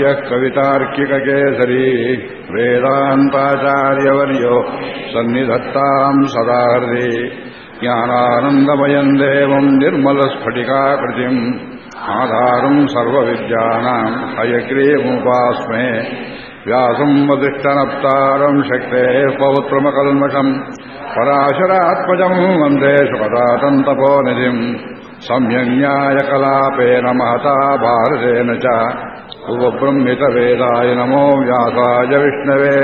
यः कवितार्किककेसरी वेदान्ताचार्यवर्यो सन्निधत्ताम् सदा हृदि ज्ञानानन्दमयम् देवम् निर्मलस्फटिकाकृतिम् आधारम् सर्वविद्यानाम् हयग्रीवमुपास्मे व्यासम् वसिष्ठनप्तारम् शक्तेः पौत्रमकल्मषम् पराशरात्मजम् वन्दे सुपदातन्तपोनिधिम् सम्यङ्न्यायकलापेन महता भारतेन च उपब्रह्मितवेदाय नमो व्यासाय विष्णवे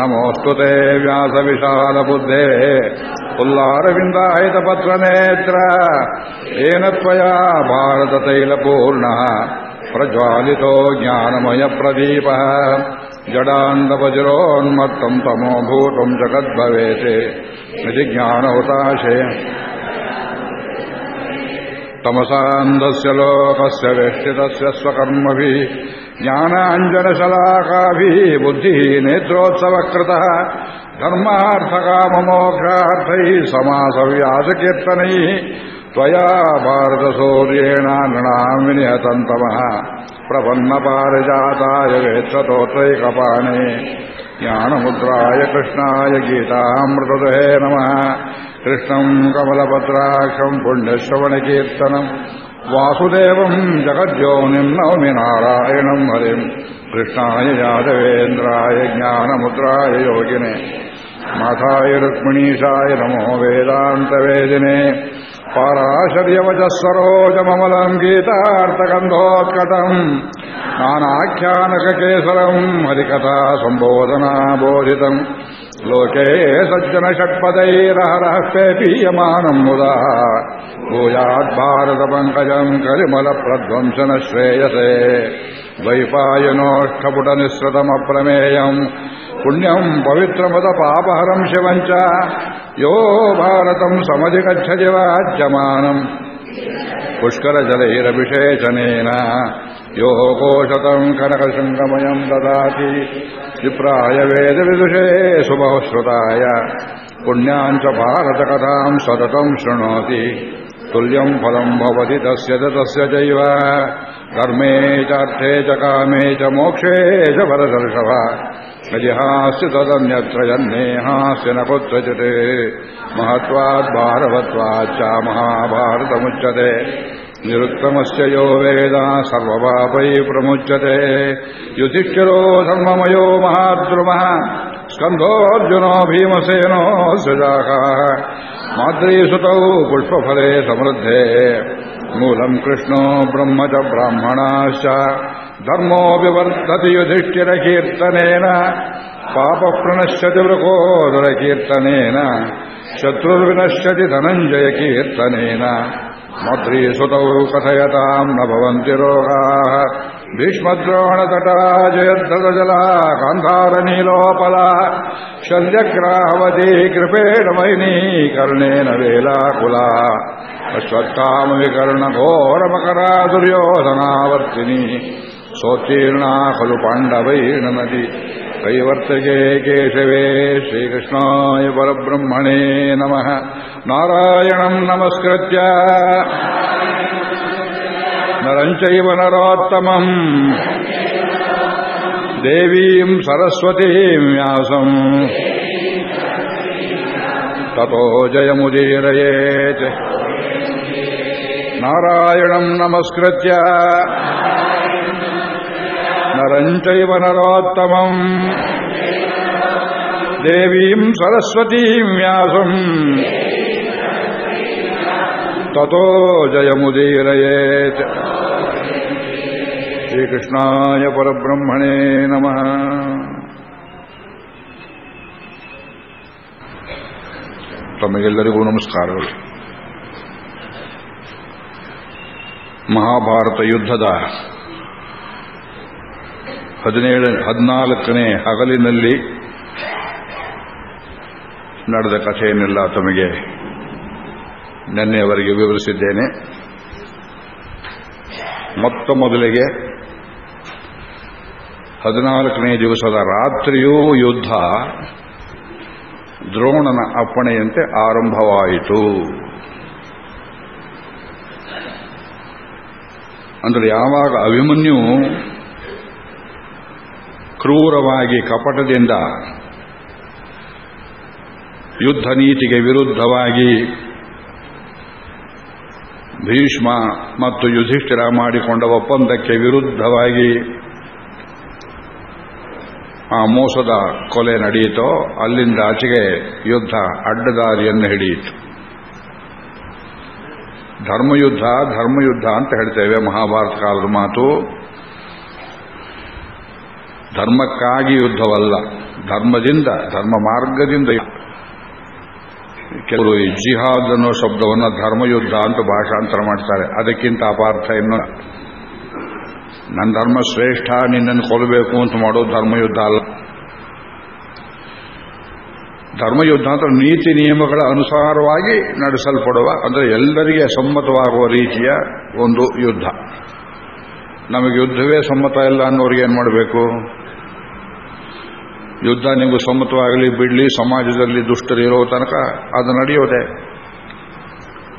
नमोऽस्तु ते व्यासविशालबुद्धे पुल्लारविन्दायितपत्रनेत्र येन त्वया भारततैलपूर्णः प्रज्वालितो ज्ञानमयप्रदीपः जडान्दवज्रोन्मत्तम् तमोभूतम् जगद्भवेत् इति ज्ञानहुताशे तमसान्धस्य लोकस्य वेष्टितस्य स्वकर्मभिः ज्ञानाञ्जनशलाकाभिः बुद्धिः नेत्रोत्सवकृतः धर्मार्थकाममोक्षार्थैः समासव्यासकीर्तनैः त्वया भारतसूर्येण नृणाम् विनिहतन्तमः प्रपन्नपारिजाताय वेत्रतोत्रैकपाणे ज्ञानमुद्राय कृष्णाय गीतामृतदुहे नमः कृष्णम् कमलपत्राक्षम् पुण्यश्रवणकीर्तनम् वासुदेवम् जगद्योनिम् नवमि नारायणम् हरिम् कृष्णाय यादवेन्द्राय ज्ञानमुद्राय योगिने माथाय रुक्मिणीशाय नमो वेदान्तवेदिने पाराशर्यवचः सरोजममलम् गीतार्थगन्धोत्कटम् नानाख्यानककेसरम् हरिकथा सम्बोधना बोधितम् लोके सज्जनषट्पदैरहरः पेपीयमानम् मुदा भूयाद्भारतपङ्कजम् करिमलप्रध्वंसन श्रेयसे द्वैपायनोष्ठपुटनिःसृतमप्रमेयम् पुण्यम् पवित्रमुदपापहरम् शिवम् च यो भारतम् समधिगच्छति वाच्यमानम् पुष्करजलैरभिषेचनेन यो कोशतम् कनकशृङ्गमयम् ददाति विप्राय वेदविदुषे शुभश्रुताय पुण्याम् च भारतकथाम् सततम् शृणोति तुल्यम् फलम् भवति तस्य च तस्य चैव कर्मे चार्थे च कामे च मोक्षे च भरदर्शव यदि हास्य तदन्यत्र जन्नेहास्य न कुत्रचित् महत्वाद्भारवत्वाच्च महाभारतमुच्यते निरुक्तमस्य यो वेद सर्वपापै प्रमुच्यते युधिष्ठिरो धर्ममयो महाद्रुमः स्कन्धोऽर्जुनो भीमसेनो सुजाकाः माद्रीसुतौ पुष्पफले समृद्धे मूलम् कृष्णो ब्रह्म च ब्राह्मणाश्च धर्मो विवर्धति युधिष्ठिरकीर्तनेन पापप्रणश्यति वृकोदरकीर्तनेन शत्रुर्विनश्यति धनञ्जयकीर्तनेन मद्रीसुतौ कथयताम् न भवन्ति रोगाः भीष्मद्रोणतटा जयद्रजला कान्धारनीलोपला शल्यग्राहवती कृपेण वैनी कर्णेन वेलाकुला अश्वत्थामविकर्णघोरमकरा दुर्योधनावर्तिनी सोत्तीर्णा खलु पाण्डवैर्न नदी कैवर्तके केशवे श्रीकृष्णाय परब्रह्मणे नमः नारायणम् नमस्कृत्य नरम् चैव नरोत्तमम् देवीम् सरस्वतीम् व्यासम् ततो जयमुदीरयेत् नारायणम् नमस्कृत्य नरम् चैव नरोत्तमम् देवीम् सरस्वतीम् व्यासम् ततो जयमुदीरयेत् श्रीकृष्णाय परब्रह्मणे नमः ತಮಗೆಲ್ಲರಿಗೂ ನಮಸ್ಕಾರಗಳು ಮಹಾಭಾರತ ಯುದ್ಧದ ಹದಿನೇಳು ಹದಿನಾಲ್ಕನೇ ಹಗಲಿನಲ್ಲಿ ನಡೆದ ಕಥೆಯನ್ನೆಲ್ಲ ತಮಗೆ ನಿನ್ನೆಯವರೆಗೆ ವಿವರಿಸಿದ್ದೇನೆ. ಮೊತ್ತ ಮೊದಲಿಗೆ ಹದಿನಾಲ್ಕನೇ ದಿವಸದ ರಾತ್ರಿಯೂ ಯುದ್ಧ ದ್ರೋಣನ ಅಪ್ಪಣೆಯಂತೆ ಆರಂಭವಾಯಿತು. ಅಂದರೆ ಯಾವಾಗ ಅಭಿಮನ್ಯು ಕ್ರೂರವಾಗಿ ಕಪಟದಿಂದ ಯುದ್ಧ ನೀತಿಗೆ ವಿರುದ್ಧವಾಗಿ ಭೀಷ್ಮ ಮತ್ತು ಯುಧಿಷ್ಠಿರ ಮಾಡಿಕೊಂಡ ಒಪ್ಪಂದಕ್ಕೆ ವಿರುದ್ಧವಾಗಿ ಆ ಮೋಸದ ಕೊಲೆ ನಡೆಯಿತೋ, ಅಲ್ಲಿಂದ ಆಚೆಗೆ ಯುದ್ಧ ಅಡ್ಡದಾರಿಯನ್ನು ಹಿಡಿಯಿತು. ಧರ್ಮಯುದ್ಧ ಧರ್ಮಯುದ್ಧ ಅಂತ ಹೇಳ್ತೇವೆ ಮಹಾಭಾರತ ಕಾಲದ ಮಾತು. ಧರ್ಮಕ್ಕಾಗಿ ಯುದ್ಧವಲ್ಲ, ಧರ್ಮದಿಂದ, ಧರ್ಮ ಮಾರ್ಗದಿಂದ ಕೆಲವರು ಜಿಹಾದ್ ಅನ್ನೋ ಶಬ್ದವನ್ನು ಧರ್ಮಯುದ್ಧ ಅಂತ ಭಾಷಾಂತರ ಮಾಡ್ತಾರೆ. ಅದಕ್ಕಿಂತ ಅಪಾರ್ಥ ಇನ್ನು ನನ್ನ ಧರ್ಮ ಶ್ರೇಷ್ಠ, ನಿನ್ನನ್ನು ಕೊಲ್ಲಬೇಕು ಅಂತ ಮಾಡೋದು ಧರ್ಮಯುದ್ಧ ಅಲ್ಲ. ಧರ್ಮಯುದ್ಧ ಅಂತ ನೀತಿ ನಿಯಮಗಳ ಅನುಸಾರವಾಗಿ ನಡೆಸಲ್ಪಡುವ, ಅಂದರೆ ಎಲ್ಲರಿಗೆ ಸಮ್ಮತವಾಗುವ ರೀತಿಯ ಒಂದು ಯುದ್ಧ. ನಮಗೆ ಯುದ್ಧವೇ ಸಮ್ಮತ ಇಲ್ಲ ಅನ್ನೋರಿಗೆ ಏನು ಮಾಡಬೇಕು? ಯುದ್ಧ ನಿಮಗೂ ಸಮ್ಮತವಾಗಲಿ ಬಿಡಲಿ, ಸಮಾಜದಲ್ಲಿ ದುಷ್ಟರು ಇರೋ ತನಕ ಅದು ನಡೆಯೋದೆ.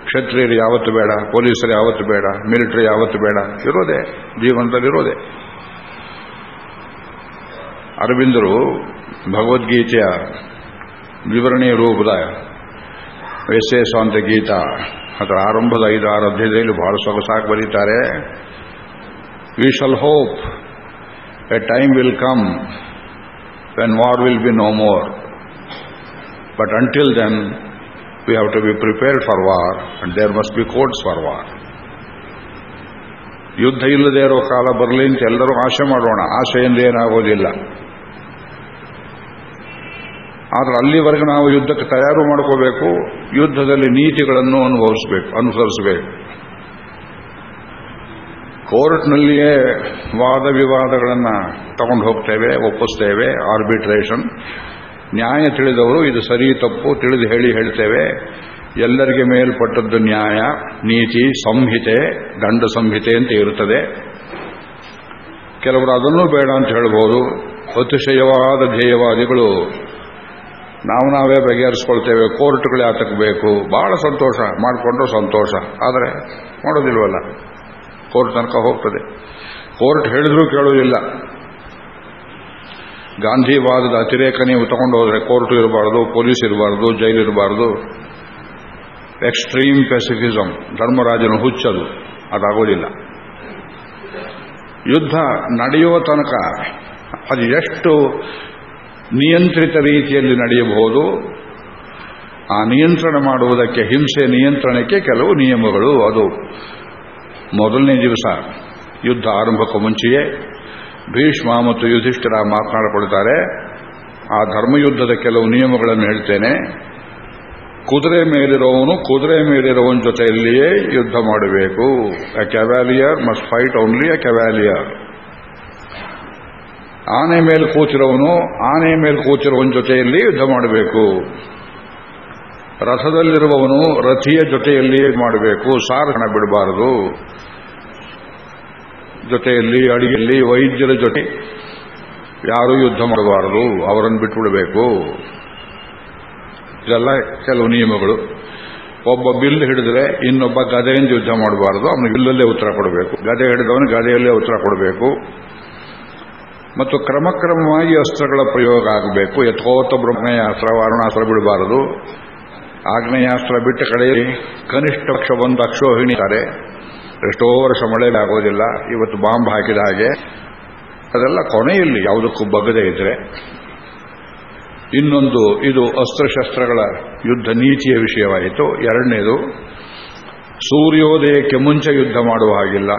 ಕ್ಷತ್ರಿಯರು ಯಾವತ್ತು ಬೇಡ, ಪೊಲೀಸರು ಯಾವತ್ತು ಬೇಡ, ಮಿಲಿಟರಿ ಯಾವತ್ತು ಬೇಡ, ಇರೋದೆ ಜೀವನದಲ್ಲಿರೋದೆ ಅರವಿಂದರು ಭಗವದ್ಗೀತೆಯ ವಿವರಣೆಯ ರೂಪದ ಅಂತ ಗೀತಾ, ಅದರ ಆರಂಭದ ಐದು ಆರು ಅಧ್ಯಾಯದಲ್ಲಿ ಬಹಳ ಸೊಗಸಾಗಿ ಬರೀತಾರೆ. We shall hope a time will come when war will be no more. But until then, we have to be prepared for war and there must be codes for war. ಯುದ್ಧ ಇಲ್ಲದೆ ಇರೋ ಕಾಲ ಬರಲಿ ಅಂತ ಎಲ್ಲರೂ ಆಶೆ ಮಾಡೋಣ ಆಶೆಯಿಂದ ಏನಾಗೋದಿಲ್ಲ ಆದರೆ ಅಲ್ಲಿವರೆಗೆ ನಾವು ಯುದ್ಧಕ್ಕೆ ತಯಾರು ಮಾಡ್ಕೋಬೇಕು ಯುದ್ಧದಲ್ಲಿ ನೀತಿಗಳನ್ನು ಅನುಭವಿಸಬೇಕು ಅನುಸರಿಸಬೇಕು ಕೋರ್ಟ್ನಲ್ಲಿಯೇ ವಾದ ವಿವಾದಗಳನ್ನು ತಗೊಂಡು ಹೋಗ್ತೇವೆ, ಒಪ್ಪಿಸ್ತೇವೆ ಆರ್ಬಿಟ್ರೇಷನ್ ನ್ಯಾಯ ತಿಳಿದವರು ಇದು ಸರಿ, ತಪ್ಪು, ತಿಳಿದು ಹೇಳಿ ಹೇಳ್ತೇವೆ. ಎಲ್ಲರಿಗೆ ಮೇಲ್ಪಟ್ಟದ್ದು ನ್ಯಾಯ, ನೀತಿ, ಸಂಹಿತೆ, ದಂಡ ಸಂಹಿತೆ ಅಂತ ಇರುತ್ತದೆ. ಕೆಲವರು ಅದನ್ನೂ ಬೇಡ ಅಂತ ಹೇಳ್ಬೋದು. ಅತಿಶಯವಾದ ಧ್ಯೇಯವಾದಿಗಳು. ನಾವು ನಾವೇ ಬಗೆಹರಿಸ್ಕೊಳ್ತೇವೆ, ಕೋರ್ಟ್ಗಳು ಯಾತಕ್ಕೆ ಬೇಕು? ಬಹಳ ಸಂತೋಷ, ಮಾಡಿಕೊಂಡ್ರೂ ಸಂತೋಷ. ಆದರೆ, ಮಾಡೋದಿಲ್ವಲ್ಲ? ಕೋರ್ಟ್ ತನಕ ಹೋಗ್ತದೆ. ಕೋರ್ಟ್ ಹೇಳಿದ್ರೂ ಕೇಳುವುದಿಲ್ಲ. ಗಾಂಧಿವಾದದ ಅತಿರೇಕ ನೀವು ತಗೊಂಡು ಹೋದ್ರೆ ಕೋರ್ಟ್ ಇರಬಾರ್ದು, ಪೊಲೀಸ್ ಇರಬಾರ್ದು, ಜೈಲು ಇರಬಾರ್ದು. ಎಕ್ಸ್ಟ್ರೀಮ್ ಪೆಸಿಫಿಸಮ್ ಧರ್ಮರಾಜನ ಹುಚ್ಚದು. ಅದಾಗೋದಿಲ್ಲ. ಯುದ್ಧ ನಡೆಯುವ ತನಕ ಅದು ಎಷ್ಟು ನಿಯಂತ್ರಿತ ರೀತಿಯಲ್ಲಿ ನಡೆಯಬಹುದು, ಆ ನಿಯಂತ್ರಣ ಮಾಡುವುದಕ್ಕೆ, ಹಿಂಸೆ ನಿಯಂತ್ರಣಕ್ಕೆ ಕೆಲವು ನಿಯಮಗಳು ಅದು. ಮೊದಲನೇ ದಿವಸ ಯುದ್ಧ ಆರಂಭಕ್ಕೂ ಮುಂಚೆಯೇ ಭೀಷ್ಮ ಮತ್ತು ಯುಧಿಷ್ಠಿರ ಮಾತನಾಡಿಕೊಳ್ತಾರೆ ಆ ಧರ್ಮಯುದ್ಧದ ಕೆಲವು ನಿಯಮಗಳನ್ನು ಹೇಳ್ತೇನೆ. ಕುದುರೆ ಮೇಲಿರೋವನು ಕುದುರೆ ಮೇಲಿರೋವನ ಜೊತೆಯಲ್ಲಿಯೇ ಯುದ್ಧ ಮಾಡಬೇಕು. A cavalier must fight only a cavalier ಆನೆ ಮೇಲೆ ಕೂತಿರೋವನು ಆನೆ ಮೇಲೆ ಒಂದು ಜೊತೆಯಲ್ಲಿ ಯುದ್ಧ ಮಾಡಬೇಕು. ರಥದಲ್ಲಿರುವವನು ರಥಿಯ ಜೊತೆಯಲ್ಲಿಯೇ ಮಾಡಬೇಕು ಸಾರಣ ಬಿಡಬಾರದು. ಜೊತೆಯಲ್ಲಿ ಅಡಿಗೆಯಲ್ಲಿ ವೈದ್ಯರ ಜೊತೆ ಯಾರೂ ಯುದ್ಧ ಮಾಡಬಾರದು, ಅವರನ್ನು ಬಿಟ್ಟುಬಿಡಬೇಕು. ಇದೆಲ್ಲ ಕೆಲವು ನಿಯಮಗಳು. ಒಬ್ಬ ಬಿಲ್ ಹಿಡಿದ್ರೆ ಇನ್ನೊಬ್ಬ ಗದೆಯಿಂದ ಯುದ್ಧ ಮಾಡಬಾರದು ಅವನಿಗೆ ಬಿಲ್ಲಲ್ಲೇ ಉತ್ತರ ಕೊಡಬೇಕು. ಗದೆ ಹಿಡಿದವನು ಗದೆಯಲ್ಲೇ ಉತ್ತರ ಕೊಡಬೇಕು. ಮತ್ತು ಕ್ರಮಕ್ರಮವಾಗಿ ಅಸ್ತ್ರಗಳ ಪ್ರಯೋಗ ಆಗಬೇಕು. ಯಥೋತ ಬ್ರಹ್ಮಯಾಸ್ತ್ರ ವಾರಣಾಸ್ತ್ರ ಬಿಡಬಾರದು. ಆಗ್ನೇಯಾಸ್ತ್ರ ಬಿಟ್ಟ ಕಡೆಯಲ್ಲಿ ಕನಿಷ್ಠ ಪಕ್ಷ ಒಂದು ಅಕ್ಷೋಹಿಣಿತಾರೆ ಎಷ್ಟೋ ವರ್ಷ ಮಳೆ ಆಗೋದಿಲ್ಲ. ಇವತ್ತು ಬಾಂಬ್ ಹಾಕಿದ ಹಾಗೆ. ಅದೆಲ್ಲ ಕೊನೆಯಲ್ಲಿ ಯಾವುದಕ್ಕೂ ಬಗ್ಗದೇ ಇದ್ರೆ. ಇನ್ನೊಂದು, ಇದು ಅಸ್ತ್ರಶಸ್ತ್ರಗಳ ಯುದ್ಧ ನೀತಿಯ ವಿಷಯವಾಯಿತು. ಎರಡನೇದು, ಸೂರ್ಯೋದಯಕ್ಕೆ ಮುಂಚೆ ಯುದ್ಧ ಮಾಡುವ ಹಾಗಿಲ್ಲ.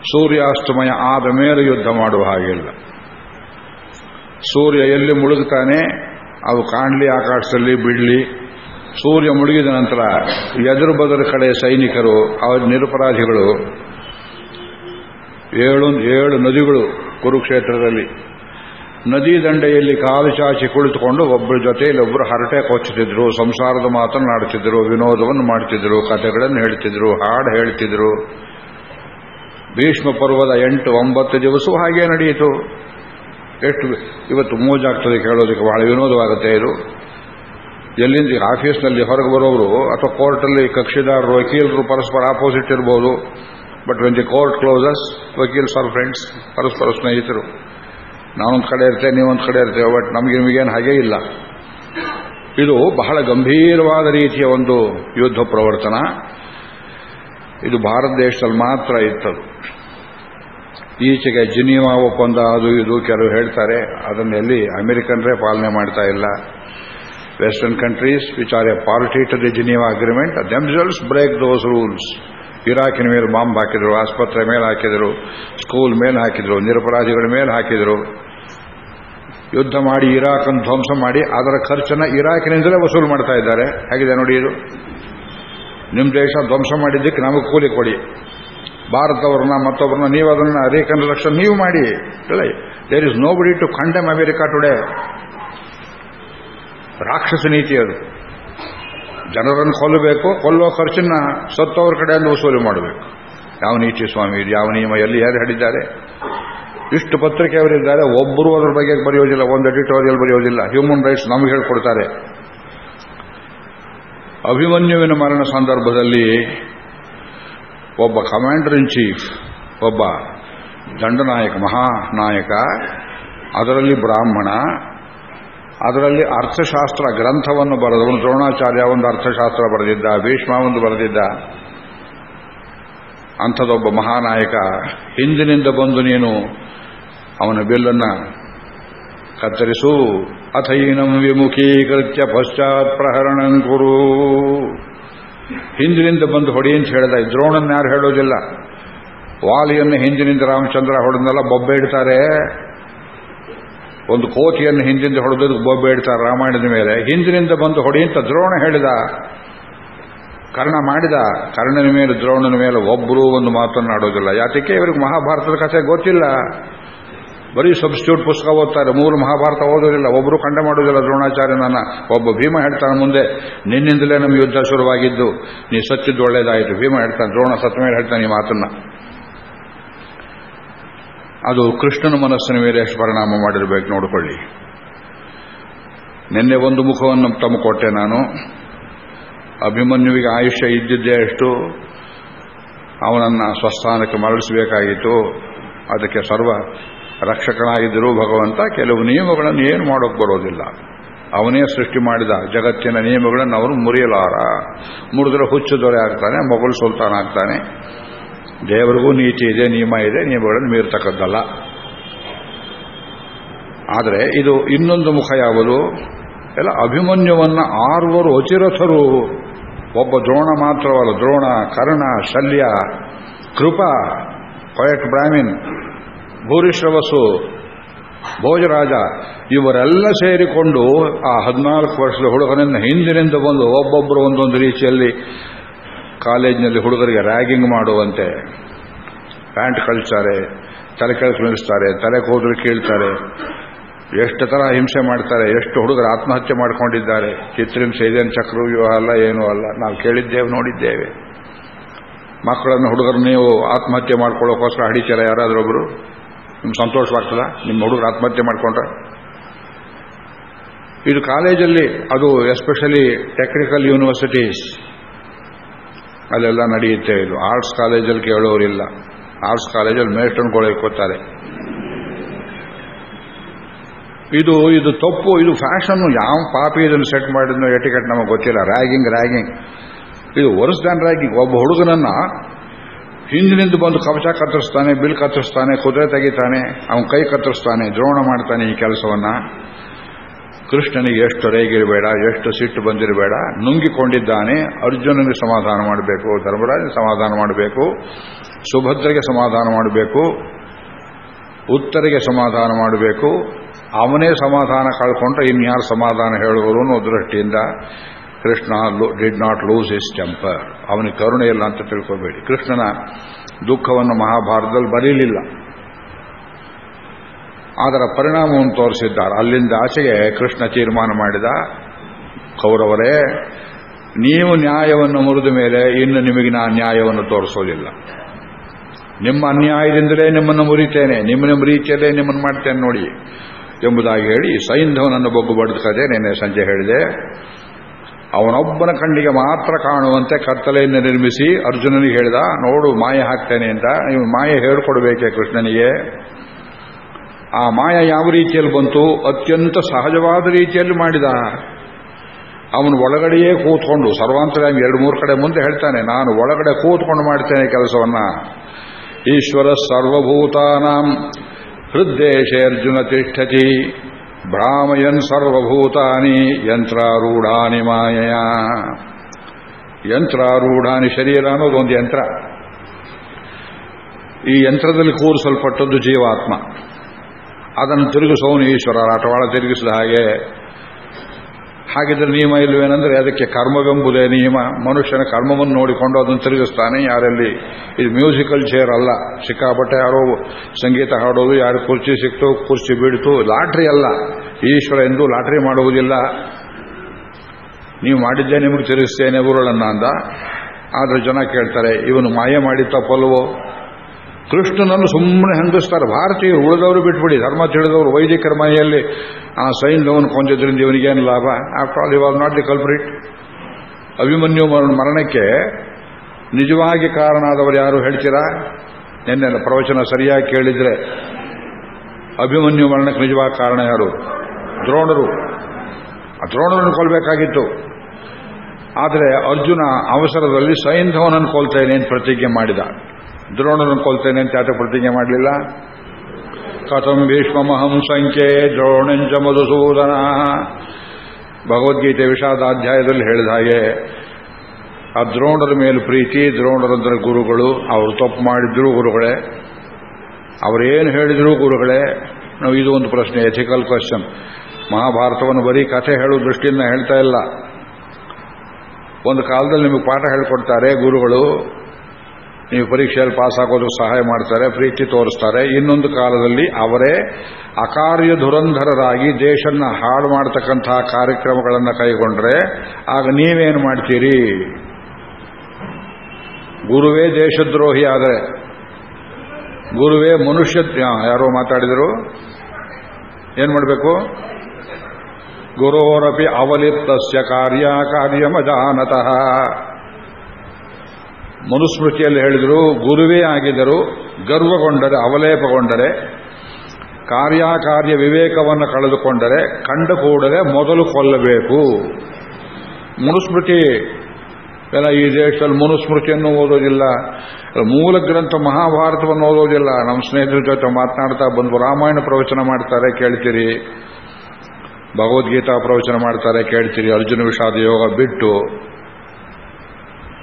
ಸೂರ್ಯಾಸ್ತಮಯ ಆದ ಮೇಲೆ ಯುದ್ಧ ಮಾಡುವ ಹಾಗಿಲ್ಲ. ಸೂರ್ಯ ಎಲ್ಲಿ ಮುಳುಗುತ್ತಾನೆ ಅವು ಕಾಣಲಿ ಆಕಾಶದಲ್ಲಿ ಬಿಡಲಿ. ಸೂರ್ಯ ಮುಳುಗಿದ ನಂತರ ಎದುರು ಬದರ ಕಡೆ ಸೈನಿಕರು ಅವರ ನಿರಪರಾಧಿಗಳು, ಏಳು ಏಳು ನದಿಗಳು ಕುರುಕ್ಷೇತ್ರದಲ್ಲಿ. ನದಿ ದಂಡೆಯಲ್ಲಿ ಕಾಲು ಚಾಚಿ ಕುಳಿತುಕೊಂಡು ಒಬ್ಬರ ಜೊತೆಯಲ್ಲಿ ಒಬ್ಬರು ಹರಟೆ ಕೊಚ್ಚುತ್ತಿದ್ರು, ಸಂಸಾರದ ಮಾತನಾಡುತ್ತಿದ್ದರು ವಿನೋದವನ್ನು ಮಾಡುತ್ತಿದ್ರು ಕಥೆಗಳನ್ನು ಹೇಳ್ತಿದ್ರು, ಹಾಡು ಹೇಳ್ತಿದ್ರು. ಭೀಷ್ಮ ಪರ್ವದ ಎಂಟು, ಒಂಬತ್ತು ದಿವಸವೂ ಹಾಗೆ ನಡೆಯಿತು. ಎಷ್ಟು ಇವತ್ತು ಮೋಜಾಗ್ತದೆ ಕೇಳೋದಕ್ಕೆ ಬಹಳ ವಿನೋದವಾಗುತ್ತೆ ಇದು. ಎಲ್ಲಿಂದ ಆಫೀಸ್ನಲ್ಲಿ ಹೊರಗೆ ಬರೋರು ಅಥವಾ ಕೋರ್ಟಲ್ಲಿ ಕಕ್ಷಿದಾರರು, ವಕೀಲರು ಪರಸ್ಪರ ಆಪೋಸಿಟ್ ಇರ್ಬೋದು. But when the court closes vakils are friends ಪರಸ್ಪರ ಸ್ನೇಹಿತರು. ನಾನೊಂದು ಕಡೆ ಇರ್ತೇವೆ ನೀವೊಂದು ಕಡೆ ಇರ್ತೇವೆ ಬಟ್ ನಮಗೆ ನಿಮಗೇನು ಹಾಗೇ ಇಲ್ಲ. ಇದು ಬಹಳ ಗಂಭೀರವಾದ ರೀತಿಯ ಒಂದು ಯುದ್ಧ ಪ್ರವರ್ತನ. ಇದು ಭಾರತ ದೇಶದಲ್ಲಿ ಮಾತ್ರ ಇತ್ತದು. ಈಚೆಗೆ ಜಿನಿವಾ ಒಪ್ಪಂದ ಅದು ಇದು ಕೆಲವು ಹೇಳ್ತಾರೆ, ಅದನ್ನೆಲ್ಲಿ ಅಮೆರಿಕನ್ರೇ ಪಾಲನೆ ಮಾಡ್ತಾ ಇಲ್ಲ. Western countries which are a party to the Geneva agreement themselves break those rules ಇರಾಕಿನ ಮೇಲೆ ಬಾಂಬ್ ಹಾಕಿದರು, ಆಸ್ಪತ್ರೆ ಮೇಲೆ ಹಾಕಿದರು ಸ್ಕೂಲ್ ಮೇಲೆ ಹಾಕಿದರು, ನಿರಪರಾಧಿಗಳ ಮೇಲೆ ಹಾಕಿದರು. ಯುದ್ಧ ಮಾಡಿ ಇರಾಕನ್ನು ಧ್ವಂಸ ಮಾಡಿ, ಅದರ ಖರ್ಚನ್ನು ಇರಾಕಿನಿಂದಲೇ ವಸೂಲು ಮಾಡ್ತಾ ಇದ್ದಾರೆ. ಹೇಗಿದೆ ನೋಡಿ ಇದು? ನಿಮ್ಮ ದೇಶ ಧ್ವಂಸ ಮಾಡಿದ್ದಕ್ಕೆ ನಮಗೆ ಕೂಲಿ ಕೊಡಿ. ಭಾರತವ್ರನ್ನ ಮತ್ತೊಬ್ಬರನ್ನ ನೀವು ಅದನ್ನ ರೀಕನ್ಸ್ಟ್ರಕ್ಷನ್ ನೀವು ಮಾಡಿ. There is nobody to condemn America today ರಾಕ್ಷಸ ನೀತಿ ಅದು. ಜನರನ್ನು ಕೊಲ್ಲಬೇಕು, ಕೊಲ್ಲುವ ಖರ್ಚನ್ನ ಸತ್ತವರ ಕಡೆಯಿಂದ ವಸೂಲಿ ಮಾಡಬೇಕು. ಯಾವ ನೀತಿ ಸ್ವಾಮಿ ಇದು ಯಾವ ನಿಯಮ, ಎಲ್ಲಿ ಯಾರು ಹೇಳಿದ್ದಾರೆ? ಇಷ್ಟು ಪತ್ರಿಕೆಯವರಿದ್ದಾರೆ ಒಬ್ಬರು ಅದರ ಬಗ್ಗೆ ಬರೆಯೋದಿಲ್ಲ, ಒಂದು ಎಡಿಟೋರಿಯಲ್ ಬರೆಯೋದಿಲ್ಲ ಹ್ಯೂಮನ್ ರೈಟ್ಸ್ ನಮಗೆ ಹೇಳ್ಕೊಡ್ತಾರೆ. ಅಭಿಮನ್ಯುವಿನ ಮರಣ ಸಂದರ್ಭದಲ್ಲಿ ಒಬ್ಬ ಕಮಾಂಡರ್ ಇನ್ ಚೀಫ್ ಒಬ್ಬ ದಂಡನಾಯಕ, ಮಹಾನಾಯಕ, ಅದರಲ್ಲಿ ಬ್ರಾಹ್ಮಣ ಅದರಲ್ಲಿ ಅರ್ಥಶಾಸ್ತ್ರ ಗ್ರಂಥವನ್ನು ಬರೆದವನು, ದ್ರೋಣಾಚಾರ್ಯ ಒಂದು ಅರ್ಥಶಾಸ್ತ್ರ ಬರೆದಿದ್ದ, ಭೀಷ್ಮ ಒಂದು ಬರೆದಿದ್ದ. ಅಂಥದೊಬ್ಬ ಮಹಾನಾಯಕ, ಹಿಂದಿನಿಂದ ಬಂದು ನೀನು ಅವನ ಬಿಲ್ಲನ್ನು ಕತ್ತರಿಸು. ಅಥೈನಂ ವಿಮುಖೀಕೃತ್ಯ ಪಶ್ಚಾತ್ ಪ್ರಹರಣಂ ಕುರು. ಹಿಂದಿನಿಂದ ಬಂದು ಹೊಡಿ ಅಂತ ಹೇಳಿದ ದ್ರೋಣನ್ ಯಾರು ಹೇಳೋದಿಲ್ಲ. ವಾಲಿಯನ್ನು ಹಿಂದಿನಿಂದ ರಾಮಚಂದ್ರ ಹೊಡೆದಲ್ಲ ಬೊಬ್ಬೆ ಇಡ್ತಾರೆ. ಒಂದು ಕೋತಿಯನ್ನು ಹಿಂದಿಂದ ಹೊಡೆದು ಬೊಬ್ಬೆ ರಾಮಾಯಣದ ಮೇಲೆ. ಹಿಂದಿನಿಂದ ಬಂದು ಹೊಡಿ ಅಂತ ದ್ರೋಣ ಹೇಳಿದ. ಕರ್ಣ ಮಾಡಿದ. ಕರ್ಣನ ಮೇಲೆ, ದ್ರೋಣನ ಮೇಲೆ ಒಬ್ಬರು ಒಂದು ಮಾತನ್ನಾಡೋದಿಲ್ಲ ಯಾತಕ್ಕೆ ಇವರಿಗೆ ಮಹಾಭಾರತದ ಕಥೆ ಗೊತ್ತಿಲ್ಲ. ಬರೀ ಸಬ್ಸ್ಟ್ಯೂಟ್ ಪುಸ್ತಕ ಓದ್ತಾರೆ. ಮೂರು ಮಹಾಭಾರತ ಓದೋದಿಲ್ಲ. ಒಬ್ಬರು ಕಂಡ ಮಾಡೋದಿಲ್ಲ ದ್ರೋಣಾಚಾರ್ಯನನ್ನ ಒಬ್ಬ ಭೀಮ ಹೇಳ್ತಾನೆ ಮುಂದೆ, ನಿನ್ನಿಂದಲೇ ನಮ್ಮ ಯುದ್ಧ ಶುರುವಾಗಿದ್ದು. ನೀ ಸಚ್ಚಿದ್ದು ಒಳ್ಳೇದಾಯಿತು. ಭೀಮ ಹೇಳ್ತಾನೆ, ದ್ರೋಣ ಸತ್ತ ಮೇಲೆ ಹೇಳ್ತಾನೆ ಈ ಮಾತನ್ನ. ಅದು ಕೃಷ್ಣನ ಮನಸ್ಸಿನ ಮೇಲೆ ಎಷ್ಟು ಪರಿಣಾಮ ಮಾಡಿರಬೇಕು ನೋಡಿಕೊಳ್ಳಿ. ನಿನ್ನೆ ಒಂದು ಮುಖವನ್ನು ತಮ್ಮ ಕೊಟ್ಟೆ ನಾನು. ಅಭಿಮನ್ಯುವಿಗೆ ಆಯುಷ್ಯ ಇದ್ದಿದ್ದೇ ಅಷ್ಟು ಅವನನ್ನು ಸ್ವಸ್ಥಾನಕ್ಕೆ ಮರಳಿಸಬೇಕಾಗಿತ್ತು. ಅದಕ್ಕೆ ಸರ್ವ ರಕ್ಷಕನಾಗಿದ್ದರೂ ಭಗವಂತ ಕೆಲವು ನಿಯಮಗಳನ್ನು ಏನು ಮಾಡೋಕೆ ಬರೋದಿಲ್ಲ. ಅವನೇ ಸೃಷ್ಟಿ ಮಾಡಿದ ಜಗತ್ತಿನ ನಿಯಮಗಳನ್ನು ಅವನು ಮುರಿಯಲಾರ. ಮುರಿದ್ರೆ ಹುಚ್ಚು ದೊರೆ ಆಗ್ತಾನೆ ಮೊಗಲ್ ಸುಲ್ತಾನ್ ಆಗ್ತಾನೆ. ದೇವರಿಗೂ ನೀತಿ ಇದೆ, ನಿಯಮ ಇದೆ, ನಿಯಮಗಳನ್ನು ಮೀರ್ತಕ್ಕದ್ದಲ್ಲ. ಆದರೆ ಇದು ಇನ್ನೊಂದು ಮುಖ ಯಾವುದು? ಎಲ್ಲ ಅಭಿಮನ್ಯುವನ್ನು ಆರ್ವರು ಅಚಿರಥರು, ಒಬ್ಬ ದ್ರೋಣ ಮಾತ್ರವಲ್ಲ, ದ್ರೋಣ, ಕರ್ಣ, ಶಲ್ಯ, ಕೃಪ, ಪಯಟ್ ಬ್ರಾಹ್ಮಿನ್ ಭೂರಿಶ್ರವಸು, ಭೋಜರಾಜ, ಇವರೆಲ್ಲ ಸೇರಿಕೊಂಡು ಆ ಹದಿನಾಲ್ಕು ವರ್ಷದ ಹುಡುಗನನ್ನು ಹಿಂದಿನಿಂದ ಬಂದು ಒಬ್ಬೊಬ್ಬರು ಒಂದೊಂದು ರೀತಿಯಲ್ಲಿ ಕಾಲೇಜಿನಲ್ಲಿ ಹುಡುಗರಿಗೆ ರ್ಯಾಗಿಂಗ್ ಮಾಡುವಂತೆ ಪ್ಯಾಂಟ್ ಕಳಿಸ್ತಾರೆ, ತಲೆ ಕೆಳಗೆ ನಿಲ್ಲಿಸ್ತಾರೆ ತಲೆ ಕೂದಲು ಕೀಳ್ತಾರೆ, ಎಷ್ಟು ತರ ಹಿಂಸೆ ಮಾಡ್ತಾರೆ, ಎಷ್ಟು ಹುಡುಗರು ಆತ್ಮಹತ್ಯೆ ಮಾಡ್ಕೊಂಡಿದ್ದಾರೆ, ಚಿತ್ರಹಿಂಸೆ ಇದೇನು ಚಕ್ರವ್ಯೂಹ ಅಲ್ಲ, ಏನೂ ಅಲ್ಲ, ನಾವು ಕೇಳಿದ್ದೇವೆ, ನೋಡಿದ್ದೇವೆ. ಮಕ್ಕಳನ್ನು ಹುಡುಗರು ನೀವು ಆತ್ಮಹತ್ಯೆ ಮಾಡ್ಕೊಳ್ಳೋಕೋಸ್ಕರ ಹಡಿತೀರ ಯಾರಾದ್ರೊಬ್ರು ನಿಮ್ಗೆ ಸಂತೋಷವಾಗ್ತದ? ನಿಮ್ಮ ಹುಡುಗರು ಆತ್ಮಹತ್ಯೆ ಮಾಡಿಕೊಂಡ್ರೆ? ಇದು ಕಾಲೇಜಲ್ಲಿ, ಅದು ಎಸ್ಪೆಷಲಿ ಟೆಕ್ನಿಕಲ್ ಯೂನಿವರ್ಸಿಟೀಸ್ ಅಲ್ಲೆಲ್ಲ ನಡೆಯುತ್ತೆ ಇದು. ಆರ್ಟ್ಸ್ ಕಾಲೇಜಲ್ಲಿ ಕೇಳೋರಿಲ್ಲ. ಆರ್ಟ್ಸ್ ಕಾಲೇಜಲ್ಲಿ ಮೇಸ್ಟನ್ಗಳು ಇಕ್ಕೋತಾರೆ. ಇದು ಇದು ತಪ್ಪು. ಇದು ಫ್ಯಾಷನ್ ಯಾವ ಪಾಪಿ ಇದನ್ನು ಸೆಟ್ ಮಾಡಿದ್ನೋ ಎಟಿಕೆಟ್ ನಮಗೆ ಗೊತ್ತಿಲ್ಲ. ರ್ಯಾಗಿಂಗ್ ರ್ಯಾಗಿಂಗ್ ಇದು ವರ್ಸ್ ದ್ಯಾನ್ ರ್ಯಾಗಿಂಗ್ ಒಬ್ಬ ಹುಡುಗನನ್ನ ಹಿಂದಿನಿಂದ ಬಂದು ಕವಚ ಕತ್ತರಿಸ್ತಾನೆ, ಬಿಲ್ ಕತ್ತರಿಸ್ತಾನೆ, ಕುದುರೆ ತೆಗಿತಾನೆ, ಅವನ ಕೈ ಕತ್ತರಿಸ್ತಾನೆ, ದ್ರೋಣ ಮಾಡ್ತಾನೆ ಈ ಕೆಲಸವನ್ನ. ಕೃಷ್ಣನಿಗೆ ಎಷ್ಟು ರೇಗಿರಬೇಡ, ಎಷ್ಟು ಸಿಟ್ಟು ಬಂದಿರಬೇಡ, ನುಂಗಿಕೊಂಡಿದ್ದಾನೆ, ಅರ್ಜುನನಿಗೆ ಸಮಾಧಾನ ಮಾಡಬೇಕು ಧರ್ಮರಾಜನ ಸಮಾಧಾನ ಮಾಡಬೇಕು, ಸುಭದ್ರೆಗೆ ಸಮಾಧಾನ ಮಾಡಬೇಕು, ಉತ್ತರಿಗೆ ಸಮಾಧಾನ ಮಾಡಬೇಕು, ಅವನೇ ಸಮಾಧಾನ ಕಳ್ಕೊಂಡ್ರೆ ಇನ್ಯಾರು ಸಮಾಧಾನ ಹೇಳುವರು ಅನ್ನೋ ದೃಷ್ಟಿಯಿಂದ Krishna did not lose his temper ಅವನಿಗೆ ಕರುಣೆ ಇಲ್ಲ ಅಂತ ತಿಳ್ಕೋಬೇಡಿ. ಕೃಷ್ಣನ ದುಃಖವನ್ನು ಮಹಾಭಾರತದಲ್ಲಿ ಬರೀಲಿಲ್ಲ. ಅದರ ಪರಿಣಾಮವನ್ನು ತೋರಿಸಿದ್ದಾರೆ. ಅಲ್ಲಿಂದ ಆಚೆಗೆ ಕೃಷ್ಣ ತೀರ್ಮಾನ ಮಾಡಿದ, ಕೌರವರೇ, ನೀವು ನ್ಯಾಯವನ್ನು ಮುರಿದ ಮೇಲೆ ಇನ್ನು ನಿಮಗೆ ನಾನು ನ್ಯಾಯವನ್ನು ತೋರಿಸೋದಿಲ್ಲ. ನಿಮ್ಮ ಅನ್ಯಾಯದಿಂದಲೇ ನಿಮ್ಮನ್ನು ಮುರಿತೇನೆ ನಿಮ್ಮ ನಿಮ್ಮ ರೀತಿಯಲ್ಲೇ ನಿಮ್ಮನ್ನು ಮಾಡ್ತೇನೆ ನೋಡಿ ಎಂಬುದಾಗಿ ಹೇಳಿ ಸೈಂಧವನನ್ನು ಬೊಗ್ಗು ಬಡಿದ ನಿನ್ನೆ ಸಂಜೆ ಹೇಳಿದೆ. ಅವನೊಬ್ಬನ ಕಣ್ಣಿಗೆ ಮಾತ್ರ ಕಾಣುವಂತೆ ಕತ್ತಲೆಯನ್ನು ನಿರ್ಮಿಸಿ ಅರ್ಜುನನಿಗೆ ಹೇಳಿದ, ನೋಡು, ಮಾಯ ಹಾಕ್ತೇನೆ ಅಂತ, ನೀವು ಮಾಯ ಹೇಳ್ಕೊಡ್ಬೇಕೆ ಕೃಷ್ಣನಿಗೆ. ಆ ಮಾಯ ಯಾವ ರೀತಿಯಲ್ಲಿ ಬಂತು? ಅತ್ಯಂತ ಸಹಜವಾದ ರೀತಿಯಲ್ಲಿ ಮಾಡಿದ. ಅವನು ಒಳಗಡೆಯೇ ಕೂತ್ಕೊಂಡು ಸರ್ವಾಂತರ ಎರಡು ಮೂರು ಕಡೆ ಮುಂದೆ ಹೇಳ್ತಾನೆ, ನಾನು ಒಳಗಡೆ ಕೂತ್ಕೊಂಡು ಮಾಡ್ತೇನೆ ಕೆಲಸವನ್ನ. ಈಶ್ವರ ಸರ್ವಭೂತಾನಾಂ ಹೃದ್ದೇಶೆ ಅರ್ಜುನ ತಿಷ್ಠತಿ, ಭ್ರಾಮಯನ್ ಸರ್ವಭೂತಾನಿ, ಯಂತ್ರಾರೂಢಾನಿ ಮಾಯಯ. ಯಂತ್ರಾರೂಢಾನಿ ಶರೀರ ಅನ್ನೋದು ಒಂದು ಯಂತ್ರ. ಈ ಯಂತ್ರದಲ್ಲಿ ಕೂರಿಸಲ್ಪಟ್ಟದ್ದು ಜೀವಾತ್ಮ. ಅದನ್ನು ತಿರುಗಿಸೋನು ಈಶ್ವರ ಆಟವಾಳ ತಿರುಗಿಸಿದ ಹಾಗೆ. ಹಾಗಿದ್ರೆ ನಿಯಮ ಇಲ್ವೇನೆಂದ್ರೆ ಅದಕ್ಕೆ ಕರ್ಮವೆಂಬುದೇ ನಿಯಮ. ಮನುಷ್ಯನ ಕರ್ಮವನ್ನು ನೋಡಿಕೊಂಡು ಅದನ್ನು ತಿರುಗಿಸ್ತಾನೆ. ಯಾರಲ್ಲಿ? ಇದು ಮ್ಯೂಸಿಕಲ್ ಚೇರ್ ಅಲ್ಲ. ಸಿಕ್ಕಾಪಟ್ಟೆ ಯಾರೋ ಸಂಗೀತ ಹಾಡೋದು, ಯಾರು ಕುರ್ಚಿ ಸಿಕ್ತು, ಕುರ್ಚಿ ಬೀಳ್ತು, ಲಾಟ್ರಿ ಅಲ್ಲ. ಈಶ್ವರ ಎಂದು ಲಾಟ್ರಿ ಮಾಡುವುದಿಲ್ಲ. ನೀವು ಮಾಡಿದ್ದೇ ನಿಮಗೆ ತಿರುಗಿಸ್ತೇನೆ ಊರುಗಳನ್ನ ಅಂದ. ಆದ್ರೆ ಜನ ಕೇಳ್ತಾರೆ, ಇವನು ಮಾಯ ಮಾಡಿ ತಪ್ಪಲ್ವೋ? ಕೃಷ್ಣನನ್ನು ಸುಮ್ಮನೆ ಹಂಗಿಸ್ತಾರೆ? ಭಾರತೀಯರು ಉಳಿದವರು ಬಿಟ್ಬಿಡಿ. ಧರ್ಮ ತಿಳಿದವರು ವೈದಿಕರ ಮನೆಯಲ್ಲಿ ಆ ಸೈನ್ಯವನ್ನು ಕೊಂದಿದ್ರಿಂದ ಇವನಿಗೇನು ಲಾಭ? ಆಫ್ಟರ್ ಆಲ್ ಇವಾಗ ನಾಟ್ ದಿ ಕಲ್ಪ್ರಿಟ್ ಅಭಿಮನ್ಯು ಮರಣಕ್ಕೆ ನಿಜವಾಗಿ ಕಾರಣ ಆದವರು ಯಾರು ಹೇಳ್ತೀರಾ? ನಿನ್ನೆ ಪ್ರವಚನ ಸರಿಯಾಗಿ ಕೇಳಿದ್ರೆ ಅಭಿಮನ್ಯು ಮರಣಕ್ಕೆ ನಿಜವಾದ ಕಾರಣ ಯಾರು? ದ್ರೋಣರು. ಆ ದ್ರೋಣರನ್ನು ಕೊಲ್ಲಬೇಕಾಗಿತ್ತು ಆದರೆ ಅರ್ಜುನ ಅವಸರದಲ್ಲಿ ಸೈಂಧವನನ್ನು ಕೊಲ್ತೇನೆ ಅಂತ ಪ್ರತಿಜ್ಞೆ ಮಾಡಿದ. ದ್ರೋಣರನ್ನು ಕೊಲ್ತೇನೆ ಅಂತ ಯಾತ ಪ್ರತಿಜ್ಞೆ ಮಾಡಲಿಲ್ಲ? ಕಥಂ ಭೀಷ್ಮಹಂ ಸಂಖ್ಯೆ ದ್ರೋಣಂಚ ಮಧುಸೂದನ. ಭಗವದ್ಗೀತೆ ವಿಷಾದಾಧ್ಯಾಯದಲ್ಲಿ ಹೇಳಿದ ಹಾಗೆ, ಆ ದ್ರೋಣರ ಮೇಲೆ ಪ್ರೀತಿ ದ್ರೋಣರಂದ್ರ ಗುರುಗಳು, ಅವರು ತಪ್ಪು ಮಾಡಿದ್ರು ಗುರುಗಳೇ. ಅವರೇನು ಹೇಳಿದ್ರು ಗುರುಗಳೇ? ನಾವು ಇದು ಒಂದು ಪ್ರಶ್ನೆ ಎಥಿಕಲ್ ಕ್ವಶನ್ ಮಹಾಭಾರತವನ್ನು ಬರೀ ಕಥೆ ಹೇಳುವ ದೃಷ್ಟಿಯಿಂದ ಹೇಳ್ತಾ ಇಲ್ಲ. ಒಂದು ಕಾಲದಲ್ಲಿ ನಿಮಗೆ ಪಾಠ ಹೇಳಿಕೊಡ್ತಾರೆ ಗುರುಗಳು ನೀವು ಪರೀಕ್ಷೆಯಲ್ಲಿ ಪಾಸ್ ಆಗೋದು ಸಹಾಯ ಮಾಡ್ತಾರೆ, ಪ್ರೀತಿ ತೋರಿಸ್ತಾರೆ. ಇನ್ನೊಂದು ಕಾಲದಲ್ಲಿ ಅವರೇ ಅಕಾರ್ಯ ಧುರಂಧರರಾಗಿ ದೇಶನ್ನ ಹಾಳು ಮಾಡತಕ್ಕಂತಹ ಕಾರ್ಯಕ್ರಮಗಳನ್ನು ಕೈಗೊಂಡ್ರೆ, ಆಗ ನೀವೇನು ಮಾಡ್ತೀರಿ? ಗುರುವೇ ದೇಶದ್ರೋಹಿ ಆದರೆ, ಗುರುವೇ ಮನುಷ್ಯ ಯಾರೋ ಮಾತಾಡಿದರು? ಏನು ಮಾಡಬೇಕು? ಗುರೋರಪಿ ಅವಲಿಪ್ತಸ್ಯ ಕಾರ್ಯ ಕಾರ್ಯಮಜಾನತಃ. ಮನುಸ್ಮೃತಿಯಲ್ಲಿ ಹೇಳಿದರು, ಗುರುವೇ ಆಗಿದ್ದರು ಗರ್ವಗೊಂಡರೆ, ಅವಲೇಪಗೊಂಡರೆ, ಕಾರ್ಯಕಾರ್ಯ ವಿವೇಕವನ್ನು ಕಳೆದುಕೊಂಡರೆ ಕಂಡ ಕೂಡಲೇ ಮೊದಲು ಕೊಲ್ಲಬೇಕು. ಮನುಸ್ಮೃತಿ, ಎಲ್ಲ ಈ ದೇಶದಲ್ಲಿ ಮನುಸ್ಮೃತಿಯನ್ನು ಓದೋದಿಲ್ಲ ಮೂಲ ಗ್ರಂಥ ಮಹಾಭಾರತವನ್ನು ಓದೋದಿಲ್ಲ. ನಮ್ಮ ಸ್ನೇಹಿತರ ಜೊತೆ ಮಾತನಾಡ್ತಾ ಬಂದು ರಾಮಾಯಣ ಪ್ರವಚನ ಮಾಡ್ತಾರೆ ಕೇಳ್ತೀರಿ, ಭಗವದ್ಗೀತಾ ಪ್ರವಚನ ಮಾಡ್ತಾರೆ ಕೇಳ್ತೀರಿ, ಅರ್ಜುನ ವಿಷಾದ ಯೋಗ ಬಿಟ್ಟು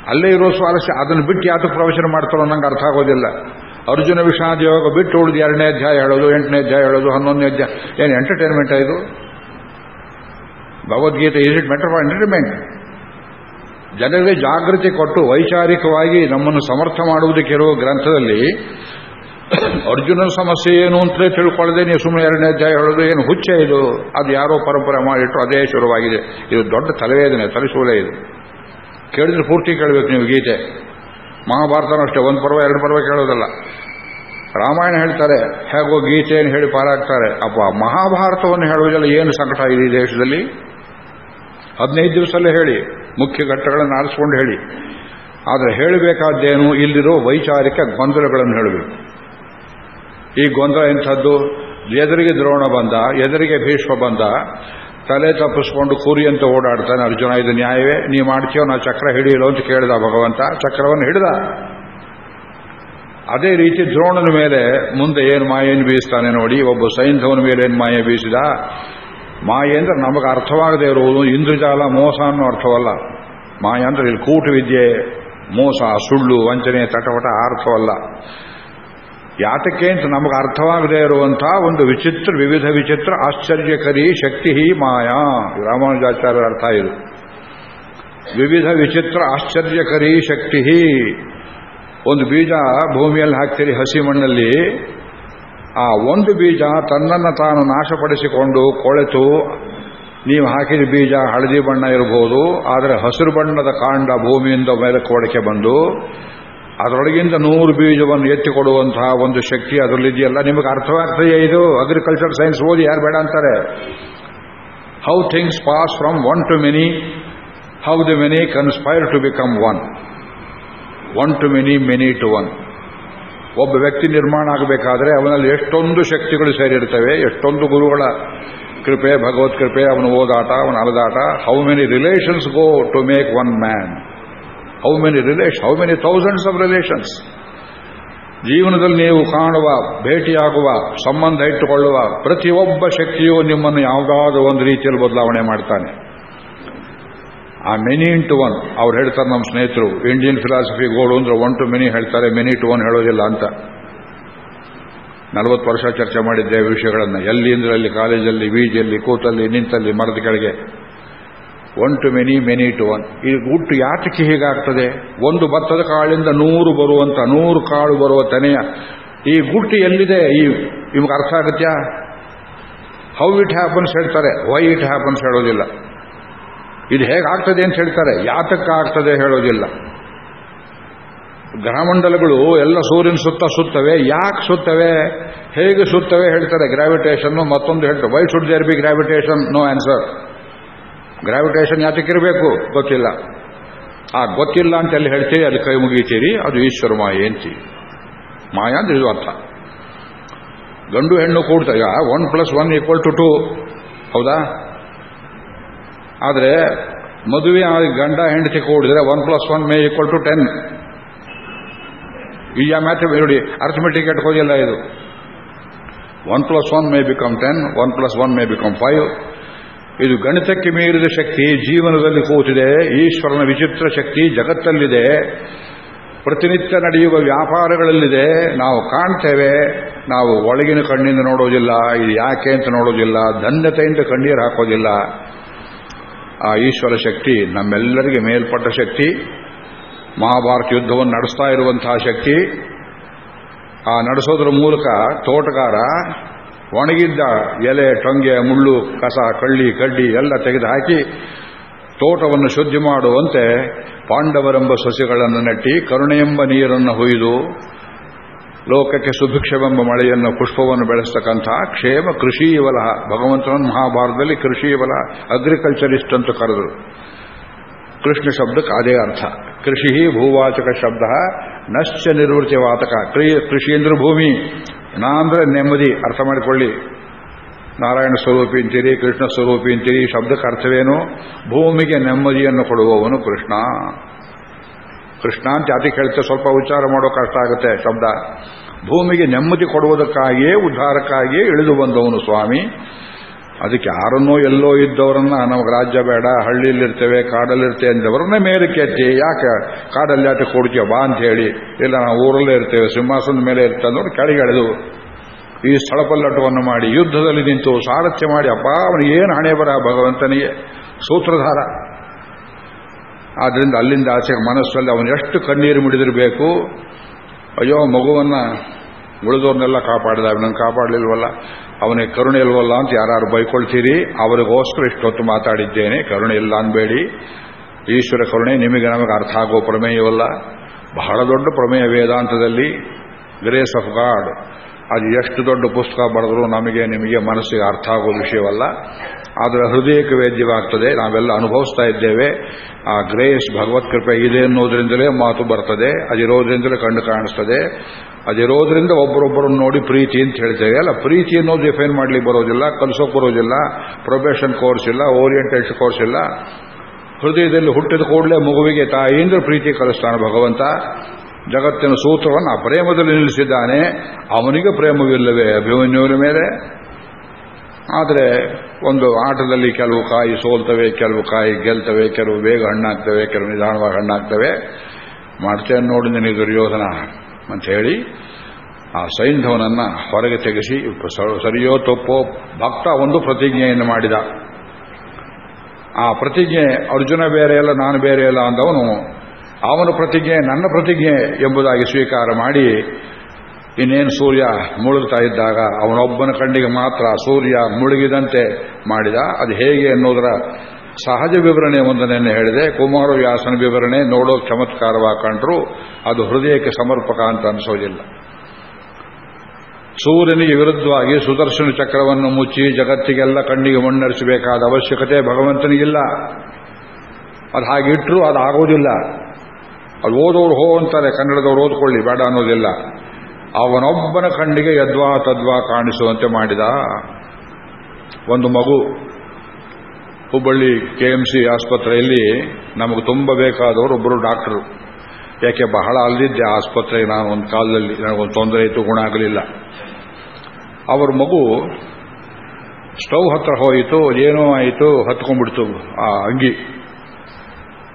ಅಲ್ಲೇ ಇರೋ ಸ್ವಾರಸ್ಯ. ಅದನ್ನು ಬಿಟ್ಟು ಯಾತಕ್ಕೆ ಪ್ರವಚನ ಮಾಡ್ತಾರೋ ನಂಗೆ ಅರ್ಥ ಆಗೋದಿಲ್ಲ. ಅರ್ಜುನ ವಿಷಾದ ಯೋಗ ಬಿಟ್ಟು ಉಳಿದು ಎರಡನೇ ಅಧ್ಯಾಯ ಹೇಳೋದು, ಎಂಟನೇ ಅಧ್ಯಾಯ ಹೇಳೋದು, ಹನ್ನೊಂದನೇ ಅಧ್ಯಾಯ. ಏನು ಎಂಟರ್ಟೈನ್ಮೆಂಟ್ ಇದು? Bhagavad Gita is it matter for entertainment ಜನರಿಗೆ ಜಾಗೃತಿ ಕೊಟ್ಟು ವೈಚಾರಿಕವಾಗಿ ನಮ್ಮನ್ನು ಸಮರ್ಥ ಮಾಡುವುದಕ್ಕಿರುವ ಗ್ರಂಥದಲ್ಲಿ ಅರ್ಜುನನ ಸಮಸ್ಯೆ ಏನು ಅಂತಲೇ ತಿಳ್ಕೊಳ್ಳದೆ ನೀವು ಸುಮ್ಮನೆ ಎರಡನೇ ಅಧ್ಯಾಯ ಹೇಳೋದು, ಏನು ಹುಚ್ಚೆ ಇದು? ಅದು ಯಾರೋ ಪರಂಪರೆ ಮಾಡಿಟ್ಟು ಅದೇ ಶುರುವಾಗಿದೆ. ಇದು ದೊಡ್ಡ ತಲೆವೇದನೆ ತಲೆಸೂಲೆ ಇದು. ಕೇಳಿದ್ರೆ ಪೂರ್ತಿ ಕೇಳಬೇಕು ನೀವು ಗೀತೆ. ಮಹಾಭಾರತನೂ ಅಷ್ಟೇ, ಒಂದು ಪರ್ವ, ಎರಡು ಪರ್ವ ಕೇಳೋದಲ್ಲ. ರಾಮಾಯಣ ಹೇಳ್ತಾರೆ, ಹೇಗೋ ಗೀತೆಯನ್ನು ಹೇಳಿ ಪಾರಾಗ್ತಾರೆ ಅಪ್ಪ ಮಹಾಭಾರತವನ್ನು ಹೇಳುವುದಲ್ಲ ಏನು ಸಂಕಟ ಇದೆ ಈ ದೇಶದಲ್ಲಿ? ಹದಿನೈದು ದಿವಸಲ್ಲೇ ಹೇಳಿ, ಮುಖ್ಯ ಘಟ್ಟಗಳನ್ನು ಆರಿಸ್ಕೊಂಡು ಹೇಳಿ. ಆದರೆ ಹೇಳಬೇಕಾದ್ದೇನು, ಇಲ್ಲಿರೋ ವೈಚಾರಿಕ ಗೊಂದಲಗಳನ್ನು ಹೇಳಬೇಕು. ಈ ಗೊಂದಲ ಎಂಥದ್ದು? ಎದುರಿಗೆ ದ್ರೋಣ ಬಂದ, ಎದುರಿಗೆ ಭೀಷ್ಮ ಬಂದ ತಲೆ ತಪ್ಪಿಸ್ಕೊಂಡು ಕೂರಿ ಅಂತ ಓಡಾಡ್ತಾನೆ ಅರ್ಜುನ, ಇದು ನ್ಯಾಯವೇ? ನೀ ಮಾಡ್ತೀಯೋ, ನಾ ಚಕ್ರ ಹಿಡಿಯಲು ಅಂತ ಕೇಳಿದ ಭಗವಂತ. ಚಕ್ರವನ್ನು ಹಿಡಿದ. ಅದೇ ರೀತಿ ದ್ರೋಣನ ಮೇಲೆ ಮುಂದೆ ಏನು ಮಾಯೇನು ಬೀಸ್ತಾನೆ ನೋಡಿ, ಒಬ್ಬ ಸೈಂಧವನ ಮೇಲೆ ಏನು ಮಾಯೆ ಬೀಸಿದ? ಮಾಯೆ ಅಂದ್ರೆ ನಮಗೆ ಅರ್ಥವಾಗದೇ ಇರುವುದು, ಇಂದ್ರಜಾಲ ಮೋಸ ಅನ್ನೋ ಅರ್ಥವಲ್ಲ. ಮಾಯ ಅಂದ್ರೆ ಇಲ್ಲಿ ಕೂಟು ವಿದ್ಯೆ, ಮೋಸ, ಸುಳ್ಳು, ವಂಚನೆ, ತಟವಟ ಅರ್ಥವಲ್ಲ. ಯಾತಕ್ಕೆ ಅಂತ ನಮಗೆ ಅರ್ಥವಾಗದೇ ಇರುವಂತಹ ಒಂದು ವಿಚಿತ್ರ, ವಿವಿಧ ವಿಚಿತ್ರ ಆಶ್ಚರ್ಯಕರಿ ಶಕ್ತಿ ಮಾಯಾ. ರಾಮಾನುಜಾಚಾರ್ಯರ ಅರ್ಥ ಇದು. ವಿವಿಧ ವಿಚಿತ್ರ ಆಶ್ಚರ್ಯಕರಿ ಶಕ್ತಿ ಒಂದು ಬೀಜ ಭೂಮಿಯಲ್ಲಿ ಹಾಕ್ತೀರಿ ಹಸಿ ಮಣ್ಣಲ್ಲಿ. ಆ ಒಂದು ಬೀಜ ತನ್ನನ್ನು ತಾನು ನಾಶಪಡಿಸಿಕೊಂಡು ಕೊಳೆತು. ನೀವು ಹಾಕಿದ ಬೀಜ ಹಳದಿ ಬಣ್ಣ ಇರಬಹುದು ಆದರೆ ಹಸಿರು ಬಣ್ಣದ ಕಾಂಡ ಭೂಮಿಯಿಂದ ಮೇಲೆ ಒಡಕೆ ಬಂದು ಅದರೊಳಗಿಂದ ನೂರು ಬೀಜವನ್ನು ಎತ್ತಿಕೊಡುವಂತಹ ಒಂದು ಶಕ್ತಿ ಅದರಲ್ಲಿದೆಯಲ್ಲ. ನಿಮಗೆ ಅರ್ಥವಾಗ್ತದೆಯೇ ಇದು? ಅಗ್ರಿಕಲ್ಚರ್ ಸೈನ್ಸ್ ಓದಿ ಯಾರು ಬೇಡ ಅಂತಾರೆ? How things pass from one to many how the many conspire to become one one to many many to one ಒಬ್ಬ ವ್ಯಕ್ತಿ ನಿರ್ಮಾಣ ಆಗಬೇಕಾದ್ರೆ ಅವನಲ್ಲಿ ಎಷ್ಟೊಂದು ಶಕ್ತಿಗಳು ಸೇರಿರ್ತವೆ, ಎಷ್ಟೊಂದು ಗುರುಗಳ ಕೃಪೆ, ಭಗವತ್ ಕೃಪೆ, ಅವನ ಓದಾಟ, ಅವನ ಅಲದಾಟ how many relations go to make one man how many relation how many thousands of relations ಜೀವನದಲ್ಲಿ ನೀವು ಕಾಣುವ, ಭೇಟಿಯಾಗುವ, ಸಂಬಂಧ ಇಟ್ಟುಕೊಳ್ಳುವ ಪ್ರತಿಯೊಬ್ಬ ಶಕ್ತಿಯೂ ನಿಮ್ಮನ್ನು ಯಾವುದಾದ್ರೂ ಒಂದು ರೀತಿಯಲ್ಲಿ ಬದಲಾವಣೆ ಮಾಡ್ತಾನೆ. ಆ ಮೆನಿ ಇಂಟು ಒನ್ ಅವ್ರು ಹೇಳ್ತಾರೆ ನಮ್ಮ ಸ್ನೇಹಿತರು ಇಂಡಿಯನ್ ಫಿಲಾಸಫಿ ಗೋಳು ಅಂದ್ರೆ ಒನ್ ಟು ಮೆನಿ ಹೇಳ್ತಾರೆ ಮೆನಿ ಟು ಒನ್ ಹೇಳೋದಿಲ್ಲ ಅಂತ. ನಲವತ್ತು ವರ್ಷ ಚರ್ಚೆ ಮಾಡಿದ್ದೇವೆ ವಿಷಯಗಳನ್ನು, ಎಲ್ಲಿ ಅಂದ್ರೆ ಅಲ್ಲಿ ಕಾಲೇಜಲ್ಲಿ ಬೀಜಲ್ಲಿ ಕೂತಲ್ಲಿ, ನಿಂತಲ್ಲಿ, ಮರದ ಕೆಳಗೆ. One to many many to one ಈ ಗುಟ್ಟು ಯಾತಕ್ಕೆ ಹೀಗಾಗ್ತದೆ? ಒಂದು ಭತ್ತದ ಕಾಳಿಂದ ನೂರು ಬರುವಂತ, ನೂರು ಕಾಳು ಬರುವ ತನೆಯ. ಈ ಗುಟ್ಟು ಎಲ್ಲಿದೆ? ಈ ನಿಮ್ಗೆ ಅರ್ಥ ಆಗತ್ಯ? ಹೌ ಇಟ್ ಹ್ಯಾಪನ್ಸ್ ಹೇಳ್ತಾರೆ. ವೈ ಇಟ್ ಹ್ಯಾಪನ್ಸ್ ಹೇಳೋದಿಲ್ಲ. ಇದು ಹೇಗಾಗ್ತದೆ ಅಂತ ಹೇಳ್ತಾರೆ. ಯಾತಕ್ಕಾಗ್ತದೆ ಹೇಳೋದಿಲ್ಲ. ಗ್ರಹಮಂಡಲಗಳು ಎಲ್ಲ ಸೂರ್ಯನ ಸುತ್ತ ಸುತ್ತವೆ. ಯಾಕೆ ಸುತ್ತವೆ? ಹೇಗೆ ಸುತ್ತವೆ ಹೇಳ್ತಾರೆ. ಗ್ರಾವಿಟೇಷನ್ ಮತ್ತೊಂದು ಹೇಳ್ತಾರೆ. Why should there be gravitation no answer gravitation ಯಾತಕ್ಕಿರಬೇಕು? ಗೊತ್ತಿಲ್ಲ. ಆ ಗೊತ್ತಿಲ್ಲ ಅಂತ ಎಲ್ಲಿ ಹೇಳ್ತೀರಿ, ಅದು ಕೈ ಮುಗಿತೀರಿ, ಅದು ಈಶ್ವರ ಮಾಯೆ ಅಂತೀವಿ ಮಾಯ ಅಂದ್ರೆ ಇದು ಅರ್ಥ. ಗಂಡು ಹೆಣ್ಣು ಕೂಡ್ತಾಗ one plus one equal to two ಹೌದಾ? ಆದರೆ ಮದುವೆ ಗಂಡ ಹೆಂಡತಿ ಕೂಡಿದ್ರೆ one plus one may equal to ten ಈ ಮ್ಯಾಥ್ ನೋಡಿ ಅರ್ಥಮೆಟಿಕ್ ಹೋಗಿಲ್ಲ ಇದು. One plus one may become ten one plus one may become five ಇದು ಗಣಿತಕ್ಕೆ ಮೀರಿದ ಶಕ್ತಿ ಜೀವನದಲ್ಲಿ ಕೂತಿದೆ, ಈಶ್ವರನ ವಿಚಿತ್ರ ಶಕ್ತಿ ಜಗತ್ತಲ್ಲಿದೆ, ಪ್ರತಿನಿತ್ಯ ನಡೆಯುವ ವ್ಯಾಪಾರಗಳಲ್ಲಿದೆ, ನಾವು ಕಾಣ್ತೇವೆ, ನಾವು ಒಳಗಿನ ಕಣ್ಣಿಂದ ನೋಡೋದಿಲ್ಲ, ಇದು ಯಾಕೆ ಅಂತ ನೋಡೋದಿಲ್ಲ, ಧನ್ಯತೆಯಿಂದ ಕಣ್ಣೀರು ಹಾಕೋದಿಲ್ಲ. ಆ ಈಶ್ವರ ಶಕ್ತಿ ನಮ್ಮೆಲ್ಲರಿಗೆ ಮೇಲ್ಪಟ್ಟ ಶಕ್ತಿ, ಮಹಾಭಾರತ ಯುದ್ಧವನ್ನು ನಡೆಸ್ತಾ ಇರುವಂತಹ ಶಕ್ತಿ. ಆ ನಡೆಸೋದ್ರ ಮೂಲಕ ತೋಟಗಾರ ಒಣಗಿದ್ದ ಎಲೆ, ಟೊಂಗೆ, ಮುಳ್ಳು, ಕಸ, ಕಳ್ಳಿ, ಕಡ್ಡಿ ಎಲ್ಲ ತೆಗೆದುಹಾಕಿ ತೋಟವನ್ನು ಶುದ್ಧಿ ಮಾಡುವಂತೆ ಪಾಂಡವರೆಂಬ ಸಸಿಗಳನ್ನು ನೆಟ್ಟಿ ಕರುಣೆಯೆಂಬ ನೀರನ್ನು ಹೊಯ್ದು ಲೋಕಕ್ಕೆ ಸುಭಿಕ್ಷವೆಂಬ ಮಳೆಯನ್ನು ಪುಷ್ಪವನ್ನು ಬೆಳೆಸ್ತಕ್ಕಂಥ ಕ್ಷೇಮ ಕೃಷಿಯವಲ ಭಗವಂತನ ಮಹಾಭಾರತದಲ್ಲಿ ಕೃಷಿಯವಲ ಅಗ್ರಿಕಲ್ಚರಿಸ್ಟ್ ಅಂತ ಕರೆದರು. ಕೃಷ್ಣ ಶಬ್ದಕ್ಕೆ ಅದೇ ಅರ್ಥ. ಕೃಷಿ ಭೂವಾಚಕ ಶಬ್ದ ನಶ್ಚ ನಿರ್ವೃತಿವಾತಕ ಕೃಷಿ ಅಂದ್ರೆ ಭೂಮಿ. ನಾ ಅಂದ್ರೆ ನೆಮ್ಮದಿ, ಅರ್ಥ ಮಾಡಿಕೊಳ್ಳಿ. ನಾರಾಯಣ ಸ್ವರೂಪಿ ಅಂತೀರಿ ಕೃಷ್ಣ ಸ್ವರೂಪಿ ಅಂತೀರಿ ಶಬ್ದಕ್ಕೆ ಅರ್ಥವೇನು? ಭೂಮಿಗೆ ನೆಮ್ಮದಿಯನ್ನು ಕೊಡುವವನು ಕೃಷ್ಣ. ಕೃಷ್ಣ ಅಂತ ಅತಿ ಕೇಳುತ್ತೆ ಸ್ವಲ್ಪ ಉಚ್ಚಾರ ಮಾಡೋ ಕಷ್ಟ ಆಗುತ್ತೆ, ಶಬ್ದ. ಭೂಮಿಗೆ ನೆಮ್ಮದಿ ಕೊಡುವುದಕ್ಕಾಗಿಯೇ, ಉದ್ಧಾರಕ್ಕಾಗಿಯೇ ಇಳಿದು ಬಂದವನು ಸ್ವಾಮಿ. ಅದಕ್ಕೆ ಯಾರನ್ನೋ ಎಲ್ಲೋ ಇದ್ದವರನ್ನ ನಮಗೆ ರಾಜ್ಯ ಬೇಡ, ಹಳ್ಳಿಯಲ್ಲಿರ್ತೇವೆ, ಕಾಡಲ್ಲಿರ್ತೇವೆ ಅಂದವರನ್ನ ಮೇಲಕ್ಕೆ ಎತ್ತಿ, ಯಾಕೆ ಕಾಡಲ್ಲಿ ಯಾಕೆ ಕೊಡ್ತೀಯ ಬಾ ಅಂತ ಹೇಳಿ. ಇಲ್ಲ, ನಾವು ಊರಲ್ಲೇ ಇರ್ತೇವೆ, ಸಿಂಹಾಸನದ ಮೇಲೆ ಇರ್ತೇವೆ ನೋಡಿ ಕೆಳಗೆಳೆದು ಈ ಸ್ಥಳಪಲ್ಲಟವನ್ನು ಮಾಡಿ, ಯುದ್ಧದಲ್ಲಿ ನಿಂತು ಸಾರಥ್ಯ ಮಾಡಿ ಅಪ್ಪ ಅವನಿಗೆ ಏನು ಹಣೆ ಬರ ಭಗವಂತನಿಗೆ? ಸೂತ್ರಧಾರ. ಆದ್ದರಿಂದ ಅಲ್ಲಿಂದ ಆಚೆಗೆ ಮನಸ್ಸಲ್ಲಿ ಅವನು ಎಷ್ಟು ಕಣ್ಣೀರು ಮುಡಿದಿರಬೇಕು. ಅಯ್ಯೋ, ಮಗುವನ್ನ ಉಳಿದವ್ರನ್ನೆಲ್ಲ ಕಾಪಾಡಿದ ಅವನನ್ನು ಕಾಪಾಡಲಿಲ್ವಲ್ಲ? ಅವನಿಗೆ ಕರುಣೆ ಇಲ್ವಲ್ಲ ಅಂತ ಯಾರು ಬೈಕೊಳ್ತೀರಿ? ಅವರಿಗೋಸ್ಕರ ಇಷ್ಟೊತ್ತು ಮಾತಾಡಿದ್ದೇನೆ. ಕರುಣೆ ಇಲ್ಲ ಅನ್ಬೇಡಿ. ಈಶ್ವರ ಕರುಣೆ ನಿಮಗೆ ನಮಗೆ ಅರ್ಥ ಆಗೋ ಪ್ರಮೇಯವಲ್ಲ. ಬಹಳ ದೊಡ್ಡ ಪ್ರಮೇಯ ವೇದಾಂತದಲ್ಲಿ. ಗ್ರೇಸ್ ಆಫ್ ಗಾಡ್ ಅದು ಎಷ್ಟು ದೊಡ್ಡ ಪುಸ್ತಕ ಬರೆದ್ರು ನಮಗೆ ನಿಮಗೆ ಮನಸ್ಸಿಗೆ ಅರ್ಥ ಆಗೋ ವಿಷಯವಲ್ಲ. ಆದರೆ ಹೃದಯಕ್ಕೆ ವೇದ್ಯವಾಗ್ತದೆ. ನಾವೆಲ್ಲ ಅನುಭವಿಸ್ತಾ ಇದ್ದೇವೆ. ಆ ಗ್ರೇಸ್ ಭಗವತ್ ಕೃಪೆ ಇದೆ ಅನ್ನೋದ್ರಿಂದಲೇ ಮಾತು ಬರ್ತದೆ. ಅದಿರೋದ್ರಿಂದಲೇ ಕಂಡು ಕಾಣಿಸ್ತದೆ. ಅದಿರೋದ್ರಿಂದ ಒಬ್ಬರೊಬ್ಬರನ್ನು ನೋಡಿ ಪ್ರೀತಿ ಅಂತ ಹೇಳ್ತೇವೆ. ಅಲ್ಲ, ಪ್ರೀತಿ ಅನ್ನೋದು ಡಿಫೈನ್ ಮಾಡ್ಲಿಕ್ಕೆ ಬರೋದಿಲ್ಲ, ಕಲಿಸೋಕೆ ಬರೋದಿಲ್ಲ ಪ್ರೊಬೇಷನ್ ಕೋರ್ಸ್ ಇಲ್ಲ ಓರಿಯೆಂಟೇಷನ್ ಕೋರ್ಸ್ ಇಲ್ಲ. ಹೃದಯದಲ್ಲಿ ಹುಟ್ಟಿದ ಕೂಡಲೇ ಮಗುವಿಗೆ ತಾಯಿಯಿಂದ ಪ್ರೀತಿ ಕಲಿಸ್ತಾನೆ ಭಗವಂತ. ಜಗತ್ತಿನ ಸೂತ್ರವನ್ನು ಪ್ರೇಮದಲ್ಲಿ ನಿಲ್ಲಿಸಿದ್ದಾನೆ. ಅವನಿಗೆ ಪ್ರೇಮವಿಲ್ಲವೇ ಅಭಿಮನ್ಯುವಿನ ಮೇಲೆ? ಆದರೆ ಒಂದು ಆಟದಲ್ಲಿ ಕೆಲವು ಕಾಯಿ ಸೋಲ್ತವೆ, ಕೆಲವು ಕಾಯಿ ಗೆಲ್ತವೆ, ಕೆಲವು ಬೇಗ ಹಣ್ಣಾಗ್ತವೆ, ಕೆಲವು ನಿಧಾನವಾಗಿ ಹಣ್ಣಾಗ್ತವೆ. ಮಾಡ್ತೇನೆ ನೋಡಿ ನಿನಗೆ ದುರ್ಯೋಧನ ಅಂತ ಹೇಳಿ ಆ ಸೈಂಧವನನ್ನ ಹೊರಗೆ ತೆಗೆಸಿ ಸರಿಯೋ ತಪ್ಪೋ ಭಕ್ತ ಒಂದು ಪ್ರತಿಜ್ಞೆಯನ್ನು ಮಾಡಿದ. ಆ ಪ್ರತಿಜ್ಞೆ ಅರ್ಜುನ ಬೇರೆ ಅಲ್ಲ ನಾನು ಬೇರೆ ಅಲ್ಲ ಅಂದವನು ಅವನ ಪ್ರತಿಜ್ಞೆ ನನ್ನ ಪ್ರತಿಜ್ಞೆ ಎಂಬುದಾಗಿ ಸ್ವೀಕಾರ ಮಾಡಿ, ಇನ್ನೇನು ಸೂರ್ಯ ಮುಳುಗ್ತಾ ಇದ್ದಾಗ ಅವನೊಬ್ಬನ ಕಣ್ಣಿಗೆ ಮಾತ್ರ ಸೂರ್ಯ ಮುಳುಗಿದಂತೆ ಮಾಡಿದ. ಅದು ಹೇಗೆ ಅನ್ನೋದರ ಸಹಜ ವಿವರಣೆ ಒಂದನ್ನೇ ಹೇಳಿದೆ. ಕುಮಾರ ವ್ಯಾಸನ ವಿವರಣೆ ನೋಡೋ ಚಮತ್ಕಾರವಾಗಿ ಕಂಡ್ರು, ಅದು ಹೃದಯಕ್ಕೆ ಸಮರ್ಪಕ ಅಂತ ಅನಿಸೋದಿಲ್ಲ. ಸೂರ್ಯನಿಗೆ ವಿರುದ್ಧವಾಗಿ ಸುದರ್ಶನ ಚಕ್ರವನ್ನು ಮುಚ್ಚಿ ಜಗತ್ತಿಗೆಲ್ಲ ಕಣ್ಣಿಗೆ ಮಣ್ಣರಿಸಬೇಕಾದ ಅವಶ್ಯಕತೆ ಭಗವಂತನಿಗಿಲ್ಲ. ಅದು ಹಾಗಿಟ್ಟರೂ ಅದು ಆಗೋದಿಲ್ಲ. ಅದು ಓದೋರು ಹೋ ಅಂತಾರೆ, ಕನ್ನಡದವ್ರು ಓದ್ಕೊಳ್ಳಿ, ಬೇಡ ಅನ್ನೋದಿಲ್ಲ. ಅವನೊಬ್ಬನ ಕಣ್ಣಿಗೆ ಯದ್ವಾ ತದ್ವಾ ಕಾಣಿಸುವಂತೆ ಮಾಡಿದ. ಒಂದು ಮಗು, ಹುಬ್ಬಳ್ಳಿ ಕೆಎಂಸಿ ಆಸ್ಪತ್ರೆಯಲ್ಲಿ ನಮಗೆ ತುಂಬ ಬೇಕಾದವರು ಒಬ್ಬರು ಡಾಕ್ಟರು. ಯಾಕೆ, ಬಹಳ ಅಲ್ಲಿದ್ದೆ ಆಸ್ಪತ್ರೆಗೆ ನಾನು ಒಂದು ಕಾಲದಲ್ಲಿ ನನಗೊಂದು ತೊಂದರೆ ಇತ್ತು, ಗುಣ ಆಗಲಿಲ್ಲ. ಅವರ ಮಗು ಸ್ಟವ್ ಹತ್ರ ಹೋಯಿತು, ಏನೋ ಆಯಿತು, ಹತ್ಕೊಂಡ್ಬಿಡ್ತು ಆ ಅಂಗಿ.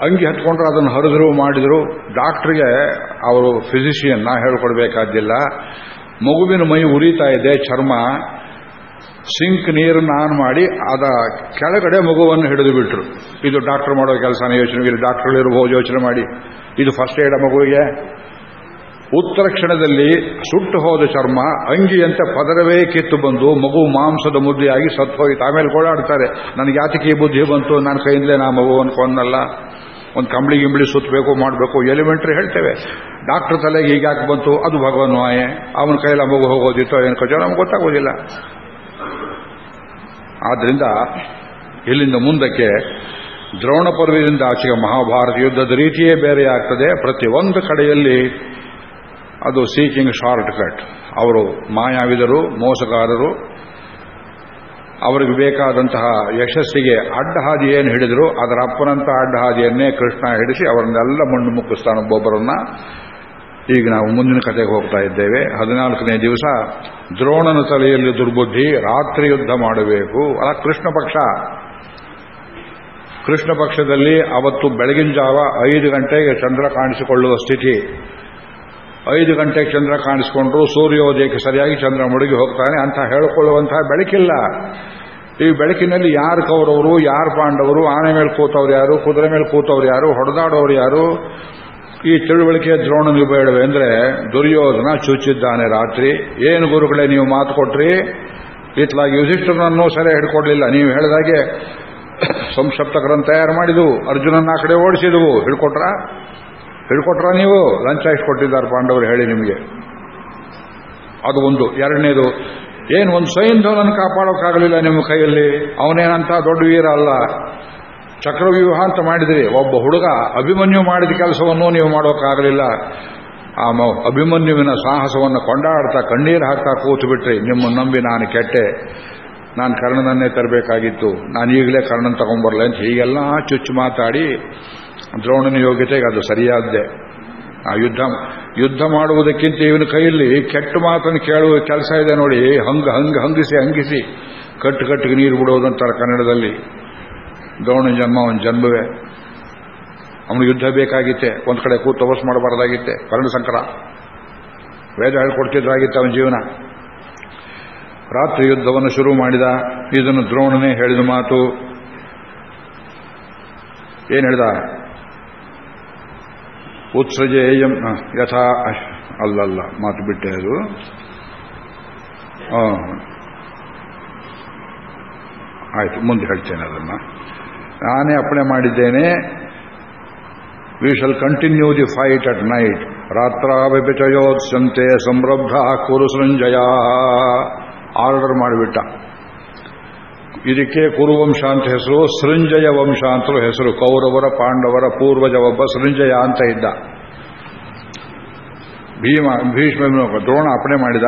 ಅಂಗಿ ಹತ್ಕೊಂಡ್ರೆ, ಅದನ್ನು ಹರಿದ್ರು, ಮಾಡಿದ್ರು. ಡಾಕ್ಟ್ರಿಗೆ ಅವರು ಫಿಸಿಷಿಯನ್ನ ಹೇಳ್ಕೊಡ್ಬೇಕಾದ್ದಿಲ್ಲ. ಮಗುವಿನ ಮೈ ಉರಿತಾ ಇದೆ, ಚರ್ಮ. ಸಿಂಕ್ ನೀರನ್ನು ಆನ್ ಮಾಡಿ, ಅದ ಕೆಳಗಡೆ ಮಗುವನ್ನು ಹಿಡಿದು ಬಿಟ್ರು. ಇದು ಡಾಕ್ಟರ್ ಮಾಡೋ ಕೆಲಸನ ಯೋಚನೆ ಇಲ್ಲಿ ಡಾಕ್ಟರ್ ಇರಬಹುದು ಯೋಚನೆ ಮಾಡಿ. ಇದು ಫಸ್ಟ್ ಏಡ ಮಗುವಿಗೆ. ಉತ್ತರ ಕ್ಷಣದಲ್ಲಿ ಸುಟ್ಟು ಹೋದ ಚರ್ಮ, ಅಂಗಿಯಂತೆ ಪದರವೇ ಕಿತ್ತು ಬಂದು, ಮಗು ಮಾಂಸದ ಮುದ್ದೆಯಾಗಿ ಸತ್ತು ಹೋಗಿತ್ತು ಆಮೇಲೆ ಗೋಳಾಡ್ತಾರೆ. ನನಗೆ ಯಾತಕ್ಕೆ ಬುದ್ಧಿ ಬಂತು ನನ್ನ ಕೈಯಿಂದಲೇ ನಾ ಮಗು ಅನ್ಕೊಂಡಲ್ಲ ಒಂದು ಕಂಬಳಿ ಗಿಂಬಳಿ ಸುತ್ತಬೇಕು ಮಾಡಬೇಕು ಎಲಿಮೆಂಟ್ರಿ ಹೇಳ್ತೇವೆ. ಡಾಕ್ಟರ್ ತಲೆಗೆ ಈಗ ಯಾಕೆ ಬಂತು, ಅದು ಭಗವನ್ ಮಾಯೆ. ಅವನ ಕೈಲ ಮಗು ಹೋಗೋದಿತ್ತು ಏನು ಕಚೋ ನಮ್ಗೆ ಗೊತ್ತಾಗೋದಿಲ್ಲ. ಆದ್ದರಿಂದ ಇಲ್ಲಿಂದ ಮುಂದಕ್ಕೆ ದ್ರೋಣ ಪರ್ವದಿಂದ ಆಚೆಗೆ ಮಹಾಭಾರತ ಯುದ್ಧದ ರೀತಿಯೇ ಬೇರೆ ಆಗ್ತದೆ. ಪ್ರತಿ ಒಂದು ಕಡೆಯಲ್ಲಿ ಅದು ಸೀಕಿಂಗ್ ಶಾರ್ಟ್ ಕಟ್ ಅವರು ಮಾಯಾವಿದರು, ಮೋಸಗಾರರು ಅವರಿಗೆ ಬೇಕಾದಂತಹ ಯಶಸ್ಸಿಗೆ ಅಡ್ಡ ಏನು ಹಿಡಿದ್ರು, ಅದರ ಅಪ್ಪನಂತ ಅಡ್ಡ ಹಾದಿಯನ್ನೇ ಕೃಷ್ಣ ಹಿಡಿಸಿ ಅವರನ್ನೆಲ್ಲ ಮಣ್ಣು ಮುಕ್ಕಿಸ್ತಾನೆ ಒಬ್ಬೊಬ್ಬರನ್ನ. ಈಗ ನಾವು ಮುಂದಿನ ಕಥೆಗೆ ಹೋಗ್ತಾ ಇದ್ದೇವೆ. ಹದಿನಾಲ್ಕನೇ ದಿವಸ ದ್ರೋಣನ ತಲೆಯಲ್ಲಿ ದುರ್ಬುದ್ಧಿ, ರಾತ್ರಿ ಯುದ್ಧ ಮಾಡಬೇಕು. ಅಲ್ಲ, ಕೃಷ್ಣ ಪಕ್ಷ. ಕೃಷ್ಣ ಪಕ್ಷದಲ್ಲಿ ಅವತ್ತು ಬೆಳಗಿನ ಜಾವ ಐದು ಗಂಟೆಗೆ ಚಂದ್ರ ಕಾಣಿಸಿಕೊಳ್ಳುವ ಸ್ಥಿತಿ. ಐದು ಗಂಟೆಗೆ ಚಂದ್ರ ಕಾಣಿಸ್ಕೊಂಡ್ರು, ಸೂರ್ಯೋದಯಕ್ಕೆ ಸರಿಯಾಗಿ ಚಂದ್ರ ಮುಳುಗಿ ಹೋಗ್ತಾನೆ ಅಂತ ಹೇಳಿಕೊಳ್ಳುವಂತಹ ಬೆಳಕಿಲ್ಲ. ಈ ಬೆಳಕಿನಲ್ಲಿ ಯಾರು ಕೌರವರು, ಯಾರು ಪಾಂಡವರು, ಆನೆ ಮೇಲೆ ಕೂತವ್ರು ಯಾರು, ಕುದುರೆ ಮೇಲೆ ಕೂತವ್ರು ಯಾರು, ಹೊಡೆದಾಡೋರು ಯಾರು? ಈ ತಿಳುವಳಿಕೆ ದ್ರೋಣನಿಗೆ ಬೇಡವೆ ಅಂದ್ರೆ ದುರ್ಯೋಧನ ಚುಚ್ಚಿದ್ದಾನೆ ರಾತ್ರಿ. ಏನು ಗುರುಗಳೇ, ನೀವು ಮಾತು ಕೊಟ್ರಿ? ಇತ್ಲಾಗಿ ಯುಧಿಷ್ಠರನನ್ನು ಸರಿ ಹಿಡ್ಕೊಡ್ಲಿಲ್ಲ. ನೀವು ಹೇಳಿದಾಗೆ ಸಂಶಪ್ತಕರನ್ನು ತಯಾರು ಮಾಡಿದವು ಅರ್ಜುನನ್ನ ಆ ಕಡೆ ಓಡಿಸಿದವು. ಹಿಡ್ಕೊಟ್ರ ಹಿಡ್ಕೊಟ್ರ ನೀವು? ಲಂಚ ಇಟ್ಕೊಟ್ಟಿದ್ದಾರೆ ಪಾಂಡವರು, ಹೇಳಿ ನಿಮಗೆ. ಅದು ಒಂದು. ಎರಡನೇದು, ಏನು ಒಂದು ಸೈನ್ಯವನ್ನು ಕಾಪಾಡೋಕ್ಕಾಗಲಿಲ್ಲ ನಿಮ್ಮ ಕೈಯಲ್ಲಿ? ಅವನೇನಂತ ದೊಡ್ಡ ವೀರ ಅಲ್ಲ. ಚಕ್ರವ್ಯೂಹ ಅಂತ ಮಾಡಿದ್ರಿ. ಒಬ್ಬ ಹುಡುಗ ಅಭಿಮನ್ಯು ಮಾಡಿದ ಕೆಲಸವನ್ನು ನೀವು ಮಾಡೋಕ್ಕಾಗಲಿಲ್ಲ. ಆ ಅಭಿಮನ್ಯುವಿನ ಸಾಹಸವನ್ನು ಕೊಂಡಾಡ್ತಾ ಕಣ್ಣೀರು ಹಾಕ್ತಾ ಕೂತು ಬಿಟ್ರಿ ನಿಮ್ಮನ್ನು ನಂಬಿ ನಾನು ಕೆಟ್ಟೆ. ನಾನು ಕರ್ಣನನ್ನೇ ತರಬೇಕಾಗಿತ್ತು. ನಾನು ಈಗಲೇ ಕರ್ಣನ್ ತಗೊಂಡ್ಬರಲ್ಲ ಅಂತ ಹೀಗೆಲ್ಲ ಚುಚ್ಚು ಮಾತಾಡಿ ದ್ರೋಣನ ಯೋಗ್ಯತೆಗೆ ಅದು ಸರಿಯಾದ್ದೆ. ಆ ಯುದ್ಧ ಯುದ್ಧ ಮಾಡುವುದಕ್ಕಿಂತ ಇವನ ಕೈಯಲ್ಲಿ ಕೆಟ್ಟ ಮಾತನ್ನು ಕೇಳುವ ಕೆಲಸ ಇದೆ ನೋಡಿ. ಹಂಗ ಹಂಗ, ಹಂಗಿಸಿ ಹಂಗಿಸಿ ಕಟ್ಟು ಕಟ್ಟಿಗೆ ನೀರು ಬಿಡೋದಂತಾರೆ ಕನ್ನಡದಲ್ಲಿ. ದ್ರೋಣ ಜನ್ಮ ಅವನ ಜನ್ಮವೇ. ಅವನು ಯುದ್ಧ ಬೇಕಾಗಿತ್ತೆ. ಒಂದು ಕಡೆ ಕೂತು ತಪಸ್ ಮಾಡಬಾರ್ದಾಗಿತ್ತೆ. ಕರ್ಣ ಸಂಕರ. ವೇದ ಹೇಳ್ಕೊಡ್ತಿದ್ರಾಗಿತ್ತು ಅವನ ಜೀವನ. ರಾತ್ರಿ ಯುದ್ಧವನ್ನು ಶುರು ಮಾಡಿದ ಇದನ್ನು ದ್ರೋಣನೇ ಹೇಳಿದ ಮಾತು. ಏನ್ ಹೇಳ್ದ? ಉತ್ಸಜೇಯಂ ಯಥಾ ಅಲ್ಲಲ್ಲ, ಮಾತು ಬಿಟ್ಟೆ ಅದು. ಆಯ್ತು, ಮುಂದೆ ಹೇಳ್ತೇನೆ ಅದನ್ನ. ನಾನೇ ಅಪ್ಪಣೆ ಮಾಡಿದ್ದೇನೆ we shall continue the fight at night ರಾತ್ರಾವಿಚಯೋತ್ಸಂತೆ ಸಮೃದ್ಧ ಕುರು ಸೃಂಜಯ ಆರ್ಡರ್ ಮಾಡಿಬಿಟ್ಟ. ಇದಕ್ಕೆ ಕುರುವಂಶ ಅಂತ ಹೆಸರು, ಸೃಂಜಯ ವಂಶ ಅಂತಲೂ ಹೆಸರು. ಕೌರವರ, ಪಾಂಡವರ ಪೂರ್ವಜ ಒಬ್ಬ ಸೃಂಜಯ ಅಂತ ಇದ್ದ. ಭೀಮ ಭೀಷ್ಮ ದ್ರೋಣ ಅಪ್ಪಣೆ ಮಾಡಿದ.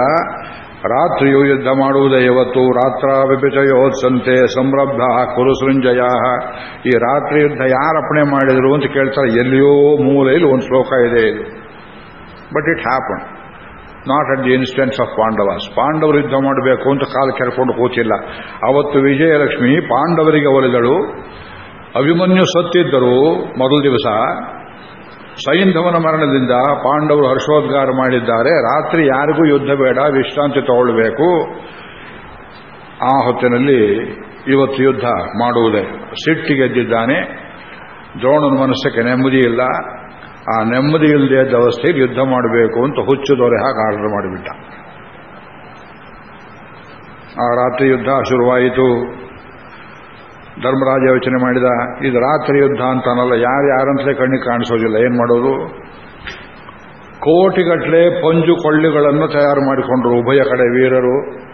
ರಾತ್ರಿಯು ಯುದ್ಧ ಮಾಡುವುದೇ ಇವತ್ತು ರಾತ್ರ ವಿಭಜಯೋತ್ಸಂತೆ ಸಂರಬ್ಧ ಕುರು ಸೃಂಜಯ. ಈ ರಾತ್ರಿ ಯುದ್ಧ ಯಾರು ಅಪ್ಪಣೆ ಮಾಡಿದ್ರು ಅಂತ ಕೇಳ್ತಾರೆ. ಎಲ್ಲಿಯೋ ಮೂಲೆಯಲ್ಲಿ ಒಂದು ಶ್ಲೋಕ ಇದೆ ಇದು. But it happen not at the instance of Pandavas ಪಾಂಡವರು ಯುದ್ಧ ಮಾಡಬೇಕು ಅಂತ ಕಾಲು ಕೆರ್ಕೊಂಡು ಕೂತಿಲ್ಲ. ಅವತ್ತು ವಿಜಯಲಕ್ಷ್ಮಿ ಪಾಂಡವರಿಗೆ ಒಲಿದಳು. ಅಭಿಮನ್ಯು ಸತ್ತಿದ್ದರು ಮೊದಲ ದಿವಸ. ಸೈಂಧವನ ಮರಣದಿಂದ ಪಾಂಡವರು ಹರ್ಷೋದ್ಗಾರ ಮಾಡಿದ್ದಾರೆ. ರಾತ್ರಿ ಯಾರಿಗೂ ಯುದ್ಧ ಬೇಡ, ವಿಶ್ರಾಂತಿ ತಗೊಳ್ಬೇಕು. ಆ ಹೊತ್ತಿನಲ್ಲಿ ಇವತ್ತು ಯುದ್ಧ ಮಾಡುವುದೇ. ಸಿಟ್ಟಿಗೆದ್ದಿದ್ದಾನೆ ದ್ರೋಣನ ಮನಸ್ಸಕ್ಕೆ ನೆಮ್ಮದಿ ಇಲ್ಲ. ಆ ನೆಮ್ಮದಿ ಇಲ್ಲದೆ ಅವಸ್ಥೆಯಲ್ಲಿ ಯುದ್ಧ ಮಾಡಬೇಕು ಅಂತ ಹುಚ್ಚದವರೇ ಹಾಗೆ ಆರ್ಡರ್ ಮಾಡಿಬಿಟ್ಟ. ಆ ರಾತ್ರಿ ಯುದ್ಧ ಶುರುವಾಯಿತು. ಧರ್ಮರಾಜ ಯೋಚನೆ ಮಾಡಿದ, ಇದು ರಾತ್ರಿ ಯುದ್ಧ ಅಂತಾನಲ್ಲ ಯಾರು ಯಾರಂತಲೇ ಕಣ್ಣಿಗೆ ಕಾಣಿಸೋದಿಲ್ಲ. ಏನು ಮಾಡೋದು? ಕೋಟಿಗಟ್ಟಲೆ ಪಂಜು ಕೊಳ್ಳಿಗಳನ್ನು ತಯಾರು ಮಾಡಿಕೊಂಡರು ಉಭಯ ಕಡೆ ವೀರರು.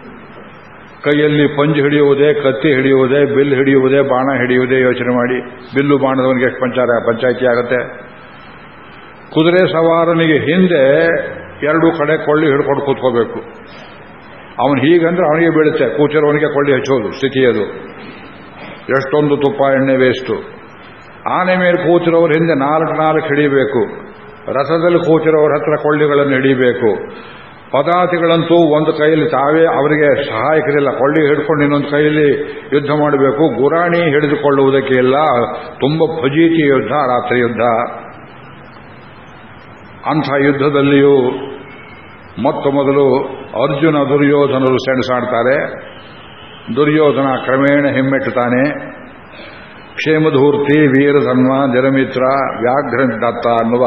ಕೈಯಲ್ಲಿ ಪಂಜು ಹಿಡಿಯುವುದೇ, ಕತ್ತಿ ಹಿಡಿಯುವುದೇ, ಬಿಲ್ ಹಿಡಿಯುವುದೇ, ಬಾಣ ಹಿಡಿಯುವುದೇ ಯೋಚನೆ ಮಾಡಿ. ಬಿಲ್ಲು ಬಾಣದವನಿಗೆ ಎಷ್ಟು ಪಂಚಾರ? ಪಂಚಾಯಿತಿ ಆಗತ್ತೆ. ಕುದುರೆ ಸವಾರನಿಗೆ ಹಿಂದೆ ಎರಡು ಕಡೆ ಕೊಳ್ಳಿ ಹಿಡ್ಕೊಂಡು ಕೂತ್ಕೋಬೇಕು. ಅವನು ಹೀಗಂದ್ರೆ ಅವನಿಗೆ ಬೀಳುತ್ತೆ. ಕೂತಿರೋವನಿಗೆ ಕೊಳ್ಳಿ ಹಚ್ಚೋದು ಸ್ಥಿತಿ ಅದು ಎಷ್ಟೊಂದು ತುಪ್ಪ, ಎಣ್ಣೆ ವೇಸ್ಟು ಆನೆ ಮೇಲೆ ಕೂತಿರೋರ ಹಿಂದೆ ನಾಲ್ಕು ನಾಲ್ಕು ಹಿಡಿಬೇಕು. ರಥದಲ್ಲಿ ಕೂತಿರೋರ ಹತ್ರ ಕೊಳ್ಳಿಗಳನ್ನು ಹಿಡಿಬೇಕು. ಪದಾರ್ಥಗಳಂತೂ ಒಂದು ಕೈಯಲ್ಲಿ ತಾವೇ ಅವರಿಗೆ ಸಹಾಯಕರಿಲ್ಲ. ಕೊಳ್ಳಿ ಹಿಡ್ಕೊಂಡು ಇನ್ನೊಂದು ಕೈಯಲ್ಲಿ ಯುದ್ಧ ಮಾಡಬೇಕು. ಗುರಾಣಿ ಹಿಡಿದುಕೊಳ್ಳುವುದಕ್ಕೆ ಇಲ್ಲ. ತುಂಬ ಫಜೀತಿ ಯುದ್ಧ, ರಾತ್ರಿ ಯುದ್ಧ. ಅಂಥ ಯುದ್ಧದಲ್ಲಿಯೂ ಮೊತ್ತ ಮೊದಲು ಅರ್ಜುನ ದುರ್ಯೋಧನರು ಸೆಣಸಾಡ್ತಾರೆ. ದುರ್ಯೋಧನ ಕ್ರಮೇಣ ಹಿಮ್ಮೆಟ್ಟುತ್ತಾನೆ. ಕ್ಷೇಮಧೂರ್ತಿ ವೀರಧನ್ವ ನಿರಮಿತ್ರ, ವ್ಯಾಘ್ರದತ್ತ ಅನ್ನುವ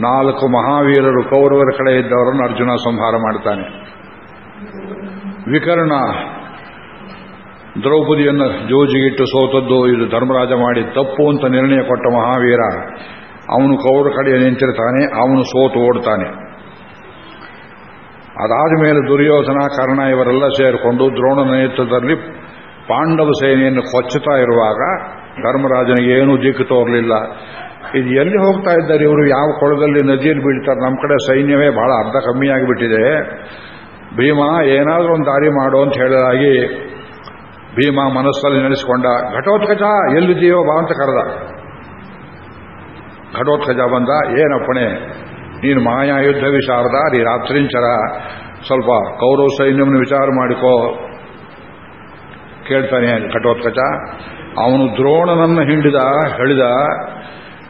ನಾಲ್ಕು ಮಹಾವೀರರು ಕೌರವರ ಕಡೆ ಇದ್ದವರನ್ನು ಅರ್ಜುನ ಸಂಹಾರ ಮಾಡ್ತಾನೆ ವಿಕರ್ಣ ದ್ರೌಪದಿಯನ್ನು ಜೋಜಿಗಿಟ್ಟು ಸೋತದ್ದು ಇದು ಧರ್ಮರಾಜ ಮಾಡಿ ತಪ್ಪು ಅಂತ ನಿರ್ಣಯ ಕೊಟ್ಟ ಮಹಾವೀರ. ಅವನು ಕೌರ ಕಡೆ ನಿಂತಿರ್ತಾನೆ, ಅವನು ಸೋತು ಓಡ್ತಾನೆ. ಅದಾದ ಮೇಲೆ ದುರ್ಯೋಧನ, ಕರ್ಣ ಇವರೆಲ್ಲ ಸೇರಿಕೊಂಡು ದ್ರೋಣ ನೇತೃತ್ವದಲ್ಲಿ ಪಾಂಡವ ಸೇನೆಯನ್ನು ಕೊಚ್ಚುತ್ತಾ ಇರುವಾಗ ಧರ್ಮರಾಜನಿಗೆ ಏನೂ ದಿಕ್ಕು ತೋರಲಿಲ್ಲ. ಇದು ಎಲ್ಲಿ ಹೋಗ್ತಾ ಇದ್ದಾರೆ ಇವರು? ಯಾವ ಕೊಳದಲ್ಲಿ ನದಿಯಲ್ಲಿ ಬೀಳ್ತಾರೆ? ನಮ್ಮ ಕಡೆ ಸೈನ್ಯವೇ ಬಹಳ ಅರ್ಧ ಕಮ್ಮಿ ಆಗಿಬಿಟ್ಟಿದೆ ಭೀಮಾ, ಏನಾದರೂ ಒಂದು ದಾರಿ ಮಾಡು ಅಂತ ಹೇಳಿದಾಗಿ ಭೀಮಾ ಮನಸ್ಸಲ್ಲಿ ನಡೆಸಿಕೊಂಡ ಘಟೋತ್ಕಚ ಎಲ್ಲಿದೆಯೋ ಬಾ ಅಂತ ಕರೆದ. ಘಟೋತ್ಕಜ ಬಂದ, ಏನಪ್ಪಣೆ, ನೀನು ಮಾಯಾ ಯುದ್ಧ ವಿಚಾರದ ನೀ ರಾತ್ರಿಂಚರ, ಸ್ವಲ್ಪ ಕೌರವ ಸೈನ್ಯವನ್ನು ವಿಚಾರ ಮಾಡಿಕೋ, ಕೇಳ್ತಾನೆ ಘಟೋತ್ಕಚ ಅವನು ದ್ರೋಣನನ್ನು ಹಿಂಡಿದ, ಹೇಳಿದ,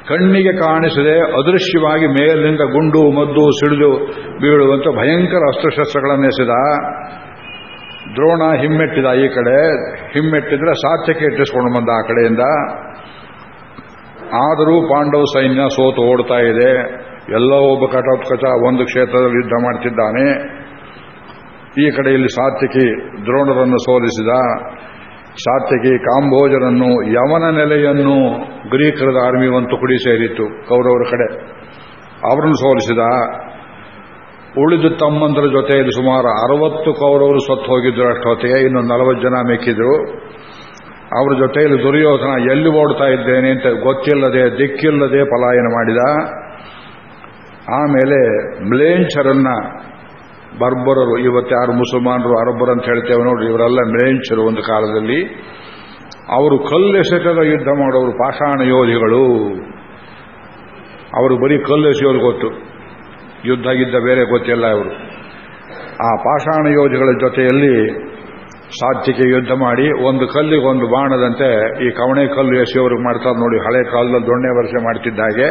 ಕಣ್ಣಿಗೆ ಕಾಣಿಸದೆ ಅದೃಶ್ಯವಾಗಿ ಮೇಲಿನಿಂದ ಗುಂಡು, ಮದ್ದು, ಸಿಡಿದು ಬೀಳುವಂತ ಭಯಂಕರ ಅಸ್ತ್ರಶಸ್ತ್ರಗಳನ್ನೆಸೆದ ದ್ರೋಣ ಹಿಮ್ಮೆಟ್ಟಿದ ಈ ಕಡೆ, ಹಿಮ್ಮೆಟ್ಟಿದ್ರೆ ಸಾತ್ಯಕ್ಕೆ ಇಟ್ಟಿಸ್ಕೊಂಡು ಬಂದ ಆ ಕಡೆಯಿಂದ. ಆದರೂ ಪಾಂಡವ ಸೈನ್ಯ ಸೋತು ಓಡ್ತಾ ಇದೆ. ಎಲ್ಲ ಒಬ್ಬ ಕಟೋತ್ಕಚ ಒಂದು ಕ್ಷೇತ್ರದಲ್ಲಿ ಯುದ್ಧ ಮಾಡ್ತಿದ್ದಾನೆ. ಈ ಕಡೆಯಲ್ಲಿ ಸಾತ್ಯಕಿ ದ್ರೋಣರನ್ನು ಸೋಲಿಸಿದ. ಸಾತ್ಯಕಿ ಕಾಂಬೋಜರನ್ನು ಯವನ ನೆಲೆಯನ್ನು ಗ್ರೀಕರದ ಆರ್ಮಿ ಒಂದು ಕುಡಿ ಸೇರಿತ್ತು, ಕೌರವರ ಕಡೆ. ಅವರನ್ನು ಸೋಲಿಸಿದ. ಉಳಿದು ತಮ್ಮಂದರ ಜೊತೆಯಲ್ಲಿ ಸುಮಾರು ಅರವತ್ತು ಕೌರವರು ಸತ್ತು ಹೋಗಿದ್ರು ಅಷ್ಟೊತ್ತಿಗೆ ಇನ್ನೊಂದು ನಲವತ್ತು ಜನ ಮೆಕ್ಕಿದ್ರು ಅವರ ಜೊತೆಯಲ್ಲಿ ದುರ್ಯೋಧನ ಎಲ್ಲಿ ಓಡ್ತಾ ಇದ್ದೇನೆ ಅಂತ ಗೊತ್ತಿಲ್ಲದೆ ದಿಕ್ಕಿಲ್ಲದೆ ಪಲಾಯನ ಮಾಡಿದ. ಆಮೇಲೆ ಮ್ಲೇಂಚರನ್ನ ಬರ್ಬರರು, ಇವತ್ತು ಯಾರು ಮುಸಲ್ಮಾನರು, ಅರಬ್ಬರು ಅಂತ ಹೇಳ್ತೇವೆ ನೋಡಿ ಇವರೆಲ್ಲ ಮ್ಲೇಂಚರು ಒಂದು ಕಾಲದಲ್ಲಿ. ಅವರು ಕಲ್ಲೆಸೆತದ ಯುದ್ಧ ಮಾಡೋರು ಪಾಷಾಣ ಯೋಧಿಗಳು. ಅವರು ಬರೀ ಕಲ್ಲೆಸೆಯೋರು ಗೊತ್ತು. ಯುದ್ಧ ಗಿದ್ದ ಬೇರೆ ಗೊತ್ತಿಲ್ಲ ಅವರು ಆ ಪಾಷಾಣ ಯೋಧಿಗಳ ಜೊತೆಯಲ್ಲಿ ಸಾತ್ವಿಕೆ ಯುದ್ಧ ಮಾಡಿ ಒಂದು ಕಲ್ಲಿಗೆ ಒಂದು ಬಾಣದಂತೆ ಈ ಕವಣೆ ಕಲ್ಲು ಎಸೆಯೋರಿಗೆ ಮಾಡ್ತಾರೆ ನೋಡಿ, ಹಳೆ ಕಾಲದಲ್ಲಿ ದೊಣ್ಣೆ ವರ್ಷ ಮಾಡ್ತಿದ್ದ ಹಾಗೆ.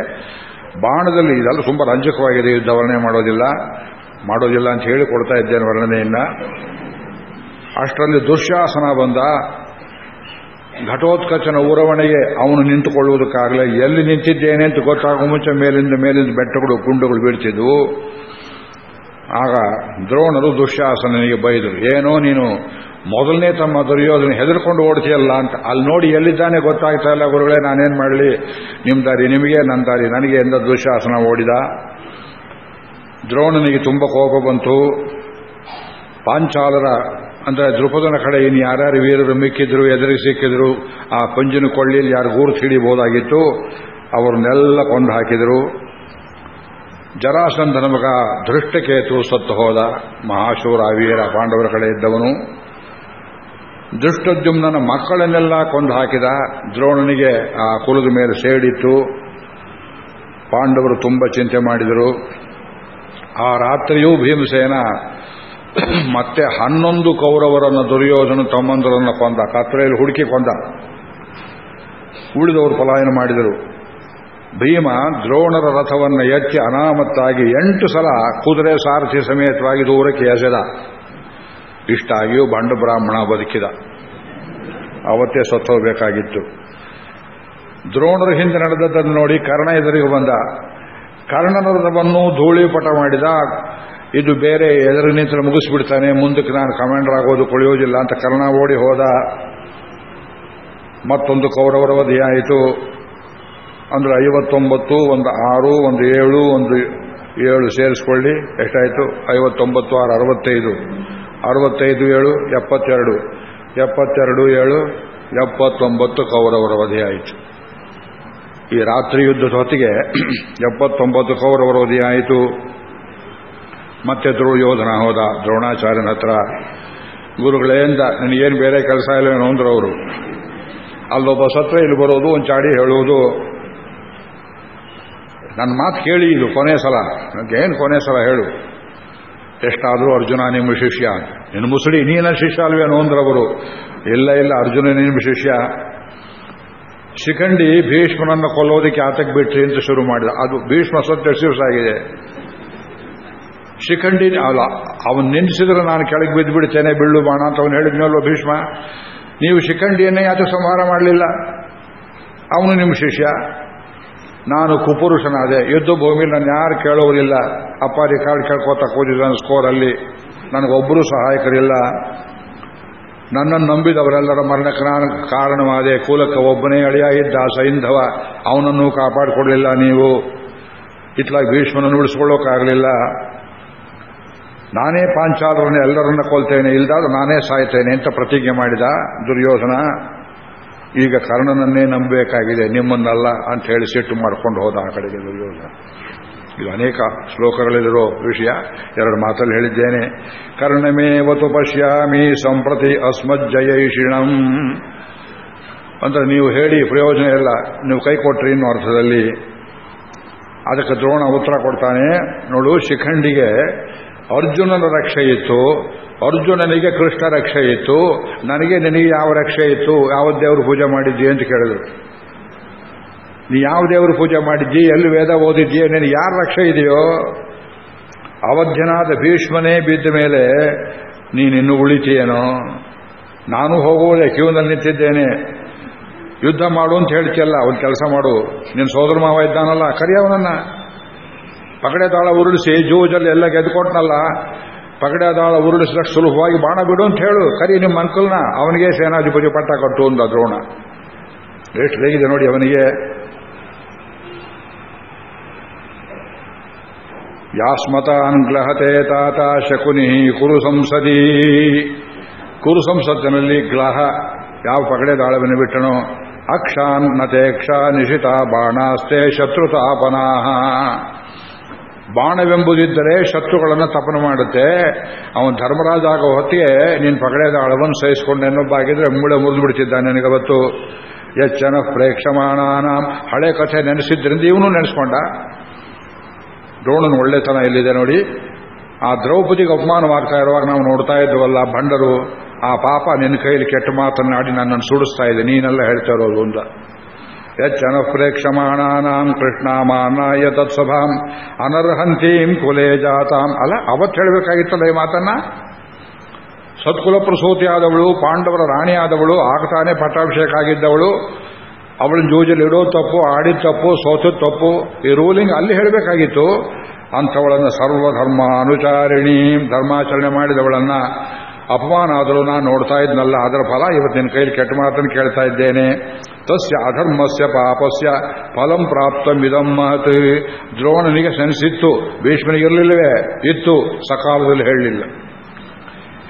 ಬಾಣದಲ್ಲಿ ಇದೆಲ್ಲ ತುಂಬ ರಂಜಕವಾಗಿದೆ, ಯುದ್ಧ ವರ್ಣನೆ ಮಾಡೋದಿಲ್ಲ. ಮಾಡೋದಿಲ್ಲ ಅಂತ ಹೇಳಿ ಕೊಡ್ತಾ ಇದ್ದೇನೆ ವರ್ಣನೆಯನ್ನ. ಅಷ್ಟರಲ್ಲಿ ದುಶ್ಯಾಸನ ಬಂದ. ಘಟೋತ್ಕಚನ ಉರವಣೆಗೆ ಅವನು ನಿಂತುಕೊಳ್ಳುವುದಕ್ಕಾಗಲೇ ಎಲ್ಲಿ ನಿಂತಿದ್ದೇನೆ ಅಂತ ಗೊತ್ತಾಗುವ ಮುಂಚೆ ಮೇಲಿಂದ ಮೇಲಿಂದ ಬೆಟ್ಟಗಳು ಕುಂಡುಗಳು ಬೀಳ್ತಿದ್ವು. ಆಗ ದ್ರೋಣರು ದುಶ್ಯಾಸನಿಗೆ ಬೈದರು, ಏನೋ ನೀನು ಮೊದಲನೇ ತಮ್ಮ ದುರ್ಯೋಧನ ಹೆದರ್ಕೊಂಡು ಓಡ್ತೀಯಲ್ಲ ಅಂತ. ಅಲ್ಲಿ ನೋಡಿ ಎಲ್ಲಿದ್ದಾನೆ ಗೊತ್ತಾಗ್ತಾ ಇಲ್ಲ, ಗುರುಗಳೇ, ನಾನೇನು ಮಾಡಲಿ? ನಿಮ್ಮ ದಾರಿ ನಿಮಗೆ ನನ್ನ ದಾರಿ ನನಗೆ ಎಂದ ದುಶಾಸನ ಓಡಿದ. ದ್ರೋಣನಿಗೆ ತುಂಬ ಕೋಪ ಬಂತು. ಪಾಂಚಾಲರ, ಅಂದ್ರೆ ದೃಪದನ ಕಡೆ ಇನ್ನು ಯಾರ್ಯಾರು ವೀರರು ಮಿಕ್ಕಿದ್ರು, ಎದುರಿಗೆ ಸಿಕ್ಕಿದ್ರು, ಆ ಪಂಜಿನ ಕೊಳ್ಳಿಯಲ್ಲಿ ಯಾರು ಗೂರು ಹಿಡಿಬಹುದಾಗಿತ್ತು ಅವ್ರನ್ನೆಲ್ಲ ಕೊಂದು ಹಾಕಿದರು. ಜರಾಸಂಧನ ಮಗ ದೃಷ್ಟಕೇತು ಸತ್ತು ಹೋದ. ಮಹಾಶೂರ ವೀರ ಪಾಂಡವರ ಕಡೆ ಇದ್ದವನು. ದೃಷ್ಟದ್ಯುಮ್ನ ಮಕ್ಕಳನ್ನೆಲ್ಲ ಕೊಂದು ಹಾಕಿದ. ದ್ರೋಣನಿಗೆ ಆ ಕುಲದ ಮೇಲೆ ಸೇಡಿತ್ತು. ಪಾಂಡವರು ತುಂಬ ಚಿಂತೆ ಮಾಡಿದರು. ಆ ರಾತ್ರಿಯೂ ಭೀಮಸೇನ ಮತ್ತೆ ಹನ್ನೊಂದು ಕೌರವರನ್ನು, ದುರ್ಯೋಧನ ತಮ್ಮಂದರನ್ನು ಕೊಂದ, ಕತ್ರೆಯಲ್ಲಿ ಹುಡುಕಿ ಕೊಂದ. ಉಳಿದವರು ಪಲಾಯನ ಮಾಡಿದರು. ಭೀಮ ದ್ರೋಣರ ರಥವನ್ನು ಎತ್ತಿ ಅನಾಮತ್ತಾಗಿ ಎಂಟು ಸಲ ಕುದುರೆ ಸಾರಥಿ ಸಮೇತವಾಗಿ ದೂರಕ್ಕೆ ಎಸೆದ. ಇಷ್ಟಾಗಿಯೂ ಬಂಡು ಬ್ರಾಹ್ಮಣ ಬದುಕಿದ. ಅವತ್ತೇ ಸತ್ತೋಗಬೇಕಾಗಿತ್ತು. ದ್ರೋಣರ ಹಿಂದೆ ನಡೆದದ್ದನ್ನು ನೋಡಿ ಕರ್ಣ ಎದುರಿಗೆ ಬಂದ. ಕರ್ಣನ ರಥವನ್ನು ಧೂಳಿಪಟ ಮಾಡಿದ. ಇದು ಬೇರೆ ಎದುರು ನಿಂತರೆ ಮುಗಿಸ್ಬಿಡ್ತಾನೆ, ಮುಂದಕ್ಕೆ ನಾನು ಕಮಾಂಡರ್ ಆಗೋದು ಕೊಳೆಯೋದಿಲ್ಲ ಅಂತ ಕರ್ಣ ಓಡಿ ಹೋದ. ಮತ್ತೊಂದು ಕೌರವರ ವಧಿಯಾಯಿತು ಅಂದ್ರೆ ಐವತ್ತೊಂಬತ್ತು, ಒಂದು ಆರು, ಒಂದು ಏಳು ಒಂದು ಏಳು ಸೇರಿಸ್ಕೊಳ್ಳಿ, ಎಷ್ಟಾಯಿತು? ಐವತ್ತೊಂಬತ್ತು ಆರು ಅರವತ್ತೈದು. ಅರವತ್ತೈದು ಏಳು, ಎಪ್ಪತ್ತೆರಡು. ಎಪ್ಪತ್ತೆರಡು ಏಳು, ಎಪ್ಪತ್ತೊಂಬತ್ತು ಕೌರವರ ವಧೆಯಾಯಿತು ಈ ರಾತ್ರಿ ಯುದ್ಧದ ಹೊತ್ತಿಗೆ ಎಪ್ಪತ್ತೊಂಬತ್ತು ಕೌರವರ ವಧೆಯಾಯಿತು ಮತ್ತೆ ದುರ್ಯೋಧನ ಹೋದ, ದ್ರೋಣಾಚಾರ್ಯನ ಹತ್ರ. ಗುರುಗಳೇಂದ ನನಗೇನು ಬೇರೆ ಕೆಲಸ ಇಲ್ಲವೇನೋ ಅಂದ್ರು ಅವರು. ಅಲ್ಲೊಬ್ಬ ಸತ್ರ ಇಲ್ಲಿ ಬರೋದು, ಒಂದು ಚಾಡಿ ಹೇಳುವುದು. ನನ್ನ ಮಾತು ಕೇಳಿ ಇದು ಕೊನೆ ಸಲ. ಏನು ಕೊನೆ ಸಲ ಹೇಳು. ಎಷ್ಟಾದರೂ ಅರ್ಜುನ ನಿಮ್ಮ ಶಿಷ್ಯ. ನಿನ್ನ ಮುಸುಡಿ, ನೀನ ಶಿಷ್ಯ ಅಲ್ವೇನೋ ಅಂದ್ರವರು ಇಲ್ಲ ಇಲ್ಲ, ಅರ್ಜುನ ನಿಮ್ಮ ಶಿಷ್ಯ. ಶಿಖಂಡಿ ಭೀಷ್ಮನನ್ನು ಕೊಲ್ಲೋದಕ್ಕೆ ಆತಕ್ಕೆ ಬಿಟ್ರಿ ಅಂತ ಶುರು ಮಾಡಿದ. ಅದು ಭೀಷ್ಮ ಸತ್ಯ ದಿವಸ ಆಗಿದೆ? ಶಿಖಂಡಿ, ಅಲ್ಲ, ಅವನು ನಿಲ್ಲಿಸಿದ್ರೆ ನಾನು ಕೆಳಗೆ ಬಿದ್ದು ಬಿಡ್ತೇನೆ ಬೀಳು ಬಾಣ ಅಂತ ಅವನು ಹೇಳಿದ್ನಲ್ವ ಭೀಷ್ಮ? ನೀವು ಶಿಖಂಡಿಯನ್ನೇ ಯಾಕೆ ಸಂಹಾರ ಮಾಡಲಿಲ್ಲ? ಅವನು ನಿಮ್ಮ ಶಿಷ್ಯ. ನಾನು ಕುಪುರುಷನಾದೆ. ಯುದ್ಧ ಭೂಮಿಲಿ ನಾನು ಯಾರು ಕೇಳೋರಿಲ್ಲ. ಅಪ್ಪ ರಿಕಾರ್ಡ್ ಕೇಳ್ಕೋತ ನನ್ನ ಸ್ಕೋರಲ್ಲಿ ನನಗೊಬ್ಬರೂ ಸಹಾಯಕರಿಲ್ಲ. ನನ್ನನ್ನು ನಂಬಿದವರೆಲ್ಲರ ಮರಣಕ್ಕೆ ನಾನು ಕಾರಣವಾದೆ. ಕೂಲಕ್ಕೆ ಒಬ್ಬನೇ ಅಳಿಯ ಇದ್ದ ಸೈಂಧವ. ಅವನನ್ನು ಕಾಪಾಡಿಕೊಡಲಿಲ್ಲ ನೀವು. ಇತ್ಲಾಗಿ ಭೀಷ್ಮನನ್ನು ಉಳಿಸ್ಕೊಳ್ಳೋಕ್ಕಾಗಲಿಲ್ಲ. ನಾನೇ ಪಾಂಚಾಲರನ್ನು ಎಲ್ಲರನ್ನ ಕೊಲ್ತೇನೆ. ಇಲ್ದಾದ ನಾನೇ ಸಾಯ್ತೇನೆ ಅಂತ ಪ್ರತಿಜ್ಞೆ ಮಾಡಿದ ದುರ್ಯೋಧನ. ಈಗ ಕರ್ಣನನ್ನೇ ನಂಬಬೇಕಾಗಿದೆ, ನಿಮ್ಮನ್ನಲ್ಲ ಅಂತ ಹೇಳಿ ಸಿಟ್ಟು ಮಾಡ್ಕೊಂಡು ಹೋದ ಆ ಕಡೆಗೆ ದುರ್ಯೋಧನ ಇದು ಅನೇಕ ಶ್ಲೋಕಗಳಲ್ಲಿರೋ ವಿಷಯ, ಎರಡು ಮಾತಲ್ಲಿ ಹೇಳಿದ್ದೇನೆ. ಕರ್ಣಮೇವತು ಪಶ್ಯಾಮಿ ಸಂಪ್ರತಿ ಅಸ್ಮಜ್ಜಯೈಷಿಣಂ. ಅಂದ್ರೆ ನೀವು ಹೇಳಿ ಪ್ರಯೋಜನ ಇಲ್ಲ, ನೀವು ಕೈ ಕೊಟ್ರಿ ಇನ್ನೂ ಅರ್ಥದಲ್ಲಿ. ಅದಕ್ಕೆ ದ್ರೋಣ ಉತ್ತರ ಕೊಡ್ತಾನೆ. ನೋಡು, ಶಿಖಂಡಿಗೆ ಅರ್ಜುನನ ರಕ್ಷೆ ಇತ್ತು. ಅರ್ಜುನನಿಗೆ ಕೃಷ್ಣ ರಕ್ಷೆ ಇತ್ತು. ನನಗೆ ನಿನಗೆ ಯಾವ ರಕ್ಷೆ ಇತ್ತು? ಯಾವ ದೇವರು ಪೂಜೆ ಮಾಡಿದ್ದಿ ಅಂತ ಕೇಳಿದ್ರು. ನೀ ಯಾವ ದೇವರು ಪೂಜೆ ಮಾಡಿದ್ದಿ? ಎಲ್ಲಿ ವೇದ ಓದಿದ್ದೀಯ ನಿನಗೆ ಯಾರ ರಕ್ಷೆ ಇದೆಯೋ? ಅವಧ್ಯನಾದ ಭೀಷ್ಮನೇ ಬಿದ್ದ ಮೇಲೆ ನೀನಿನ್ನು ಉಳಿತೀಯೇನೋ? ನಾನು ಹೋಗುವುದೇ ಕ್ಯೂನಲ್ಲಿ ನಿಂತಿದ್ದೇನೆ. ಯುದ್ಧ ಮಾಡು ಅಂತ ಹೇಳ್ತಿಯಲ್ಲ, ಒಂದು ಕೆಲಸ ಮಾಡು. ನಿನ್ನ ಸೋದರ ಮಾವ ಇದ್ದಾನಲ್ಲ, ಕರಿಯವನನ್ನ. ಪಗಡೆ ತಾಳ ಉರುಳಿಸಿ, ಜೂಜಲ್ಲಿ ಎಲ್ಲ ಗೆದ್ದುಕೊಟ್ನಲ್ಲ ಪಗಡೆ ದಾಳ ಉರುಳಿಸಿದಷ್ಟು ಸುಲಭವಾಗಿ ಬಾಣ ಬಿಡು ಅಂತ ಹೇಳು. ಕರಿ ನಿಮ್ಮ ಅಂಕಲ್ನ. ಅವನಿಗೆ ಸೇನಾಧಿಪತಿ ಪಟ್ಟ ಕಟ್ಟು ಅಂದ ದ್ರೋಣ. ಎಷ್ಟು ಹೇಗಿದೆ ನೋಡಿ ಅವನಿಗೆ. ಯಾಸ್ಮತಾನ್ ಗ್ಲಹತೆ ತಾತ ಶಕುನಿ ಕುರು ಸಂಸದಿ. ಕುರು ಸಂಸತ್ತಿನಲ್ಲಿ ಗ್ಲಹ ಯಾವ ಪಗಡೆ ದಾಳವನ್ನು ಬಿಟ್ಟನು. ಅಕ್ಷಾನ್ ನತೇಕ್ಷ ನಿಶಿತ ಬಾಣಾಸ್ತೆ ಶತ್ರುತಾಪನಾಹ. ಬಾಣವೆಂಬುದಿದ್ದರೆ ಶತ್ರುಗಳನ್ನು ತಪನ ಮಾಡುತ್ತೆ. ಅವನು ಧರ್ಮರಾಜ ಆಗೋ ಹೊತ್ತಿಗೆ ನೀನು ಪಗಡೆದ ಅಳವನ್ನು ಸಹಿಸಿಕೊಂಡು ಇನ್ನೊಬ್ಬಾಗಿದ್ರೆ ಮೂಳೆ ಮುರಿದು ಬಿಡ್ತಿದ್ದ ನನಗವತ್ತು. ಎಚ್ಚನ ಪ್ರೇಕ್ಷಮಾಣ ಹಳೆ ಕಥೆ ನೆನೆಸಿದ್ರಿಂದ ಇವನು ನೆನೆಸ್ಕೊಂಡ. ದ್ರೋಣನ ಒಳ್ಳೆತನ ಎಲ್ಲಿದೆ ನೋಡಿ. ಆ ದ್ರೌಪದಿಗೆ ಅಪಮಾನವಾಗ್ತಾ ಇರುವಾಗ ನಾವು ನೋಡ್ತಾ ಇದ್ವಲ್ಲ ಭಂಡರು, ಆ ಪಾಪ ನಿನ್ನ ಕೈಯಲ್ಲಿ ಕೆಟ್ಟ ಮಾತನ್ನಾಡಿ ನನ್ನನ್ನು ಸುಡಿಸ್ತಾ ಇದೆ, ನೀನೆಲ್ಲ ಹೇಳ್ತಾ ಇರೋದು ಅಂತ. ಯಚ್ಚನ ಪ್ರೇಕ್ಷಮಾಣಾನಾಂ ಕೃಷ್ಣಾಮಾನಾಯ ತತ್ಸಭಾಂ ಅನರ್ಹಂತೀಂ ಕುಲೇ ಜಾತಾಂ ಅಲ್ಲ ಅವತ್ತು ಹೇಳಬೇಕಾಗಿತ್ತಲ್ಲ ಈ ಮಾತನ್ನ? ಸತ್ಕುಲ ಪ್ರಸೂತಿಯಾದವಳು ಪಾಂಡವರ ರಾಣಿಯಾದವಳು, ಆಗ್ತಾನೆ ಪಟ್ಟಾಭಿಷೇಕ ಆಗಿದ್ದವಳು, ಅವಳು ಜೂಜಲ್ಲಿ ಇಡೋ ತಪ್ಪು ಆಡಿದ ತಪ್ಪು ಸೋತದ ತಪ್ಪು, ಈ ರೂಲಿಂಗ್ ಅಲ್ಲಿ ಹೇಳಬೇಕಾಗಿತ್ತು. ಅಂಥವಳನ್ನು ಸರ್ವಧರ್ಮ ಅನುಚಾರಿಣಿ ಧರ್ಮಾಚರಣೆ ಮಾಡಿದವಳನ್ನ ಅಪಮಾನ ಆದರೂ ನಾನು ನೋಡ್ತಾ ಇದ್ನಲ್ಲ, ಅದರ ಫಲ ಇವತ್ತಿನ ಕೈಲಿ ಕೆಟ್ಟ ಮಾತನ್ನು ಕೇಳ್ತಾ ಇದ್ದೇನೆ. ತಸ್ಯ ಅಧರ್ಮಸ್ಯ ಪಾಪಸ್ಯ ಫಲಂ ಪ್ರಾಪ್ತ ಮಹತ್. ದ್ರೋಣನಿಗೆ ಸೆನ್ಸಿತ್ತು ಭೀಷ್ಮನಿಗಿರಲಿಲ್ಲವೇ ಇತ್ತು, ಸಕಾಲದಲ್ಲಿ ಹೇಳಲಿಲ್ಲ.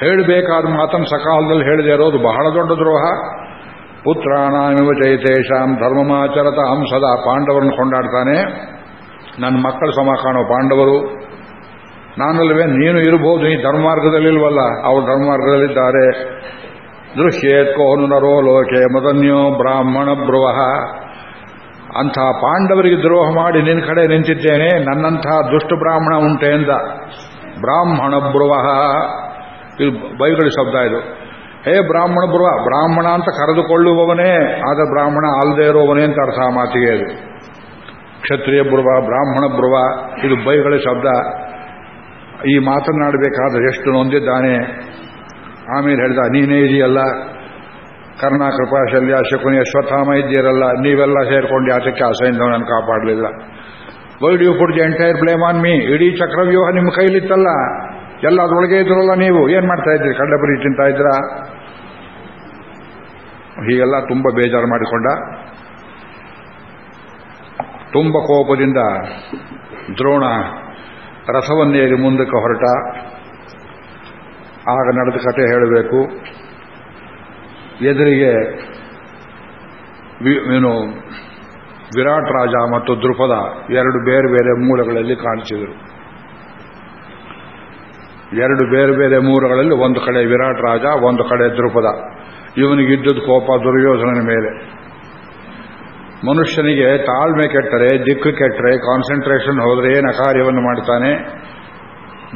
ಹೇಳಬೇಕಾದ ಮಾತನ್ನು ಸಕಾಲದಲ್ಲಿ ಹೇಳದೆ ಇರೋದು ಬಹಳ ದೊಡ್ಡ ದ್ರೋಹ. ಪುತ್ರಾಣಾಮಿವ ಚೈತೇಶಾಂ ಧರ್ಮಮಾಚರತ ಹಂಸದ ಪಾಂಡವರನ್ನು ಕೊಂಡಾಡ್ತಾನೆ. ನನ್ನ ಮಕ್ಕಳ ಸಮ ಕಾಣೋ ಪಾಂಡವರು ನಾನಲ್ವೇ ನೀನು ಇರಬಹುದು ಈ ಧರ್ಮಾರ್ಗದಲ್ಲಿಲ್ವಲ್ಲ ಅವರು ಧರ್ಮಾರ್ಗದಲ್ಲಿದ್ದಾರೆ ದೃಶ್ಯೇತ್ಕೋನು ನರೋ ಲೋಕೆ ಮದನ್ಯೋ ಬ್ರಾಹ್ಮಣ ಬ್ರುವಹ ಅಂಥ ಪಾಂಡವರಿಗೆ ದ್ರೋಹ ಮಾಡಿ ನಿನ್ನ ಕಡೆ ನಿಂತಿದ್ದೇನೆ, ನನ್ನಂಥ ದುಷ್ಟ ಬ್ರಾಹ್ಮಣ ಉಂಟೆ ಎಂದ. ಬ್ರಾಹ್ಮಣ ಬ್ರುವಹ ಇದು ಬೈಗಳಿ ಶಬ್ದ ಇದು. ಹೇ ಬ್ರಾಹ್ಮಣ ಬ್ರುವ, ಬ್ರಾಹ್ಮಣ ಅಂತ ಕರೆದುಕೊಳ್ಳುವವನೇ ಆದ ಬ್ರಾಹ್ಮಣ ಅಲ್ಲದೆ ಇರುವವನೇ ಅಂತ ಅರ್ಥ ಮಾತಿಗೆ ಇದು ಕ್ಷತ್ರಿಯ ಬ್ರುವ, ಬ್ರಾಹ್ಮಣ ಬ್ರುವ, ಇದು ಬೈಗಳ ಶಬ್ದ. ಈ ಮಾತನಾಡಬೇಕಾದ್ರೆ ಎಷ್ಟು ನೊಂದಿದ್ದಾನೆ? ಆಮೇಲೆ ಹೇಳಿದ, ನೀನೇ ಇದೆಯಲ್ಲ? ಕರ್ಣ ಕೃಪಾಶಲ್ಯ ಶಕುನಿ ಅಶ್ವತ್ಥಾಮ ಇದ್ದೀರಲ್ಲ ನೀವೆಲ್ಲ ಸೇರ್ಕೊಂಡು ಯಾತಕ್ಕೆ ಆಸೆಯಿಂದ ನಾನು ಕಾಪಾಡಲಿಲ್ಲ? Why'd you put the entire blame on me ಇಡೀ ಚಕ್ರವ್ಯೂಹ ನಿಮ್ಮ ಕೈಲಿತ್ತಲ್ಲ? ಎಲ್ಲ ಅದರೊಳಗೆ ಇದ್ರಲ್ಲ ನೀವು. ಏನ್ ಮಾಡ್ತಾ ಇದ್ರಿ ಕಡ್ಡಬರಿ ತಿಂತಾ ಇದ್ರ ಹೀಗೆಲ್ಲ ತುಂಬ ಬೇಜಾರು ಮಾಡಿಕೊಂಡ. ತುಂಬ ಕೋಪದಿಂದ ದ್ರೋಣ ರಥವನ್ನೇರಿ ಮುಂದಕ್ಕೆ ಹೊರಟ. ಆಗ ನಡೆದ ಕತೆ ಹೇಳಬೇಕು. ಎದುರಿಗೆ ಏನು, ವಿರಾಟ್ ರಾಜ ಮತ್ತು ದೃಪದ ಎರಡು ಬೇರೆ ಬೇರೆ ಮೂಲಗಳಲ್ಲಿ ಕಾಣಿಸಿದರು. ಎರಡು ಬೇರೆ ಬೇರೆ ಮೂಲಗಳಲ್ಲಿ ಒಂದು ಕಡೆ ವಿರಾಟ್ ರಾಜ, ಒಂದು ಕಡೆ ದೃಪದ ಇವನಿಗಿದ್ದದ್ದು ಕೋಪ, ದುರ್ಯೋಧನನ ಮೇಲೆ. ಮನುಷ್ಯನಿಗೆ ತಾಳ್ಮೆ ಕೆಟ್ಟರೆ, ದಿಕ್ಕು ಕೆಟ್ಟರೆ ಕಾನ್ಸಂಟ್ರೇಷನ್ ಹೋದರೆ ಏನು ಅಕಾರ್ಯವನ್ನು ಮಾಡ್ತಾನೆ?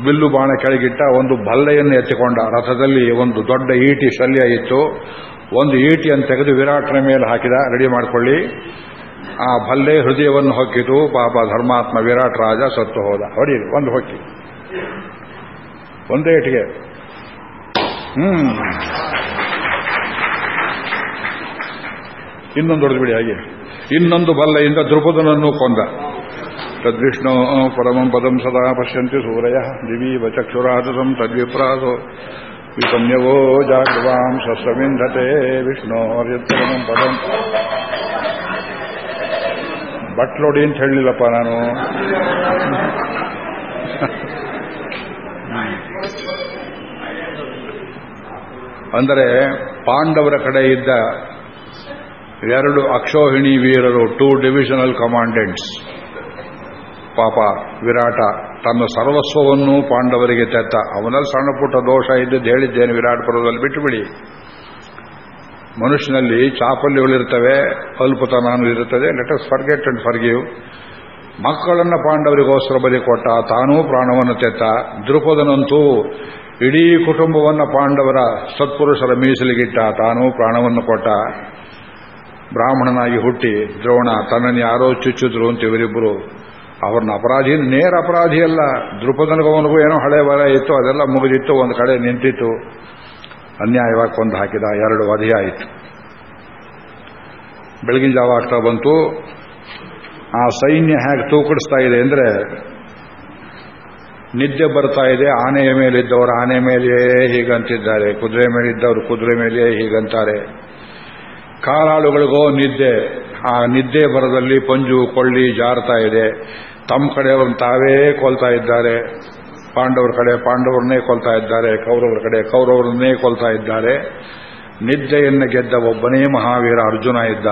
ಬಿಲ್ಲು ಬಾಣ ಕೆಳಗಿಟ್ಟ ಒಂದು ಬಲ್ಲೆಯನ್ನು ಎತ್ತಿಕೊಂಡ. ರಥದಲ್ಲಿ ಒಂದು ದೊಡ್ಡ ಈಟಿ ಶಲ್ಯ ಇತ್ತು. ಒಂದು ಈಟಿಯನ್ನು ತೆಗೆದು ವಿರಾಟನ ಮೇಲೆ ಹಾಕಿದ. ರೆಡಿ ಮಾಡಿಕೊಳ್ಳಿ. ಆ ಬಲ್ಲೆ ಹೃದಯವನ್ನು ಹೊಕ್ಕಿತು. ಪಾಪ ಧರ್ಮಾತ್ಮ ವಿರಾಟ್ ರಾಜ ಸತ್ತು ಹೋದ. ಹೊಡಿ, ಒಂದು ಹೊಕ್ಕಿ. ಒಂದೇ ಇಟಿಗೆ ಹ್ಮ್. ಇನ್ನೊಂದು ಹೊಡೆದ್ಬಿಡಿ ಹಾಗೆ. ಇನ್ನೊಂದು ಬಲ್ಲೆಯಿಂದ ದ್ರುಪದನನ್ನು ಕೊಂದ. ತದ್ವಿಷ್ಣು ಪರಮಂ ಪದಂ ಸದಾ ಪಶ್ಯಂತಿ ಸೂರಯ. ದಿವೀವ ಚಕ್ಷುರಾದಸಂ ತದ್ವಿಪ್ರಾಸೋ. ವಿಸಮ್ಯವೋ ಜಾಗೃವಾಂ ಸಸ್ರವಿಂಧತೆ ವಿಷ್ಣೋರ್ಯತ್ತರಮಂ ಪದಂ. ಬಟ್ಲೋಡಿ ಅಂತ ಹೇಳಲಿಲ್ಲಪ್ಪ ನಾನು. ಅಂದರೆ ಪಾಂಡವರ ಕಡೆ ಇದ್ದ ಎರಡು ಅಕ್ಷೋಹಿಣಿ ವೀರರು ಟೂ ಡಿವಿಷನಲ್ ಕಮಾಂಡೆಂಟ್ಸ್ ಪಾಪ ವಿರಾಟ ತನ್ನ ಸರ್ವಸ್ವವನ್ನು ಪಾಂಡವರಿಗೆ ತೆತ್ತ. ಅವನಲ್ಲಿ ಸಣ್ಣ ಪುಟ್ಟ ದೋಷ ಇದ್ದದ್ದು ಹೇಳಿದ್ದೇನೆ ವಿರಾಟ್ ಪರ್ವದಲ್ಲಿ ಬಿಟ್ಟುಬಿಡಿ. ಮನುಷ್ಯನಲ್ಲಿ ಚಾಪಲ್ಯಗಳಿರ್ತವೆ ಅಲ್ಪತನ ಇರುತ್ತದೆ. Let us forget and forgive ಮಕ್ಕಳನ್ನು ಪಾಂಡವರಿಗೋಸ್ಕರ ಬಲಿ ಕೊಟ್ಟ, ತಾನೂ ಪ್ರಾಣವನ್ನು ತೆತ್ತ. ದೃಪದನಂತೂ ಇಡೀ ಕುಟುಂಬವನ್ನು ಪಾಂಡವರ ಸತ್ಪುರುಷರ ಮೀಸಲಿಗಿಟ್ಟ, ತಾನೂ ಪ್ರಾಣವನ್ನು ಕೊಟ್ಟ. ಬ್ರಾಹ್ಮಣನಾಗಿ ಹುಟ್ಟಿ ದ್ರೋಣ ತನ್ನನ್ನು ಯಾರೋ ಚುಚ್ಚಿದ್ರು ಅಂತ ಇವರಿಬ್ಬರು. ಅವ್ರನ್ನ ಅಪರಾಧಿ ನೇರ ಅಪರಾಧಿ ಅಲ್ಲ. ದೃಪದನಿಗೂ ಏನೋ ಹಳೆ ವರ ಇತ್ತು, ಅದೆಲ್ಲ ಮುಗಿದಿತ್ತು, ಒಂದು ಕಡೆ ನಿಂತಿತ್ತು. ಅನ್ಯಾಯವಾಗಿ ಕೊಂದು ಹಾಕಿದ ಎರಡು ವಧೆಯಾಯಿತು ಬೆಳಗಿನ ಜಾವ ಆಗ್ತಾ ಬಂತು. ಆ ಸೈನ್ಯ ಹೇಗೆ ತೂಕಡಿಸ್ತಾ ಇದೆ ಅಂದ್ರೆ, ನಿದ್ದೆ ಬರ್ತಾ ಇದೆ, ಆನೆಯ ಮೇಲಿದ್ದವರು ಆನೆ ಮೇಲೆಯೇ ಹೀಗಂತಿದ್ದಾರೆ, ಕುದುರೆ ಮೇಲಿದ್ದವರು ಕುದುರೆ ಮೇಲೆಯೇ ಹೀಗಂತಾರೆ. ಕಾಲಾಳುಗಳಿಗೋ ನಿದ್ದೆ. ಆ ನಿದ್ದೆ ಬರದಲ್ಲಿ ಪಂಜು, ಕೊಳ್ಳಿ ಜಾರ್ತಾ ಇದೆ. ತಮ್ಮ ಕಡೆಯವ್ರನ್ನ ತಾವೇ ಕೊಲ್ತಾ ಇದ್ದಾರೆ. ಪಾಂಡವರ ಕಡೆ ಪಾಂಡವರನ್ನೇ ಕೊಲ್ತಾ ಇದ್ದಾರೆ. ಕೌರವರ ಕಡೆ ಕೌರವರನ್ನೇ ಕೊಲ್ತಾ ಇದ್ದಾರೆ. ನಿದ್ದೆಯನ್ನು ಗೆದ್ದ ಒಬ್ಬನೇ ಮಹಾವೀರ ಅರ್ಜುನ ಇದ್ದ.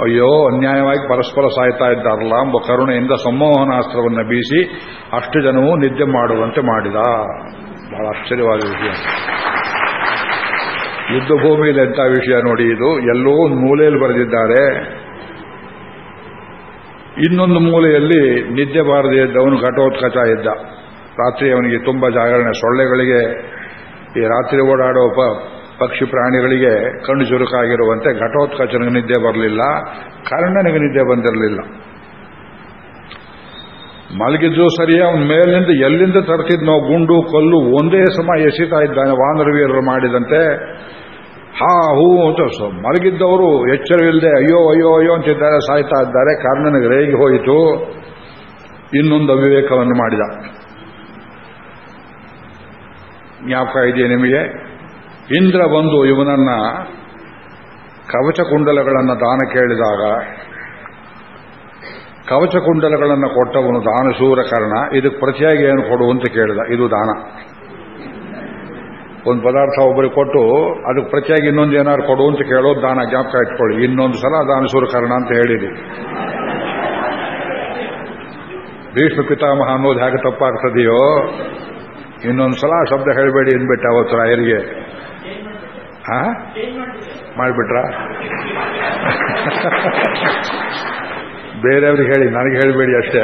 ಅಯ್ಯೋ, ಅನ್ಯಾಯವಾಗಿ ಪರಸ್ಪರ ಸಾಯ್ತಾ ಇದ್ದಾರಲ್ಲ ಎಂಬ ಕರುಣೆಯಿಂದ ಸಂಮೋಹನಾಸ್ತ್ರವನ್ನು ಬೀಸಿ ಅಷ್ಟು ಜನವೂ ನಿದ್ದೆ ಮಾಡುವಂತೆ ಮಾಡಿದ. ಬಹಳ ಆಶ್ಚರ್ಯವಾದ ವಿಷಯ. ಯುದ್ಧ ಭೂಮಿಯಲ್ಲಿ ಎಂಥ ವಿಷಯ ನೋಡಿ ಇದು? ಎಲ್ಲೋ ಒಂದು ಮೂಲೆಯಲ್ಲಿ ಬರೆದಿದ್ದಾರೆ. ಇನ್ನೊಂದು ಮೂಲೆಯಲ್ಲಿ ನಿದ್ದೆ ಬಾರದೆ ಇದ್ದವನು ಘಟೋತ್ಕಚ ಇದ್ದ ರಾತ್ರಿ ಅವನಿಗೆ ತುಂಬ ಜಾಗರಣೆ. ಸೊಳ್ಳೆಗಳಿಗೆ, ಈ ರಾತ್ರಿ ಓಡಾಡೋ ಪಕ್ಷಿ ಪ್ರಾಣಿಗಳಿಗೆ ಕಣ್ಣು ಚುರುಕಾಗಿರುವಂತೆ ಘಟೋತ್ಕಚನಿಗೆ ನಿದ್ದೆ ಬರಲಿಲ್ಲ. ಕರ್ಣನಿಗೆ ನಿದ್ದೆ ಬಂದಿರಲಿಲ್ಲ. ಮಲಗಿದ್ರು ಸರಿಯ, ಅವನ ಮೇಲಿಂದ ಎಲ್ಲಿಂದ ತರ್ತಿದ್ನೋ ಗುಂಡು, ಕಲ್ಲು, ಒಂದೇ ಸಮ ಎಸಿತಾ ಇದ್ದಾನೆ ವಾನರವೀರರು ಮಾಡಿದಂತೆ. ಹಾ, ಹೂ ಅಂತ ಮಲಗಿದ್ದವರು ಎಚ್ಚರವಿಲ್ಲದೆ ಅಯ್ಯೋ ಅಯ್ಯೋ ಅಯ್ಯೋ ಅಂತಿದ್ದಾರೆ, ಸಾಯ್ತಾ ಇದ್ದಾರೆ. ಕರ್ಣನಿಗೆ ರೇಗಿ ಹೋಯಿತು. ಇನ್ನೊಂದು ಅವಿವೇಕವನ್ನು ಮಾಡಿದ. ಜ್ಞಾಪಕ ಇದೆಯೇ ನಿಮಗೆ? ಇಂದ್ರ ಬಂದು ಇವನನ್ನ ಕವಚ ಕುಂಡಲಗಳನ್ನು ದಾನ ಕೇಳಿದಾಗ ಕವಚ ಕುಂಡಲಗಳನ್ನು ಕೊಟ್ಟವನು ದಾನಶೂರ ಕರ್ಣ ಇದಕ್ಕೆ ಪ್ರತಿಯಾಗಿ ಏನು ಕೊಡು ಅಂತ ಕೇಳಿದ ಇದು ದಾನ. ಒಂದು ಪದಾರ್ಥ ಒಬ್ಬರಿಗೆ ಕೊಟ್ಟು ಅದಕ್ಕೆ ಪ್ರತಿಯಾಗಿ ಇನ್ನೊಂದು ಏನಾದ್ರು ಕೊಡು ಅಂತ ಕೇಳೋದು ದಾನ ಜ್ಞಾಪಕ ಇಟ್ಕೊಳ್ಳಿ. ಇನ್ನೊಂದು ಸಲ ದಾನಶೂರ ಕರ್ಣ ಅಂತ ಹೇಳಿದೆ. ಭೀಷ್ಮ ಪಿತಾಮಹ ಅನ್ನೋದು ಹೇಗೆ ತಪ್ಪಾಗ್ತದೆಯೋ ಇನ್ನೊಂದು ಸಲ ಶಬ್ದ ಹೇಳಬೇಡಿ ಅಂದ್ಬಿಟ್ಟ ಅವತ್ತು ರಾಯರಿಗೆ. ಹಾ ಮಾಡಿಬಿಟ್ರ? ಬೇರೆಯವ್ರಿಗೆ ಹೇಳಿ, ನನಗೆ ಹೇಳಬೇಡಿ ಅಷ್ಟೇ.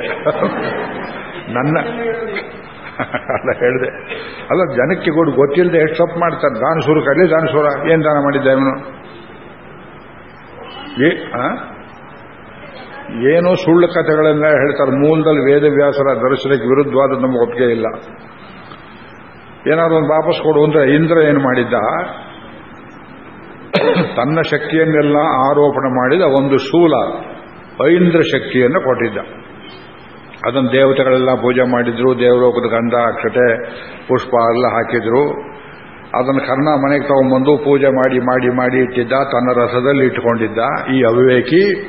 ನನ್ನ ಅಲ್ಲ, ಹೇಳಿದೆ. ಅಲ್ಲ, ಜನಕ್ಕೆ ಕೂಡ ಗೊತ್ತಿಲ್ಲದೆ ಎಷ್ಟು ತಪ್ಪು ಮಾಡ್ತಾರೆ ದಾನಸೂರ ಕಲಿ ದಾನಸೂರ ಏನು ದಾನ ಮಾಡಿದ್ದ ಇವನು? ಏನೋ ಸುಳ್ಳು ಕಥೆಗಳನ್ನ ಹೇಳ್ತಾರೆ. ಮೂಲದಲ್ಲಿ ವೇದವ್ಯಾಸರ ದರ್ಶನಕ್ಕೆ ವಿರುದ್ಧವಾದ ನಮ್ಗೆ ಒಪ್ಪಿಗೆ ಇಲ್ಲ. ಏನಾದ್ರು ಒಂದು ವಾಪಸ್ ಕೊಡು ಅಂದ್ರೆ ಇಂದ್ರ ಏನು ಮಾಡಿದ್ದ? ತನ್ನ ಶಕ್ತಿಯನ್ನೆಲ್ಲ ಆರೋಪಣೆ ಮಾಡಿದ ಒಂದು ಶೂಲ. ಐಂದ್ರ ಶಕ್ತಿಯನ್ನು ಕೊಟ್ಟಿದ್ದ. ಅದನ್ನು ದೇವತೆಗಳೆಲ್ಲ ಪೂಜೆ ಮಾಡಿದ್ರು ದೇವಲೋಕದ ಗಂಧ ಅಕ್ಷತೆ ಪುಷ್ಪ ಎಲ್ಲ ಹಾಕಿದ್ರು. ಅದನ್ನು ಕರ್ಣ ಮನೆಗೆ ತಗೊಂಬಂದು ಪೂಜೆ ಮಾಡಿ ಮಾಡಿ ಮಾಡಿ ಇಟ್ಟಿದ್ದ, ತನ್ನ ರಸದಲ್ಲಿ ಇಟ್ಟುಕೊಂಡಿದ್ದ. ಈ ಅವಿವೇಕಿ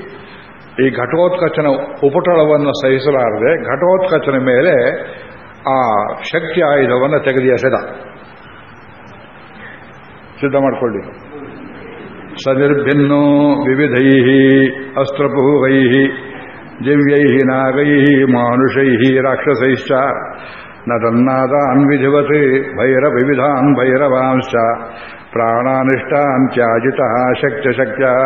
ಈ ಘಟೋತ್ಕಚನ ಉಪಟಳವನ್ನು ಸಹಿಸಲಾರದೆ ಘಟೋತ್ಕಚನ ಮೇಲೆ ಆ ಶಕ್ತಿ ಆಯುಧವನ್ನು ತೆಗೆದು ಎಸೆದ. ಸಿದ್ಧ ಮಾಡಿಕೊಳ್ಳಿ. सदिर्भिन्नो विविधैः अस्त्रपूवैः दिव्यैः, नागैः, मानुषैः, राक्षसैश्च। न तन्नादान् विधिवत् भैरविविधान् भैरवांश्च। प्राणानिष्टान् त्याजितः शक्य शक्यः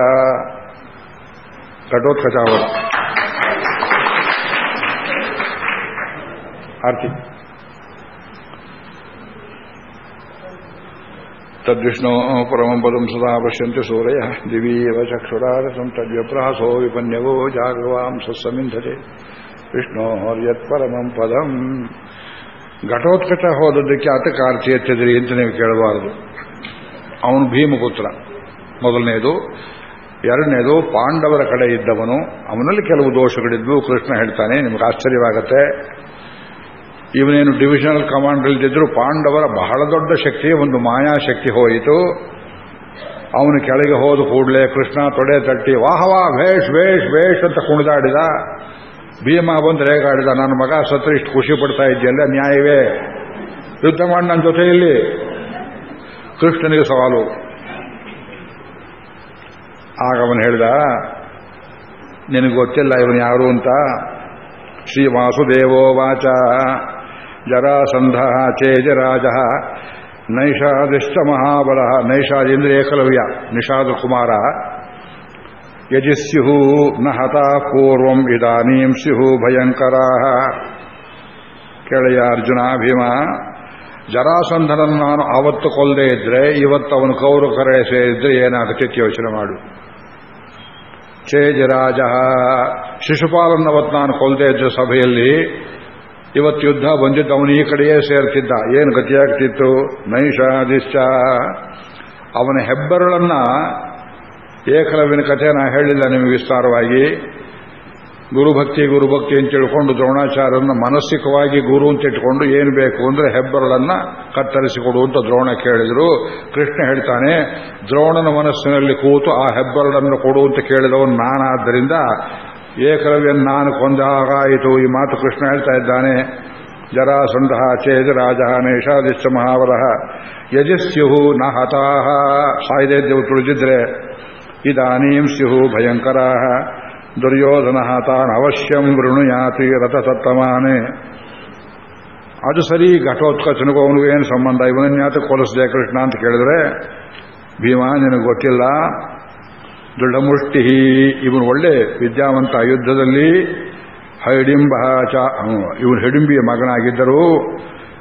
कटोत्कचावत् आर्थिक ಆರ್ತಿ परमं ಪರಮಂ ಪದಂ ಸದಾ ಪಶ್ಯಂತಿ ಸೂರ್ಯ ದಿವೀವ ಚಕ್ಷುರಾರಸಂ विपन्यवो ಜಾಗವಾಂ ಸಸ್ಸಮಿಂಧತೆ यत्परमं ಪರಮಂ ಪದಂ ಘಟೋತ್ಕಟ ಹೋದದ್ದಕ್ಕೆ ಆತ ಕಾರ್ತಿ ಎತ್ತಿದ್ರಿ ಅಂತ ನೀವು ಕೇಳಬಾರದು। ಅವನು ಭೀಮಪುತ್ರ। ಮೊದಲನೇದು, ಎರಡನೇದು, ಪಾಂಡವರ ಕಡೆ ಇದ್ದವನು। ಅವನಲ್ಲಿ ಕೆಲವು ದೋಷಗಳಿದ್ವು, ಕೃಷ್ಣ ಹೇಳ್ತಾನೆ, ನಿಮ್ಗೆ ಆಶ್ಚರ್ಯವಾಗತ್ತೆ। ಇವನೇನು ಡಿವಿಷನಲ್ ಕಮಾಂಡರ್ ಇಲ್ದಿದ್ರು ಪಾಂಡವರ ಬಹಳ ದೊಡ್ಡ ಶಕ್ತಿ, ಒಂದು ಮಾಯಾಶಕ್ತಿ ಹೋಯಿತು. ಅವನು ಕೆಳಗೆ ಹೋದ ಕೂಡಲೇ ಕೃಷ್ಣ ತೊಡೆ ತಟ್ಟಿ ವಾಹವಾ ಭೇಷ್ ಭೇಷ್ ಭೇಷ್ ಅಂತ ಕುಣಿದಾಡಿದ. ಭೀಮ ಬಂದು ರೇಗಾಡಿದ, ನನ್ನ ಮಗ ಸತ್ರ ಇಷ್ಟು ಖುಷಿ ಪಡ್ತಾ ಇದೆಯಲ್ಲ ನ್ಯಾಯವೇ? ಯುದ್ಧ ಮಾಡಿ ನನ್ನ ಜೊತೆಯಲ್ಲಿ. ಕೃಷ್ಣನಿಗೆ ಸವಾಲು. ಆಗ ಅವನು ಹೇಳಿದ, ನಿನಗೆ ಗೊತ್ತಿಲ್ಲ ಇವನು ಯಾರು ಅಂತ? ಶ್ರೀ ವಾಸುದೇವೋ ವಾಚ. ಜರಾಸಂಧ, ಚೇಜರಾಜ ನೈಷಾದಿಷ್ಟ ಮಹಾಬಲ ನೈಷಾದ್ ಅಂದ್ರೆ ಏಕಲವ್ಯ ನಿಷಾದ ಕುಮಾರ ಯಜಿಸ್ಯು ನ ಹತಾ ಪೂರ್ವಂ ಇದಾನೀಂ ಸ್ಯು ಭಯಂಕರ. ಕೆಳೆಯ ಅರ್ಜುನ ಭೀಮ, ಜರಾಸಂಧನನ್ನು ನಾನು ಆವತ್ತು ಕೊಲ್ಲದೆ ಇದ್ರೆ, ಇವತ್ತು ಅವನು ಕೌರು ಕರೆ ಸೇರಿದ್ರೆ ಏನಾಗುತ್ತೆ ಯೋಚನೆ ಮಾಡು. ಚೇಜರಾಜ ಶಿಶುಪಾಲನ್ನವತ್ತು ನಾನು ಕೊಲ್ಲದೆ ಇದ್ರೆ ಸಭೆಯಲ್ಲಿ ಇವತ್ತು ಯುದ್ಧ ಬಂದಿದ್ದ ಅವನು ಈ ಕಡೆಯೇ ಸೇರ್ತಿದ್ದ. ಏನು ಗತಿಯಾಗ್ತಿತ್ತು? ನೈಷಾದಿಶ್ಚ. ಅವನ ಹೆಬ್ಬೆರಳನ್ನ ಏಕಲವಿನ ಕಥೆ ನಾ ಹೇಳಿಲ್ಲ ನಿಮಗೆ ವಿಸ್ತಾರವಾಗಿ. ಗುರುಭಕ್ತಿ ಗುರುಭಕ್ತಿ ಅಂತ ತಿಳ್ಕೊಂಡು ದ್ರೋಣಾಚಾರ್ಯನ ಮಾನಸಿಕವಾಗಿ ಗುರು ಅಂತ ಇಟ್ಕೊಂಡು ಏನು ಬೇಕು ಅಂದ್ರೆ ಹೆಬ್ಬೆರಳನ್ನ ಕತ್ತರಿಸಿಕೊಡು ಅಂತ ದ್ರೋಣ ಕೇಳಿದ್ರು. ಕೃಷ್ಣ ಹೇಳ್ತಾನೆ, ದ್ರೋಣನ ಮನಸ್ಸಿನಲ್ಲಿ ಕೂತು ಆ ಹೆಬ್ಬೆರಳನ್ನು ಕೊಡು ಅಂತ ಕೇಳಿದವನು ನಾನಾದ್ದರಿಂದ ಏಕಲವ್ಯನ್ ನಾನು ಕೊಂದಾಗಾಯಿತು ಈ ಮಾತು ಕೃಷ್ಣ ಹೇಳ್ತಾ ಇದ್ದಾನೆ. ಜರಾಸಂಧ ಚೇದ ರಾಜ ನೈಷಾದಿಶ್ಚ ಮಹಾವರಹ ಯಜಸ್ಯು ನ ಹತಾಹ. ಸಾಯ್ದೇದ್ದೇವು ತುಳಿದಿದ್ರೆ ಇದಾನೀಂ ಸ್ಯುಹು ಭಯಂಕರ ದುರ್ಯೋಧನ ತಾನ್ ಅವಶ್ಯಂ ವೃಣುಯಾತಿ ರಥಸತ್ತಮಾನೆ. ಅದು ಸರಿ ಘಟೋತ್ಕಚನಿಗೂ ಅವನಿಗೂ ಏನು ಸಂಬಂಧ? ಇವನನ್ಯಾತ ಕೊಲಿಸಿದೆ ಕೃಷ್ಣ ಅಂತ ಕೇಳಿದ್ರೆ, ಭೀಮ, ನಿನಗೆ ಗೊತ್ತಿಲ್ಲ. ದೃಢಮುಷ್ಟಿ ಇವನು ಒಳ್ಳೆ ವಿದ್ಯಾವಂತ ಯುದ್ಧದಲ್ಲಿ ಹೈಡಿಂಬ ಚ ಇವನು ಹಿಡಿಂಬಿಯ ಮಗನಾಗಿದ್ದರು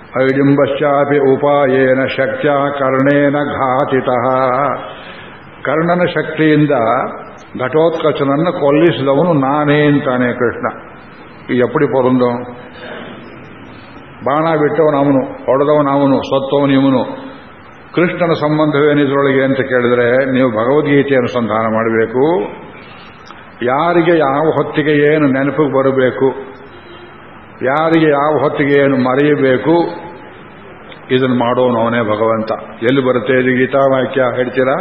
ಹೈಡಿಂಬಶ್ಚಾಪಿ ಉಪಾಯೇನ ಶಕ್ತ್ಯ ಕರ್ಣೇನ ಘಾತಿತ. ಕರ್ಣನ ಶಕ್ತಿಯಿಂದ ಘಟೋತ್ಕಚನನ್ನು ಕೊಲ್ಲಿಸಿದವನು ನಾನೇ ಅಂತಾನೆ ಕೃಷ್ಣ. ಈ ಎಪ್ಪಡಿ ಪೊರಂದು. ಬಾಣ ಬಿಟ್ಟವನು ಅವನು ಹೊಡೆದವನು ಅವನು ಸತ್ತವನು ಇವನು ಕೃಷ್ಣನ ಸಂಬಂಧವೇನಿದ್ರೊಳಗೆ ಅಂತ ಕೇಳಿದ್ರೆ ನೀವು ಭಗವದ್ಗೀತೆ ಅನುಸಂಧಾನ ಮಾಡಬೇಕು. ಯಾರಿಗೆ ಯಾವ ಹೊತ್ತಿಗೆ ಏನು ನೆನಪಿಗೆ ಬರಬೇಕು, ಯಾರಿಗೆ ಯಾವ ಹೊತ್ತಿಗೆ ಏನು ಮರೆಯಬೇಕು, ಇದನ್ನು ಮಾಡೋನು ಅವನೇ ಭಗವಂತ. ಎಲ್ಲಿ ಬರುತ್ತೆ ಇದು ಗೀತಾವಾಕ್ಯ ಹೇಳ್ತೀರಾ?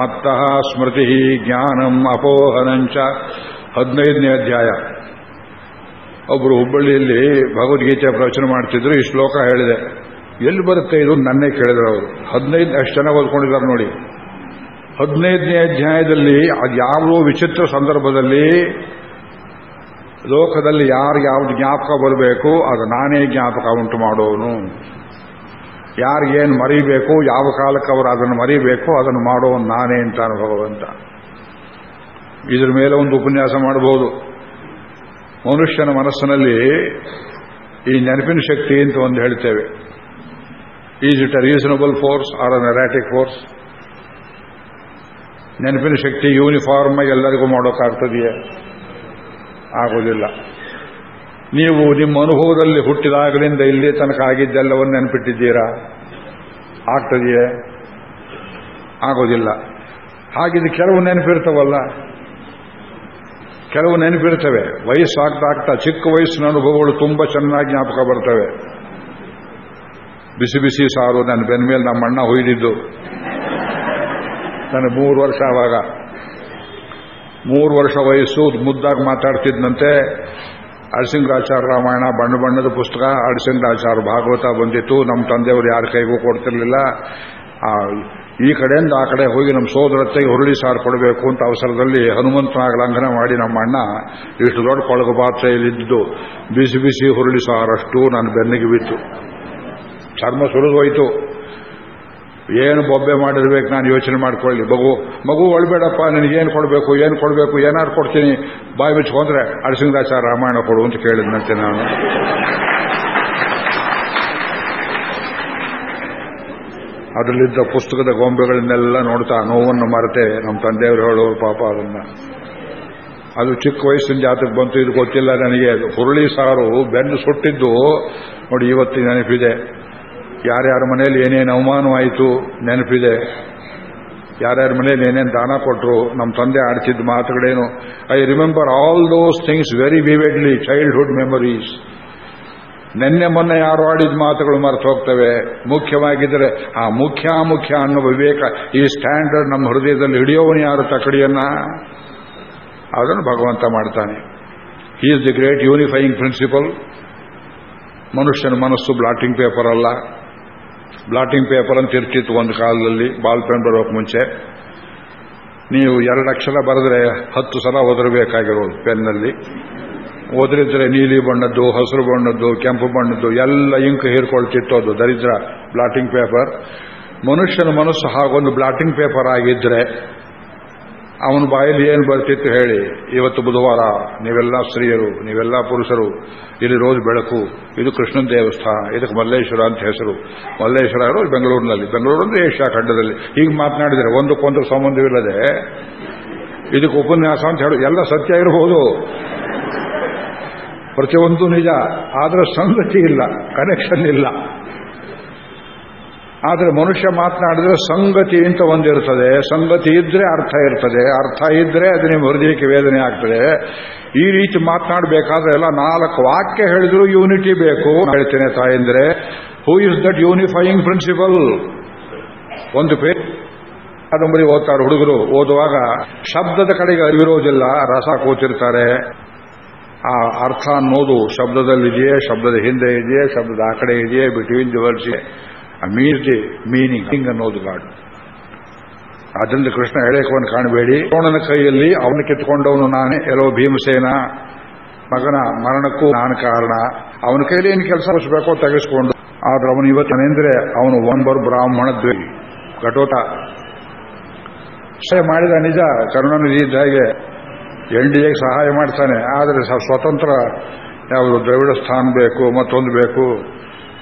ಮತ್ತಃ ಸ್ಮೃತಿ ಜ್ಞಾನಂ ಅಪೋಹನಂಚ ಹದಿನೈದನೇ ಅಧ್ಯಾಯ. ಒಬ್ಬರು ಹುಬ್ಬಳ್ಳಿಯಲ್ಲಿ ಭಗವದ್ಗೀತೆ ಪ್ರವಚನ ಮಾಡ್ತಿದ್ರು, ಈ ಶ್ಲೋಕ ಹೇಳಿದೆ. ಎಲ್ಲಿ ಬರುತ್ತೆ ಇದು? ನನ್ನೇ ಕೇಳಿದ್ರು ಅವರು. ಹದಿನೈದು ಅಷ್ಟು ಜನ ಓದ್ಕೊಂಡಿದ್ದಾರೆ ನೋಡಿ. ಹದಿನೈದನೇ ಅಧ್ಯಾಯದಲ್ಲಿ ಅದು ಯಾವ ವಿಚಿತ್ರ ಸಂದರ್ಭದಲ್ಲಿ ಲೋಕದಲ್ಲಿ ಯಾರು ಯಾವ್ದು ಜ್ಞಾಪಕ ಬರಬೇಕು, ಅದು ನಾನೇ ಜ್ಞಾಪಕ ಉಂಟು ಮಾಡೋನು. ಯಾರಿಗೇನು ಮರಿಬೇಕು, ಯಾವ ಕಾಲಕ್ಕೆ ಅವರು ಅದನ್ನು ಮರಿಬೇಕು, ಅದನ್ನು ಮಾಡೋನು ನಾನೇ ಅಂತ ಅನುಭವ ಅಂತ. ಇದ್ರ ಮೇಲೆ ಒಂದು ಉಪನ್ಯಾಸ ಮಾಡಬಹುದು. ಮನುಷ್ಯನ ಮನಸ್ಸಿನಲ್ಲಿ ಈ ನೆನಪಿನ ಶಕ್ತಿ ಅಂತ ಒಂದು ಹೇಳ್ತೇವೆ. Is it a reasonable force or an erratic force ನೆನಪಿನ ಶಕ್ತಿ ಯೂನಿಫಾರ್ಮ್ ಎಲ್ಲರಿಗೂ ಮಾಡೋಕ್ಕಾಗ್ತದೆಯೇ? ಆಗೋದಿಲ್ಲ ನೀವು ನಿಮ್ಮ ಅನುಭವದಲ್ಲಿ ಹುಟ್ಟಿದಾಗಲಿಂದ ಇಲ್ಲಿ ತನಕ ಆಗಿದ್ದೆಲ್ಲವನ್ನು ನೆನಪಿಟ್ಟಿದ್ದೀರಾ? ಆಗ್ತದೆಯೇ? ಆಗೋದಿಲ್ಲ ಹಾಗಿದ್ದು ಕೆಲವು ನೆನಪಿರ್ತವಲ್ಲ? ಕೆಲವು ನೆನಪಿರ್ತವೆ. ವಯಸ್ಸಾಗ್ತಾ ಆಗ್ತಾ ಚಿಕ್ಕ ವಯಸ್ಸಿನ ಅನುಭವಗಳು ತುಂಬಾ ಚೆನ್ನಾಗಿ ಜ್ಞಾಪಕ ಬರ್ತವೆ. ಬಿಸಿ ಬಿಸಿ ಸಾರು, ನನ್ನ ಬೆನ್ನ ಮೇಲೆ ನಮ್ಮ ಅಣ್ಣ ಹೊಯ್ದಿದ್ದು. ನನಗೆ ಮೂರು ವರ್ಷ ಆವಾಗ. ಮೂರು ವರ್ಷ ವಯಸ್ಸು, ಮುದ್ದಾಗಿ ಮಾತಾಡ್ತಿದ್ದಂತೆ ಅರಸಿಂಗಾಚಾರ ರಾಮಾಯಣ, ಬಣ್ಣ ಬಣ್ಣದ ಪುಸ್ತಕ ಅರಸಿಂಗಾಚಾರ ಭಾಗವತ ಬಂದಿತ್ತು. ನಮ್ಮ ತಂದೆಯವರು ಯಾರ ಕೈಗೂ ಕೊಡ್ತಿರ್ಲಿಲ್ಲ. ಈ ಕಡೆಯಿಂದ ಆ ಕಡೆ ಹೋಗಿ ನಮ್ಮ ಸೋದರತ್ತೆಗೆ ಹುರುಳಿ ಸಾರು ಕೊಡಬೇಕು ಅಂತ ಅವಸರದಲ್ಲಿ ಹನುಮಂತನಾಗ ಲಂಘನ ಮಾಡಿ ನಮ್ಮ ಅಣ್ಣ ಇಷ್ಟು ದೊಡ್ಡ ಕೊಳಗು ಪಾತ್ರೆಯಲ್ಲಿದ್ದು, ಬಿಸಿ ಬಿಸಿ ಹುರುಳಿ ಸಾರಷ್ಟು ನನ್ನ ಬೆನ್ನಿಗೆ ಬಿತ್ತು. ಚರ್ಮ ಸುರಿದೋಯ್ತು. ಏನು ಬೊಬ್ಬೆ ಮಾಡಿರ್ಬೇಕು ನಾನು ಯೋಚನೆ ಮಾಡ್ಕೊಳ್ಳಿ. ಮಗು ಮಗು ಒಳ್ಬೇಡಪ್ಪ ನನಗೇನು ಕೊಡಬೇಕು, ಏನು ಕೊಡಬೇಕು ಏನಾರು ಕೊಡ್ತೀನಿ. ಬಾಯಿ ಬಿಚ್ಕೊಂಡ್ರೆ ಅರಸಿಂಗರಾಚಾರ ರಾಮಾಯಣ ಕೊಡು ಅಂತ ಕೇಳಿದ್ನಂತೆ ನಾನು. ಅದರಲ್ಲಿದ್ದ ಪುಸ್ತಕದ ಗೊಂಬೆಗಳನ್ನೆಲ್ಲ ನೋಡ್ತಾ ನೋವನ್ನು ಮರೆತೆ ನಮ್ಮ ತಂದೆಯವರು ಹೇಳೋರು ಪಾಪ ಅದನ್ನ. ಅದು ಚಿಕ್ಕ ವಯಸ್ಸಿನ ಜಾತಕ್ಕೆ ಬಂತು, ಇದು ಗೊತ್ತಿಲ್ಲ ನನಗೆ. ಹುರುಳಿ ಸಾರು ಬೆನ್ನು ಸುಟ್ಟಿದ್ದು. ನೋಡಿ, ಇವತ್ತಿನ ನೆನಪಿದೆ. ಯಾರ್ಯಾರ ಮನೆಯಲ್ಲಿ ಏನೇನು ಅವಮಾನವಾಯಿತು, ನೆನಪಿದೆ. ಯಾರ್ಯಾರ ಮನೇಲಿ ಏನೇನು ದಾನ ಕೊಟ್ಟರು ನಮ್ಮ ತಂದೆ ಆಡ್ತಿದ್ದ ಮಾತುಗಳೇನು. I remember all those things very vividly, childhood memories. ನಿನ್ನೆ ಮೊನ್ನೆ ಯಾರು ಆಡಿದ ಮಾತುಗಳು ಮರೆತು ಹೋಗ್ತವೆ. ಮುಖ್ಯವಾಗಿದ್ದರೆ ಆ ಮುಖ್ಯ ಮುಖ್ಯ ಅನ್ನೋ ವಿವೇಕ ಈ ಸ್ಟ್ಯಾಂಡರ್ಡ್ ನಮ್ಮ ಹೃದಯದಲ್ಲಿ ಹಿಡಿಯೋವನು ಯಾರು ತಕಡಿಯನ್ನ? ಅದನ್ನು ಭಗವಂತ ಮಾಡ್ತಾನೆ. Is the great unifying principle ಮನುಷ್ಯನ ಮನಸ್ಸು ಬ್ಲಾಟಿಂಗ್ ಪೇಪರ್ ಅಲ್ಲ. ಬ್ಲಾಟಿಂಗ್ ಪೇಪರ್ ಅಂತ ಇರ್ತಿತ್ತು ಒಂದು ಕಾಲದಲ್ಲಿ, ಬಾಲ್ ಪೆನ್ ಬರೋಕೆ ಮುಂಚೆ. ನೀವು ಎರಡು ಅಕ್ಷರ ಬರೆದ್ರೆ ಹತ್ತು ಸಲ ಓದರಬೇಕಾಗಿರೋದು ಪೆನ್ನಲ್ಲಿ. ಓದರಿದ್ರೆ ನೀಲಿ ಬಣ್ಣದ್ದು, ಹಸಿರು ಬಣ್ಣದ್ದು, ಕೆಂಪು ಬಣ್ಣದ್ದು, ಎಲ್ಲ ಇಂಕ್ ಹೀರ್ಕೊಳ್ತಿತ್ತು ಅದು ದರಿದ್ರ ಬ್ಲಾಟಿಂಗ್ ಪೇಪರ್. ಮನುಷ್ಯನ ಮನಸ್ಸು ಹಾಗೊಂದು ಬ್ಲಾಟಿಂಗ್ ಪೇಪರ್ ಆಗಿದ್ರೆ ಅವನ ಬಾಯಲ್ಲಿ ಏನು ಬರ್ತಿತ್ತು ಹೇಳಿ. ಇವತ್ತು ಬುಧವಾರ, ನೀವೆಲ್ಲ ಸ್ತ್ರೀಯರು, ನೀವೆಲ್ಲ ಪುರುಷರು, ಇಲ್ಲಿ ರೋಜು ಬೆಳಕು, ಇದು ಕೃಷ್ಣನ ದೇವಸ್ಥಾನ, ಇದಕ್ಕೆ ಮಲ್ಲೇಶ್ವರ ಅಂತ ಹೆಸರು. ಮಲ್ಲೇಶ್ವರ ಇರೋದು ಬೆಂಗಳೂರಿನಲ್ಲಿ. ಬೆಂಗಳೂರು ಅಂದ್ರೆ ಏಷ್ಯಾ ಖಂಡದಲ್ಲಿ. ಹೀಗೆ ಮಾತನಾಡಿದರೆ ಒಂದಕ್ಕೊಂದು ಸಂಬಂಧವಿಲ್ಲದೆ, ಇದಕ್ಕೆ ಉಪನ್ಯಾಸ ಅಂತ ಹೇಳಿ, ಎಲ್ಲ ಸತ್ಯ ಇರಬಹುದು ಪ್ರತಿಯೊಂದು ನಿಜ. ಆದರೆ ಸಂಗತಿ ಇಲ್ಲ ಕನೆಕ್ಷನ್ ಇಲ್ಲ. ಆದರೆ ಮನುಷ್ಯ ಮಾತನಾಡಿದ್ರೆ ಸಂಗತಿ ಅಂತ ಒಂದಿರ್ತದೆ ಸಂಗತಿ ಇದ್ರೆ ಅರ್ಥ ಇರ್ತದೆ. ಅರ್ಥ ಇದ್ರೆ ಅದು ನಿಮ್ಮ ಹೃದಯಕ್ಕೆ ವೇದನೆ ಆಗ್ತದೆ. ಈ ರೀತಿ ಮಾತನಾಡಬೇಕಾದ್ರೆ ಎಲ್ಲ ನಾಲ್ಕು ವಾಕ್ಯ ಹೇಳಿದ್ರು ಯೂನಿಟಿ ಬೇಕು. ಹೇಳ್ತೇನೆ ತಾಯಂದ್ರೆ who is that unifying principle ಒಂದು ಪೇ ಕಾದಂಬರಿ ಓದ್ತಾರೆ ಹುಡುಗರು, ಓದುವಾಗ ಶಬ್ದದ ಕಡೆಗೆ ಅರಿವಿರೋದಿಲ್ಲ ರಸ ಕೂತಿರ್ತಾರೆ. ಆ ಅರ್ಥ ಅನ್ನೋದು ಶಬ್ದದಲ್ಲಿದೆಯೇ ಶಬ್ದದ ಹಿಂದೆ ಇದೆಯೇ, ಶಬ್ದದ ಆ ಕಡೆ ಇದೆಯೇ between the words means the meaning ಅನ್ನೋದು ಗಾಡ್. ಅದರಿಂದ ಕೃಷ್ಣ ಹೇಳೇಕವನ್ನು ಕಾಣಬೇಡಿ. ದ್ರೋಣನ ಕೈಯಲ್ಲಿ ಅವನು ಕಿತ್ಕೊಂಡವನು ನಾನೇ. ಎಲ್ಲೋ ಭೀಮಸೇನ, ಮಗನ ಮರಣಕ್ಕೂ ನಾನು ಕಾರಣ. ಅವನ ಕೈಯಲ್ಲಿ ಏನು ಕೆಲಸ ಮಾಡಿಸ್ಬೇಕೋ ತೆಗೆಸ್ಕೊಂಡು. ಆದ್ರೆ ಅವನು ಇವತ್ತನೆಂದ್ರೆ ಅವನು ಒಂಬರ್ ಬ್ರಾಹ್ಮಣ ದ್ವೇಷಿ ಘಟೋಟ. ಸಹಾಯ ಮಾಡಿದ ನಿಜ. ಕರುಣನಿಧಿ ಇದ್ದ ಹಾಗೆ ಎನ್ ಡಿ ಸಹಾಯ ಮಾಡ್ತಾನೆ. ಆದರೆ ಸ್ವತಂತ್ರ ಯಾವುದು ದ್ರವಿಡ ಸ್ಥಾನ ಬೇಕು, ಮತ್ತೊಂದು ಬೇಕು.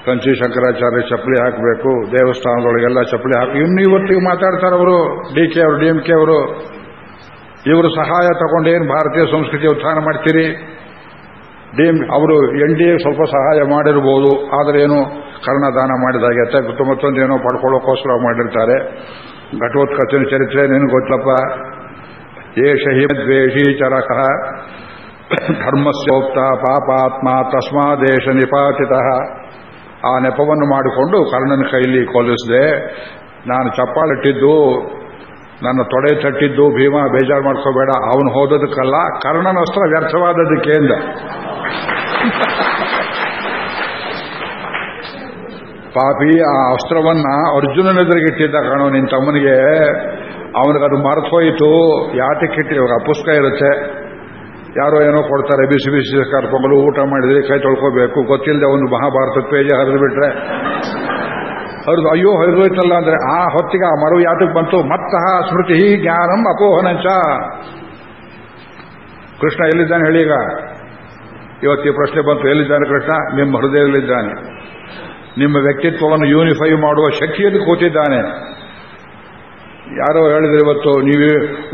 ಕಂಚಿ ಶಂಕರಾಚಾರ್ಯ ಚಪ್ಪಲಿ ಹಾಕಬೇಕು, ದೇವಸ್ಥಾನದೊಳಗೆಲ್ಲ ಚಪ್ಪಲಿ ಹಾಕಿ, ಇನ್ನು ಇವತ್ತಿಗೆ ಮಾತಾಡ್ತಾರೆ ಅವರು ಡಿ ಕೆ ಅವರು ಡಿ ಎಂ ಕೆ ಅವರು. ಇವರು ಸಹಾಯ ತಗೊಂಡೇನು ಭಾರತೀಯ ಸಂಸ್ಕೃತಿ ಉತ್ಥಾನ ಮಾಡ್ತೀರಿ? ಡಿ ಅವರು ಎನ್ ಡಿ ಎ ಸ್ವಲ್ಪ ಸಹಾಯ ಮಾಡಿರ್ಬೋದು, ಆದರೆ ಏನು ಕರ್ಣದಾನ ಮಾಡಿದಾಗೆ ಮತ್ತೊಂದು ಏನೋ ಪಡ್ಕೊಳ್ಳೋಕೋಸ್ಕರ ಮಾಡಿರ್ತಾರೆ. ಘಟೋತ್ಕಚನ ಚರಿತ್ರೆ ನಿನಗೆ ಗೊತ್ತಪ್ಪ. ಏಷ ಹಿ ದ್ವೇಷಿ ಚರಕ. ಧರ್ಮಸ್ಯೋಕ್ತ ಪಾಪಾತ್ಮ ತಸ್ಮಾದೇಶ ನಿಪಾತಿತ. ಆ ನೆಪವನ್ನು ಮಾಡಿಕೊಂಡು ಕರ್ಣನ ಕೈಲಿ ಕೊಲಿಸಿದೆ, ನಾನು ಚಪ್ಪಾಳಿಟ್ಟಿದ್ದು, ನನ್ನ ತೊಡೆ ತಟ್ಟಿದ್ದು, ಭೀಮಾ ಬೇಜಾರು ಮಾಡ್ಕೋಬೇಡ, ಅವನು ಹೋದದಕ್ಕಲ್ಲ, ಕರ್ಣನ ಅಸ್ತ್ರ ವ್ಯರ್ಥವಾದದಕ್ಕೆ ಎಂದ. ಪಾಪಿ, ಆ ಅಸ್ತ್ರವನ್ನ ಅರ್ಜುನನೆದುರಿಗಿಟ್ಟಿದ್ದ ಕಾಣೋ ನಿನ್ನ ತಮ್ಮನಿಗೆ, ಅವನಿಗದು ಮರೆತು ಹೋಯಿತು ಯಾತಕ್ಕಿಟ್ಟು ಇವಾಗ ಪುಸ್ತಕ ಇರುತ್ತೆ. ಯಾರೋ ಏನೋ ಕೊಡ್ತಾರೆ, ಬಿಸಿ ಬಿಸಿ ಕರ್ಕೊಂಬಲು ಊಟ ಮಾಡಿದ್ರೆ ಕೈ ತೊಳ್ಕೋಬೇಕು. ಗೊತ್ತಿಲ್ಲದೆ ಒಂದು ಮಹಾಭಾರತದ ಪೇಜ ಹರಿದು ಬಿಟ್ರೆ ಹರಿದು ಅಯ್ಯೋ, ಹರಿದೋಯ್ತಲ್ಲ. ಅಂದ್ರೆ, ಆ ಹೊತ್ತಿಗೆ ಆ ಮರು ಯಾತಕ್ಕೆ ಬಂತು? ಮತ್ತಃ ಸ್ಮೃತಿ ಜ್ಞಾನಂ ಅಪೋಹನಂಚ. ಕೃಷ್ಣ ಎಲ್ಲಿದ್ದಾನೆ ಹೇಳೀಗ ಇವತ್ತು ಈ ಪ್ರಶ್ನೆ ಬಂತು. ಎಲ್ಲಿದ್ದಾನೆ ಕೃಷ್ಣ? ನಿಮ್ಮ ಹೃದಯದಲ್ಲಿದ್ದಾನೆ. ನಿಮ್ಮ ವ್ಯಕ್ತಿತ್ವವನ್ನು ಯೂನಿಫೈ ಮಾಡುವ ಶಕ್ತಿಯಲ್ಲಿ ಕೂತಿದ್ದಾನೆ. ಯಾರೋ ಹೇಳಿದ್ರೆ ಇವತ್ತು, ನೀವೇ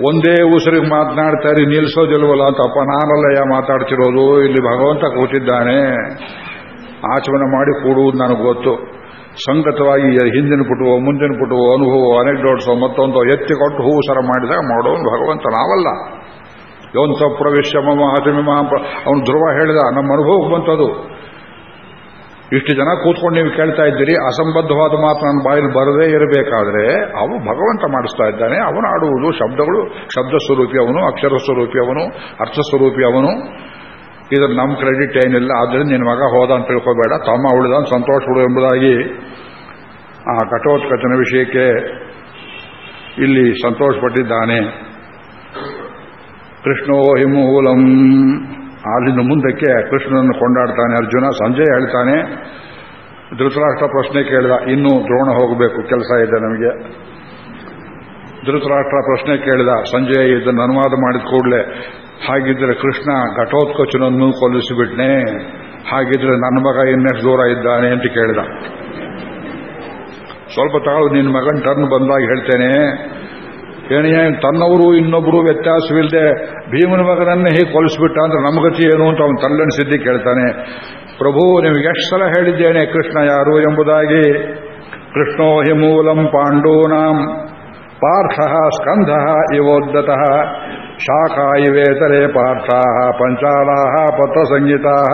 ಒಂದೇ ಉಸಿರಿಗೆ ಮಾತನಾಡ್ತಾರೆ ನಿಲ್ಲಿಸೋದಿಲ್ವಲ್ಲ ಅಂತಪ್ಪ ನಾನಲ್ಲಯ್ಯ ಮಾತಾಡ್ತಿರೋದು, ಇಲ್ಲಿ ಭಗವಂತ ಕೂತಿದ್ದಾನೆ. ಆಚರಣೆ ಮಾಡಿ ಕೂಡುವುದು ನನಗೆ ಗೊತ್ತು. ಸಂಗತವಾಗಿ ಹಿಂದಿನ ಪುಟವೋ, ಮುಂದಿನ ಪುಟುವ, ಅನುಭವ ಅನೆಕ್ಡೋಟ್ಸೋ ಮತ್ತೊಂದು ಎತ್ತಿ ಕೊಟ್ಟು ಹೂವು ಸರ ಮಾಡಿದಾಗ ಮಾಡೋನು ಭಗವಂತ ನಾವಲ್ಲ. ಯೋಂತ ಪ್ರವೇಶ ಮಮ ಹತಮಿಮ ಅವನು ಧ್ರುವ ಹೇಳಿದ, ನಮ್ಮ ಅನುಭವಕ್ಕೆ ಬಂತದು. ಇಷ್ಟು ಜನ ಕೂತ್ಕೊಂಡು ನೀವು ಕೇಳ್ತಾ ಇದ್ದೀರಿ, ಅಸಂಬದ್ಧವಾದ ಮಾತು ನನ್ನ ಬಾಯಲ್ಲಿ ಬರದೇ ಇರಬೇಕಾದ್ರೆ ಅವನು ಭಗವಂತ ಮಾಡಿಸ್ತಾ ಇದ್ದಾನೆ. ಅವನು ಆಡುವುದು ಶಬ್ದಗಳು, ಶಬ್ದ ಸ್ವರೂಪಿ ಅವನು, ಅಕ್ಷರ ಸ್ವರೂಪಿ ಅವನು, ಅರ್ಥ ಸ್ವರೂಪಿ ಅವನು. ಇದ್ರ ನಮ್ಮ ಕ್ರೆಡಿಟ್ ಏನಿಲ್ಲ ಆದ್ದರಿಂದ ನಿನ್ನ ಮಗ ಹೋದ ಅಂತ ತಿಳ್ಕೋಬೇಡ. ತಮ್ಮ ಉಳಿದ ಸಂತೋಷ ಉಳು ಎಂಬುದಾಗಿ ಆ ಕಠೋತ್ಕಚನ ವಿಷಯಕ್ಕೆ ಇಲ್ಲಿ ಸಂತೋಷಪಟ್ಟಿದ್ದಾನೆ. ಕೃಷ್ಣೋ ಹಿಮೂಲಂ ಅಲ್ಲಿಂದ ಮುಂದಕ್ಕೆ ಕೃಷ್ಣನನ್ನು ಕೊಂಡಾಡ್ತಾನೆ, ಅರ್ಜುನ ಸಂಜೆ ಹೇಳ್ತಾನೆ, ಧೃತರಾಷ್ಟ್ರ ಪ್ರಶ್ನೆ ಕೇಳಿದ, ಇನ್ನೂ ದ್ರೋಣ ಹೋಗಬೇಕು, ಕೆಲಸ ಇದೆ ನಮಗೆ. ಧೃತರಾಷ್ಟ್ರ ಪ್ರಶ್ನೆ ಕೇಳಿದ ಸಂಜೆ ಇದನ್ನು ಅನುವಾದ ಮಾಡಿದ ಕೂಡಲೇ, ಹಾಗಿದ್ರೆ ಕೃಷ್ಣ ಘಟೋತ್ಕಚನನ್ನು ಕೊಲ್ಲಿಸಿಬಿಟ್ನೆ, ಹಾಗಿದ್ರೆ ನನ್ನ ಮಗ ಇನ್ನೆಷ್ಟು ದೂರ ಇದ್ದಾನೆ, ಅಂತ ಕೇಳಿದ. ಸ್ವಲ್ಪ ತಾಳು ನಿನ್ನ ಮಗನ ಟರ್ನ್ ಬಂದಾಗ ಹೇಳ್ತೇನೆ ಏನೇ ತನ್ನವರು ಇನ್ನೊಬ್ಬರು ವ್ಯತ್ಯಾಸವಿಲ್ಲದೆ ಭೀಮನ ಮಗನನ್ನೇ ಹೀಗೆ ಕೊಲಿಸ್ಬಿಟ್ಟ ಅಂದ್ರೆ ನಮಗತಿ ಏನು ಅಂತ ಅವನು ಸಿದ್ಧಿ ಕೇಳ್ತಾನೆ. ಪ್ರಭು, ನಿಮಗೆ ಎಷ್ಟು ಸಲ ಹೇಳಿದ್ದೇನೆ, ಕೃಷ್ಣ ಯಾರು ಎಂಬುದಾಗಿ? ಕೃಷ್ಣೋ ಹಿ ಮೂಲಂ ಪಾಂಡೂನಾಂ. ಪಾರ್ಥ ಸ್ಕಂಧ ಇವೋದ್ದತಃ ಶಾಖಾ ಇವೇತರೆ ಪಾರ್ಥ ಪಂಚಾಲಾ ಪತ್ರ ಸಂಗೀತಾ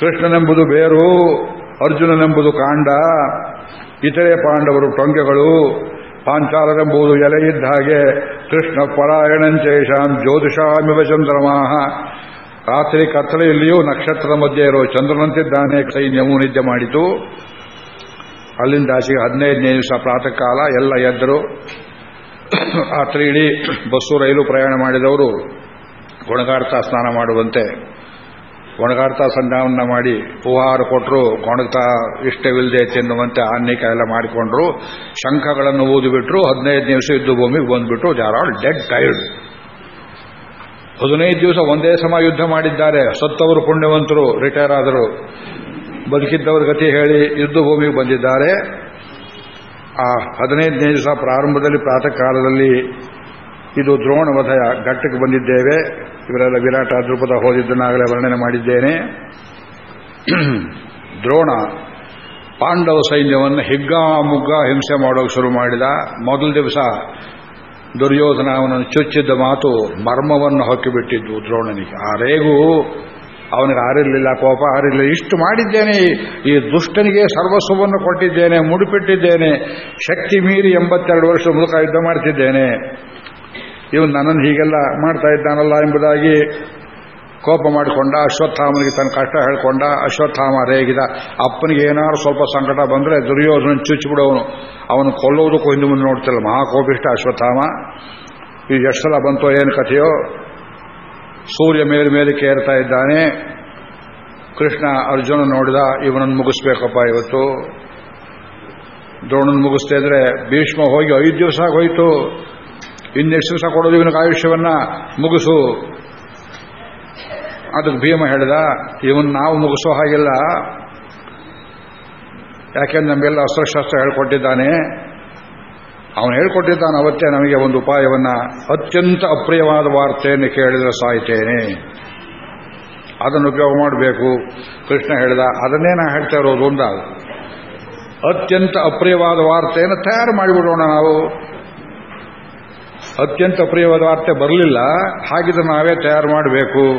ಕೃಷ್ಣನೆಂಬುದು ಬೇರು, ಅರ್ಜುನನೆಂಬುದು ಕಾಂಡ. ಇತರೆ ಪಾಂಡವರು ಟೊಂಗೆಗಳು ಪಾಂಚಾಲರೆಂಬುದು ಎಲೆ ಇದ್ದ ಹಾಗೆ ಕೃಷ್ಣ ಪರಾಯಣಂಚೇಷಾಂ ಜ್ಯೋತಿಷಾಮಿವ ಚಂದ್ರಮಾಹ. ರಾತ್ರಿ ಕತ್ತಲೆಯಲ್ಲಿಯೂ ನಕ್ಷತ್ರದ ಮಧ್ಯೆ ಇರೋ ಚಂದ್ರನಂತಿದ್ದಾನೆ ಸೈನ್ಯವು ನಿದ್ದೆ ಮಾಡಿತು. ಅಲ್ಲಿಂದ ಆಚೆಗೆ ಹದಿನೈದನೇ ದಿವಸ ಪ್ರಾತಃ ಕಾಲ ಎಲ್ಲ ಎದ್ದರು. ರಾತ್ರಿ ಇಡೀ ಬಸ್ಸು ರೈಲು ಪ್ರಯಾಣ ಮಾಡಿದವರು ಗುಣಗಾರ್ತಾ ಸ್ನಾನ ಮಾಡುವಂತೆ ಒಣಗಾಡ್ತಾ ಸಂಧಾನ ಮಾಡಿ ಉಪಹಾರ ಕೊಟ್ಟರು ಗೊಣಗ್ತಾ ಇಷ್ಟವಿಲ್ಲದೆ ತಿನ್ನುವಂತೆ ಆನೇಕ ಎಲ್ಲ ಮಾಡಿಕೊಂಡ್ರು. ಶಂಖಗಳನ್ನು ಊದಿಬಿಟ್ರು. ಹದಿನೈದು ದಿವಸ ಯುದ್ಧ ಭೂಮಿಗೆ ಬಂದ್ಬಿಟ್ಟು they are all dead tired ಹದಿನೈದು ದಿವಸ ಒಂದೇ ಸಮ ಯುದ್ಧ ಮಾಡಿದ್ದಾರೆ. ಸತ್ತವರು ಪುಣ್ಯವಂತರು, ರಿಟೈರ್ ಆದರು. ಬದುಕಿದ್ದವರ ಗತಿ ಹೇಳಿ ಯುದ್ಧ ಭೂಮಿಗೆ ಬಂದಿದ್ದಾರೆ. ಆ ಹದಿನೈದನೇ ದಿವಸ ಪ್ರಾರಂಭದಲ್ಲಿ ಪ್ರಾತಃ ಕಾಲದಲ್ಲಿ ಇದು ದ್ರೋಣವಧಯ ಘಟ್ಟಕ್ಕೆ ಬಂದಿದ್ದೇವೆ. ಇವರೆಲ್ಲ ವಿರಾಟ ದೃಪದ ಹೋದಿದ್ದನ್ನಾಗಲೇ ವರ್ಣನೆ ಮಾಡಿದ್ದೇನೆ. ದ್ರೋಣ ಪಾಂಡವ ಸೈನ್ಯವನ್ನು ಹಿಗ್ಗಾಮುಗ್ಗ ಹಿಂಸೆ ಮಾಡೋಕೆ ಶುರು ಮಾಡಿದ. ಮೊದಲ ದಿವಸ ದುರ್ಯೋಧನ ಅವನನ್ನು ಚುಚ್ಚಿದ್ದ ಮಾತು ಮರ್ಮವನ್ನು ಹೊಕ್ಕಿಬಿಟ್ಟಿದ್ದು ದ್ರೋಣನಿಗೆ. ಆ ರೇಗು ಅವನಿಗೆ ಆರಿರಲಿಲ್ಲ, ಕೋಪ ಆರಿರಲಿಲ್ಲ. ಇಷ್ಟು ಮಾಡಿದ್ದೇನೆ. ಈ ದುಷ್ಟನಿಗೆ ಸರ್ವಸ್ವವನ್ನು ಕೊಟ್ಟಿದ್ದೇನೆ, ಮುಡಿಪಿಟ್ಟಿದ್ದೇನೆ. ಶಕ್ತಿ ಮೀರಿ ಎಂಬತ್ತೆರಡು ವರ್ಷ ಮೂಲಕ ಯುದ್ಧ ಮಾಡ್ತಿದ್ದೇನೆ. ಇವನು ನನ್ನನ್ನು ಹೀಗೆಲ್ಲ ಮಾಡ್ತಾ ಇದ್ದಾನಲ್ಲ ಎಂಬುದಾಗಿ ಕೋಪ ಮಾಡಿಕೊಂಡ, ಅಶ್ವತ್ಥಾಮನಿಗೆ ತನ್ನ ಕಷ್ಟ ಹೇಳ್ಕೊಂಡ, ಅಶ್ವತ್ಥಾಮ ರೇಗಿದ. ಅಪ್ಪನಿಗೆ ಏನಾದ್ರು ಸ್ವಲ್ಪ ಸಂಕಟ ಬಂದರೆ ದುರ್ಯೋಧನ ಚುಚ್ಚಿಬಿಡೋನು. ಅವನು ಕೊಲ್ಲೋದಕ್ಕೂ ಹಿಂದೆ ಮುಂದೆ ನೋಡ್ತಿಲ್ಲ ಮಹಾಕೋಪಿಷ್ಟ ಅಶ್ವತ್ಥಾಮ. ಈಗ ಎಷ್ಟು ಬಂತೋ ಏನು ಕಥೆಯೋ? ಸೂರ್ಯ ಮೇಲೆ ಮೇಲೆ ಕೇರ್ತಾ ಇದ್ದಾನೆ. ಕೃಷ್ಣ ಅರ್ಜುನ ನೋಡಿದ, ಇವನನ್ನು ಮುಗಿಸ್ಬೇಕಪ್ಪ ಇವತ್ತು. ದ್ರೋಣನ್ ಮುಗಿಸ್ತಾ ಇದ್ರೆ ಭೀಷ್ಮ ಹೋಗಿ ಐದು ದಿವಸ ಹೋಯಿತು ಇನ್ನೆಷ್ಟು ದಿವಸ ಕೊಡೋದು ಇವನಿಗೆ ಆಯುಷ್ಯವನ್ನ ಮುಗಿಸು. ಅದಕ್ಕೆ ಭೀಮ ಹೇಳಿದ, ಇವನ್ ನಾವು ಮುಗಿಸೋ ಹಾಗಿಲ್ಲ. ಯಾಕೆಂದ್ರೆ ನಮಗೆಲ್ಲ ಅಸ್ತ್ರಶಾಸ್ತ್ರ ಹೇಳ್ಕೊಟ್ಟಿದ್ದಾನೆ. ಅವನು ಹೇಳ್ಕೊಟ್ಟಿದ್ದಾನೆ ಅವತ್ತೇ ನಮಗೆ ಒಂದು ಉಪಾಯವನ್ನ, ಅತ್ಯಂತ ಅಪ್ರಿಯವಾದ ವಾರ್ತೆಯನ್ನು ಕೇಳಿದ್ರೆ ಸಾಯ್ತೇನೆ. ಅದನ್ನು ಉಪಯೋಗ ಮಾಡಬೇಕು. ಕೃಷ್ಣ ಹೇಳಿದ, ಅದನ್ನೇ ನಾ ಹೇಳ್ತಾ ಇರೋದು ಒಂದ ಅತ್ಯಂತ ಅಪ್ರಿಯವಾದ ವಾರ್ತೆಯನ್ನು ತಯಾರು ಮಾಡಿಬಿಡೋಣ ನಾವು. ಅತ್ಯಂತ ಅಪ್ರಿಯವಾದ ವಾರ್ತೆ ಬರಲಿಲ್ಲ. ಹಾಗಿದ್ರೆ ನಾವೇ ತಯಾರು ಮಾಡಬೇಕು.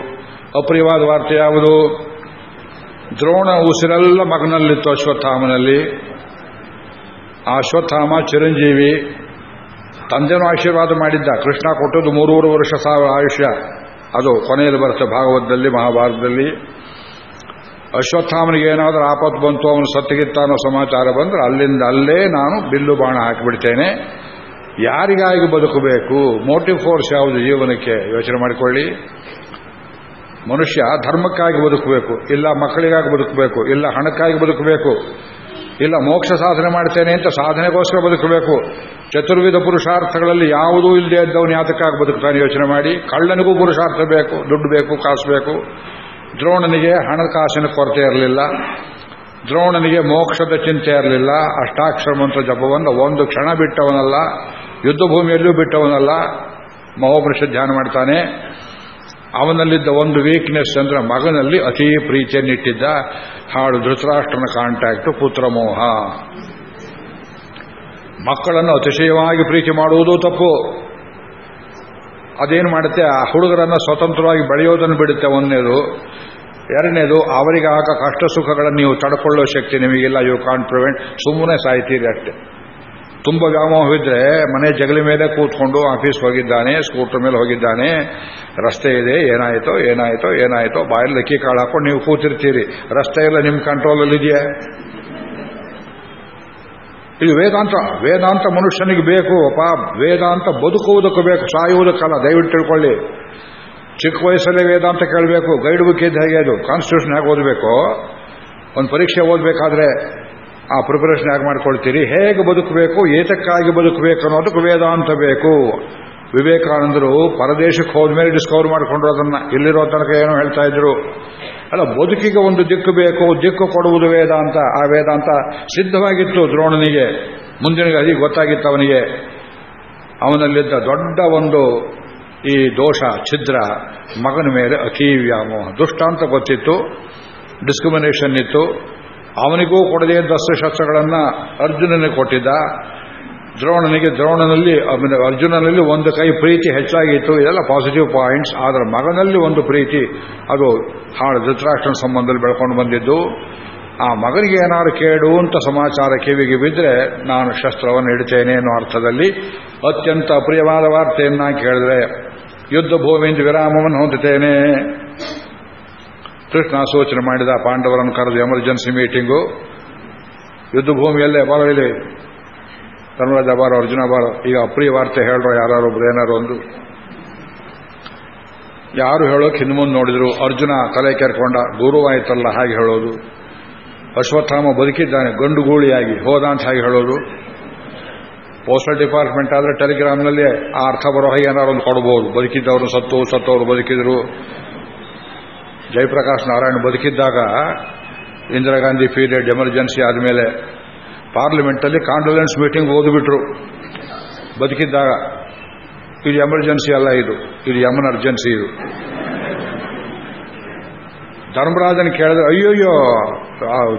ಅಪ್ರಿಯವಾದ ವಾರ್ತೆ ಯಾವುದು? ದ್ರೋಣ ಉಸಿರೆಲ್ಲ ಮಗನಲ್ಲಿತ್ತು ಅಶ್ವತ್ಥಾಮನಲ್ಲಿ. ಆ ಅಶ್ವತ್ಥಾಮ ಚಿರಂಜೀವಿ ತಂದೆನೂ ಆಶೀರ್ವಾದ ಮಾಡಿದ್ದ. ಕೃಷ್ಣ ಕೊಟ್ಟದ್ದು ಮೂರೂರು ವರ್ಷ ಸಾವಿರ ಆಯುಷ್ಯ. ಅದು ಕೊನೆಯಲ್ಲಿ ಬರುತ್ತೆ ಭಾಗವತದಲ್ಲಿ, ಮಹಾಭಾರತದಲ್ಲಿ. ಅಶ್ವತ್ಥಾಮನಿಗೆ ಏನಾದರೂ ಆಪತ್ತು ಬಂತು, ಅವನು ಸತ್ತಿಗಿತ್ತ ಅನ್ನೋ ಸಮಾಚಾರ ಬಂದ್ರೆ ಅಲ್ಲಿಂದ ಅಲ್ಲೇ ನಾನು ಬಿಲ್ಲು ಬಾಣ ಹಾಕಿಬಿಡ್ತೇನೆ. ಯಾರಿಗಾಗಿ ಬದುಕಬೇಕು? ಮೋಟಿವ್ ಫೋರ್ಸ್ ಯಾವುದು ಜೀವನಕ್ಕೆ? ಯೋಚನೆ ಮಾಡಿಕೊಳ್ಳಿ. ಮನುಷ್ಯ ಧರ್ಮಕ್ಕಾಗಿ ಬದುಕಬೇಕು. ಇಲ್ಲ ಮಕ್ಕಳಿಗಾಗಿ ಬದುಕಬೇಕು. ಇಲ್ಲ ಹಣಕ್ಕಾಗಿ ಬದುಕಬೇಕು. ಇಲ್ಲ ಮೋಕ್ಷ ಸಾಧನೆ ಮಾಡ್ತೇನೆ ಅಂತ ಸಾಧನೆಗೋಸ್ಕರ ಬದುಕಬೇಕು. ಚತುರ್ವಿಧ ಪುರುಷಾರ್ಥಗಳಲ್ಲಿ ಯಾವುದೂ ಇಲ್ಲದೆ ಇದ್ದವನು ಯಾತಕ್ಕಾಗಿ ಬದುಕ್ತಾನೆ ಯೋಚನೆ ಮಾಡಿ. ಕಳ್ಳನಿಗೂ ಪುರುಷಾರ್ಥ ಬೇಕು, ದುಡ್ಡು ಬೇಕು, ಕಾಸು ಬೇಕು. ದ್ರೋಣನಿಗೆ ಹಣಕಾಸಿನ ಕೊರತೆ ಇರಲಿಲ್ಲ. ದ್ರೋಣನಿಗೆ ಮೋಕ್ಷದ ಚಿಂತೆ ಇರಲಿಲ್ಲ. ಅಷ್ಟಾಕ್ಷರ ಮಂತ್ರ ಜಪವನ್ನು ಒಂದು ಕ್ಷಣ ಬಿಟ್ಟವನಲ್ಲ. ಯುದ್ಧ ಭೂಮಿಯಲ್ಲೂ ಬಿಟ್ಟವನಲ್ಲ ಮಹೋಪನಿಷ ಧ್ಯಾನ ಮಾಡ್ತಾನೆ. ಅವನಲ್ಲಿದ್ದ ಒಂದು ವೀಕ್ನೆಸ್ ಅಂದ್ರೆ ಮಗನಲ್ಲಿ ಅತೀ ಪ್ರೀತಿಯನ್ನಿಟ್ಟಿದ್ದ ಹಾಡು ಧೃತರಾಷ್ಟ್ರನ ಕಾಂಟ್ಯಾಕ್ಟ್ ಪುತ್ರಮೋಹ ಮಕ್ಕಳನ್ನು ಅತಿಶಯವಾಗಿ ಪ್ರೀತಿ ಮಾಡುವುದು ತಪ್ಪು. ಅದೇನು ಮಾಡುತ್ತೆ? ಆ ಹುಡುಗರನ್ನು ಸ್ವತಂತ್ರವಾಗಿ ಬೆಳೆಯೋದನ್ನು ಬಿಡುತ್ತೆ. ಒಂದನೇದು. ಎರಡನೇದು, ಅವರಿಗೆ ಆಗ ಕಷ್ಟ ಸುಖಗಳನ್ನು ನೀವು ತಡ್ಕೊಳ್ಳೋ ಶಕ್ತಿ ನಿಮಗಿಲ್ಲ. ಯು ಕಾಂಟ್ ಪ್ರಿವೆಂಟ್ ಸುಮ್ಮನೆ ಸಾಯ್ತೀರಿ ಅಷ್ಟೇ. ತುಂಬ ವ್ಯಾಮೋಹವಿದ್ರೆ ಮನೆ ಜಗಲಿ ಮೇಲೆ ಕೂತ್ಕೊಂಡು ಆಫೀಸ್ ಹೋಗಿದ್ದಾನೆ, ಸ್ಕೂಟರ್ ಮೇಲೆ ಹೋಗಿದ್ದಾನೆ, ರಸ್ತೆ ಇದೆ, ಏನಾಯಿತೋ ಏನಾಯಿತೋ ಏನಾಯಿತೋ, ಬಾಯಲ್ಲಿ ಲಕ್ಕಿ ಕಾಳು ಹಾಕೊಂಡು ನೀವು ಕೂತಿರ್ತೀರಿ. ರಸ್ತೆ ಎಲ್ಲ ನಿಮ್ಮ ಕಂಟ್ರೋಲಲ್ಲಿದೆಯಾ ಇದು ವೇದಾಂತ. ವೇದಾಂತ ಮನುಷ್ಯನಿಗೆ ಬೇಕು. ಅಪ್ಪ ವೇದಾಂತ ಬದುಕುವುದಕ್ಕೂ ಬೇಕು, ಸಾಯುವುದಕ್ಕಲ್ಲ. ದಯವಿಟ್ಟು ತಿಳ್ಕೊಳ್ಳಿ. ಚಿಕ್ಕ ವಯಸ್ಸಲ್ಲೇ ವೇದಾಂತ ಕೇಳಬೇಕು. ಗೈಡ್ ಬುಕ್ ಇದ್ದ ಹೇಗೆ ಅದು? ಕಾನ್ಸ್ಟಿಟ್ಯೂಷನ್ ಹೇಗೆ ಓದಬೇಕು? ಒಂದು ಪರೀಕ್ಷೆ ಓದಬೇಕಾದ್ರೆ ಆ ಪ್ರಿಪರೇಷನ್ ಯಾಕೆ ಮಾಡ್ಕೊಳ್ತೀರಿ? ಹೇಗೆ ಬದುಕಬೇಕು? ಏತಕ್ಕಾಗಿ ಬದುಕಬೇಕು ಅನ್ನೋದಕ್ಕೆ ವೇದಾಂತ ಬೇಕು. ವಿವೇಕಾನಂದರು ಪರದೇಶಕ್ಕೆ ಹೋದ್ಮೇಲೆ ಡಿಸ್ಕವರ್ ಮಾಡಿಕೊಂಡ್ರು ಅದನ್ನ. ಇಲ್ಲಿರೋ ತನಕ ಏನೋ ಹೇಳ್ತಾ ಇದ್ರು. ಅಲ್ಲ, ಬದುಕಿಗೆ ಒಂದು ದಿಕ್ಕು ಬೇಕು, ದಿಕ್ಕು ಕೊಡುವುದು ವೇದಾಂತ. ಆ ವೇದಾಂತ ಸಿದ್ಧವಾಗಿತ್ತು ದ್ರೋಣನಿಗೆ. ಮುಂದಿನ ಅದಿ ಗೊತ್ತಾಗಿತ್ತು ಅವನಿಗೆ. ಅವನಲ್ಲಿದ್ದ ದೊಡ್ಡ ಒಂದು ಈ ದೋಷ, ಛಿದ್ರ, ಮಗನ ಮೇಲೆ ಅಕೀವ್ಯಾಮೋಹ ದುಷ್ಟಾಂತ ಗೊತ್ತಿತ್ತು. ಡಿಸ್ಕ್ರಿಮಿನೇಷನ್ ಇತ್ತು. ಅವನಿಗೂ ಕೊಡದೇ ಇದ್ದ ಶಸ್ತ್ರಗಳನ್ನು ಅರ್ಜುನನಿಗೆ ಕೊಟ್ಟಿದ್ದ. ದ್ರೋಣನಿಗೆ, ದ್ರೋಣನಲ್ಲಿ ಅರ್ಜುನನಲ್ಲಿ ಒಂದು ಕೈ ಪ್ರೀತಿ ಹೆಚ್ಚಾಗಿತ್ತು. ಇದೆಲ್ಲ ಪಾಸಿಟಿವ್ ಪಾಯಿಂಟ್ಸ್ ಆದರೆ ಮಗನಲ್ಲಿ ಒಂದು ಪ್ರೀತಿ. ಅದು ಹಾಳು ಧೃತರಾಷ್ಟ್ರನ ಸಂಬಂಧದಲ್ಲಿ ಬೆಳ್ಕೊಂಡು ಬಂದಿದ್ದು. ಆ ಮಗನಿಗೆ ಏನಾದ್ರು ಕೇಡು ಅಂತ ಸಮಾಚಾರ ಕಿವಿಗೆ ಬಿದ್ದರೆ ನಾನು ಶಸ್ತ್ರವನ್ನು ಇಡ್ತೇನೆ ಅನ್ನೋ ಅರ್ಥದಲ್ಲಿ ಅತ್ಯಂತ ಅಪ್ರಿಯವಾದ ವಾರ್ತೆಯನ್ನ ಕೇಳಿದ್ರೆ, ಯುದ್ಧ ಭೂಮಿಯಿಂದ ವಿರಾಮವನ್ನು ಹೊಂದುತ್ತೇನೆ. ಕೃಷ್ಣ ಸೂಚನೆ ಮಾಡಿದ ಪಾಂಡವರನ್ನು ಕರೆದು ಎಮರ್ಜೆನ್ಸಿ ಮೀಟಿಂಗು. ಯುದ್ಧ ಭೂಮಿಯಲ್ಲೇ ಬರೋ, ಇಲ್ಲಿ ಧರ್ಮರಾಜ ಬಾರೋ, ಅರ್ಜುನ ಬಾರೋ. ಈಗ ಅಪ್ರಿಯ ವಾರ್ತೆ ಹೇಳ್ರೋ ಯಾರೊಬ್ರು ಏನಾರು ಒಂದು. ಯಾರು ಹೇಳೋಕೆ ಹಿಂದೆ ನೋಡಿದ್ರು, ಅರ್ಜುನ ತಲೆ ಕೆರ್ಕೊಂಡ ಗುರುವಾಯ್ತಲ್ಲ ಹಾಗೆ ಹೇಳೋದು. ಅಶ್ವತ್ಥಾಮ ಬದುಕಿದ್ದಾನೆ ಗಂಡು ಗೂಳಿಯಾಗಿ ಹೋದ ಅಂತ ಹಾಗೆ ಹೇಳೋದು. ಪೋಸ್ಟಲ್ ಡಿಪಾರ್ಟ್ಮೆಂಟ್ ಆದರೆ ಟೆಲಿಗ್ರಾಮ್ನಲ್ಲಿ ಆ ಅರ್ಥ ಬರೋ ಹಾಗೆ ಏನಾರು ಒಂದು ಕೊಡಬಹುದು ಬದುಕಿದ್ದವರು ಸತ್ತು, ಸತ್ತವರು ಬದುಕಿದ್ರು. ಜಯಪ್ರಕಾಶ್ ನಾರಾಯಣ್ ಬದುಕಿದ್ದಾಗ ಇಂದಿರಾ ಗಾಂಧಿ ಪೀರಿಯಡ್ ಎಮರ್ಜೆನ್ಸಿ ಆದಮೇಲೆ ಪಾರ್ಲಿಮೆಂಟಲ್ಲಿ ಕಾಂಡೋಲೆನ್ಸ್ ಮೀಟಿಂಗ್ ಓದ್ಬಿಟ್ರು. ಬದುಕಿದ್ದಾಗ. ಇದು ಎಮರ್ಜೆನ್ಸಿ ಅಲ್ಲ ಇದು. ಇದು ಎಮನ್ ಅರ್ಜೆನ್ಸಿ ಇದು. ಧರ್ಮರಾಜನ್ ಕೇಳಿದ್ರೆ, ಅಯ್ಯೋಯ್ಯೋ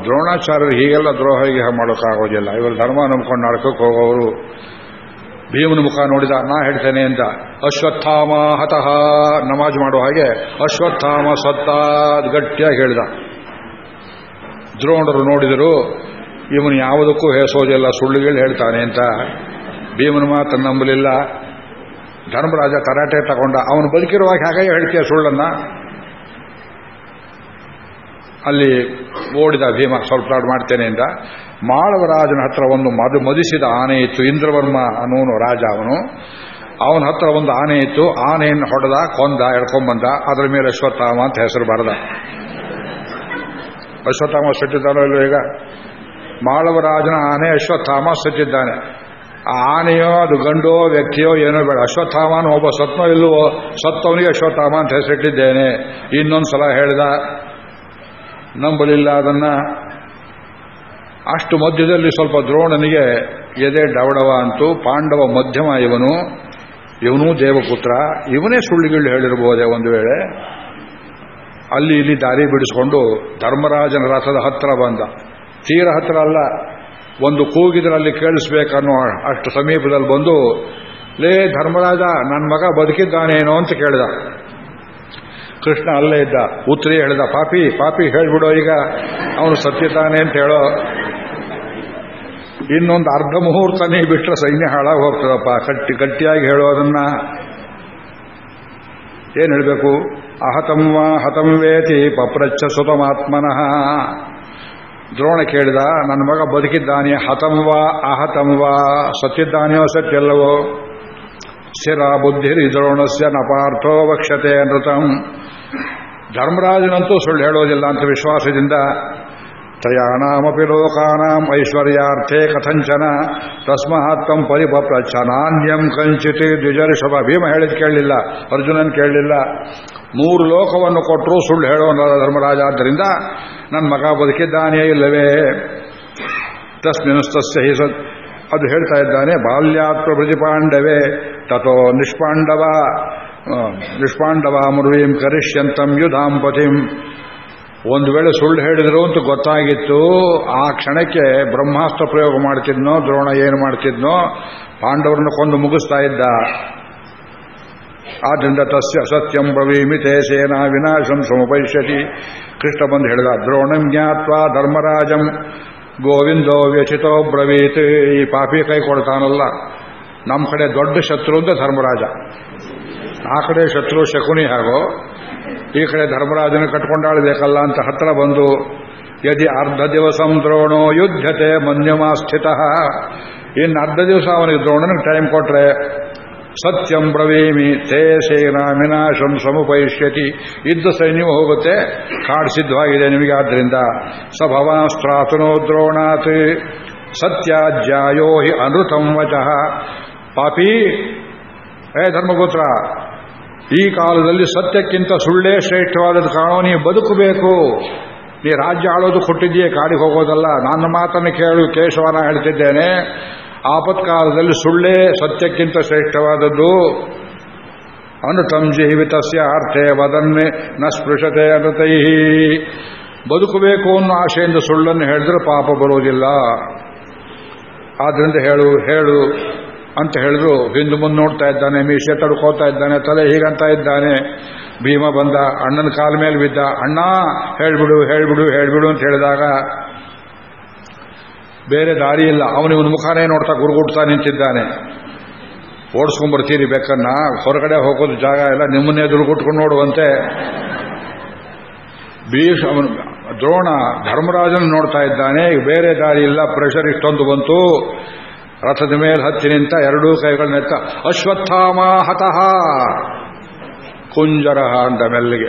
ದ್ರೋಣಾಚಾರ್ಯರು ಹೀಗೆಲ್ಲ ದ್ರೋಹ ಹೀಗೆ ಮಾಡೋಕ್ಕಾಗೋದಿಲ್ಲ. ಇವರು ಧರ್ಮ ನಂಬ್ಕೊಂಡು ನಡ್ಕಕ್ಕೆ ಹೋಗೋರು ಭೀಮನ ಮುಖ ನೋಡಿದ ನಾ ಹೇಳ್ತೇನೆ ಅಂತ. ಅಶ್ವತ್ಥಾಮ ಹತಃ. ನಮಾಜ್ ಮಾಡೋ ಹಾಗೆ ಅಶ್ವತ್ಥಾಮ ಸತ್ತಾದ್ ಗಟ್ಟಿಯಾಗಿ ಹೇಳಿದ. ದ್ರೋಣರು ನೋಡಿದರು, ಇವನು ಯಾವುದಕ್ಕೂ ಹೇಸೋದಿಲ್ಲ ಸುಳ್ಳುಗಳು ಹೇಳ್ತಾನೆ ಅಂತ. ಭೀಮನ ಮಾತನ್ನು ನಂಬಲಿಲ್ಲ. ಧರ್ಮರಾಜ ತರಾಟೆ ತಗೊಂಡ. ಅವನು ಬದುಕಿರುವಾಗ ಹಾಗೆ ಹೇಳ್ತೀಯ ಸುಳ್ಳನ್ನ? ಅಲ್ಲಿ ಓಡಿದ ಭೀಮ, ಸ್ವಲ್ಪ ಮಾಡ್ತೇನೆ ಅಂತ. ಮಾಳವರಾಜನ ಹತ್ರ ಒಂದು ಮದು ಮದಿಸಿದ ಆನೆ ಇತ್ತು. ಇಂದ್ರವರ್ಮ ಅನ್ನೋನು ರಾಜ ಅವನು. ಅವನ ಹತ್ರ ಒಂದು ಆನೆ ಇತ್ತು. ಆನೆಯನ್ನು ಹೊಡೆದ, ಕೊಂದ, ಎಳ್ಕೊಂಬಂದ. ಅದರ ಮೇಲೆ ಅಶ್ವತ್ಥಾಮ ಅಂತ ಹೆಸರು ಬರದ. ಅಶ್ವತ್ಥಾಮ ಸಚ್ಚಿದ್ದಾನೋ ಇಲ್ಲೋ ಈಗ? ಮಾಳವರಾಜನ ಆನೆ ಅಶ್ವತ್ಥಾಮ ಸತ್ತಿದ್ದಾನೆ ಆ ಆನೆಯೋ, ಅದು ಗಂಡೋ, ವ್ಯಕ್ತಿಯೋ ಏನೋ ಬೇಡ. ಅಶ್ವತ್ಥಾಮನ ಒಬ್ಬ ಸತ್ನೋ ಇಲ್ಲವೋ? ಸತ್ತವನಿಗೆ ಅಶ್ವತ್ಥಾಮ ಅಂತ ಹೆಸರಿಟ್ಟಿದ್ದೇನೆ. ಇನ್ನೊಂದು ಸಲ ಹೇಳಿದ, ನಂಬಲಿಲ್ಲ ಅದನ್ನ. ಅಷ್ಟು ಮಧ್ಯದಲ್ಲಿ ಸ್ವಲ್ಪ ದ್ರೋಣನಿಗೆ ಎದೆ ಡವಡವ ಅಂತೂ ಪಾಂಡವ ಮಧ್ಯಮ ಇವನು. ಇವನೂ ದೇವಪುತ್ರ. ಇವನೇ ಸುಳ್ಳುಗಿಳ್ಳು ಹೇಳಿರಬಹುದೇ ಒಂದು ವೇಳೆ. ಅಲ್ಲಿ ಇಲ್ಲಿ ದಾರಿ ಬಿಡಿಸಿಕೊಂಡು ಧರ್ಮರಾಜನ ರಥದ ಹತ್ತಿರ ಬಂದ. ತೀರ ಹತ್ತಿರ ಅಲ್ಲ, ಒಂದು ಕೂಗಿದ್ರಲ್ಲಿ ಕೇಳಿಸ್ಬೇಕನ್ನೋ ಅಷ್ಟು ಸಮೀಪದಲ್ಲಿ ಬಂದು, ಲೇ ಧರ್ಮರಾಜ ನನ್ನ ಮಗ ಬದುಕಿದ್ದಾನೇನೋ ಅಂತ ಕೇಳಿದ. ಕೃಷ್ಣ ಅಲ್ಲೇ ಇದ್ದ, ಉತ್ತರಿ ಹೇಳಿದ, ಪಾಪಿ ಪಾಪಿ, ಹೇಳ್ಬಿಡೋ ಈಗ. ಅವನು ಸತ್ಯತಾನೆ ಅಂತ ಹೇಳೋ ಇನ್ನೊಂದು ಅರ್ಧ ಮುಹೂರ್ತನೇ ಬಿಟ್ಟರೆ ಸೈನ್ಯ ಹಾಳಾಗಿ ಹೋಗ್ತದಪ್ಪ. ಕಟ್ಟಿ ಗಟ್ಟಿಯಾಗಿ ಹೇಳೋದನ್ನ ಏನು ಹೇಳಬೇಕು? ಅಹತಂ ವಾ ಹತಂ ವೇತಿ ಪಪ್ರಚ್ಛ ಸುತಮಾತ್ಮನಃ. ದ್ರೋಣ ಕೇಳಿದ, ನನ್ನ ಮಗ ಬದುಕಿದ್ದಾನೆ. ಹತಂ ವಾ ಅಹತಂ ವಾ. ಸತ್ತಿದ್ದಾನೆಯೋ ಸತ್ಯಲ್ಲವೋ? ಸ್ಥಿರ ಬುದ್ಧಿರಿ ದ್ರೋಣಸ್ಯ ನಪಾರ್ಥೋ ವಕ್ಷತೆ ನೃತಂ. ಧರ್ಮರಾಜನಂತೂ ಸುಳ್ಳು ಹೇಳೋದಿಲ್ಲ ಅಂತ ವಿಶ್ವಾಸದಿಂದ ತ್ರಯಾಣಾಮಪಿ ಲೋಕಾನಾಂ ಐಶ್ವರ್ಯಾರ್ಥೇ ಕಥಂಚನ ತಸ್ಮಾತ್ ತಂ ಪರಿಪಪ್ರಚ್ಛ ನಾಣ್ಯಂ ಕಂಚಿತಿ ದ್ವಿಜರಿಷಭ ಭೀಮ ಹೇಳಿದ್ ಕೇಳಲಿಲ್ಲ, ಅರ್ಜುನನ್ ಕೇಳಲಿಲ್ಲ. ಮೂರು ಲೋಕವನ್ನು ಕೊಟ್ಟರು ಸುಳ್ಳು ಹೇಳೋನಲ್ಲ ಧರ್ಮರಾಜ, ಆದ್ದರಿಂದ ನನ್ನ ಮಗ ಬದುಕಿದ್ದಾನೆಯೇ ಇಲ್ಲವೇ? ತಸ್ಮಿನಸ್ತಸ್ಯ ಹಿ ಅದು ಹೇಳ್ತಾ ಇದ್ದಾನೆ ಬಾಲ್ಯಾತ್ ಪ್ರಭೃತಿಪಾಂಡವೇ ತಥೋ ನಿಷ್ಪಾಂಡವ ನಿಷ್ಪಾಂಡವ ಮುರುವೀಂ ಕರಿಷ್ಯಂತಂ ಯುಧಾಂಪತಿಂ ಒಂದು ವೇಳೆ ಸುಳ್ಳು ಹೇಳಿದ್ರು ಅಂತ ಗೊತ್ತಾಗಿತ್ತು, ಆ ಕ್ಷಣಕ್ಕೆ ಬ್ರಹ್ಮಾಸ್ತ್ರ ಪ್ರಯೋಗ ಮಾಡ್ತಿದ್ನೋ, ದ್ರೋಣ ಏನು ಮಾಡ್ತಿದ್ನೋ, ಪಾಂಡವರನ್ನು ಕೊಂದು ಮುಗಿಸ್ತಾ ಇದ್ದ. ಆದ್ರಿಂದ ತಸ್ಯ ಸತ್ಯಂ ಬ್ರವೀಮಿತೆ ಸೇನಾ ವಿನಾಶಂ ಸಮುಪೈಷ್ಯತಿ. ಕೃಷ್ಣ ಬಂದು ಹೇಳಿದ, ದ್ರೋಣಂ ಜ್ಞಾತ್ವಾ ಧರ್ಮರಾಜಂ, ಗೋವಿಂದೋ ವ್ಯಚಿತೋ ಬ್ರವೀತ್. ಈ ಪಾಪಿ ಕೈ ಕೊಡ್ತಾನಲ್ಲ ನಮ್ಮ ಕಡೆ ದೊಡ್ಡ ಶತ್ರು ಅಂತ ಧರ್ಮರಾಜ. ಆ ಕಡೆ ಶತ್ರು ಶಕುನಿ ಹಾಗೋ ಈ ಕಡೆ ಧರ್ಮರಾಜನ ಕಟ್ಕೊಂಡಾಳ್ಬೇಕಲ್ಲ ಅಂತ ಹತ್ರ ಬಂದು, ಯದಿ ಅರ್ಧ ದಿವಸ ದ್ರೋಣೋ ಯುದ್ಧತೆ ಮನ್ಯಮಾಸ್ಥಿತ. ಇನ್ನು ಅರ್ಧ ದಿವಸ ಅವನಿಗೆ ದ್ರೋಣನಿಗೆ ಟೈಮ್ ಕೊಟ್ರೆ, ಸತ್ಯಂ ಬ್ರವೀಮಿ, ತೇ ಸೇನಾ ವಿನಾಶಂ ಸಮುಪಯಿಷ್ಯತಿ ಇದ್ದ ಸೈನ್ಯವು ಹೋಗುತ್ತೆ, ಕಾಡ್ ಸಿದ್ಧವಾಗಿದೆ ನಿಮಗೆ ಆದ್ದರಿಂದ ಭವಾಸ್ತ್ರಾತನೋ ದ್ರೋಣಾತ್, ಸತ್ಯಾಜ್ಯಾಯೋ ಹಿ ಅನೃತಂ ವಚಃ. ಪಾಪಿ, ಏ ಧರ್ಮಪುತ್ರ ಈ ಕಾಲದಲ್ಲಿ ಸತ್ಯಕ್ಕಿಂತ ಸುಳ್ಳೇ ಶ್ರೇಷ್ಠವಾದದ್ದು ಕಾಣೋ ನೀವು ಬದುಕಬೇಕು. ನೀ ರಾಜ್ಯ ಆಳೋದು ಕೊಟ್ಟಿದ್ದೀಯೇ, ಕಾಡಿಗೆ ಹೋಗೋದಲ್ಲ. ನನ್ನ ಮಾತನ್ನು ಕೇಳು, ಕೇಶವನ ಹೇಳ್ತಿದ್ದೇನೆ. ಆಪತ್ಕಾಲದಲ್ಲಿ ಸುಳ್ಳೇ ಸತ್ಯಕ್ಕಿಂತ ಶ್ರೇಷ್ಠವಾದದ್ದು. ಅನುತಂ ಜೀವಿತಸ್ಯ ಅರ್ಥೆ ವದನ್ನೆ ನ ಸ್ಪೃಶತೆ ಅನುತೈ. ಬದುಕಬೇಕು ಅನ್ನೋ ಆಶೆಯಿಂದ ಸುಳ್ಳನ್ನು ಹೇಳಿದ್ರೆ ಪಾಪ ಬರುವುದಿಲ್ಲ ಆದ್ರಿಂದ ಹೇಳು ಹೇಳು. ಅಂತ ಹೇಳಿದ್ರು. ಹಿಂದು ಮುಂದೆ ನೋಡ್ತಾ ಇದ್ದಾನೆ, ಮೀಸೆ ತಡ್ಕೋತಾ ಇದ್ದಾನೆ, ತಲೆ ಹೀಗಂತ ಇದ್ದಾನೆ. ಭೀಮ ಬಂದ, ಅಣ್ಣನ ಕಾಲ ಮೇಲೆ ಬಿದ್ದ, ಅಣ್ಣ, ಹೇಳ್ಬಿಡು ಹೇಳ್ಬಿಡು ಹೇಳ್ಬಿಡು ಅಂತ ಹೇಳಿದಾಗ, ಬೇರೆ ದಾರಿ ಇಲ್ಲ. ಅವನಿವನ ಮುಖಾನೇ ನೋಡ್ತಾ ಗುರುಗುಡ್ತಾ ನಿಂತಿದ್ದಾನೆ. ಓಡಿಸ್ಕೊಂಡ್ಬರ್ತೀರಿ ಬೇಕನ್ನ ಹೊರಗಡೆ ಹೋಗೋದು ಜಾಗ ಇಲ್ಲ, ನಿಮ್ಮನ್ನೇ ದುರ್ಗುಟ್ಕೊಂಡು ನೋಡುವಂತೆ. ಭೀಷ್, ಅವನು, ದ್ರೋಣ, ಧರ್ಮರಾಜನ ನೋಡ್ತಾ ಇದ್ದಾನೆ. ಬೇರೆ ದಾರಿ ಇಲ್ಲ ಪ್ರೆಷರ್ ಇಷ್ಟೊಂದು ಬಂತು. ರಥದ ಮೇಲೆ ಹತ್ತಿ ನಿಂತ ಎರಡೂ ಕೈಗಳನ್ನೆತ್ತ ಅಶ್ವತ್ಥಾಮ ಹತಃ. ಕುಂಜರ ಅಂತ ಮೆಲ್ಲಿಗೆ.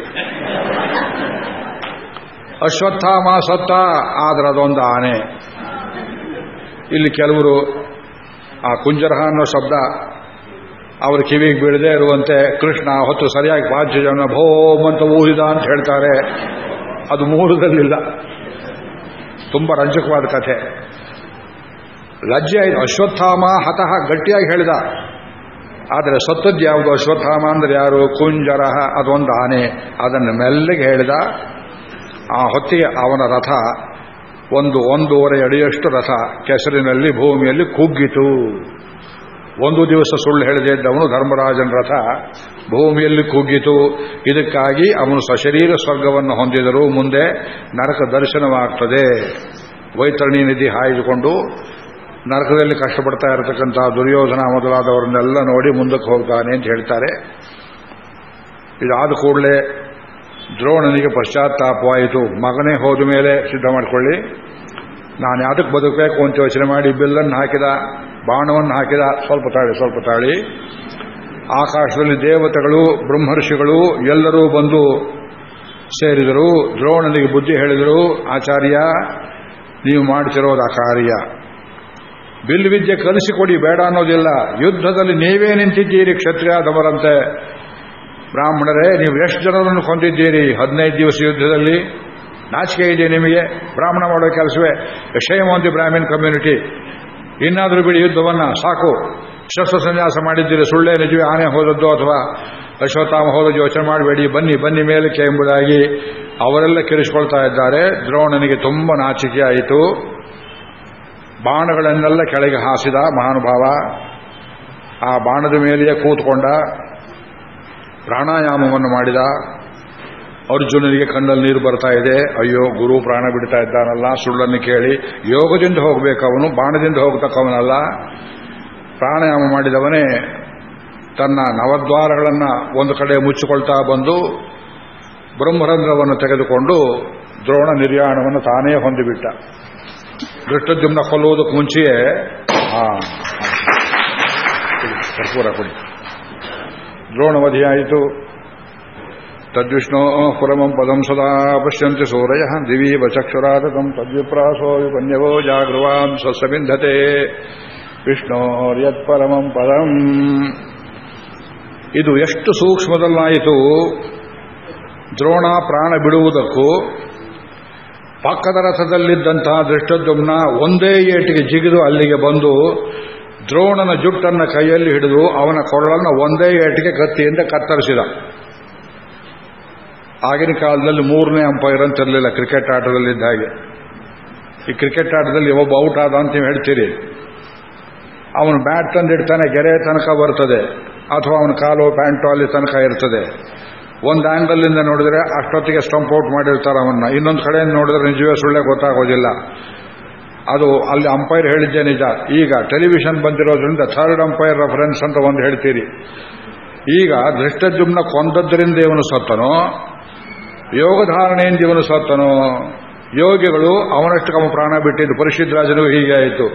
ಅಶ್ವತ್ಥಾಮ ಸತ್ತ, ಆದ್ರೆ ಅದೊಂದು ಆನೆ. ಇಲ್ಲಿ ಕೆಲವರು ಆ ಕುಂಜರಹ ಅನ್ನೋ ಶಬ್ದ ಅವರ ಕಿವಿಗೆ ಬೀಳದೆ ಇರುವಂತೆ ಕೃಷ್ಣ ಹೊತ್ತು ಸರಿಯಾಗಿ ಬಾಜ್ಯ ಜನ ಭೋಮ್ ಅಂತ ಊಹಿದ ಅಂತ ಹೇಳ್ತಾರೆ. ಅದು ಮೂಲದಲ್ಲಿಲ್ಲ ತುಂಬಾ ರಂಜಕವಾದ ಕಥೆ. ಲಜ್ಜೆ ಅಶ್ವತ್ಥಾಮ ಹತಃ ಗಟ್ಟಿಯಾಗಿ ಹೇಳಿದ. ಆದರೆ ಸತ್ತದ್ದು ಯಾವುದು? ಅಶ್ವತ್ಥಾಮ ಅಂದ್ರೆ ಯಾರು? ಕುಂಜರಹ, ಅದೊಂದು ಆನೆ. ಅದನ್ನು ಮೆಲ್ಲಗೆ ಹೇಳಿದ. ಆ ಹೊತ್ತಿಗೆ ಅವನ ರಥ ಒಂದು ಒಂದೂವರೆ ಅಡಿಯಷ್ಟು ರಥ ಕೆಸರಿನಲ್ಲಿ ಭೂಮಿಯಲ್ಲಿ ಕುಗ್ಗಿತು. ಒಂದು ದಿವಸ ಸುಳ್ಳು ಹೇಳದೇ ಇದ್ದವನು ಧರ್ಮರಾಜನ ರಥ ಭೂಮಿಯಲ್ಲಿ ಕುಗ್ಗಿತು. ಇದಕ್ಕಾಗಿ ಅವನು ಸಶರೀರ ಸ್ವರ್ಗವನ್ನು ಹೊಂದಿದರು ಮುಂದೆ ನರಕ ದರ್ಶನವಾಗ್ತದೆ. ವೈತರಣಿ ನಿಧಿ ಹಾಯ್ದುಕೊಂಡು ನರಕದಲ್ಲಿ ಕಷ್ಟಪಡ್ತಾ ಇರತಕ್ಕಂತಹ ದುರ್ಯೋಧನ ಮೊದಲಾದವರನ್ನೆಲ್ಲ ನೋಡಿ ಮುಂದಕ್ಕೆ ಹೋಗ್ತಾನೆ ಅಂತ ಹೇಳ್ತಾರೆ. ಇದಾದ ಕೂಡಲೇ ದ್ರೋಣನಿಗೆ ಪಶ್ಚಾತ್ತಾಪವಾಯಿತು. ಮಗನೇ ಹೋದ ಮೇಲೆ ಸಿದ್ಧ ಮಾಡಿಕೊಳ್ಳಿ. ನಾನು ಯಾವುದಕ್ಕೆ ಬದುಕಬೇಕು ಅಂತ ಯೋಚನೆ ಮಾಡಿ ಬಿಲ್ಲನ್ನು ಹಾಕಿದ, ಬಾಣವನ್ನು ಹಾಕಿದ, ಸ್ವಲ್ಪ ತಾಳಿ ಸ್ವಲ್ಪ ತಾಳಿ. ಆಕಾಶದಲ್ಲಿ ದೇವತೆಗಳು, ಬ್ರಹ್ಮರ್ಷಿಗಳು ಎಲ್ಲರೂ ಬಂದು ಸೇರಿದರು. ದ್ರೋಣನಿಗೆ ಬುದ್ಧಿ ಹೇಳಿದರು, ಆಚಾರ್ಯ, ನೀವು ಮಾಡ್ತಿರೋದು ಆ ಕಾರ್ಯ ಬಿಲ್ವಿದ್ಯೆ ಕಲಿಸಿಕೊಡಿ, ಬೇಡ ಅನ್ನೋದಿಲ್ಲ. ಯುದ್ಧದಲ್ಲಿ ನೀವೇ ನಿಂತಿದ್ದೀರಿ ಕ್ಷತ್ರಿಯಾದವರಂತೆ ಬ್ರಾಹ್ಮಣರೇ, ನೀವು ಎಷ್ಟು ಜನರನ್ನು ಕೊಂದಿದ್ದೀರಿ? ಹದಿನೈದು ದಿವಸ ಯುದ್ಧದಲ್ಲಿ. ನಾಚಿಕೆ ಇದೆ ನಿಮಗೆ. ಬ್ರಾಹ್ಮಣ ಮಾಡೋ ಕೆಲಸವೇ. ಯಶಯಮಂತಿ ಬ್ರಾಹ್ಮಣ ಕಮ್ಯುನಿಟಿ. ಇನ್ನಾದರೂ ಬಿಡಿ ಯುದ್ಧವನ್ನ. ಸಾಕು. ಶಸ್ತ್ರ ಸನ್ಯಾಸ ಮಾಡಿದ್ದೀರಿ. ಸುಳ್ಳೇ ನಿಜವೇ. ಆನೆ ಹೋದದ್ದು ಅಥವಾ ಅಶ್ವತ್ಥಾಮ ಹೋದದ್ದು ಯೋಚನೆ ಮಾಡಬೇಡಿ. ಬನ್ನಿ ಬನ್ನಿ ಮೇಲಕ್ಕೆ ಎಂಬುದಾಗಿ ಅವರೆಲ್ಲ ಕಿರಿಸ್ಕೊಳ್ತಾ ಇದ್ದಾರೆ. ದ್ರೋಣನಿಗೆ ತುಂಬ ನಾಚಿಕೆ ಆಯಿತು ಬಾಣಗಳನ್ನೆಲ್ಲ ಕೆಳಗೆ ಹಾಸಿದ ಮಹಾನುಭಾವ, ಆ ಬಾಣದ ಮೇಲೆಯೇ ಕೂತ್ಕೊಂಡ, ಪ್ರಾಣಾಯಾಮವನ್ನು ಮಾಡಿದ. ಅರ್ಜುನನಿಗೆ ಕಣ್ಣಲ್ಲಿ ನೀರು ಬರ್ತಾ ಇದೆ. ಅಯ್ಯೋ, ಗುರು ಪ್ರಾಣ ಬಿಡ್ತಾ ಇದ್ದಾನಲ್ಲ, ಸುಳ್ಳನ್ನು ಕೇಳಿ. ಯೋಗದಿಂದ ಹೋಗಬೇಕವನು ಬಾಣದಿಂದ ಹೋಗ್ತಕ್ಕವನಲ್ಲ. ಪ್ರಾಣಾಯಾಮ ಮಾಡಿದವನೇ ತನ್ನ ನವದ್ವಾರಗಳನ್ನು ಒಂದು ಕಡೆ ಮುಚ್ಚಿಕೊಳ್ತಾ ಬಂದು, ಬ್ರಹ್ಮರಂಧ್ರವನ್ನು ತೆಗೆದುಕೊಂಡು ದ್ರೋಣ ನಿರ್ಯಾಣವನ್ನು ತಾನೇ ಹೊಂದಿಬಿಟ್ಟ. ದೃಷ್ಟದ್ಯುಮ್ನ ಕೊಲ್ಲುವುದಕ್ಕೆ ಮುಂಚೆಯೇ. ಕರ್ಪೂರ ಕೊಡಿ. ದ್ರೋಣವಧಿಯಾಯಿತು ತದ್ವಿಷ್ಣೋ ಪುರಮಂ ಪದಂ ಸದಾ ಪಶ್ಯಂತಿ ಸೂರಯ. ದಿವೀವ ಚಕ್ಷುರಾತಂ ತದ್ವಿಪ್ರಾಸೋ ವಿಪನ್ಯವೋ ಜಾಗೃವಾಂ ಸ್ವಸ್ಸಬಿಂಧತೆ ವಿಷ್ಣೋರ್ಯತ್ಪರಮಂ ಪದಂ. ಇದು ಎಷ್ಟು ಸೂಕ್ಷ್ಮದಲ್ಲಾಯಿತು. ದ್ರೋಣ ಪ್ರಾಣ ಬಿಡುವುದಕ್ಕೂ ಪಕ್ಕದ ರಥದಲ್ಲಿದ್ದಂತಹ ದೃಷ್ಟದ್ಯುಮ್ನ ಒಂದೇ ಏಟಿಗೆ ಜಿಗಿದು ಅಲ್ಲಿಗೆ ಬಂದು ದ್ರೋಣನ ಜುಟ್ಟನ್ನ ಕೈಯಲ್ಲಿ ಹಿಡಿದು ಅವನ ಕೊರಳನ್ನು ಒಂದೇ ಏಟಿಗೆ ಕತ್ತಿಯಿಂದ ಕತ್ತರಿಸಿದ. ಆಗಿನ ಕಾಲದಲ್ಲಿ ಮೂರನೇ ಅಂಪೈರ್ ಅಂತಿರಲಿಲ್ಲ ಕ್ರಿಕೆಟ್ ಆಟದಲ್ಲಿದ್ದ ಹಾಗೆ. ಈ ಕ್ರಿಕೆಟ್ ಆಟದಲ್ಲಿ ಒಬ್ಬ ಔಟ್ ಆದ ಅಂತ ನೀವು ಹೇಳ್ತೀರಿ. ಅವನು ಬ್ಯಾಟ್ ತಂದಿಡ್ತಾನೆ, ಗೆರೆ ತನಕ ಬರ್ತದೆ, ಅಥವಾ ಅವನ ಕಾಲು ಪ್ಯಾಂಟು ಅಲ್ಲಿ ತನಕ ಇರ್ತದೆ. ಒಂದು ಇಂದ ನೋಡಿದ್ರೆ ಅಷ್ಟೊತ್ತಿಗೆ ಸ್ಟಂಪ್ ಔಟ್ ಮಾಡಿರ್ತಾರೆ ಅವನ್ನ. ಇನ್ನೊಂದು ಕಡೆಯಿಂದ ನೋಡಿದ್ರೆ ನಿಜವೇ ಸುಳ್ಳೆ ಗೊತ್ತಾಗೋದಿಲ್ಲ. ಅದು ಅಲ್ಲಿ ಅಂಪೈರ್ ಹೇಳಿದ್ದೆ ನಿಜ. ಈಗ ಟೆಲಿವಿಷನ್ ಬಂದಿರೋದ್ರಿಂದ ಥರ್ಡ್ ಅಂಪೈರ್ ರೆಫರೆನ್ಸ್ ಅಂತ ಒಂದು ಹೇಳ್ತೀರಿ. ಈಗ ದೃಷ್ಟಜುಮ್ನ ಕೊಂದದ್ರಿಂದ ಇವನು ಸತ್ತನೋ? ಯೋಗಧಾರಣೆಯಿಂದ ಇವನು ಸತ್ತನೋ? ಯೋಗಿಗಳು ಅವನಷ್ಟು ಕಮ್ಮ ಪ್ರಾಣ ಬಿಟ್ಟಿದ್ದು ಪರಿಶುದ್ಧರಾಜನು ಹೀಗೆ ಆಯಿತು.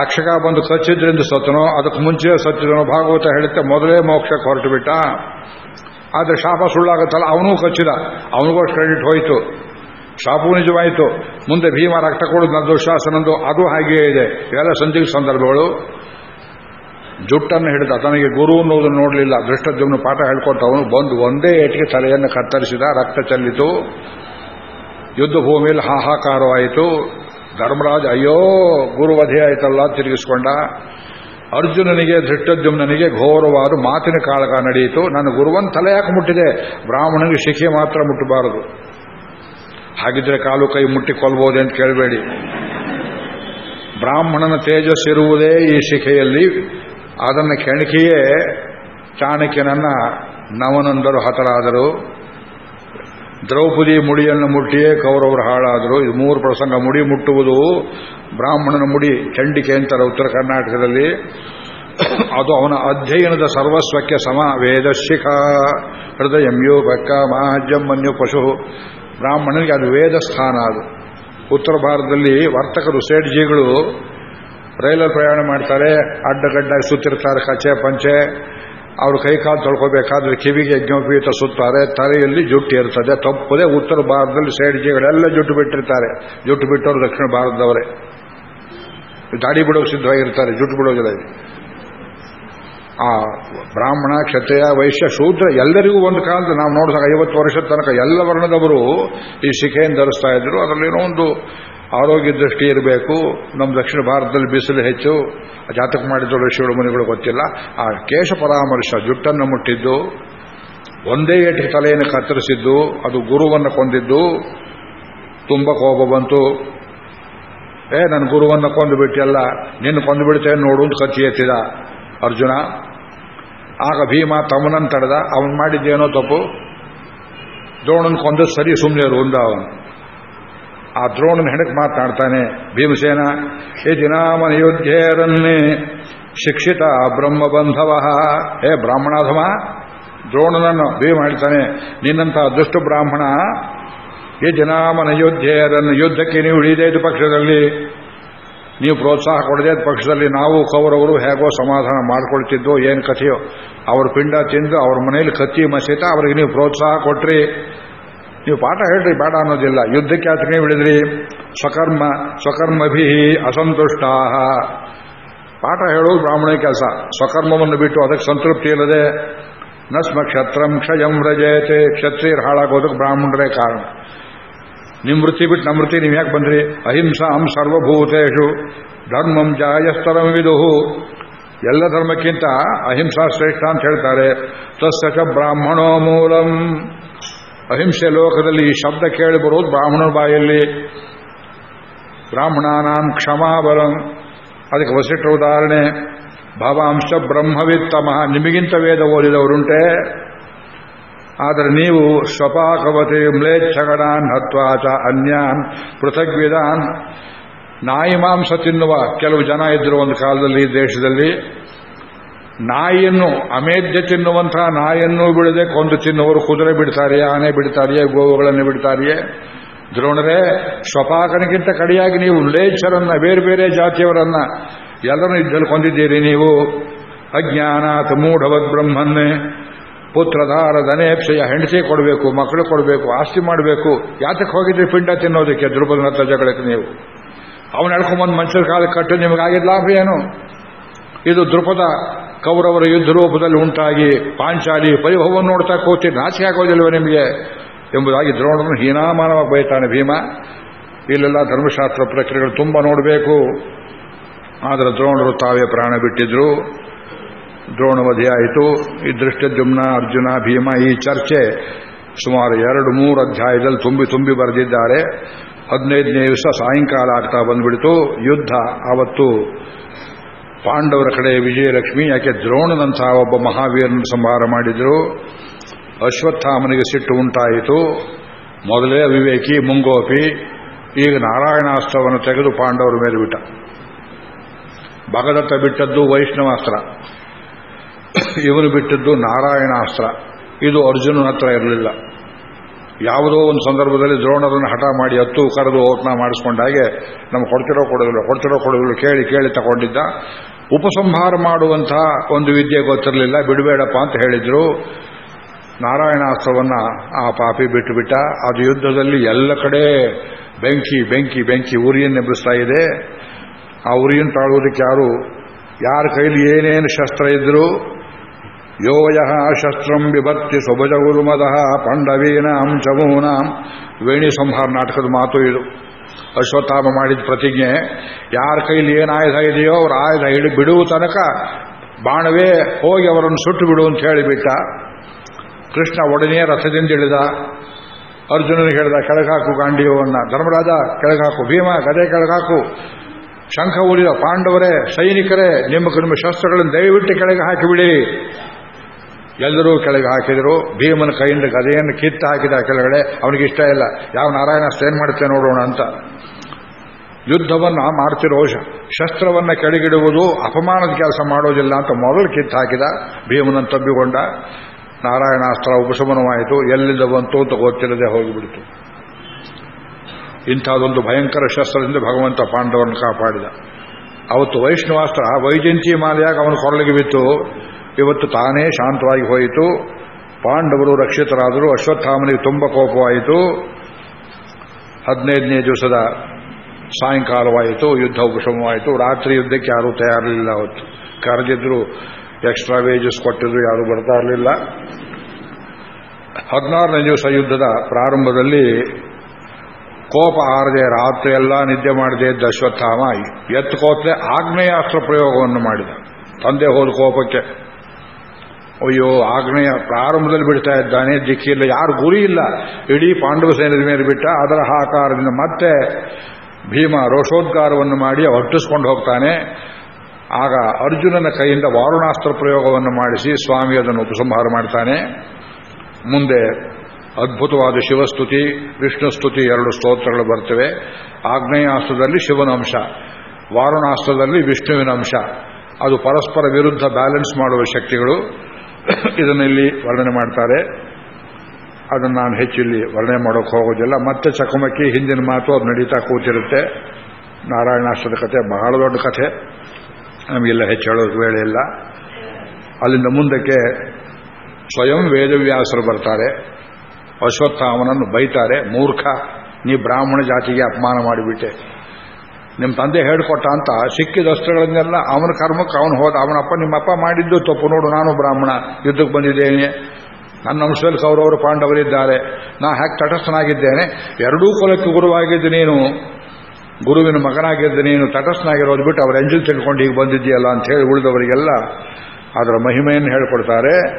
ತಕ್ಷಕ ಬಂದು ಕಚ್ಚಿದ್ರಿಂದ ಸತ್ತನೋ? ಅದಕ್ಕೆ ಮುಂಚೆ ಸತ್ತಿದನೋ? ಭಾಗವತ ಹೇಳುತ್ತೆ, ಮೊದಲೇ ಮೋಕ್ಷಕ್ಕೆ ಹೊರಟು ಬಿಟ್ಟ. ಆದರೆ ಶಾಪ ಸುಳ್ಳಾಗುತ್ತಲ್ಲ, ಅವನೂ ಕಚ್ಚಿದ. ಅವನಿಗೂ ಕ್ರೆಡಿಟ್ ಹೋಯಿತು. ಶಾಪು ನಿಜವಾಯಿತು. ಮುಂದೆ ಭೀಮ ರಕ್ತ ಕೊಡೋದು ದುಶಾಸನಂದು ಅದು ಹಾಗೆಯೇ ಇದೆ. ಇವೆಲ್ಲ ಸಂದಿಗ್ಧ ಸಂದರ್ಭಗಳು. ಜುಟ್ಟನ್ನು ಹಿಡಿದ, ತನಗೆ ಗುರು ಅನ್ನೋದನ್ನು ನೋಡಲಿಲ್ಲ. ದೃಷ್ಟದ್ಯುಮ್ನ ಪಾಠ ಹೇಳ್ಕೊಟ್ಟವನು ಬಂದು ಒಂದೇ ಏಟಿಗೆ ತಲೆಯನ್ನು ಕತ್ತರಿಸಿದ, ರಕ್ತ ಚೆಲ್ಲಿತು. ಯುದ್ಧ ಭೂಮಿಯಲ್ಲಿ ಹಾಹಾಕಾರವಾಯಿತು. ಧರ್ಮರಾಜ, ಅಯ್ಯೋ, ಗುರುವಧೆ ಆಯ್ತಲ್ಲ, ತಿರುಗಿಸ್ಕೊಂಡ. ಅರ್ಜುನನಿಗೆ ಧೃಷ್ಟದ್ಯುಮ್ನಿಗೆ ಘೋರವಾದ ಮಾತಿನ ಕಾಳಗ ನಡೆಯಿತು. ನನ್ನ ಗುರುವನ್ ತಲೆ ಯಾಕೆ ಮುಟ್ಟಿದೆ? ಬ್ರಾಹ್ಮಣನಿಗೆ ಶಿಖೆ ಮಾತ್ರ ಮುಟ್ಟಬಾರದು. ಹಾಗಿದ್ರೆ ಕಾಲು ಕೈ ಮುಟ್ಟಿ ಕೊಲ್ಬೋದೆ ಅಂತ ಕೇಳಬೇಡಿ. ಬ್ರಾಹ್ಮಣನ ತೇಜಸ್ಸಿರುವುದೇ ಈ ಶಿಖೆಯಲ್ಲಿ. ಅದನ್ನು ಕೆಣಕಿಯೇ ಚಾಣಕ್ಯನನ್ನ ನವನಂದರು ಹತರಾದರು. ದ್ರೌಪದಿ ಮುಡಿಯನ್ನು ಮುಟ್ಟಿಯೇ ಕೌರವರು ಹಾಳಾದರು. ಇದು ಮೂರು ಪ್ರಸಂಗ. ಮುಡಿ ಮುಟ್ಟುವುದು ಬ್ರಾಹ್ಮಣನ ಮುಡಿ. ಚಂಡಿಕೆ ಅಂತಾರೆ ಉತ್ತರ ಕರ್ನಾಟಕದಲ್ಲಿ. ಅದು ಅವನ ಅಧ್ಯಯನದ ಸರ್ವಸ್ವಕ್ಕೆ ಸಮ. ವೇದಶಿಖ ಹೃದಯಂಯೋ ಬೆಕ್ಕ ಮಹಾಜಮ್ಮನ್ಯು ಮನ್ಯು ಪಶು. ಬ್ರಾಹ್ಮಣನಿಗೆ ಅದು ವೇದ ಸ್ಥಾನ ಅದು. ಉತ್ತರ ಭಾರತದಲ್ಲಿ ವರ್ತಕರು, ಸೇಠ್ಜಿಗಳು ರೈಲಲ್ಲಿ ಪ್ರಯಾಣ ಮಾಡ್ತಾರೆ. ಅಡ್ಡಗಡ್ಡ ಸುತ್ತಿರ್ತಾರೆ ಕಚೆ ಪಂಚೆ. ಅವರು ಕೈಕಾಲು ತೊಳ್ಕೋಬೇಕಾದ್ರೆ ಕಿವಿಗೆ ಯಜ್ಞೋಪೀತ ಸುತ್ತಾರೆ, ತಲೆಯಲ್ಲಿ ಜುಟ್ಟು ಇರ್ತದೆ, ತಪ್ಪದೆ ಉತ್ತರ ಭಾರತದಲ್ಲಿ ಸೇಡ್ಜಿಗಳೆಲ್ಲ ಜುಟ್ಟು ಬಿಟ್ಟಿರ್ತಾರೆ. ಜುಟ್ಟು ಬಿಟ್ಟವರು ದಕ್ಷಿಣ ಭಾರತದವರೇ. ದಾಡಿ ಬಿಡೋಕೆ ಸಿದ್ಧವಾಗಿರ್ತಾರೆ, ಜುಟ್ಟು ಬಿಡೋದಿಲ್ಲ ಆ ಬ್ರಾಹ್ಮಣ, ಕ್ಷತ್ರಿಯ, ವೈಶ್ಯ, ಶೂದ್ರ ಎಲ್ಲರಿಗೂ ಒಂದು ಕಾಲದ ನಾವು ನೋಡಿದಾಗ ಐವತ್ತು ವರ್ಷದ ತನಕ ಎಲ್ಲ ವರ್ಣದವರು ಈ ಶಿಖೆಯನ್ನು ಧರಿಸ್ತಾ ಇದ್ರು. ಅದರಲ್ಲೇನೋ ಒಂದು ಆರೋಗ್ಯ ದೃಷ್ಟಿ ಇರಬೇಕು. ನಮ್ಮ ದಕ್ಷಿಣ ಭಾರತದಲ್ಲಿ ಬಿಸಿಲು ಹೆಚ್ಚು. ಜಾತಕ ಮಾಡಿದ ಋಷಿಗಳು ಮನೆಗಳು ಗೊತ್ತಿಲ್ಲ. ಆ ಕೇಶ ಪರಾಮರ್ಶ ಜುಟ್ಟನ್ನು ಮುಟ್ಟಿದ್ದು, ಒಂದೇ ಏಟಿಗೆ ತಲೆಯನ್ನು ಕತ್ತರಿಸಿದ್ದು, ಅದು ಗುರುವನ್ನು ಕೊಂದಿದ್ದು, ತುಂಬ ಕೋಪ ಬಂತು. ಏ ನನ್ನ ಗುರುವನ್ನು ಕೊಂದು ಬಿಟ್ಟಿಲ್ಲ ನಿನ್ನ ಕೊಂದು ಬಿಡ್ತೇನೆ ನೋಡು ಅಂತ ಕತ್ತಿ ಎತ್ತಿದ ಅರ್ಜುನ. ಆಗ ಭೀಮ ತಮ್ಮನನ್ನು ತಡೆದ, ಅವನು ಮಾಡಿದ್ದೇನೋ ತಪ್ಪು. ದ್ರೋಣನ್ ಕೊಂದ ಸರಿ ಸುಮ್ಮನೆ ಅವನು ಆ ದ್ರೋಣನ ಹೆಣಕ್ ಮಾತನಾಡ್ತಾನೆ ಭೀಮಸೇನ, ಹೇ ದಿನಾಮನ ಯೋಧ್ಯರನ್ನೇ ಶಿಕ್ಷಿತ ಬ್ರಹ್ಮಬಂಧವ, ಹೇ ಬ್ರಾಹ್ಮಣಾಧಮ. ದ್ರೋಣನನ್ನು ಭೀಮ ಹೇಳ್ತಾನೆ ನಿನ್ನಂತಹ ದುಷ್ಟು ಬ್ರಾಹ್ಮಣ ಈ ಜನಾಮನ ಯೋಧ್ಯರನ್ನು ಯುದ್ಧಕ್ಕೆ ನೀವು ಇಳಿದೇ ಪಕ್ಷದಲ್ಲಿ, ನೀವು ಪ್ರೋತ್ಸಾಹ ಕೊಡದೇ ಪಕ್ಷದಲ್ಲಿ ನಾವು ಕೌರವರು ಹೇಗೋ ಸಮಾಧಾನ ಮಾಡ್ಕೊಳ್ತಿದ್ದೋ, ಏನು ಕಥೆಯೋ, ಅವ್ರ ಪಿಂಡ ತಿಂದು ಅವ್ರ ಮನೆಯಲ್ಲಿ ಕತ್ತಿ ಮಸೀತ, ಅವರಿಗೆ ನೀವು ಪ್ರೋತ್ಸಾಹ ಕೊಟ್ರಿ ನೀವು ಪಾಠ ಹೇಳ್ರಿ ಬೇಡ ಅನ್ನೋದಿಲ್ಲ. ಯುದ್ಧಕ್ಕೆ ಆತನೇ ಬಿಡಿದ್ರಿ ಸ್ವಕರ್ಮ, ಸ್ವಕರ್ಮಭಿ ಅಸಂತುಷ್ಟಾ ಪಾಠ ಹೇಳೋದು ಬ್ರಾಹ್ಮಣ ಕೆಲಸ. ಸ್ವಕರ್ಮವನ್ನು ಬಿಟ್ಟು ಅದಕ್ಕೆ ಸಂತೃಪ್ತಿ ಇಲ್ಲದೆ ನಸ್ಮ ಕ್ಷತ್ರಂ ಕ್ಷಯಂ ವ್ರಜಯತೆ ಕ್ಷತ್ರಿಯರು ಹಾಳಾಗೋದಕ್ಕೆ ಬ್ರಾಹ್ಮಣರೇ ಕಾರಣ. ನಿಮ್ಮ ವೃತ್ತಿ ಬಿಟ್ಟು ನಮ್ಮ ವೃತ್ತಿ ನೀವು ಯಾಕೆ ಬಂದ್ರಿ? ಅಹಿಂಸಾಂ ಸರ್ವಭೂತೇಶು ಧರ್ಮಂ ಜಾಯಸ್ತರಂ ವಿದುಹು. ಎಲ್ಲ ಧರ್ಮಕ್ಕಿಂತ ಅಹಿಂಸಾ ಶ್ರೇಷ್ಠ ಅಂತ ಹೇಳ್ತಾರೆ. ತಸ್ಸ ಬ್ರಾಹ್ಮಣೋ ಮೂಲಂ. ಅಹಿಂಸೆ ಲೋಕದಲ್ಲಿ ಈ ಶಬ್ದ ಕೇಳಿ ಬರೋದು ಬ್ರಾಹ್ಮಣರ ಬಾಯಲ್ಲಿ. ಬ್ರಾಹ್ಮಣಾನಾಂ ಕ್ಷಮಾಬಲಂ. ಅದಕ್ಕೆ ವಸಿಷ್ಠ ಉದಾಹರಣೆ. ಭಾವಾಂಶ ಬ್ರಹ್ಮವಿತ್ತಮ. ನಿಮಗಿಂತ ವೇದ ಓದಿದವರುಂಟೆ? ಆದರೆ ನೀವು ಸ್ವಪಾಕವತಿ ಮ್ಲೇಚ್ಛಗಣಾನ್ ಹತ್ವಾಚ ಅನ್ಯಾನ್ ಪೃಥಗ್ವಿಧಾನ್. ನಾಯಿ ಮಾಂಸ ತಿನ್ನುವ ಕೆಲವು ಜನ ಇದ್ದರು ಒಂದು ಕಾಲದಲ್ಲಿ ದೇಶದಲ್ಲಿ. ನಾಯಿಯನ್ನು ಅಮೇಧ್ಯ ತಿನ್ನುವಂತಹ ನಾಯಿಯನ್ನು ಬಿಡದೆ ಕೊಂದು ತಿನ್ನುವರು ಕುದುರೆ ಬಿಡ್ತಾರೆಯೇ, ಆನೆ ಬಿಡ್ತಾರೆಯೇ, ಗೋವುಗಳನ್ನು ಬಿಡ್ತಾರೆಯೇ? ದ್ರೋಣರೇ, ಸ್ವಪಾಕನಿಗಿಂತ ಕಡಿಯಾಗಿ ನೀವು ಲೇಚರನ್ನ ಬೇರೆ ಬೇರೆ ಜಾತಿಯವರನ್ನ ಎಲ್ಲರನ್ನು ಇದ್ದಲ್ಲಿ ಕೊಂದಿದ್ದೀರಿ ನೀವು. ಅಜ್ಞಾನಾಥ ಮೂಢವದ್ ಬ್ರಹ್ಮನ್ನೇ, ಪುತ್ರಧಾರ ಧನೇಪ್ಸೆಯ ಹೆಂಡತಿ ಕೊಡಬೇಕು, ಮಕ್ಕಳು ಕೊಡಬೇಕು, ಆಸ್ತಿ ಮಾಡಬೇಕು. ಯಾತಕ್ಕೆ ಹೋಗಿದ್ರಿ ಪಿಂಡ ತಿನ್ನೋದಕ್ಕೆ ದ್ರುಪದನತ್ತ ಜಗಳಕ್ಕೆ ನೀವು? ಅವನು ಎಳ್ಕೊಂಬಂದು ಮನುಷ್ಯರ ಕಾಲಕ್ಕೆ ಕಟ್ಟು, ನಿಮಗಾಗಿದ್ದ ಲಾಭ ಏನು? ಇದು ದೃಪದ ಕೌರವರ ಯುದ್ಧ ರೂಪದಲ್ಲಿ ಉಂಟಾಗಿ ಪಾಂಚಾಲಿ ಪರಿಭವವನ್ನು ನೋಡ್ತಾ ಕೂತಿ ನಾಚಿಕೆ ಆಗೋದಿಲ್ವ ನಿಮಗೆ ಎಂಬುದಾಗಿ ದ್ರೋಣನು ಹೀನಾಮಾನವಾಗಿ ಬೈತಾನೆ ಭೀಮ. ಇಲ್ಲೆಲ್ಲ ಧರ್ಮಶಾಸ್ತ್ರ ಪ್ರಕ್ರಿಯೆಗಳು ತುಂಬ ನೋಡಬೇಕು. ಆದರೆ ದ್ರೋಣರು ತಾವೇ ಪ್ರಾಣ ಬಿಟ್ಟಿದ್ರು. ದ್ರೋಣವಧಿಯಾಯಿತು ಈ ದೃಷ್ಟದ್ಯುಮ್ನ ಅರ್ಜುನ, ಭೀಮ ಈ ಚರ್ಚೆ ಸುಮಾರು ಎರಡು, ಮೂರು ಅಧ್ಯಾಯದಲ್ಲಿ ತುಂಬಿ ತುಂಬಿ ಬರೆದಿದ್ದಾರೆ. ಹದಿನೈದನೇ ದಿವಸ ಸಾಯಂಕಾಲ ಆಗ್ತಾ ಬಂದ್ಬಿಡ್ತು. ಯುದ್ಧ ಆವತ್ತು ಪಾಂಡವರ ಕಡೆ ವಿಜಯಲಕ್ಷ್ಮಿ, ಯಾಕೆ ದ್ರೋಣನಂತಹ ಒಬ್ಬ ಮಹಾವೀರನ ಸಂಹಾರ ಮಾಡಿದ್ರು. ಅಶ್ವತ್ಥಾಮನಿಗೆ ಸಿಟ್ಟು ಉಂಟಾಯಿತು. ಮೊದಲೇ ಅವಿವೇಕಿ, ಮುಂಗೋಪಿ, ಈಗ ನಾರಾಯಣಾಸ್ತ್ರವನ್ನು ತೆಗೆದು ಪಾಂಡವರ ಮೇಲೆ ಬಿಟ್ಟ ಭಗದತ್ತ ಬಿಟ್ಟದ್ದು ವೈಷ್ಣವಾಸ್ತ್ರ. ಇವನು ಬಿಟ್ಟದ್ದು ನಾರಾಯಣಾಸ್ತ್ರ. ಇದು ಅರ್ಜುನನ ಹತ್ರ ಇರಲಿಲ್ಲ. ಯಾವುದೋ ಒಂದು ಸಂದರ್ಭದಲ್ಲಿ ದ್ರೋಣರನ್ನು ಹಠ ಮಾಡಿ ಹತ್ತು ಕರೆದು ಓಟ್ನ ಮಾಡಿಸ್ಕೊಂಡಾಗೆ ನಮ್ಗೆ ಕೊಡ್ತಿರೋ ಕೊಡೋದಿಲ್ಲ ಕೊಡ್ತಿರೋ ಕೊಡೋದಿಲ್ಲ ಕೇಳಿ ಕೇಳಿ ತಗೊಂಡಿದ್ದ. ಉಪಸಂಹಾರ ಮಾಡುವಂತಹ ಒಂದು ವಿದ್ಯೆ ಗೊತ್ತಿರಲಿಲ್ಲ. ಬಿಡಬೇಡಪ್ಪ ಅಂತ ಹೇಳಿದ್ರು. ನಾರಾಯಣಾಸ್ತ್ರವನ್ನ ಆ ಪಾಪಿ ಬಿಟ್ಟುಬಿಟ್ಟ ಅದು ಯುದ್ಧದಲ್ಲಿ ಎಲ್ಲ ಕಡೆ ಬೆಂಕಿ ಬೆಂಕಿ ಬೆಂಕಿ ಉರಿಯನ್ನು ಎಬ್ಬಿಸ್ತಾ ಇದೆ. ಆ ಉರಿಯನ್ನು ತಾಳುವುದಕ್ಕೆ ಯಾರು, ಯಾರ ಕೈಲಿ ಏನೇನು ಶಸ್ತ್ರ ಇದ್ರು ಯೋಯ ಶಸ್ತ್ರಂ ವಿಭಕ್ತಿ ಸುಭಜ ಗುರುಮದಃ ಪಂಡವೀನಾಂ ಚಮೂನಾಂ ವೇಣಿ ಸಂಹಾರ ನಾಟಕದ ಮಾತು ಇದು ಅಶ್ವತ್ಥಾಮ ಮಾಡಿದ ಪ್ರತಿಜ್ಞೆ, ಯಾರ ಕೈಲಿ ಏನು ಆಯುಧ ಇದೆಯೋ ಅವ್ರ ಆಯುಧ ಹಿಡಿ ಬಿಡುವ ತನಕ ಬಾಣವೇ ಹೋಗಿ ಅವರನ್ನು ಸುಟ್ಟು ಬಿಡು ಅಂತ ಹೇಳಿಬಿಟ್ಟ ಕೃಷ್ಣ ಒಡನೆ ರಥದಿಂದ ಇಳಿದ. ಅರ್ಜುನನಿಗೆ ಹೇಳಿದ, ಕೆಳಗಾಕು ಗಾಂಡಿಯವನ್ನ ಧರ್ಮರಾಜ, ಕೆಳಗಾಕು. ಭೀಮ, ಗದೆ ಕೆಳಗಾಕು. ಶಂಖ ಉಳಿದ ಪಾಂಡವರೇ, ಸೈನಿಕರೇ, ನಿಮ್ಮ ನಿಮ್ಮ ಶಸ್ತ್ರಗಳನ್ನು ದಯವಿಟ್ಟು ಕೆಳಗೆ ಹಾಕಿಬಿಡಿ. ಎಲ್ಲರೂ ಕೆಳಗೆ ಹಾಕಿದರು, ಭೀಮನ ಕೈಯಿಂದ ಗದೆಯನ್ನು ಕಿತ್ತು ಹಾಕಿದ ಕೆಳಗಡೆ ಅವನಿಗೆ ಇಷ್ಟ ಇಲ್ಲ. ಯಾವ ನಾರಾಯಣ ಏನ್ ಮಾಡುತ್ತೆ ನೋಡೋಣ ಅಂತ. ಯುದ್ಧವನ್ನ ಮಾಡ್ತಿರೋ ಶಸ್ತ್ರವನ್ನ ಕೆಳಗಿಡುವುದು ಅಪಮಾನದ ಕೆಲಸ ಮಾಡೋದಿಲ್ಲ ಅಂತ ಮೊದಲು ಕಿತ್ತು ಹಾಕಿದ, ಭೀಮನನ್ನು ತಬ್ಬಿಕೊಂಡ. ನಾರಾಯಣಾಸ್ತ್ರ ಉಪಶಮನವಾಯಿತು. ಎಲ್ಲಿಂದ ಬಂತು ಅಂತ ಗೊತ್ತಿಲ್ಲದೆ ಹೋಗಿಬಿಡ್ತು. ಇಂಥದೊಂದು ಭಯಂಕರ ಶಸ್ತ್ರದಿಂದ ಭಗವಂತ ಪಾಂಡವನ್ನು ಕಾಪಾಡಿದ. ಅವತ್ತು ವೈಷ್ಣವಾಸ್ತ್ರ ವೈಜಯಂತಿ ಮಾಲೆಯಾಗಿ ಅವನು ಕೊರಳಿಗೆ ಬಿತ್ತು. ಇವತ್ತು ತಾನೇ ಶಾಂತವಾಗಿ ಹೋಯಿತು. ಪಾಂಡವರು ರಕ್ಷಿತರಾದರು. ಅಶ್ವತ್ಥಾಮನಿಗೆ ತುಂಬ ಕೋಪವಾಯಿತು. ಹದಿನೈದನೇ ದಿವಸದ ಸಾಯಂಕಾಲವಾಯಿತು. ಯುದ್ಧ ಉಪಶಮವಾಯಿತು ರಾತ್ರಿ ಯುದ್ಧಕ್ಕೆ ಯಾರೂ ತಯಾರಿರಲಿಲ್ಲ ಅವತ್ತು. ಕರೆದಿದ್ರು ಎಕ್ಸ್ಟ್ರಾ ವೇಜಸ್ ಕೊಟ್ಟಿದ್ರು, ಯಾರೂ ಬರ್ತಾ ಇರಲಿಲ್ಲ. ಹದಿನಾರನೇ ದಿವಸ ಯುದ್ಧದ ಪ್ರಾರಂಭದಲ್ಲಿ ಕೋಪ ಆರದೆ ರಾತ್ರಿ ಎಲ್ಲ ನಿದ್ದೆ ಮಾಡದೆ ಇದ್ದ ಅಶ್ವತ್ಥಾಮ. ಎತ್ತುಕೋತ್ಲೆ ಆಗ್ನೇಯಾಸ್ತ್ರ ಪ್ರಯೋಗವನ್ನು ಮಾಡಿದ. ತಂದೆ ಹೋದ ಕೋಪಕ್ಕೆ ಅಯ್ಯೋ, ಆಗ್ನೇಯ ಪ್ರಾರಂಭದಲ್ಲಿ ಬಿಡ್ತಾ ಇದ್ದಾನೆ. ದಿಕ್ಕಿಲ್ಲ ಯಾರು ಗುರಿ ಇಲ್ಲ. ಇಡೀ ಪಾಂಡವ ಸೈನ್ಯದ ಮೇಲೆ ಬಿಟ್ಟ ಅದರ ಆಕಾರದಿಂದ ಮತ್ತೆ ಭೀಮ ರೋಷೋದ್ಗಾರವನ್ನು ಮಾಡಿ ಹೊಟ್ಟಿಸ್ಕೊಂಡು ಹೋಗ್ತಾನೆ. ಆಗ ಅರ್ಜುನನ ಕೈಯಿಂದ ವಾರುಣಾಸ್ತ್ರ ಪ್ರಯೋಗವನ್ನು ಮಾಡಿಸಿ ಸ್ವಾಮಿ ಅದನ್ನು ಉಪಸಂಹಾರ ಮಾಡ್ತಾನೆ. ಮುಂದೆ ಅದ್ಭುತವಾದ ಶಿವಸ್ತುತಿ, ವಿಷ್ಣುಸ್ತುತಿ ಎರಡು ಸ್ತೋತ್ರಗಳು ಬರ್ತವೆ. ಆಗ್ನೇಯಾಸ್ತ್ರದಲ್ಲಿ ಶಿವನ ಅಂಶ, ವಾರುಣಾಸ್ತ್ರದಲ್ಲಿ ವಿಷ್ಣುವಿನ ಅಂಶ. ಅದು ಪರಸ್ಪರ ವಿರುದ್ಧ ಬ್ಯಾಲೆನ್ಸ್ ಮಾಡುವ ಶಕ್ತಿಗಳು. ಇದನ್ನಲ್ಲಿ ವರ್ಣನೆ ಮಾಡ್ತಾರೆ. ಅದನ್ನು ನಾನು ಹೆಚ್ಚಿಲ್ಲಿ ವರ್ಣನೆ ಮಾಡೋಕೆ ಹೋಗೋದಿಲ್ಲ. ಮತ್ತೆ ಚಕಮಕಿ, ಹಿಂದಿನ ಮಾತು ಅದು ನಡೀತಾ ಕೂತಿರುತ್ತೆ. ನಾರಾಯಣಾಷ್ಟದ ಕಥೆ ಬಹಳ ದೊಡ್ಡ ಕಥೆ ನಮಗೆಲ್ಲ ಹೆಚ್ಚು ಹೇಳೋದು ವೇಳೆ ಇಲ್ಲ. ಅಲ್ಲಿಂದ ಮುಂದಕ್ಕೆ ಸ್ವಯಂ ವೇದವ್ಯಾಸರು ಬರ್ತಾರೆ. ಅಶ್ವತ್ಥಾಮನನ್ನು ಬೈತಾರೆ. ಮೂರ್ಖ, ನೀ ಬ್ರಾಹ್ಮಣ ಜಾತಿಗೆ ಅಪಮಾನ ಮಾಡಿಬಿಟ್ಟೆ. ನಿಮ್ಮ ತಂದೆ ಹೇಳ್ಕೊಟ್ಟ ಅಂತ ಸಿಕ್ಕಿದ ಅಸ್ತ್ರಗಳನ್ನೆಲ್ಲ ಅವನ ಕರ್ಮಕ್ಕೆ ಅವನು ಹೋದ. ಅವನಪ್ಪ, ನಿಮ್ಮಪ್ಪ ಮಾಡಿದ್ದು ತಪ್ಪು. ನೋಡು, ನಾನು ಬ್ರಾಹ್ಮಣ. ಯುದ್ಧಕ್ಕೆ ಬಂದಿದ್ದೇನೆ ನನ್ನ ಅಂಶದಲ್ಲಿ ಕೌರವರು ಪಾಂಡವರಿದ್ದಾರೆ. ನಾ ಹ್ಯಾಕ್ ತಟಸ್ಥನಾಗಿದ್ದೇನೆ. ಎರಡೂ ಕುಲಕ್ಕೆ ಗುರುವಾಗಿದ್ದು ನೀನು. ಗುರುವಿನ ಮಗನಾಗಿದ್ದು ನೀನು ತಟಸ್ಥನಾಗಿರೋದು ಬಿಟ್ಟು ಅವರ ಎಂಜಲ್ ತಿಳ್ಕೊಂಡು ಈಗ ಬಂದಿದ್ದೀಯಲ್ಲ ಅಂತ ಹೇಳಿ ಉಳಿದವರಿಗೆಲ್ಲ ಅದರ ಮಹಿಮೆಯನ್ನು ಹೇಳ್ಕೊಡ್ತಾರೆ.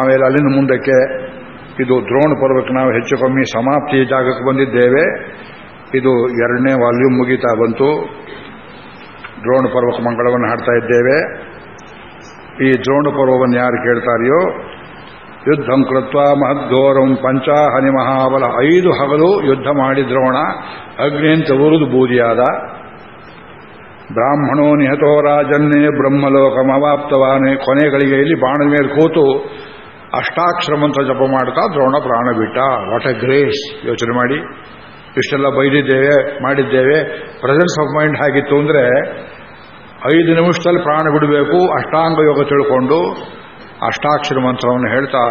ಆಮೇಲೆ ಅಲ್ಲಿಂದ ಮುಂದಕ್ಕೆ ಇದು ದ್ರೋಣ ಪರ್ವಕ್ಕೆ ನಾವು ಹೆಚ್ಚು ಕಮ್ಮಿ ಸಮಾಪ್ತಿಯ ಜಾಗಕ್ಕೆ ಬಂದಿದ್ದೇವೆ. ಇದು ಎರಡನೇ ವಾಲ್ಯೂಮ್ ಮುಗೀತಾ ಬಂತು. ದ್ರೋಣ ಪರ್ವಕ ಮಂಗಳವನ್ನು ಹಾಡ್ತಾ ಇದ್ದೇವೆ. ಈ ದ್ರೋಣ ಪರ್ವವನ್ನು ಯಾರು ಕೇಳ್ತಾರೆಯೋ? ಯುದ್ಧಂ ಕೃತ್ವ ಮಹದ್ಘೋರಂ ಪಂಚಾಹನಿ ಮಹಾಬಲ. ಐದು ಹಗಲು ಯುದ್ಧ ಮಾಡಿ ದ್ರೋಣ. ಅಗ್ನಿಯಂತ ಉರಿದು ಬೂದಿಯಾದ. ಬ್ರಾಹ್ಮಣೋ ನಿಹತೋ ರಾಜನ್ನೇ ಕೊನೆಗಳಿಗೆ ಇಲ್ಲಿ ಬಾಣದ ಮೇಲೆ ಕೂತು ಅಷ್ಟಾಕ್ಷರ ಮಂತ್ರ ಜಪ ಮಾಡ್ತಾ ದ್ರೋಣ ಪ್ರಾಣ ಬಿಟ್ಟ. ವಾಟ್ ಎ ಗ್ರೇಸ್ ಯೋಚನೆ ಮಾಡಿ. ಇಷ್ಟೆಲ್ಲ ಬೈದಿದ್ದೇವೆ, ಮಾಡಿದ್ದೇವೆ. ಪ್ರೆಸೆನ್ಸ್ ಆಫ್ ಮೈಂಡ್ ಆಗಿತ್ತು ಅಂದರೆ ಐದು ನಿಮಿಷದಲ್ಲಿ ಪ್ರಾಣ ಬಿಡಬೇಕು, ಅಷ್ಟಾಂಗ ಯೋಗ ತಿಳ್ಕೊಂಡು ಅಷ್ಟಾಕ್ಷರ ಮಂತ್ರವನ್ನು ಹೇಳ್ತಾ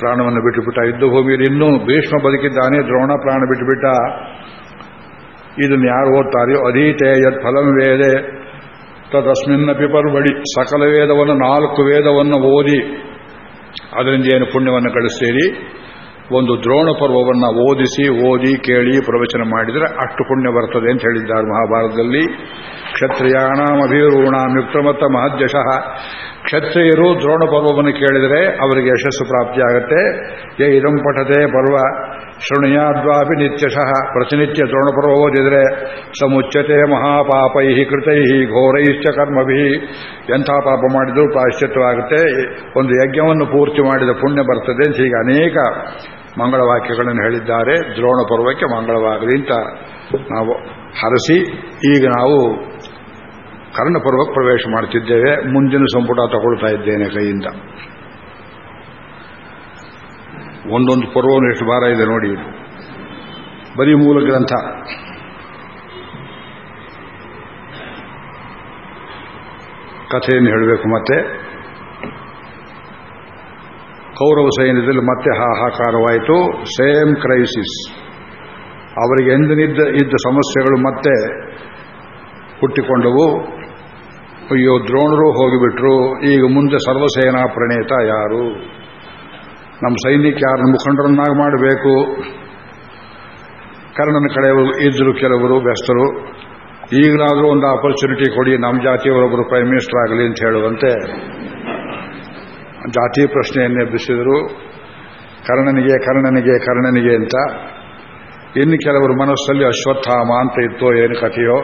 ಪ್ರಾಣವನ್ನು ಬಿಟ್ಟುಬಿಟ್ಟ. ಯುದ್ಧ ಭೂಮಿಯಲ್ಲಿ ಇನ್ನೂ ಭೀಷ್ಮ ಬದುಕಿದ್ದಾನೆ, ದ್ರೋಣ ಪ್ರಾಣ ಬಿಟ್ಟುಬಿಟ್ಟ. ಇದನ್ನು ಯಾರು ಓದ್ತಾರೆಯೋ ಅಧೀತೆ, ಯತ್ ಫಲಂ ವೇದೆ. ತದಸ್ಮಿನ್ನಪಿ ಪರ್ವಡಿ. ಸಕಲ ವೇದವನ್ನು, ನಾಲ್ಕು ವೇದವನ್ನು ಓದಿ, ಅದರಿಂದ ಏನು ಪುಣ್ಯವನ್ನು ಗಳಿಸ್ತೀರಿ? ಒಂದು ದ್ರೋಣ ಪರ್ವವನ್ನು ಓದಿಸಿ, ಓದಿ, ಕೇಳಿ, ಪ್ರವಚನ ಮಾಡಿದರೆ ಅಷ್ಟು ಪುಣ್ಯ ಬರ್ತದೆ ಅಂತ ಹೇಳಿದ್ದಾರೆ ಮಹಾಭಾರತದಲ್ಲಿ. ಕ್ಷತ್ರಿಯಾಣಾಮಭಿರೂಣ ಯುಕ್ತಮತ್ತ ಮಹದ್ಯಶಃ. ಕ್ಷತ್ರಿಯರು ದ್ರೋಣ ಪರ್ವವನ್ನು ಕೇಳಿದರೆ ಅವರಿಗೆ ಯಶಸ್ಸು ಪ್ರಾಪ್ತಿಯಾಗುತ್ತೆ ಏ ಇದಂ ಪಠತೆ ಪರ್ವ. ಶೃಣುಯಾದ್ವಾಪಿ ನಿತ್ಯಶಃ ಪ್ರತಿನಿತ್ಯ ದ್ರೋಣ ಪರ್ವ ಓದಿದರೆ ಸಮುಚ್ಯತೆ ಮಹಾಪಾಪೈ ಕೃತೈ ಘೋರೈಶ್ಚ ಕರ್ಮಭಿ ಎಂಥ ಪಾಪ ಮಾಡಿದರೂ ಪ್ರಾಶ್ಚಿತ್ಯವಾಗುತ್ತೆ ಒಂದು ಯಜ್ಞವನ್ನು ಪೂರ್ತಿ ಮಾಡಿದ ಪುಣ್ಯ ಬರ್ತದೆ ಅಂತ ಹೀಗೆ ಅನೇಕ ಮಂಗಳವಾಕ್ಯಗಳನ್ನು ಹೇಳಿದ್ದಾರೆ ದ್ರೋಣ ಪರ್ವಕ್ಕೆ ಮಂಗಳವಾಗಲಿ ಅಂತ ನಾವು ಹರಸಿ, ಈಗ ನಾವು ಕರ್ಣಪರ್ವಕ್ಕೆ ಪ್ರವೇಶ ಮಾಡ್ತಿದ್ದೇವೆ, ಮುಂದಿನ ಸಂಪುಟ ತಗೊಳ್ತಾ ಇದ್ದೇನೆ ಕೈಯಿಂದ. ಒಂದೊಂದು ಪರ್ವನು ಎಷ್ಟು ಭಾರ ಇದೆ ನೋಡಿ ಬರೀ ಮೂಲ ಗ್ರಂಥ. ಕಥೆಯನ್ನು ಹೇಳಬೇಕು ಮತ್ತೆ. ಕೌರವ ಸೈನ್ಯದಲ್ಲಿ ಮತ್ತೆ ಹಾಹಾಕಾರವಾಯಿತು ಸೇಮ್ ಕ್ರೈಸಿಸ್. ಅವರಿಗೆ ಎಂದಿನಿದ್ದ ಇದ್ದ ಸಮಸ್ಯೆಗಳು ಮತ್ತೆ ಹುಟ್ಟಿಕೊಂಡವು. ಅಯ್ಯೋ, ದ್ರೋಣರು ಹೋಗಿಬಿಟ್ರು. ಈಗ ಮುಂದೆ ಸರ್ವಸೇನಾ ಪ್ರಣೇತ ಯಾರು? ನಮ್ಮ ಸೈನಿಕ ಯಾರನ್ನು ಮುಖಂಡರನ್ನಾಗಿ ಮಾಡಬೇಕು. ಕರ್ಣನ ಕಡೆ ಇದ್ರು ಕೆಲವರು ಬೆಸ್ತರು ಈಗಲಾದರೂ ಒಂದು ಆಪರ್ಚುನಿಟಿ ಕೊಡಿ. ನಮ್ಮ ಜಾತಿಯವರೊಬ್ಬರು ಪ್ರೈಮ್ ಮಿನಿಸ್ಟರ್ ಆಗಲಿ ಅಂತ ಹೇಳುವಂತೆ. ಜಾತಿ ಪ್ರಶ್ನೆಯನ್ನೇ ಎಬ್ಬಿಸಿದರು, ಕರ್ಣನಿಗೆ ಕರ್ಣನಿಗೆ ಕರ್ಣನಿಗೆ ಅಂತ. ಇನ್ನು ಕೆಲವರು ಮನಸ್ಸಲ್ಲಿ ಅಶ್ವತ್ಥಾಮ ಅಂತ ಇತ್ತೋ ಏನು ಕಥೆಯೋ.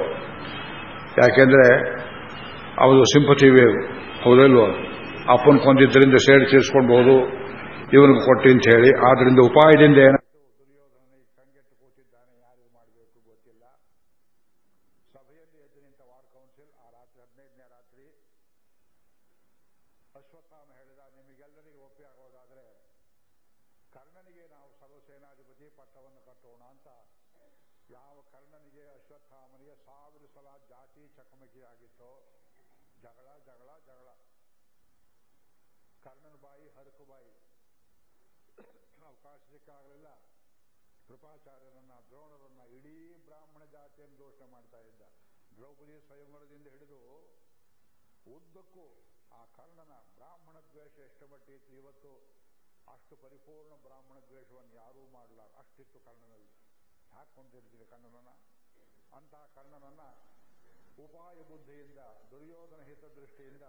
ಯಾಕೆಂದ್ರೆ ಅವರು ಸಿಂಪತಿ ವೇವ್, ಹೌದಲ್ವೋ? ಅಪ್ಪನ ಕೊಂದಿದ್ದರಿಂದ ಸೇರಿ ತೀರಿಸ್ಕೊಳ್ಬಹುದು, ಇವನಿಗೆ ಕೊಟ್ಟಿ ಅಂತ ಹೇಳಿ. ಆದ್ರಿಂದ ಉಪಾಯದಿಂದ ಏನ ದುರ್ಯೋಧನ ಕಂಗೆಟ್ಟು ಕೂತಿದ್ದಾನೆ ಯಾರಿಗೂ ಮಾಡಬೇಕು ಗೊತ್ತಿಲ್ಲ ಸಭೆಯಲ್ಲಿ ಎದ್ದು ನಿಂತ ವಾರ್ ಕೌನ್ಸಿಲ್ ಆ ರಾತ್ರಿ ಹದಿನೈದನೇ ರಾತ್ರಿ ಅಶ್ವತ್ಥಾಮ ಹೇಳಿದ ನಿಮಗೆಲ್ಲರಿಗೂ ಒಪ್ಪಿ ಆಗೋದಾದ್ರೆ ಕರ್ಣನಿಗೆ ನಾವು ಸರ್ವಸೇನಾಧಿಪತಿ ಪಟ್ಟವನ್ನು ಕಟ್ಟೋಣ ಅಂತ ಯಾವ ಕರ್ಣನಿಗೆ ಅಶ್ವತ್ಥಾಮನಿಗೆ ಸಾವಿರ ಸಲ ಜಾತಿ ಚಕಮಕಿ ಆಗಿತ್ತೋ ಜಗಳ ಜಗಳ ಜಗಳ ಕರ್ಣನ ಬಾಯಿ ಹರಕು ಬಾಯಿ ಅವಕಾಶ ಸಿಕ್ಕಾಗಲಿಲ್ಲ ಕೃಪಾಚಾರ್ಯರನ್ನ ದ್ರೋಣರನ್ನ ಇಡೀ ಬ್ರಾಹ್ಮಣ ಜಾತಿಯನ್ನು ದೋಷ ಮಾಡ್ತಾ ಇದ್ದ. ದ್ರೌಪದಿ ಸ್ವಯಂವರದಿಂದ ಹಿಡಿದು ಉದ್ದಕ್ಕೂ ಆ ಕರ್ಣನ ಬ್ರಾಹ್ಮಣ ದ್ವೇಷ ಎಷ್ಟು ಮಟ್ಟಿತ್ತು ಇವತ್ತು ಅಷ್ಟು ಪರಿಪೂರ್ಣ ಬ್ರಾಹ್ಮಣ ದ್ವೇಷವನ್ನು ಯಾರೂ ಮಾಡಲಾರ ಅಷ್ಟಿತ್ತು ಕರ್ಣನಲ್ಲಿ. ಹಾಕೊಂಡಿರ್ತೀವಿ ಕರ್ಣನನ್ನ? ಅಂತಹ ಕರ್ಣನನ್ನ ಉಪಾಯ ಬುದ್ಧಿಯಿಂದ, ದುರ್ಯೋಧನ ಹಿತದೃಷ್ಟಿಯಿಂದ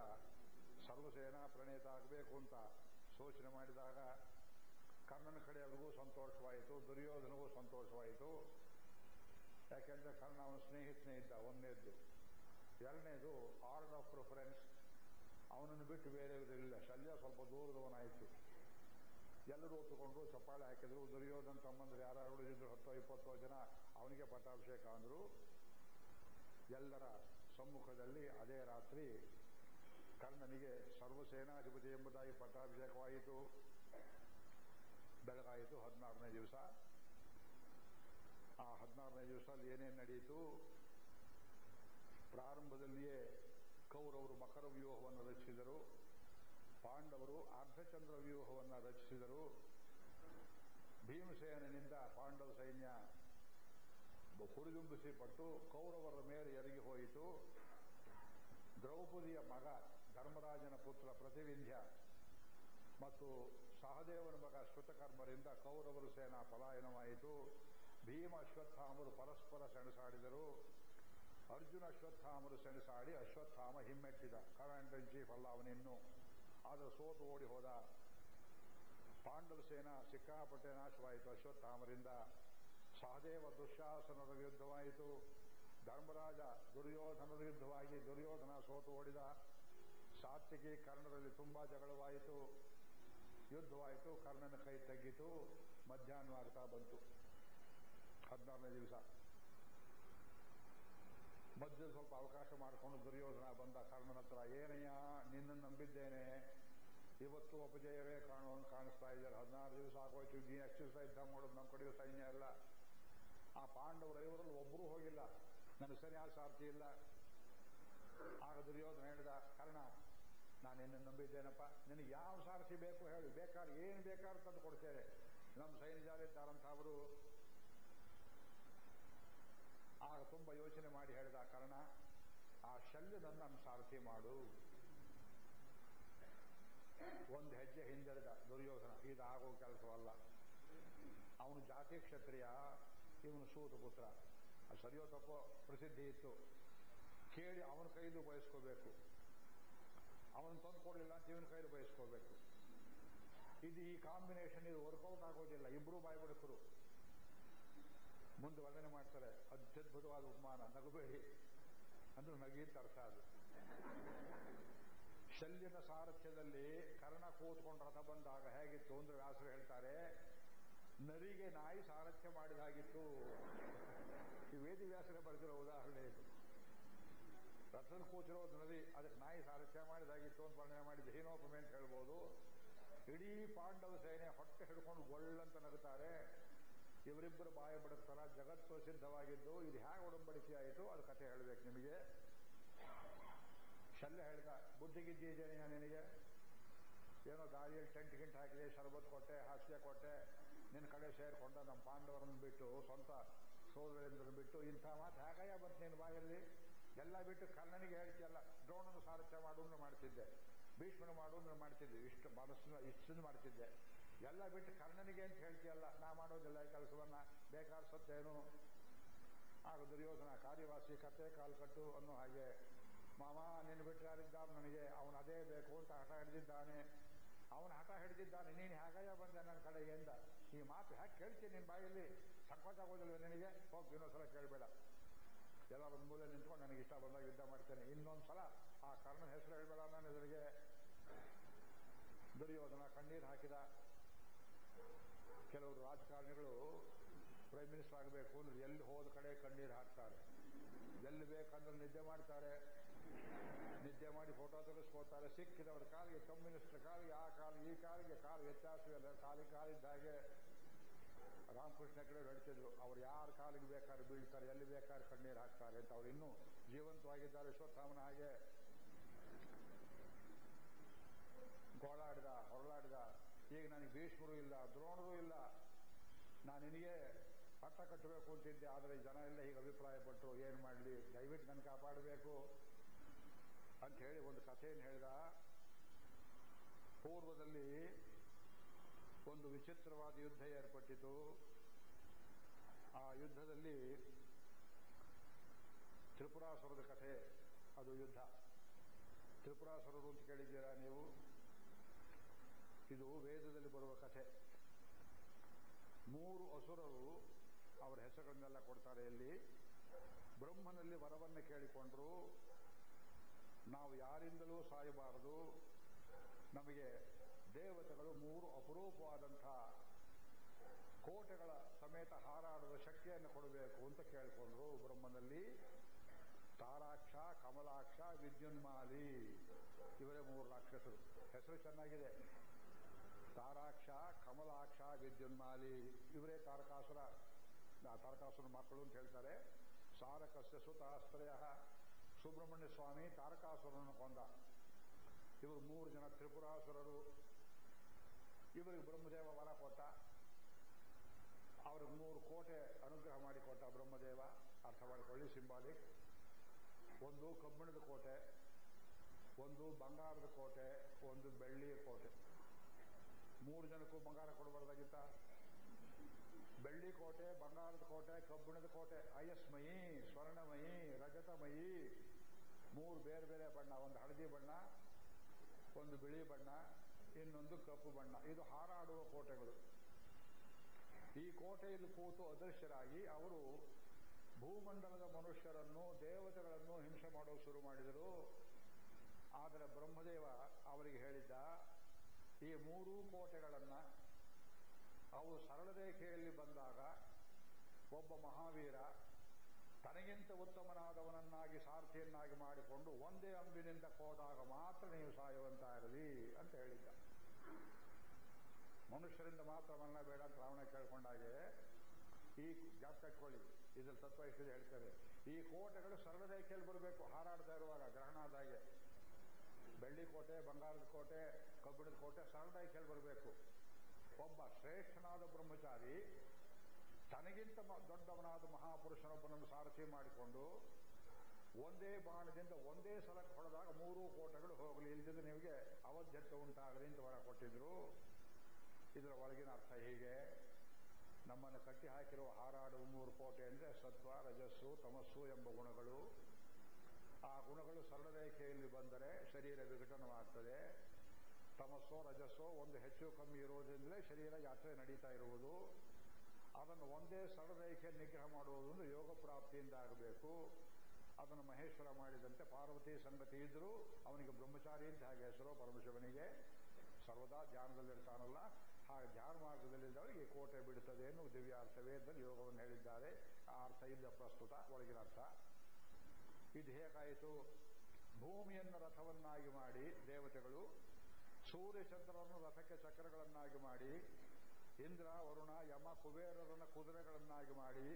ಸರ್ವಸೇನಾ ಪ್ರಣೇತ ಆಗಬೇಕು ಅಂತ ಸೂಚನೆ ಮಾಡಿದಾಗ ಕರ್ಣನ ಕಡೆಯವರಿಗೂ ಸಂತೋಷವಾಯಿತು, ದುರ್ಯೋಧನಗೂ ಸಂತೋಷವಾಯಿತು. ಯಾಕೆಂದ್ರೆ ಕರ್ಣ ಅವನ ಸ್ನೇಹಿತನೇ ಇದ್ದ ಒಂದನೇದ್ದು ಎರಡನೇದು ಆರ್ಡರ್ ಆಫ್ ಪ್ರಿಫರೆನ್ಸ್ ಅವನನ್ನು ಬಿಟ್ಟು ಬೇರೆ ಇರಲಿಲ್ಲ ಶಲ್ಯ ಸ್ವಲ್ಪ ದೂರದವನಾಯಿತು. ಎಲ್ಲರೂ ಒಪ್ಪಿಕೊಂಡ್ರು, ಚಪ್ಪಾಳೆ ಹಾಕಿದ್ರು. ದುರ್ಯೋಧನ ತಮ್ಮಂದ್ರೆ ಯಾರು ಉಳಿದಿದ್ರು, ಹತ್ತೋ, ಇಪ್ಪತ್ತೋ ಜನ, ಅವನಿಗೆ ಪಟ್ಟಾಭಿಷೇಕ ಅಂದರು. ಎಲ್ಲರ ಸಮ್ಮುಖದಲ್ಲಿ ಅದೇ ರಾತ್ರಿ ಕರ್ಣನಿಗೆ ಸರ್ವಸೇನಾಧಿಪತಿ ಎಂಬುದಾಗಿ ಪಟ್ಟಾಭಿಷೇಕವಾಯಿತು. ಬೆಳಗಾಯಿತು ಹದಿನಾರನೇ ದಿವಸ. ಆ ಹದಿನಾರನೇ ದಿವಸ ಏನೇನು ನಡೆಯಿತು ಪ್ರಾರಂಭದಲ್ಲಿಯೇ ಕೌರವರು ಮಕರ ವ್ಯೂಹವನ್ನು ರಚಿಸಿದರು. ಪಾಂಡವರು ಅರ್ಧಚಂದ್ರ ವ್ಯೂಹವನ್ನು ರಚಿಸಿದರು. ಭೀಮಸೇನಿಂದ ಪಾಂಡವ ಸೈನ್ಯ ಹುರಿದುಂಬಿಸಿ ಪಟ್ಟು ಕೌರವರ ಮೇಲೆ ಎರಗಿ ಹೋಯಿತು. ದ್ರೌಪದಿಯ ಮಗ ಧರ್ಮರಾಜನ ಪುತ್ರ ಪ್ರತಿವಿಂಧ್ಯ ಮತ್ತು ಸಹದೇವನ ಮಗ ಶ್ರುತಕರ್ಮರಿಂದ ಕೌರವರು ಸೇನಾ ಪಲಾಯನವಾಯಿತು. ಭೀಮ ಅಶ್ವತ್ಥಾಮರು ಪರಸ್ಪರ ಸೆಣಸಾಡಿದರು. ಅರ್ಜುನ ಅಶ್ವತ್ಥಾಮರು ಸೆಣಸಾಡಿ ಅಶ್ವತ್ಥಾಮ ಹಿಮ್ಮೆಟ್ಟಿದ. ಕಮಾಂಡರ್ ಇನ್ ಚೀಫ್ ಅಲ್ಲ ಅವನಿನ್ನು ಆದರೆ ಸೋತು ಓಡಿ ಹೋದ. ಪಾಂಡವ ಸೇನಾ ಸಿಕ್ಕಾಪಟ್ಟೆ ನಾಶವಾಯಿತು ಅಶ್ವತ್ಥಾಮರಿಂದ. ಸಹದೇವ ದುಶ್ಯಾಸನರ ಯುದ್ಧವಾಯಿತು ಧರ್ಮರಾಜ ದುರ್ಯೋಧನರ ವಿರುದ್ಧವಾಗಿ ದುರ್ಯೋಧನ ಸೋತು ಓಡಿದ. ಸಾತ್ವಿಕಿ ಕರ್ಣದಲ್ಲಿ ತುಂಬಾ ಜಗಳವಾಯಿತು. ಯುದ್ಧವಾಯಿತು, ಕರ್ಣನ ಕೈ ತಗ್ಗಿತು ಮಧ್ಯಾಹ್ನವಾಗ್ತಾ ಬಂತು. ಹದಿನಾರನೇ ದಿವಸ. ಮಧ್ಯದಲ್ಲಿ ಸ್ವಲ್ಪ ಅವಕಾಶ ಮಾಡಿಕೊಂಡು ದುರ್ಯೋಧನ ಬಂದ ಕರ್ಣನ ಹತ್ರ, ಏನಯ್ಯ, ನಿನ್ನನ್ನು ನಂಬಿದ್ದೇನೆ. ಇವತ್ತು ಅಪಜಯವೇ ಕಾಣುವಂಗೆ ಕಾಣಿಸ್ತಾ ಇದ್ದಾರೆ. ಹದಿನಾರು ದಿವಸ ಆಗೋಯ್ತು. ನೀನು ಯುದ್ಧ ಮಾಡೋದು ನಮ್ಮ ಕಡೆಯೂ ಸೈನ್ಯ ಇಲ್ಲ ಆ ಪಾಂಡವರು ಐವರಲ್ಲಿ ಒಬ್ಬರೂ ಹೋಗಿಲ್ಲ. ನನಗೆ ಸರಿಯಾದ ಸಾರ್ಥಿ ಇಲ್ಲ. ಆಗ ದುರ್ಯೋಧನ ಹೇಳಿದ, ಕರ್ಣ ನಾನು ನಿನ್ನ ನಂಬಿದ್ದೇನಪ್ಪ? ನಿನಗೆ ಯಾವ ಸಾರಥಿ ಬೇಕು ಹೇಳಿ. ಬೇಕಾದ್ರೆ ಏನು ಬೇಕಾದ್ರೂ ತಂದು ಕೊಡ್ತೇನೆ ನಮ್ಮ ಸೈನ್ಯಜಾರಿದ್ದಾರಂಥವರು ಆಗ ತುಂಬ ಯೋಚನೆ ಮಾಡಿ ಹೇಳಿದ ಕಾರಣ, ಆ ಶಲ್ಯದನ್ನು ನನ್ನ ಸಾರಥಿ ಮಾಡು. ಒಂದು ಹೆಜ್ಜೆ ಹಿಂದೆಳೆದ ದುರ್ಯೋಧನ. ಇದಾಗೋ ಕೆಲಸವಲ್ಲ. ಅವನು ಜಾತಿ ಕ್ಷತ್ರಿಯ, ಇವನು ಸೂತ ಪುತ್ರ. ಅದು ಸರಿಯೋ ತಪ್ಪೋ ಪ್ರಸಿದ್ಧಿ ಇತ್ತು. ಕೇಳಿ ಅವನ ಕೈಲೂ ಬಯಸ್ಕೋಬೇಕು. ಅವನು ತಂದು ಕೊಡಲಿಲ್ಲ ಅಂತ ಇವನ ಕೈಲಿ ಬಯಸ್ಕೋಬೇಕು ಇದು ಈ ಕಾಂಬಿನೇಷನ್ ಇದು ವರ್ಕೌಟ್ ಆಗೋದಿಲ್ಲ. ಇಬ್ರು ಬಾಯ್ಬಿಡಿಸರು ಮುಂದೆ ವರ್ಣನೆ ಮಾಡ್ತಾರೆ ಅತ್ಯದ್ಭುತವಾದ ಉಪಮಾನ ನಗಬೇಡಿ. ಅಂದ್ರೆ ನಗೀತ ಅರ್ಥ ಅದು. ಶಲ್ಯನ ಸಾರಥ್ಯದಲ್ಲಿ ಕರ್ಣ ಕೂತ್ಕೊಂಡು ರಥ ಬಂದಾಗ ಹೇಗಿತ್ತು ಅಂದ್ರೆ ವ್ಯಾಸರು ಹೇಳ್ತಾರೆ, ನರಿಗೆ ನಾಯಿ ಸಾರಥ್ಯ ಮಾಡಿದಾಗಿತ್ತು. ಈ ವೇದಿ ವ್ಯಾಸರೇ ಬರೆದಿರೋ ಉದಾಹರಣೆ ಇದು. ರಥದಲ್ಲಿ ಕೂತಿರೋದು ನದಿ ಅದಕ್ಕೆ ನಾಯಿ ಸಾರಥ್ಯ ಮಾಡಿದಾಗಿತ್ತು ಅಂತ ವರ್ಣನೆ ಮಾಡಿದ್ದು. ಹೀನೋಪಮೆ ಅಂತ ಹೇಳ್ಬೋದು. ಇಡೀ ಪಾಂಡವ ಸೇನೆ ಹೊಟ್ಟೆ ಹಿಡ್ಕೊಂಡು ಒಳ್ಳಂತ ನಗುತ್ತಾರೆ. ಇವರಿಬ್ಬರು ಬಾಯ ಬಿಡುತ್ತಾರ ಜಗತ್ತು ಪ್ರಸಿದ್ಧವಾಗಿದ್ದು ಇದು ಹೇಗೆ ಒಡಂಬಡಿಕೆ ಆಯಿತು? ಅದು ಕಥೆ ಹೇಳಬೇಕು ನಿಮಗೆ. ಶಲ್ಯ ಹೇಳಿದ ಬುದ್ಧಿಗಿದ್ದಿದ್ದೇನೆ ನಿನಗೆ? ಏನೋ ದಾರಿಯಲ್ಲಿ ಟೆಂಟ್ ಗಿಂಟ್ ಹಾಕಿದೆ, ಶರಬತ್ ಕೊಟ್ಟೆ, ಹಾಸ್ಯ ಕೊಟ್ಟೆ. ನಿನ್ನ ಕಡೆ ಸೇರಿಕೊಂಡ ನಮ್ಮ ಪಾಂಡವರನ್ನು ಬಿಟ್ಟು, ಸ್ವಂತ ಸೋದರಿಂದ ಬಿಟ್ಟು, ಇಂಥ ಮಾತು ಹೇಗಯ್ಯ ನಿನ್ನ ಬಾಯಲ್ಲಿ? ಎಲ್ಲ ಬಿಟ್ಟು ಕರ್ಣನಿಗೆ ಹೇಳ್ತಿಯಲ್ಲ ದ್ರೋಣನು ಸಾರಥ್ಯ ಮಾಡುವುದನ್ನು ಮಾಡ್ತಿದ್ದೆ, ಭೀಷ್ಮನು ಮಾಡುವುದನ್ನು ಮಾಡ್ತಿದ್ದೆ, ಇಷ್ಟು ಮನಸ್ಸನ್ನ ಇಷ್ಟನ್ನು ಮಾಡ್ತಿದ್ದೆ. ಎಲ್ಲ ಬಿಟ್ಟು ಕರ್ಣನಿಗೆ ಅಂತ ಹೇಳ್ತೀಯಲ್ಲ ನಾ ಮಾಡೋದಿಲ್ಲ ಈ ಕೆಲಸವನ್ನ, ಬೇಕಾದ ಸತ್ತೇನು? ಆಗ ದುರ್ಯೋಧನ, ಕಾರ್ಯವಾಸಿ ಕತೆ ಕಾಲು ಕಟ್ಟು ಅನ್ನೋ ಹಾಗೆ, ಮಾಮ, ನಿನ್ನ ಬಿಟ್ಟರೆ ಯಾರಿದ್ದಾರೆ ನನಗೆ? ಅವನು ಅದೇ ಬೇಕು ಅಂತ ಹಠ ಹಿಡಿದಿದ್ದಾನೆ. ಅವನು ಹಠ ಹಿಡಿದಿದ್ದಾನೆ, ನೀನು ಹೇಗಾಯ ಬಂದೆ ನನ್ನ ಕಡೆಯಿಂದ ಈ ಮಾತು ಹ್ಯಾಕೆ ಕೇಳ್ತೀನಿ ನಿನ್ನ ಬಾಯಲ್ಲಿ? ಸಂಕೋಚ ಆಗೋದಿಲ್ಲ ನಿನಗೆ? ಹೋಗಿ ಇನ್ನೊಂದ್ಸಲ ಕೇಳಬೇಡ. ಎಲ್ಲ ಒಂದು ಮೂಲೆ ನಿಂತ್ಕೊಂಡು ನನಗೆ ಇಷ್ಟ ಬಂದಾಗ ಯುದ್ಧ ಮಾಡ್ತೇನೆ. ಇನ್ನೊಂದು ಸಲ ಆ ಕರ್ಣನ ಹೆಸರು ಹೇಳಬೇಡ ನಾನು ಎದುರಿಗೆ. ದುರ್ಯೋಧನ ಕಣ್ಣೀರು ಹಾಕಿದ. ಕೆಲವರು ರಾಜಕಾರಣಿಗಳು ಪ್ರೈಮ್ ಮಿನಿಸ್ಟರ್ ಆಗಬೇಕು ಅಂದ್ರೆ ಎಲ್ಲಿ ಹೋದ ಕಡೆ ಕಣ್ಣೀರು ಹಾಕ್ತಾರೆ. ಎಲ್ಲಿ ಬೇಕಂದ್ರೆ ನಿದ್ದೆ ಮಾಡ್ತಾರೆ. ನಿದ್ದೆ ಮಾಡಿ ಫೋಟೋ ತೆಗೆಸ್ಕೋತಾರೆ. ಸಿಕ್ಕಿದವರ ಕಾಲಿಗೆ ಕಮ್ಯುನಿಸ್ಟರ್ ಕಾಲಿಗೆ ಆ ಕಾಲಿಗೆ ಈ ಕಾಲಿಗೆ ಕಾಲು ವ್ಯತ್ಯಾಸವಿಲ್ಲ ಕಾಲಿಗೆ ಕಾಲಿದ್ದ ಹಾಗೆ ರಾಮಕೃಷ್ಣ ಕಡೆ ಹೇಳ್ತಿದ್ರು ಅವ್ರು ಯಾರ ಕಾಲಿಗೆ ಬೇಕಾದ್ರೆ ಬೀಳ್ತಾರೆ, ಎಲ್ಲಿ ಬೇಕಾದ್ರೆ ಕಣ್ಣೀರು ಹಾಕ್ತಾರೆ ಅಂತ ಅವ್ರು ಇನ್ನೂ ಜೀವಂತವಾಗಿದ್ದಾರೆ. ಅಶ್ವತ್ಥಾಮನ ಹಾಗೆ. ಗೋಳಾಡಿದ, ಹೊರಳಾಡಿದ. ಈಗ ನನಗೆ ಭೀಷ್ಮರು ಇಲ್ಲ, ದ್ರೋಣರು ಇಲ್ಲ. ನಾನು ನಿನಗೆ ಪಟ್ಟ ಕಟ್ಟಬೇಕು ಅಂತಿದ್ದೆ, ಆದರೆ ಜನ ಎಲ್ಲ ಹೀಗೆ ಅಭಿಪ್ರಾಯ ಪಟ್ಟರು ಏನು ಮಾಡಲಿ? ದಯವಿಟ್ಟು ನನ್ನ ಕಾಪಾಡಬೇಕು ಅಂತ ಹೇಳಿ ಒಂದು ಕಥೆಯನ್ನು ಹೇಳಿದ. ಪೂರ್ವದಲ್ಲಿ ಒಂದು ವಿಚಿತ್ರವಾದ ಯುದ್ಧ ಏರ್ಪಟ್ಟಿತು. ಆ ಯುದ್ಧದಲ್ಲಿ ತ್ರಿಪುರಾಸುರದ ಕಥೆ, ಅದು ಯುದ್ಧ. ತ್ರಿಪುರಾಸುರರು ಅಂತ ಕೇಳಿದ್ದೀರಾ ನೀವು? ಇದು ವೇದದಲ್ಲಿ ಬರುವ ಕಥೆ. ಮೂರು ಅಸುರರು ಅವರ ಹೆಸರುಗಳನ್ನೆಲ್ಲ ಕೊಡ್ತಾರೆ ಇಲ್ಲಿ. ಬ್ರಹ್ಮನಲ್ಲಿ ವರವನ್ನು ಕೇಳಿಕೊಂಡ್ರು. ನಾವು ಯಾರಿಂದಲೂ ಸಾಯಬಾರದು. ನಮಗೆ ದೇವತೆಗಳು ಮೂರು ಅಪರೂಪವಾದಂಥ ಕೋಟೆಗಳ ಸಮೇತ ಹಾರಾಡುವ ಶಕ್ತಿಯನ್ನು ಕೊಡಬೇಕು ಅಂತ ಕೇಳಿಕೊಂಡ್ರು ಬ್ರಹ್ಮನಲ್ಲಿ. ತಾರಾಕ್ಷ, ಕಮಲಾಕ್ಷ, ವಿದ್ಯುನ್ಮಾಲಿ. ಇವರೇ ಮೂರು ರಾಕ್ಷಸರು. ಹೆಸರು ಚೆನ್ನಾಗಿದೆ. ತಾರಾಕ್ಷ, ಕಮಲಾಕ್ಷ, ವಿದ್ಯುನ್ಮಾಲಿ. ಇವರೇ ತಾರಕಾಸುರ. ತಾರಕಾಸುರ ಮಕ್ಕಳು ಅಂತ ಹೇಳ್ತಾರೆ. ಸಾರಕಸ್ಯ ಸುತಾಸ್ತ್ರಯ. ಸುಬ್ರಹ್ಮಣ್ಯ ಸ್ವಾಮಿ ತಾರಕಾಸುರನ್ನು ಕೊಂದ. ಇವರು ಮೂರು ಜನ ತ್ರಿಪುರಾಸುರರು. ಇವರಿಗೆ ಬ್ರಹ್ಮದೇವ ವರ ಕೊಟ್ಟ ಅವ್ರಿಗೆ ಮೂರು ಕೋಟೆ ಅನುಗ್ರಹ ಮಾಡಿಕೊಟ್ಟ ಬ್ರಹ್ಮದೇವ, ಅರ್ಥ ಮಾಡಿಕೊಳ್ಳಿ ಸಿಂಬಾಲಿಕ್. ಒಂದು ಕಬ್ಬಿಣದ ಕೋಟೆ, ಒಂದು ಬಂಗಾರದ ಕೋಟೆ, ಒಂದು ಬೆಳ್ಳಿಯ ಕೋಟೆ. ಮೂರು ಜನಕ್ಕೂ ಬಂಗಾರ ಕೊಡಬಾರ್ದಾಗಿತ್ತ ಬೆಳ್ಳಿ ಕೋಟೆ, ಬಂಗಾರದ ಕೋಟೆ, ಕಬ್ಬಿಣದ ಕೋಟೆ, ಅಯಸ್ಮಯಿ, ಸ್ವರ್ಣಮಯಿ, ರಜತಮಯಿ. ಮೂರು ಬೇರೆ ಬೇರೆ ಬಣ್ಣ, ಒಂದು ಹಳದಿ ಬಣ್ಣ, ಒಂದು ಬಿಳಿ ಬಣ್ಣ. ಇನ್ನೊಂದು ಕಪ್ಪು ಬಣ್ಣ. ಇದು ಹಾರಾಡುವ ಕೋಟೆಗಳು. ಈ ಕೋಟೆಯಲ್ಲಿ ಕೂತು ಅದೃಶ್ಯರಾಗಿ ಅವರು ಭೂಮಂಡಲದ ಮನುಷ್ಯರನ್ನು, ದೇವತೆಗಳನ್ನು ಹಿಂಸೆ ಮಾಡೋಕೆ ಶುರು ಮಾಡಿದರು. ಆದರೆ ಬ್ರಹ್ಮದೇವ ಅವರಿಗೆ ಹೇಳಿದ್ದ, ಈ ಮೂರೂ ಕೋಟೆಗಳನ್ನು ಅವು ಸರಳ ರೇಖೆಯಲ್ಲಿ ಬಂದಾಗ ಒಬ್ಬ ಮಹಾವೀರ ತನಗಿಂತ ಉತ್ತಮನಾದವನನ್ನಾಗಿ, ಸಾರಥಿಯನ್ನಾಗಿ ಮಾಡಿಕೊಂಡು ಒಂದೇ ಅಂಬಿನಿಂದ ಹೋದಾಗ ಮಾತ್ರ ನೀವು ಸಾಯುವಂತಾಗಲಿ ಅಂತ ಹೇಳಿದ್ದ. ಮನುಷ್ಯರಿಂದ ಮಾತ್ರ ಮನ್ನ ಬೇಡ ಅಂತ ರಾವಣ ಕೇಳ್ಕೊಂಡಾಗೆ ಈ ಜಾಸ್ತಿ ಕಟ್ಕೊಳ್ಳಿ ಇದ್ರಲ್ಲಿ ತತ್ವ ಇಷ್ಟಿದೆ ಹೇಳ್ತಾರೆ ಈ ಕೋಟೆಗಳು ಸರಳ ಬರಬೇಕು. ಹಾರಾಡ್ತಾ ಇರುವಾಗ ಗ್ರಹಣ ಆದಾಗೆ. ಬೆಳ್ಳಿ ಕೋಟೆ, ಬಂಗಾರದ ಕೋಟೆ, ಕಬ್ಬಿಣದ ಕೋಟೆ ಸರಳ ಬರಬೇಕು. ಒಬ್ಬ ಶ್ರೇಷ್ಠನಾದ ಬ್ರಹ್ಮಚಾರಿ ತನಗಿಂತ ದೊಡ್ಡವನಾದ ಮಹಾಪುರುಷನೊಬ್ಬನನ್ನು ಸಾರಥಿ ಮಾಡಿಕೊಂಡು ಒಂದೇ ಬಾಣದಿಂದ ಒಂದೇ ಸಲಕ್ಕೆ ಹೊಡೆದಾಗ ಮೂರು ಕೋಟೆಗಳು ಹೋಗಲಿ. ಇಲ್ದಿದ್ರೆ ನಿಮಗೆ ಅವಧ್ಯತೆ ಉಂಟಾಗಲಿ ಅಂತ ವರ ಕೊಟ್ಟಿದ್ರು. ಇದರ ಒಳಗಿನ ಅರ್ಥ ಹೀಗೆ. ನಮ್ಮನ್ನು ಕಟ್ಟಿ ಹಾಕಿರುವ ಹಾರಾಡುವ ಮೂರು ಕೋಟೆ ಅಂದರೆ ಸತ್ವ, ರಜಸ್ಸು, ತಮಸ್ಸು ಎಂಬ ಗುಣಗಳು. ಆ ಗುಣಗಳು ಸರಳ ರೇಖೆಯಲ್ಲಿ ಬಂದರೆ ಶರೀರ ವಿಘಟನವಾಗ್ತದೆ. ತಮಸ್ಸೋ, ರಜಸ್ಸೋ ಒಂದು ಹೆಚ್ಚು ಕಮ್ಮಿ ಇರುವುದರಿಂದಲೇ ಶರೀರ ಯಾತ್ರೆ ನಡೀತಾ ಇರುವುದು. ಅದನ್ನು ಒಂದೇ ಸರಳ ರೇಖೆ ನಿಗ್ರಹ ಮಾಡುವುದು ಯೋಗ ಪ್ರಾಪ್ತಿಯಿಂದ ಆಗಬೇಕು ಅದನ್ನು ಮಹೇಶ್ವರ ಮಾಡಿದಂತೆ ಪಾರ್ವತಿ ಸಂಗತಿ ಇದ್ದರೂ ಅವನಿಗೆ ಬ್ರಹ್ಮಚಾರಿ ಅಂತ ಹಾಗೆ ಹೆಸರು ಪರಮಶಿವನಿಗೆ. ಸರ್ವದಾ ಧ್ಯಾನದಲ್ಲಿರ್ತಾನಲ್ಲ, ಹಾಗೆ ಧ್ಯಾನ ಈ ಕೋಟೆ ಬಿಡುತ್ತದೆ ಎನ್ನುವ ಅರ್ಥವೇ ಅಂತ ಯೋಗವನ್ನು ಹೇಳಿದ್ದಾರೆ. ಆ ಅರ್ಥ ಇಲ್ಲ ಪ್ರಸ್ತುತ, ಒಳಗಿನ ಅರ್ಥ. ಇದು ಹೇಗಾಯಿತು? ಭೂಮಿಯನ್ನು ರಥವನ್ನಾಗಿ ಮಾಡಿ, ದೇವತೆಗಳು ಸೂರ್ಯ ಚಂದ್ರರನ್ನು ರಥಕ್ಕೆ ಚಕ್ರಗಳನ್ನಾಗಿ ಮಾಡಿ, ಇಂದ್ರ ವರುಣ ಯಮ ಕುಬೇರರನ್ನ ಕುದುರೆಗಳನ್ನಾಗಿ ಮಾಡಿ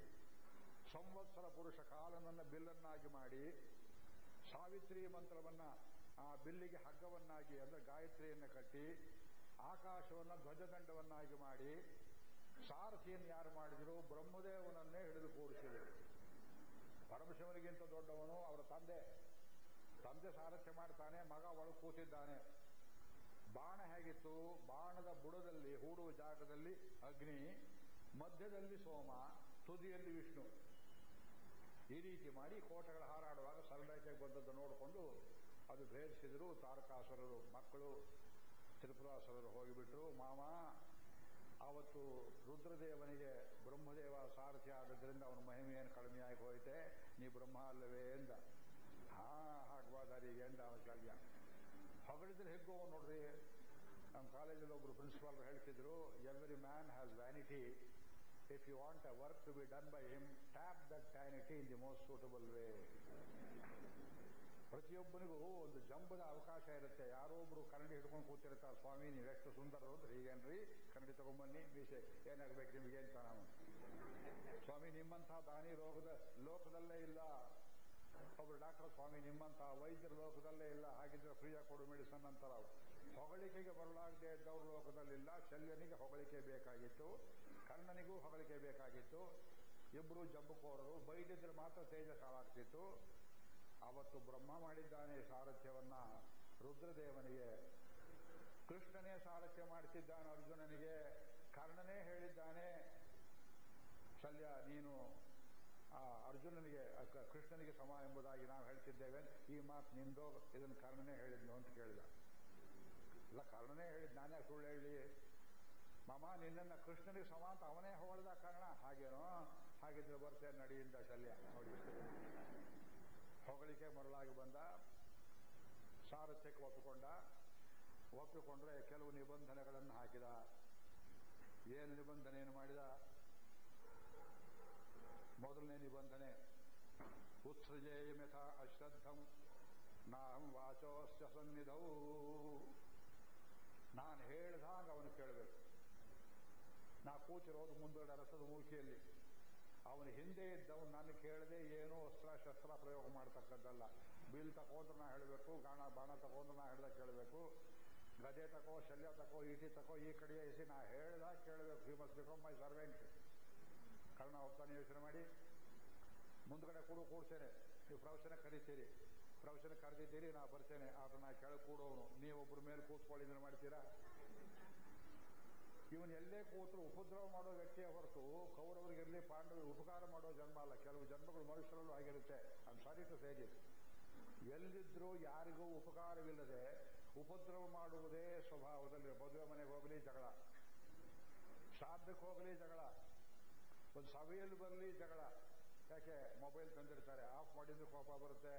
ಸಂವತ್ಸರ ಪುರುಷ ಕಾಲನನ್ನ ಬಿಲ್ಲನ್ನಾಗಿ ಮಾಡಿ, ಸಾವಿತ್ರಿ ಮಂತ್ರವನ್ನ ಆ ಬಿಲ್ಲಿಗೆ ಹಗ್ಗವನ್ನಾಗಿ ಅಂದ್ರೆ ಗಾಯತ್ರಿಯನ್ನು ಕಟ್ಟಿ, ಆಕಾಶವನ್ನ ಧ್ವಜದಂಡವನ್ನಾಗಿ ಮಾಡಿ, ಸಾರಥಿಯನ್ನು ಯಾರು ಮಾಡಿದ್ರು? ಬ್ರಹ್ಮದೇವನನ್ನೇ ಹಿಡಿದು ಕೂಡಿಸಿದರು ಪರಮಶಿವನಿಗಿಂತ ದೊಡ್ಡವನು ಅವರ ತಂದೆ. ತಂದೆ ಸಾರಥ್ಯ ಮಾಡ್ತಾನೆ, ಮಗ ಒಳಗೆ ಕೂತಿದ್ದಾನೆ. ಬಾಣ ಹೇಗಿತ್ತು? ಬಾಣದ ಬುಡದಲ್ಲಿ, ಹೂಡುವ ಜಾಗದಲ್ಲಿ ಅಗ್ನಿ, ಮಧ್ಯದಲ್ಲಿ ಸೋಮ, ತುದಿಯಲ್ಲಿ ವಿಷ್ಣು. ಈ ರೀತಿ ಮಾಡಿ ಕೋಟೆಗಳು ಹಾರಾಡುವಾಗ ಸರಳತೆಗೆ ಬಂದದ್ದು ನೋಡಿಕೊಂಡು ಅದು ಭೇದಿಸಿದರು ತಾರಕಾಸುರರು ಮಕ್ಕಳು, ತ್ರಿಪುರಾಸುರರು ಹೋಗಿಬಿಟ್ರು. ಮಾಮ ಆವತ್ತು ರುದ್ರದೇವನಿಗೆ ಬ್ರಹ್ಮದೇವ ಸಾರಥಿ ಆದದ್ರಿಂದ ಅವನ ಮಹಿಮೆಯನ್ನು ಕಡಿಮೆಯಾಗಿ ಹೋಯಿತೆ? ನೀ ಬ್ರಹ್ಮ ಅಲ್ಲವೇ ಎಂದ. ಹಾ ಹಾಕ್ಬಾದಾರಿಗೆ ಎಂದ ಅವನ ಕಲ್ಯ ಹೊಗಳಿದ್ರೆ ಹೆಗ್ಗೋ ನೋಡ್ರಿ. ನಮ್ಮ ಕಾಲೇಜಲ್ಲಿ ಒಬ್ರು ಪ್ರಿನ್ಸಿಪಾಲ್ ಹೇಳ್ತಿದ್ರು every man has vanity if you want a work to be done by him tap that vanity in the most suitable way ಪ್ರತಿಯೊಬ್ಬನಿಗೂ ಒಂದು ಜಂಬದ ಅವಕಾಶ ಇರುತ್ತೆ. ಯಾರೋ ಒಬ್ರು ಕನ್ನಡಿ ಹಿಡ್ಕೊಂಡು ಕೂತಿರ್ತಾರೆ, ಸ್ವಾಮಿ ನೀವೆಷ್ಟು ಸುಂದರರು ಅಂದ್ರೆ ಹೀಗೇನ್ರಿ? ಕನ್ನಡಿ ತಗೊಂಬನ್ನಿ, ಮೀಸೆ, ಏನಾಗ್ಬೇಕು ನಿಮಗೆ ಅಂತ ನಾನು ಸ್ವಾಮಿ ನಿಮ್ಮಂತಹ ದಾನಿ ರೋಗದ ಲೋಕದಲ್ಲೇ ಇಲ್ಲ. ಒಬ್ರು ಡಾಕ್ಟರ್, ಸ್ವಾಮಿ ನಿಮ್ಮಂತಹ ವೈದ್ಯರ ಲೋಕದಲ್ಲೇ ಇಲ್ಲ. ಹಾಗಿದ್ರೆ ಫ್ರೀಯಾಗಿ ಕೊಡು ಮೆಡಿಸನ್ ಅಂತಾರ ಹೊಗಳಿಕೆಗೆ ಬರಲಾಗದೆ ಇದ್ದವ್ರ ಲೋಕದಲ್ಲಿಲ್ಲ. ಶಲ್ಯನಿಗೆ ಹೊಗಳಿಕೆ ಬೇಕಾಗಿತ್ತು. ಕರ್ಣನಿಗೂ ಹೊಗಳಿಕೆ ಬೇಕಾಗಿತ್ತು. ಇಬ್ಬರು ಜಂಬುಕೋರರು ಬೈದಿದ್ರೆ ಮಾತ್ರ ತೇಜ ಕಾಲಾಗ್ತಿತ್ತು. ಅವತ್ತು ಬ್ರಹ್ಮ ಮಾಡಿದ್ದಾನೆ ಸಾರಥ್ಯವನ್ನ ರುದ್ರದೇವನಿಗೆ. ಕೃಷ್ಣನೇ ಸಾರಥ್ಯ ಮಾಡಿಸಿದ್ದಾನೆ ಅರ್ಜುನನಿಗೆ. ಕರ್ಣನೇ ಹೇಳಿದ್ದಾನೆ, ಶಲ್ಯ, ನೀನು ಆ ಅರ್ಜುನನಿಗೆ ಕೃಷ್ಣನಿಗೆ ಸಮ ಎಂಬುದಾಗಿ ನಾವು ಹೇಳ್ತಿದ್ದೇವೆ. ಈ ಮಾತು ನಿಂದೋ, ಇದನ್ನು ಕರ್ಣನೇ ಹೇಳಿದ್ನು ಅಂತ ಕೇಳಿದ. ಇಲ್ಲ, ಕರ್ಣನೇ ಹೇಳಿದ್, ನಾನೇ ಸುಳ್ಳು ಹೇಳಿ ಮಾಮ ನಿನ್ನನ್ನು ಕೃಷ್ಣನಿಗೆ ಸಮ ಅಂತ ಅವನೇ ಹೊಳ್ದ ಕಾರಣ ಹಾಗೇನೋ ಹಾಗಿದ್ರೆ ಬರ್ತೇನೆ ನಡಿಯಿಂದ ಶಲ್ಯ. ಹೊಗಳಿಕೆ ಮರಳಾಗಿ ಬಂದ. ಸಾರಥ್ಯಕ್ಕೆ ಒಪ್ಪಿಕೊಂಡ. ಒಪ್ಪಿಕೊಂಡ್ರೆ ಕೆಲವು ನಿಬಂಧನೆಗಳನ್ನು ಹಾಕಿದ. ಏನು ನಿಬಂಧನೆಯನ್ನು ಮಾಡಿದ? ಮೊದಲನೇ ನಿಬಂಧನೆ. ಉತ್ಸೃಜೇಯಮಿಥ ಅಶ್ರದ್ಧಂ. ನಾಹಂ ವಾಚೋಸ್ಯ ಸನ್ನಿಧವು ನಾನು ಹೇಳಿದಾಗ ಅವನು ಕೇಳಬೇಕು. ಕೂತಿರೋದು ಮುಂದೆ ರಸದ ಮೂಕಿಯಲ್ಲಿ ಅವನ ಹಿಂದೆ ಇದ್ದವನು, ನಾನು ಕೇಳದೆ ಏನೋ ಅಸ್ತ್ರ ಶಸ್ತ್ರ ಪ್ರಯೋಗ ಮಾಡ್ತಕ್ಕದ್ದಲ್ಲ. ಬಿಲ್ ತಗೊಂಡ್ರೆ ನಾ ಹೇಳಬೇಕು, ಗಾಣ ಬಾಣ ತಗೊಂಡ್ರೆ ನಾ ಹೇಳ್ದಾಗ ಕೇಳಬೇಕು. ಗದೆ ತಕೋ, ಶಲ್ಯ ತಕೋ, ಈಟಿ ತಕೋ, ಈ ಕಡೆ ಎಸಿ, ನಾ ಹೇಳ್ದಾಗ ಕೇಳಬೇಕು. He must become my servant Karna ಹೋಗ್ತಾನೆ, ಯೋಚನೆ ಮಾಡಿ. ಮುಂದ್ಗಡೆ ಕೂಡು ಕೂಡ್ತೇನೆ ನೀವು ಪ್ರವಚನ ಕರೀತೀರಿ. ಪ್ರವಚನ ಕರೆದಿದ್ದೀರಿ, ನಾ ಬರ್ತೇನೆ. ಆದ್ರೆ ನಾ ಕೆಳಗೆ ಕೂಡೋನು ನೀವೊಬ್ಬರ ಮೇಲೆ ಕೂತ್ಕೊಳ್ಳಿ ಮಾಡ್ತೀರಾ? ಇವನು ಎಲ್ಲೇ ಕೂತರು ಉಪದ್ರವ ಮಾಡೋ ವ್ಯಕ್ತಿಯ ಹೊರತು ಕೌರವರಿಗಿರಲಿ ಪಾಂಡವರಿಗೆ ಉಪಕಾರ ಮಾಡೋ ಜನ್ಮ ಅಲ್ಲ. ಕೆಲವು ಜನ್ಮಗಳು ಮನುಷ್ಯರಲ್ಲೂ ಆಗಿರುತ್ತೆ. ಐಮ್ ಸಾರಿ ಟು ಎಲ್ಲಿದ್ರೂ ಯಾರಿಗೂ ಉಪಕಾರವಿಲ್ಲದೆ ಉಪದ್ರವ ಮಾಡುವುದೇ ಸ್ವಭಾವದಲ್ಲಿ ಮದುವೆ ಮನೆಗೆ ಹೋಗಲಿ, ಜಗಳ. ಶ್ರಾದ್ದಕ್ಕೆ ಹೋಗಲಿ, ಜಗಳ. ಒಂದು ಸಭೆಯಲ್ಲಿ ಬರಲಿ ಜಗಳ. ಯಾಕೆ? ಮೊಬೈಲ್ ತಂದಿರ್ತಾರೆ. ಆಫ್ ಮಾಡಿದ್ರೆ ಕೋಪ ಬರುತ್ತೆ.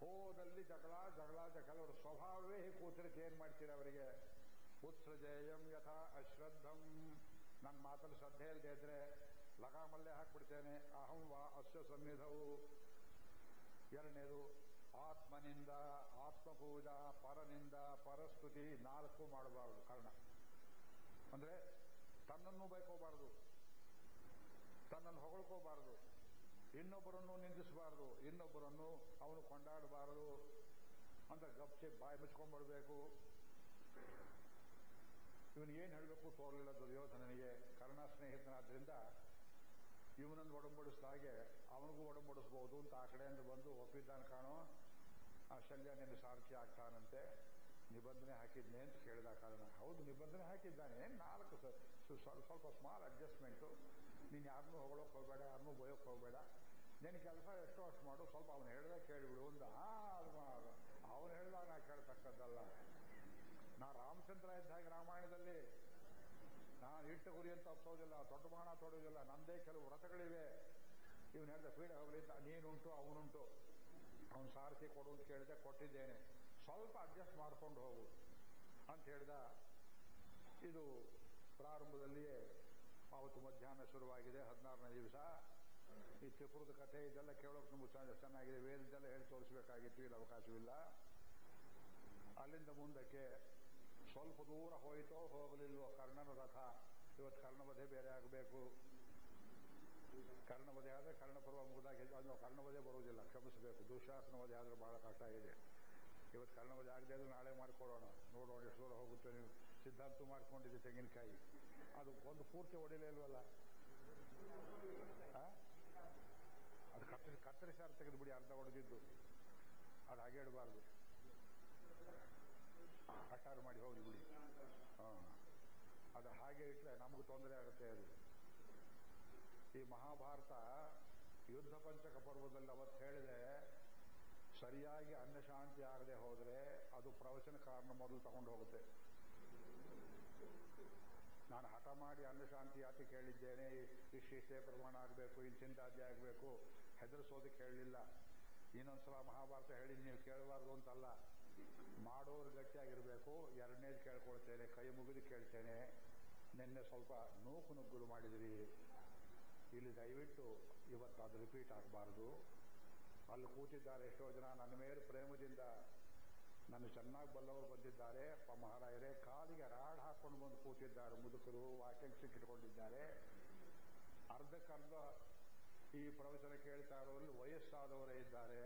ಹೋದಲ್ಲಿ ಜಗಳ ಜಗಳ ಕೆಲವರು ಸ್ವಭಾವವೇ ಹೀಗೆ ಕೂತಿರಕ್ಕೆ ಏನ್ ಮಾಡ್ತೀರಾ ಅವರಿಗೆ? ಉತ್ಸೃಜೇಯಂ ಯಥಾ ಅಶ್ರದ್ಧಂ. ನನ್ನ ಮಾತಲ್ಲಿ ಶ್ರದ್ಧೆ ಇಲ್ಲದೆ ಇದ್ರೆ ಲಗಾಮಲ್ಲೇ ಹಾಕ್ಬಿಡ್ತೇನೆ. ಅಹಂ ವಾ ಅಶ್ವ ಸನ್ನಿಧವು ಎರಡನೇದು, ಆತ್ಮನಿಂದ, ಆತ್ಮಪೂಜಾ, ಪರನಿಂದ, ಪರಸ್ತುತಿ ನಾಲ್ಕು ಮಾಡಬಾರದು ಕಾರಣ. ಅಂದ್ರೆ ತನ್ನನ್ನು ಬೈಕೋಬಾರದು, ತನ್ನನ್ನು ಹೊಗಳ್ಕೋಬಾರದು, ಇನ್ನೊಬ್ಬರನ್ನು ನಿಂದಿಸಬಾರದು, ಇನ್ನೊಬ್ಬರನ್ನು ಅವನು ಕೊಂಡಾಡಬಾರದು ಅಂತ ಗಪ್ಚೆ ಬಾಯಿ ಮುಚ್ಕೊಂಡ್ಬಿಡ್ಬೇಕು ಇವನು ಏನು ಹೇಳಬೇಕು ತೋರಲಿಲ್ಲ ದುರ್ಯೋಧನನಿಗೆ. ಕರ್ಣ ಸ್ನೇಹಿತನಾದ್ರಿಂದ ಇವನನ್ನು ಒಡಂಬಡಿಸಿದಾಗೆ ಅವನಿಗೂ ಒಡಂಬಡಿಸ್ಬೋದು ಅಂತ ಆ ಕಡೆಯಿಂದ ಬಂದು ಒಪ್ಪಿದ್ದಾನೆ ಕಾಣೋ. ಆ ಶಲ್ಯ ನಿನ್ನ ಸಾರಥಿ ಆಗ್ತಾನಂತೆ. ನಿಬಂಧನೆ ಹಾಕಿದ್ನೆ ಅಂತ ಕೇಳಿದ ಕಾರಣ. ಹೌದು, ನಿಬಂಧನೆ ಹಾಕಿದ್ದಾನೆ. ನಾಲ್ಕು ಸ್ವಲ್ಪ ಸ್ಮಾಲ್ ಅಡ್ಜಸ್ಟ್ಮೆಂಟು ನೀನು ಯಾರನ್ನೂ ಹೊಗಳೋಕೆ ಹೋಗಬೇಡ ಯಾರನ್ನೂ ಬಯೋಕೆ ಹೋಗಬೇಡ. ನಿನ್ನ ಕೆಲಸ ಎಷ್ಟೋ ಅಷ್ಟು ಮಾಡು, ಸ್ವಲ್ಪ ಅವನು ಹೇಳಿದ ಕೇಳಿಬಿಡು ಒಂದು ಅವನು ಹೇಳಿದಾಗ ನಾ ಕೇಳ್ತಕ್ಕದ್ದಲ್ಲ. ನಾ ರಾಮಚಂದ್ರ ಇದ್ದ ಹಾಗೆ ರಾಮಾಯಣದಲ್ಲಿ ನಾನು ಇಟ್ಟ ಗುರಿ ಅಂತ ತಪ್ಪೋದಿಲ್ಲ ದೊಡ್ಡ ಬಾಣ ತೊಡೋದಿಲ್ಲ ನಂದೇ ಕೆಲವು ವ್ರತಗಳಿವೆ. ಇವನು ಹೇಳಿದ, ಪೀಡೆ ಹೋಗಲಿ ನೀನುಂಟು, ಅವನುಂಟು. ಅವನು ಸಾರಥಿ ಕೊಡು ಅಂತ ಕೇಳಿದೆ ಕೊಟ್ಟಿದ್ದೇನೆ. ಸ್ವಲ್ಪ ಅಡ್ಜಸ್ಟ್ ಮಾಡ್ಕೊಂಡು ಹೋಗು. ಅಂತ ಹೇಳಿದ. ಇದು ಪ್ರಾರಂಭದಲ್ಲಿಯೇ ಅವತ್ತು ಮಧ್ಯಾಹ್ನ ಶುರುವಾಗಿದೆ, ಹದಿನಾರನೇ ದಿವಸ. ಈ ತ್ರಿಪುರದ ಕಥೆ ಇದೆಲ್ಲ ಕೇಳೋಕೆ ತುಂಬ ಚೆನ್ನಾಗಿದೆ ವೇದದೆಲ್ಲ ಹೇಳಿ ತೋರಿಸಬೇಕಾಗಿತ್ತು, ಇಲ್ಲಿ ಅವಕಾಶವಿಲ್ಲ. ಅಲ್ಲಿಂದ ಮುಂದಕ್ಕೆ ಸ್ವಲ್ಪ ದೂರ ಹೋಯಿತೋ ಹೋಗಲಿಲ್ವೋ ಕರ್ಣನ ರಥ. ಇವತ್ತು ಕರ್ಣವಧೆ ಬೇರೆ ಆಗಬೇಕು. ಕರ್ಣವಧೆ ಆದರೆ ಕರ್ಣಪರ್ವ ಮುಗಿದಾಗಿ ಕರ್ಣ ಕರ್ಣವಧೆ ಬರುವುದಿಲ್ಲ, ಕ್ಷಮಿಸಬೇಕು. ದುಶಾಸನ ವಧೆ ಆದರೆ ಬಹಳ ಕಷ್ಟ ಇದೆ. ಇವತ್ತು ಕರ್ಣವಧೆ ಆಗದೆ ಅದು ನಾಳೆ ಮಾಡಿಕೊಡೋಣ. ನೋಡೋಣ ಎಷ್ಟು ದೂರ ಹೋಗುತ್ತೆ ನೀವು. ಸಿದ್ಧಾಂತ ಮಾಡ್ಕೊಂಡಿದ್ದೆ ತೆಂಗಿನಕಾಯಿ. ಅದು ಒಂದು ಪೂರ್ತಿ ಹೊಡಿಲೇ ಇಲ್ವಲ್ಲ? ಅದು ಕತ್ತರಿಸಿ ಕತ್ತರಿಸಾರು ತೆಗೆದುಬಿಡಿ ಅರ್ಧ ಹೊಡೆದಿದ್ದು ಅದು ಹಾಗೆ ಇಡಬಾರ್ದು. ಕಟ್ಟಾರು ಮಾಡಿ ಹೋಗಿ ಬಿಡಿ. ಅದು ಹಾಗೆ ಇಟ್ಟರೆ ನಮಗೆ ತೊಂದರೆ ಆಗುತ್ತೆ ಅದು. ಈ ಮಹಾಭಾರತ ಯುದ್ಧ ಪಂಚಕ ಪರ್ವದಲ್ಲಿ ಅವತ್ತು ಹೇಳಿದೆ, ಸರಿಯಾಗಿ ಅನ್ನಶಾಂತಿ ಆಗದೆ ಹೋದರೆ ಅದು ಪ್ರವಚನ ಕಾರಣ ಮೊದಲು ತಗೊಂಡು ಹೋಗುತ್ತೆ. ನಾನು ಹಠ ಮಾಡಿ ಅನ್ನಶಾಂತಿ ಯಾಕೆ ಕೇಳಿದ್ದೇನೆ? ಇಷ್ಟಿಷ್ಟೇ ಪ್ರಮಾಣ ಆಗಬೇಕು ಚಿಂತಾದ್ಯ ಆಗಬೇಕು, ಹೆದರಿಸೋದಕ್ಕೆ ಹೇಳಲಿಲ್ಲ. ಇನ್ನೊಂದ್ಸಲ ಮಹಾಭಾರತ ಹೇಳಿದ್ದು ನೀವು ಕೇಳಬಾರ್ದು ಅಂತಲ್ಲ. ಮಾಡೋರು ಗಟ್ಟಿಯಾಗಿರಬೇಕು, ಎರಡನೇದು ಕೇಳ್ಕೊಳ್ತೇನೆ, ಕೈ ಮುಗಿದು ಕೇಳ್ತೇನೆ. ನಿನ್ನೆ ಸ್ವಲ್ಪ ನೂಕು ನುಗ್ಗುಲು ಮಾಡಿದಿರಿ. ಇಲ್ಲಿ ದಯವಿಟ್ಟು ಇವತ್ತು ಅದು ರಿಪೀಟ್ ಆಗಬಾರ್ದು. ಅಲ್ಲಿ ಕೂತಿದ್ದಾರೆ ಎಷ್ಟೋ ಜನ ನನ್ನ ಮೇಲೆ ಪ್ರೇಮದಿಂದ ನನ್ನ ಚೆನ್ನಾಗಿ ಬಲ್ಲವರು ಬಂದಿದ್ದಾರೆ. ಮಹಾರಾಯರೇ, ಕಾಲಿಗೆ ರಾಡ್ ಹಾಕೊಂಡು ಬಂದು ಕೂತಿದ್ದಾರೆ ಮುದುಕರು ವಾಕಿಂಗ್ ಸಿಕ್ಕಿಟ್ಕೊಂಡಿದ್ದಾರೆ ಅರ್ಧಕ್ಕರ್ಧ ಈ ಪ್ರವಚನ ಕೇಳ್ತಾ ಇರೋರಲ್ಲಿ ವಯಸ್ಸಾದವರೇ ಇದ್ದಾರೆ.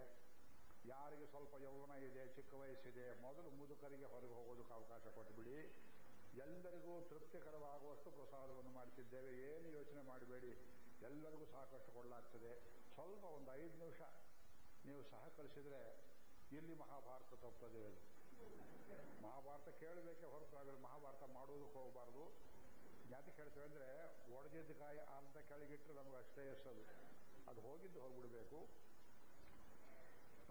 ಯಾರಿಗೆ ಸ್ವಲ್ಪ ಯೌವನ ಇದೆ, ಚಿಕ್ಕ ವಯಸ್ಸಿದೆ, ಮೊದಲು ಮುದುಕರಿಗೆ ಹೊರಗೆ ಹೋಗೋದಕ್ಕೆ ಅವಕಾಶ ಕೊಟ್ಟುಬಿಡಿ ಎಲ್ಲರಿಗೂ ತೃಪ್ತಿಕರವಾಗುವಷ್ಟು ಪ್ರಸಾದವನ್ನು ಮಾಡ್ತಿದ್ದೇವೆ. ಏನು ಯೋಚನೆ ಮಾಡಬೇಡಿ. ಎಲ್ಲರಿಗೂ ಸಾಕಷ್ಟು ಕೊಡಲಾಗ್ತದೆ ಸ್ವಲ್ಪ ಒಂದು ಐದು ನಿಮಿಷ ನೀವು ಸಹಕರಿಸಿದರೆ ಇಲ್ಲಿ ಮಹಾಭಾರತ ತಪ್ಪದೆ ಮಹಾಭಾರತ ಕೇಳಬೇಕೆ ಹೊರತು ಆದರೆ ಮಹಾಭಾರತ ಮಾಡುವುದಕ್ಕೆ ಹೋಗಬಾರ್ದು. ಯಾಕೆ ಕೇಳ್ತೇವೆ ಅಂದರೆ, ಒಡೆದಿದ್ದ ಕಾಯಿ ಅರ್ಧ ಕೆಳಗಿಟ್ಟರೆ ನಮಗೆ ಅಷ್ಟೇ ಎಸೋದು. ಅದು ಹೋಗಿದ್ದು ಹೋಗ್ಬಿಡ್ಬೇಕು.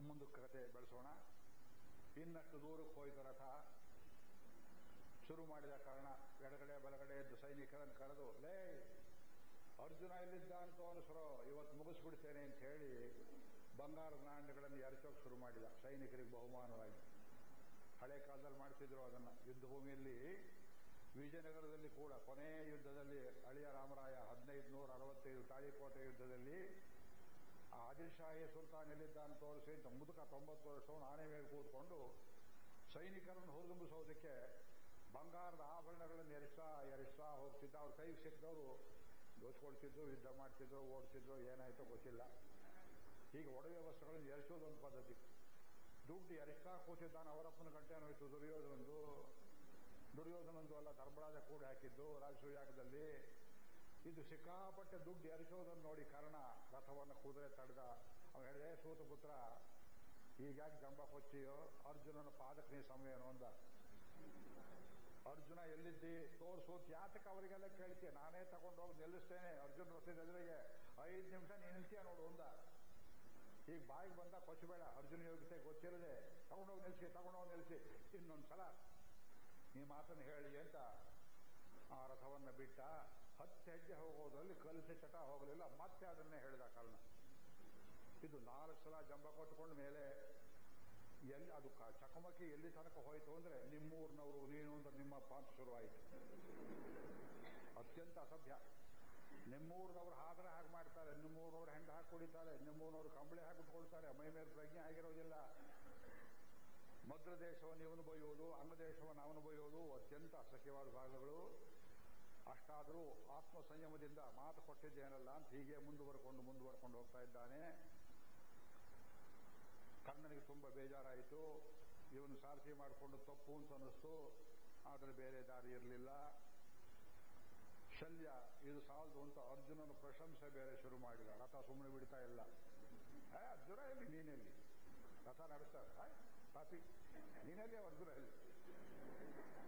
ಮುಂದಕ್ಕೆ ಬೆಳೆಸೋಣ. ಇನ್ನಷ್ಟು ದೂರಕ್ಕೆ ಹೋಯ್ತು ರಥ. ಶುರು ಮಾಡಿದ ಕಾರಣ ಎಡಗಡೆ, ಬಲಗಡೆ ಎದ್ದು ಸೈನಿಕರನ್ನು ಕರೆದು, ಲೇ, ಅರ್ಜುನ ಇಲ್ಲಿದ್ದ ಅಂತ ಅನುಸರೋ, ಇವತ್ತು ಮುಗಿಸ್ಬಿಡ್ತೇನೆ ಅಂತ ಹೇಳಿ ಬಂಗಾರದ ನಾಣ್ಯಗಳನ್ನು ಎರಚೋಕೆ ಶುರು ಮಾಡಿದ. ಸೈನಿಕರಿಗೆ ಬಹುಮಾನವಾಗಿ ಹಳೆ ಕಾಲದಲ್ಲಿ ಮಾಡ್ತಿದ್ರು ಅದನ್ನು. ಯುದ್ಧ ಭೂಮಿಯಲ್ಲಿ, ವಿಜಯನಗರದಲ್ಲಿ ಕೂಡ ಕೊನೆಯ ಯುದ್ಧದಲ್ಲಿ ಅಳಿಯ ರಾಮರಾಯ ಹದಿನೈದು ನೂರ ಅರವತ್ತೈದು ತಾಳಿಕೋಟೆ ಯುದ್ಧದಲ್ಲಿ ಆದಿಲ್ಶಾಹಿ ಸುಲ್ತಾನ್ ಎಲ್ಲಿದ್ದ ಅಂತ ತೋರಿಸಿ ಅಂತ ಮುದುಕ ತೊಂಬತ್ತು ವರ್ಷವನ್ನು ಆನೆ ಮೇಲೆ ಕೂತ್ಕೊಂಡು ಸೈನಿಕರನ್ನು ಹುರಿದುಂಬಿಸೋದಕ್ಕೆ ಬಂಗಾರದ ಆಭರಣಗಳನ್ನು ಎರಿಸ್ತಾ ಎರಿಸ್ತಾ ಹೋಗ್ತಿದ್ದ. ಅವ್ರ ಕೈಗೆ ಸಿಕ್ಕಿದವರು ದೋಚ್ಕೊಳ್ತಿದ್ರು ಯುದ್ಧ ಮಾಡ್ತಿದ್ರು, ಓಡ್ತಿದ್ರು, ಏನಾಯ್ತೋ ಗೊತ್ತಿಲ್ಲ. ಹೀಗೆ ಒಡವೆ ವಸ್ತುಗಳನ್ನು ಒಂದು ಪದ್ಧತಿ. ದುಡ್ಡು ಎರಿಸ್ತಾ ಕೂತಿದ್ದಾನೆ ಅವರಪ್ಪನ ಗಂಟೆನೋಯ್ತು ದುರ್ಯೋಧನಂದು ದುರ್ಯೋಧನಂದು ಅಲ್ಲ, ಧರ್ಮರಾಜ ಕೂಡ ಹಾಕಿದ್ದು ರಾಜಸೂಯಾಗದಲ್ಲಿ ಇದು ಸಿಕ್ಕಾಪಟ್ಟೆ ದುಡ್ಡು ಎರಚೋದನ್ನು ನೋಡಿ ಕಾರಣ. ರಥವನ್ನು ಕುದುರೆ ತಡೆದ. ಅವನು ಹೇಳಿದೆ ಸೂತಪುತ್ರ ಈಗ್ಯಾಕೆ ಜಂಬ ಕೊಚ್ಚಿಯೋ? ಅರ್ಜುನನ ಪಾದಕ್ಕೆ ನೀ ಸಮಯನು ಅಂದ. ಅರ್ಜುನ ಎಲ್ಲಿದ್ದಿ? ತೋರ್ಸೋತ್ ಯಾತಕ್ಕೆ ಅವರಿಗೆಲ್ಲ ಕೇಳ್ತೀಯ? ನಾನೇ ತಗೊಂಡೋಗಿ ನಿಲ್ಲಿಸ್ತೇನೆ. ಅರ್ಜುನ ರಥದ ಎದುರಿಗೆ ಐದು ನಿಮಿಷ ನೀ ನಿಲ್ತೀಯ ನೋಡು ಅಂದ. ಈಗ ಬಾಯಿಗೆ ಬಂದ, ಕೊಚ್ಚಬೇಡ, ಅರ್ಜುನ ಯೋಗ್ಯತೆ ಗೊತ್ತಿರದೆ ತಗೊಂಡೋಗಿ ನಿಲ್ಸಿ ತಗೊಂಡೋಗಿ ನಿಲ್ಸಿ ಇನ್ನೊಂದ್ಸಲ ಈ ಮಾತನ್ನು ಹೇಳಿ ಅಂತ ಆ ರಥವನ್ನು ಬಿಟ್ಟ. ಹತ್ತು ಹೆಜ್ಜೆ ಹೋಗೋದ್ರಲ್ಲಿ ಕಲಸಿ ಚಟ ಹೋಗಲಿಲ್ಲ, ಮತ್ತೆ ಅದನ್ನೇ ಹೇಳಿದ ಕಾರಣ. ಇದು ನಾಲ್ಕು ಸಲ ಜಂಬ ಕೊಟ್ಟುಕೊಂಡ ಮೇಲೆ ಎಲ್ಲಿ, ಅದು ಚಕಮಕಿ ಎಲ್ಲಿ ತನಕ ಹೋಯಿತು ಅಂದ್ರೆ ನಿಮ್ಮೂರಿನವರು, ನೀನು ಅಂತ ನಿಮ್ಮಪ್ಪ ಅಂತ ಶುರುವಾಯಿತು. ಅತ್ಯಂತ ಅಸಭ್ಯ. ನಿಮ್ಮೂರಿನವ್ರು ಹಾದ್ರೆ ಹಾಗೆ ಮಾಡ್ತಾರೆ, ನಿಮ್ಮೂರಿನವ್ರು ಹೆಂಗೆ ಹಾಕಿ ಕುಡಿತಾರೆ, ನಿಮ್ಮೂರಿನವ್ರು ಕಂಬಳಿ ಹಾಕಿ ಉಟ್ಕೊಳ್ತಾರೆ, ಮೈ ಮೇಲೆ ಪ್ರಜ್ಞೆ ಆಗಿರೋದಿಲ್ಲ. ಮದ್ರ ದೇಶವನ್ನು ಇವನು ಅನ್ನ ದೇಶವನ್ನು ಅವನು ಬೈಯೋದು ಅತ್ಯಂತ ಅಸಹ್ಯವಾದ ಭಾಗಗಳು. ಅಷ್ಟಾದರೂ ಆತ್ಮ ಸಂಯಮದಿಂದ ಮಾತು ಕೊಟ್ಟಿದ್ದೇನಲ್ಲ ಅಂತ ಹೀಗೆ ಮುಂದುವರ್ಕೊಂಡು ಮುಂದುವರ್ಕೊಂಡು ಹೋಗ್ತಾ ಇದ್ದಾನೆ. ಕರ್ಣನಿಗೆ ತುಂಬ ಬೇಜಾರಾಯಿತು. ಇವನು ಸಾರಥಿ ಮಾಡಿಕೊಂಡು ತಪ್ಪು ಅಂತ ಅನ್ನಿಸ್ತು. ಆದರೆ ಬೇರೆ ದಾರಿ ಇರಲಿಲ್ಲ. ಶಲ್ಯ, ಇದು ಸಾಲದು ಅಂತ ಅರ್ಜುನನ ಪ್ರಶಂಸೆ ಬೇರೆ ಶುರು ಮಾಡಿದ ರಥ ಸುಮ್ಮನೆ ಬಿಡ್ತಾ ಇಲ್ಲ. ಅರ್ಜುನ ಎಲ್ಲಿ? ನೀನೆಲ್ಲಿ? ರಥ ನಡೆಸ್ತಾರೆ ಹಾಯ್ ನೀನೆಲ್ಲಿ ಅರ್ಜುನ ಎಲ್ಲಿ?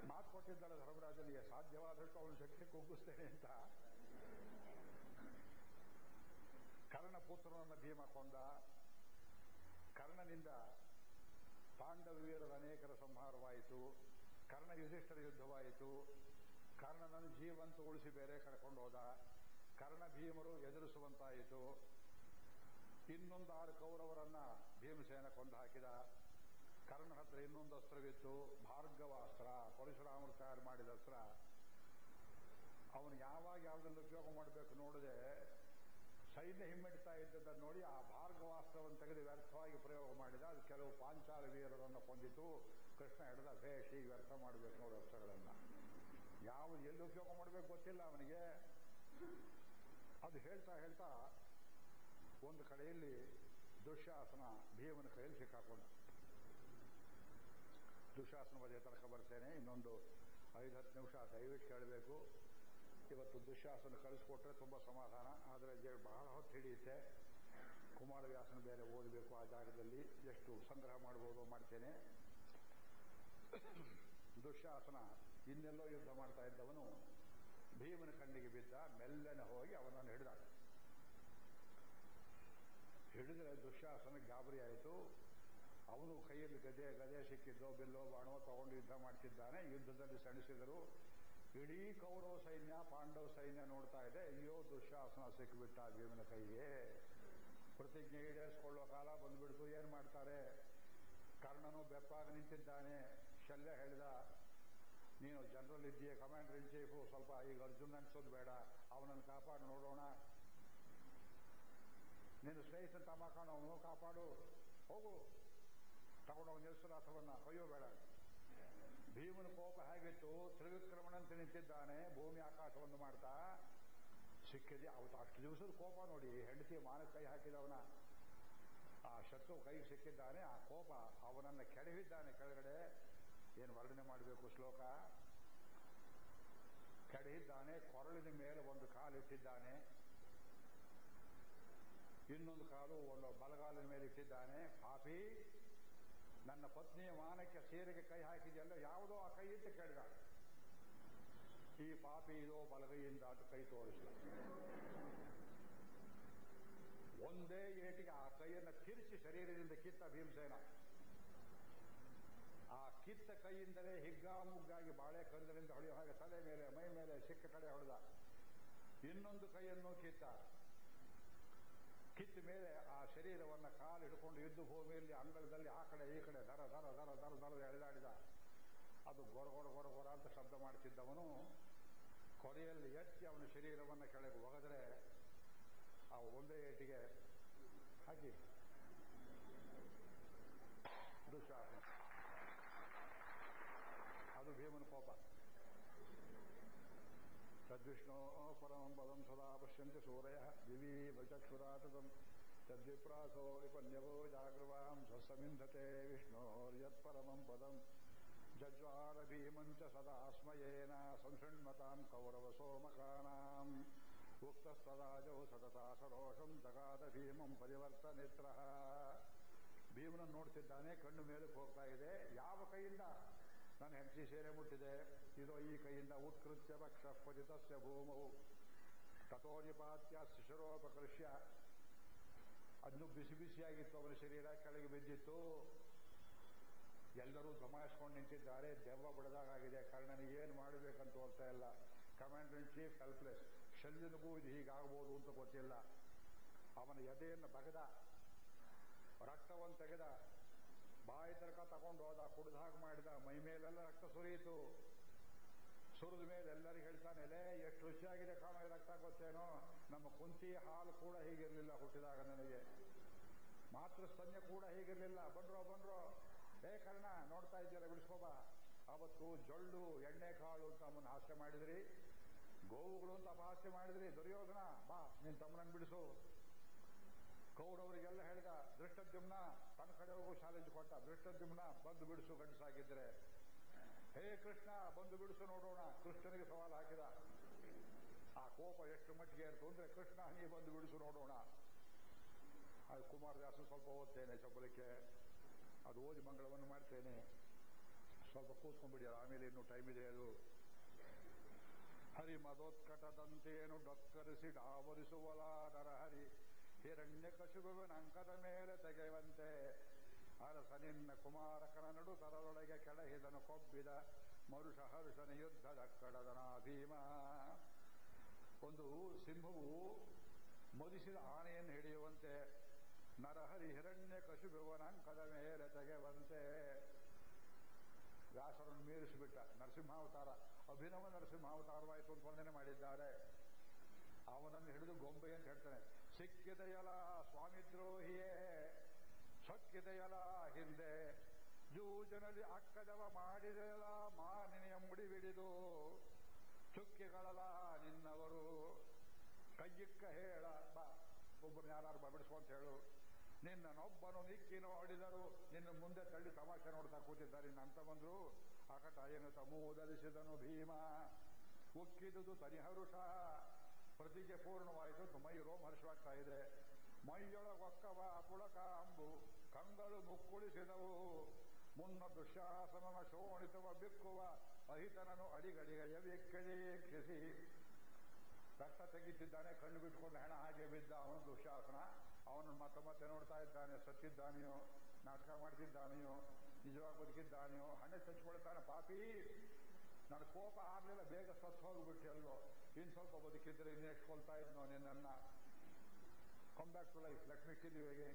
ಮಾತು ಕೊಟ್ಟಿದ್ದಾಳೆ ಧರ್ಮರಾಜನಿಗೆ, ಸಾಧ್ಯವಾದಷ್ಟು ಅವನು ಶಕ್ತಿ ಕುಗ್ಗಿಸ್ತೇನೆ ಅಂತ. ಕರ್ಣ ಪುತ್ರನನ್ನ ಭೀಮ ಕೊಂದ. ಕರ್ಣನಿಂದ ಪಾಂಡವ ವೀರರ ಅನೇಕರ ಸಂಹಾರವಾಯಿತು. ಕರ್ಣ ಯುಧಿಷ್ಠರ ಯುದ್ಧವಾಯಿತು. ಕರ್ಣನನ್ನು ಜೀವಂತ ಉಳಿಸಿ ಬೇರೆ ಕರ್ಕೊಂಡು ಹೋದ ಕರ್ಣ ಭೀಮರು ಎದುರಿಸುವಂತಾಯಿತು. ಇನ್ನೊಂದು ಆರು ಕೌರವರನ್ನ ಭೀಮಸೇನ ಕೊಂದು ಹಾಕಿದ. ಕರ್ಣ ಹತ್ರ ಇನ್ನೊಂದು ಅಸ್ತ್ರವಿತ್ತು ಭಾರ್ಗವ ಅಸ್ತ್ರ ಪರಶುರಾಮರು ತಯಾರು ಮಾಡಿದ ಅಸ್ತ್ರ. ಅವನು ಯಾವಾಗ ಯಾವುದನ್ನು ಉಪಯೋಗ ಮಾಡಬೇಕು ನೋಡದೆ ಸೈನ್ಯ ಹಿಮ್ಮೆಡ್ತಾ ಇದ್ದದ್ದನ್ನು ನೋಡಿ ಆ ಭಾರ್ಗವಾಸ್ತ್ರವನ್ನು ತೆಗೆದು ವ್ಯರ್ಥವಾಗಿ ಪ್ರಯೋಗ ಮಾಡಿದ. ಅದು ಕೆಲವು ಪಾಂಚಾಲ ವೀರರನ್ನು ಕೊಂದಿತು. ಕೃಷ್ಣ ಹಿಡಿದ ಭೇಷ್ ಈಗ ವ್ಯರ್ಥ ಮಾಡಬೇಕು ನೋಡಿ ಅಸ್ತ್ರಗಳನ್ನು. ಯಾವ, ಎಲ್ಲಿ ಉಪಯೋಗ ಮಾಡಬೇಕು ಗೊತ್ತಿಲ್ಲ ಅವನಿಗೆ. ಅದು ಹೇಳ್ತಾ ಹೇಳ್ತಾ ಒಂದು ಕಡೆಯಲ್ಲಿ ದುಶ್ಯಾಸನ ಭೀಮನ ಕೈಯಲ್ಲಿ ಸಿಕ್ಕಾಕೊಂಡ. ದುಶಾಸನ ವಧೆ ತನಕ ಬರ್ತೇನೆ. ಇನ್ನೊಂದು ಐದು ಹತ್ತು ನಿಮಿಷ ದಯವಿಟ್ಟು ಕೇಳಬೇಕು. ಇವತ್ತು ದುಶಾಸನ ಕಳಿಸ್ಕೊಟ್ರೆ ತುಂಬ ಸಮಾಧಾನ. ಆದರೆ ಬಹಳ ಹೊತ್ತು ಹಿಡಿಯುತ್ತೆ. ಕುಮಾರವ್ಯಾಸನ ಬೇರೆ ಓದಬೇಕು ಆ ಜಾಗದಲ್ಲಿ. ಎಷ್ಟು ಸಂಗ್ರಹ ಮಾಡ್ಬೋದು ಮಾಡ್ತೇನೆ. ದುಶಾಸನ ಇನ್ನೆಲ್ಲೋ ಯುದ್ಧ ಮಾಡ್ತಾ ಇದ್ದವನು ಭೀಮನ ಕಣ್ಣಿಗೆ ಬಿದ್ದ ಮೆಲ್ಲನೆ ಹೋಗಿ ಅವನನ್ನು ಹಿಡಿದ ಹಿಡಿದ್ರೆ ದುಶಾಸನ ಗಾಬರಿ ಆಯಿತು. ಅವನು ಕೈಯಲ್ಲಿ ಗದೆ ಗದೆ ಸಿಕ್ಕಿದ್ದೋ, ಬಿಲ್ಲೋ, ಬಾಣೋ ತಗೊಂಡು ಯುದ್ಧ ಮಾಡ್ತಿದ್ದಾನೆ. ಯುದ್ಧದಲ್ಲಿ ಸಣಿಸಿದರು. ಇಡೀ ಕೌರವ ಸೈನ್ಯ, ಪಾಂಡವ ಸೈನ್ಯ ನೋಡ್ತಾ ಇದೆ. ಅಯ್ಯೋ ದುಶ್ಯಾಸನ ಸಿಕ್ಕಿಬಿಟ್ಟ ಭೀಮನ ಕೈಗೆ. ಪ್ರತಿಜ್ಞೆ ಈಡೇರಿಸ್ಕೊಳ್ಳೋ ಕಾಲ ಬಂದ್ಬಿಡ್ತು. ಏನ್ ಮಾಡ್ತಾರೆ? ಕರ್ಣನು ಬೆಪ್ಪಾಗಿ ನಿಂತಿದ್ದಾನೆ. ಶಲ್ಯ ಹೇಳಿದ, ನೀನು ಜನರಲ್ ಇದ್ದೀಯ ಕಮಾಂಡರ್ ಇನ್ ಚೀಫು ಸ್ವಲ್ಪ ಈಗ ಅರ್ಜುನ್ ಅನ್ಸೋದು ಬೇಡ. ಅವನನ್ನು ಕಾಪಾಡಿ, ನೋಡೋಣ. ನೀನು ಸ್ನೇಹಿತ ತಮ್ಮಕಣ ಅವನು ಕಾಪಾಡು. ಹೋಗು. ತಗೊಂಡೋಗಿ ನಿಲ್ಲಿಸು ರಥವನ್ನ ಅಯ್ಯೋ ಬೇಡ. ಭೀಮನ ಕೋಪ ಹೇಗಿತ್ತು? ತ್ರಿವಿಕ್ರಮಣಂತೆ ನಿಂತಿದ್ದಾನೆ, ಭೂಮಿ ಆಕಾಶವನ್ನು ಮಾಡ್ತಾ. ಸಿಕ್ಕಿದೆ, ಅವತ್ತು ಅಷ್ಟು ದಿವಸದ ಕೋಪ ನೋಡಿ, ಹೆಂಡತಿ ಮಾನ ಕೈ ಹಾಕಿದವನ. ಆ ಶತ್ರು ಕೈಗೆ ಸಿಕ್ಕಿದ್ದಾನೆ, ಆ ಕೋಪ ಅವನನ್ನು ಕೆಡವಿದ್ದಾನೆ ಕೆಳಗಡೆ. ಏನು ವರ್ಣನೆ ಮಾಡಬೇಕು ಶ್ಲೋಕ? ಕೆಡಹಿದ್ದಾನೆ ಕೊರಳಿನ ಮೇಲೆ ಒಂದು ಕಾಲಿಟ್ಟಿದ್ದಾನೆ ಇನ್ನೊಂದು ಕಾಲು ಒಂದು ಬಲಗಾಲಿನ ಮೇಲೆ ಇಟ್ಟಿದ್ದಾನೆ. ಪಾಪಿ ನನ್ನ ಪತ್ನಿಯ ಮಾನಕ್ಕೆ ಸೀರೆಗೆ ಕೈ ಹಾಕಿದೆಯಲ್ಲ, ಯಾವುದೋ ಆ ಕೈ ಇಟ್ಟು ಕೇಳಿದ. ಈ ಪಾಪಿ ಇದೋ ಬಲಗೈಯಿಂದ ಅದು ಕೈ ತೋರಿಸಿದ. ಒಂದೇ ಏಟಿಗೆ ಆ ಕೈಯನ್ನು ತಿರುಚಿ ಶರೀರದಿಂದ ಕಿತ್ತ ಭೀಮಸೇನ. ಆ ಕಿತ್ತ ಕೈಯಿಂದಲೇ ಹಿಗ್ಗಾಮುಗ್ಗಾಗಿ ಬಾಳೆ ಕಂದರಿಂದ ಹೊಳೆಯುವ ಹಾಗೆ ತಲೆ ಮೇಲೆ, ಮೈ ಮೇಲೆ ಸಿಕ್ಕ ಕಡೆ ಹೊಡೆದ. ಇನ್ನೊಂದು ಕೈಯನ್ನು ಕಿತ್ತ. ಕಿತ್ತ ಮೇಲೆ ಆ ಶರೀರವನ್ನು ಕಾಲು ಹಿಡ್ಕೊಂಡು ಯುದ್ಧ ಭೂಮಿಯಲ್ಲಿ ಅಂಗಳದಲ್ಲಿ ಆ ಕಡೆ ಈ ಕಡೆ ದರ ದರ ದರ ದರ ದರ ಎಳೆದಾಡಿದ. ಅದು ಗೊರ ಗೊರ ಗೊರ ಅಂತ ಶಬ್ದ ಮಾಡ್ತಿದ್ದವನು. ಕೊನೆಯಲ್ಲಿ ಎತ್ತಿ ಅವನ ಶರೀರವನ್ನು ಕೆಳಗೆ ಒಗೆದ್ರೆ ಆ ಒಂದೇ ಏಟಿಗೆ ಹಾಕಿ. ದುಶ್ಯಾಸನ ಅದು ಭೀಮನ ಕೋಪ ತದ್ವಿಷ್ಣೋ ಪರಮಂ ಪದಂ ಸದಾ ಪಶ್ಯಂತಿ ಸೂರಯ ದಿವೀವ ಚಕ್ಷುರಾತದಂ ತದ್ವಿಪ್ರಾಸೋ ವಿಪನ್ಯವೋ ಜಾಗೃವಾಂ ಸ್ವಸಮಿಂಧತೆ ವಿಷ್ಣೋರ್ಯತ್ಪರಮಂ ಪದಂ ಜಜ್ವಾರ ಭೀಮಂಚ ಸದಾ ಸ್ಮಯೇನ ಸಂಶೃಣ್ಮತಾಂ ಕೌರವ ಸೋಮಕಾನಾಂ ಉಕ್ತಸ್ತದಾಜೌ ಸತತಾ ಸರೋಷಂ ಜಗಾದ ಭೀಮಂ ಪರಿವರ್ತನಿತ್ರ ಭೀಮನನ್ನು ನೋಡ್ತಿದ್ದಾನೆ, ಕಣ್ಣು ಮೇಲಕ್ಕೆ ಹೋಗ್ತಾ ಇದೆ. ಯಾವ ಕೈಯಿಂದ? ನನ್ನ ಹೆಂಡತಿ ಸೇರೆ ಮುಟ್ಟಿದೆ. ಇದೋ ಈ ಕೈಯಿಂದ ಉತ್ಕೃತ್ಯ ಪಕ್ಷ ಪತಿತಸ್ಯ ಭೂಮವು ತಥೋನಿಪಾತ್ಯ ಶಿಶಿರೋಪಕೃಷ್ಯ. ಅದನ್ನು ಬಿಸಿ ಬಿಸಿಯಾಗಿತ್ತು, ಅವನ ಶರೀರ ಕೆಳಗೆ ಬಿದ್ದಿತ್ತು. ಎಲ್ಲರೂ ಗಮಾಯಿಸ್ಕೊಂಡು ನಿಂತಿದ್ದಾರೆ. ದೆವ್ವ ಬಡದಾಗಿದೆ ಕಾರಣ ಮಾಡಬೇಕಂತ ಹೋಗ್ತಾ ಇಲ್ಲ. Commander in chief helpless. ಶಲ್ಯನಿಗೂ ಇದು ಹೀಗಾಗಬಹುದು ಅಂತ ಗೊತ್ತಿಲ್ಲ. ಅವನ ಎದೆಯನ್ನು ಬಗದ, ರಕ್ತವನ್ನು ತೆಗೆದ ಬಾಯಿ ತನಕ ತಗೊಂಡು ಹೋದ, ಕುಡಿದ ಹಾಗೆ ಮಾಡಿದ, ಮೈ ಮೇಲೆಲ್ಲ ರಕ್ತ ಸುರಿಯಿತು. ಸುರಿದ ಮೇಲೆ ಎಲ್ಲರಿಗೂ ಹೇಳ್ತಾನೆ, ಲೇ, ಎಷ್ಟು ರುಚಿಯಾಗಿದೆ ಕಾಣೋ ರಕ್ತ ಗೊತ್ತೇನೋ? ನಮ್ಮ ಕುಂತಿ ಹಾಲು ಕೂಡ ಹೀಗಿರಲಿಲ್ಲ ಹುಟ್ಟಿದಾಗ ನನಗೆ. ಮಾತೃ ಸ್ತನ್ಯ ಕೂಡ ಹೀಗಿರಲಿಲ್ಲ. ಬಂಡ್ರೋ ಬಂಡ್ರೋ ಏ ಕರ್ಣ, ನೋಡ್ತಾ ಇದ್ದೀರ ಬಿಡಿಸ್ಕೋಬ ಅವತ್ತು ಜೊಳ್ಳು, ಎಣ್ಣೆ ಕಾಳು ಅಂತ ಅಮ್ಮನ ಹಾಸ್ಯ ಮಾಡಿದ್ರಿ. ಗೋವುಗಳು ಅಂತ ಅಪಹಾಸ್ಯ ಮಾಡಿದ್ರಿ. ದುರ್ಯೋಧನ, ಬಾ ನಿನ್ನ ತಮ್ಮನನ್ನು ಬಿಡಿಸು. ಕೌರವರಿಗೆಲ್ಲ ಹೇಳಿದ ದೃಷ್ಟದ್ಯುಮ್ನ ತನ್ನ ಕಡೆ ಹೋಗು ಚಾಲೆಂಜ್ ಕೊಟ್ಟ ದೃಷ್ಟದ್ಯುಮ್ನ ಬಂದು ಬಿಡಿಸು ಗಂಡಸಾಗಿದ್ರೆ ಹೇ ಕೃಷ್ಣ, ಬಂದು ಬಿಡಿಸು ನೋಡೋಣ. ಕೃಷ್ಣನಿಗೆ ಸವಾಲು ಹಾಕಿದ. ಆ ಕೋಪ ಎಷ್ಟು ಮಟ್ಟಿಗೆ ಇರ್ತು ಅಂದ್ರೆ, ಕೃಷ್ಣ, ನೀ ಬಂದು ಬಿಡಿಸು ನೋಡೋಣ. ಅದು ಕುಮಾರದಾಸು ಸ್ವಲ್ಪ ಓದ್ತೇನೆ ಚಪ್ಪಲಿಕ್ಕೆ. ಅದು ಓದಿ ಮಂಗಳವನ್ನು ಮಾಡ್ತೇನೆ. ಸ್ವಲ್ಪ ಕೂತ್ಕೊಂಡ್ಬಿಡಿ ಆಮೇಲೆ ಇನ್ನು ಟೈಮ್ ಇದೆ ಅದು. ಹರಿ ಮದೋತ್ಕಟದಂತೇನು ಡೊಕ್ಕರಿಸಿ ಆವರಿಸುವಲ ನರಹರಿ ಹಿರಣ್ಯ ಕಶುಗುವಿನ ಅಂಕದ ಮೇಲೆ ತೆಗೆಯುವಂತೆ ಅರಸನಿನ್ನ ಕುಮಾರಕನ ನಡು ತರದೊಳಗೆ ಕೆಳಹಿದನು ಕೊಬ್ಬಿದ ಮರುಷ ಹರುಷನ ಯುದ್ಧದ ಕಡದನ ಭೀಮ. ಒಂದು ಸಿಂಹವು ಮದಿಸಿದ ಆನೆಯನ್ನು ಹಿಡಿಯುವಂತೆ ನರಹರಿ ಹಿರಣ್ಯ ಕಶುಗುವನ ಅಂಕದ ಮೇಲೆ ತೆಗೆಯುವಂತೆ ವ್ಯಾಸರನ್ನು ಮೀರಿಸಿಬಿಟ್ಟ ನರಸಿಂಹಾವತಾರ. ಅಭಿನವ ನರಸಿಂಹಾವತಾರವಾಯಿತು ಅಂತ ವಂದನೆ ಮಾಡಿದ್ದಾರೆ. ಅವನನ್ನು ಹಿಡಿದು ಗೊಂಬೆ ಅಂತ ಹೇಳ್ತಾನೆ. ಸಿಕ್ಕಿದೆಯಲ ಸ್ವಾಮಿದ್ರೋಹಿಯೇ ಹಿಂದೆ. ಜೂಜನಲ್ಲಿ ಅಕ್ಕದವ ಮಾಡಿದೆಲ್ಲ ಮಾನಿನೆಯ ಮುಡಿಬಿಡಿದು ಚುಕ್ಕಿಗಳಲ್ಲ ನಿನ್ನವರು. ಕೈಯಿಕ್ಕ ಹೇಳ, ಬಾ, ಒಬ್ಬರು ಯಾರು ಬಾ ಬಿಡಿಸ್ಕೊಂತ ಹೇಳು. ನಿನ್ನನೊಬ್ಬನು ನಿಕ್ಕಿ ನೋಡಿದರು ನಿನ್ನ ಮುಂದೆ ತಳ್ಳಿ ತಮಾಷೆ ನೋಡ್ತಾ ಕೂತಿದ್ದಾರೆ. ಅಂತ ಬಂದ್ರು ಆಕಟ ಏನು ತಮೂದಲಿಸಿದನು ಭೀಮ. ಉಕ್ಕಿದುದು ತನಿಹರುಷ ಪ್ರತಿಜ್ಞೆ ಪೂರ್ಣವಾಯಿತು ಮೈ ರೋಮ ಹರ್ಷವಾಗ್ತಾ ಇದೆ. ಮೈಯೊಳಗೊಕ್ಕವ ಪುಳಕ ಅಂಬು ಕಂಗಳು ಮುಕ್ಕುಳಿಸಿದವು. ಮುನ್ನ ದುಶ್ಯಾಸನನ ಶೋಣಿತವ ಬಿಕ್ಕುವ ಅಹಿತನನು ಅಡಿಗಡಿಗೆಯ ವ್ಯಕ್ಕಿಸಿ ರಕ್ತ ತೆಗಿತಿದ್ದಾನೆ, ಕಣ್ಣು ಬಿಟ್ಕೊಂಡು ಹೆಣ ಹಾಗೆ ಬಿದ್ದ ಅವನು ದುಶ್ಯಾಸನ. ಅವನು ಮತ್ತೆ ಮತ್ತೆ ನೋಡ್ತಾ ಇದ್ದಾನೆ, ಸತ್ತಿದ್ದಾನೆಯೋ, ನಾಟಕ ಮಾಡ್ತಿದ್ದಾನೆಯೋ, ನಿಜವಾಗಿ ಬದುಕಿದ್ದಾನೆಯೋ, ಹಣೆ ಚಚ್ಕೊಳ್ತಾನೆ ಪಾಪಿ. ನನ್ನ ಕೋಪ ಆಗಲಿಲ್ಲ, ಬೇಗ ಸತ್ತು ಹೋಗ್ಬಿಟ್ಟು ಎಲ್ಲೋ. ಇನ್ ಸ್ವಲ್ಪ ಬದುಕಿದ್ರೆ ಕೊಲ್ತಾ ಇದ್ನೋ ನಿನ್ನ ಕಮ್ ಬ್ಯಾಕ್ ಟು ಲೈಫ್ ಲಕ್ಷ್ಮಿ ಕಿದ್ದೀವಿ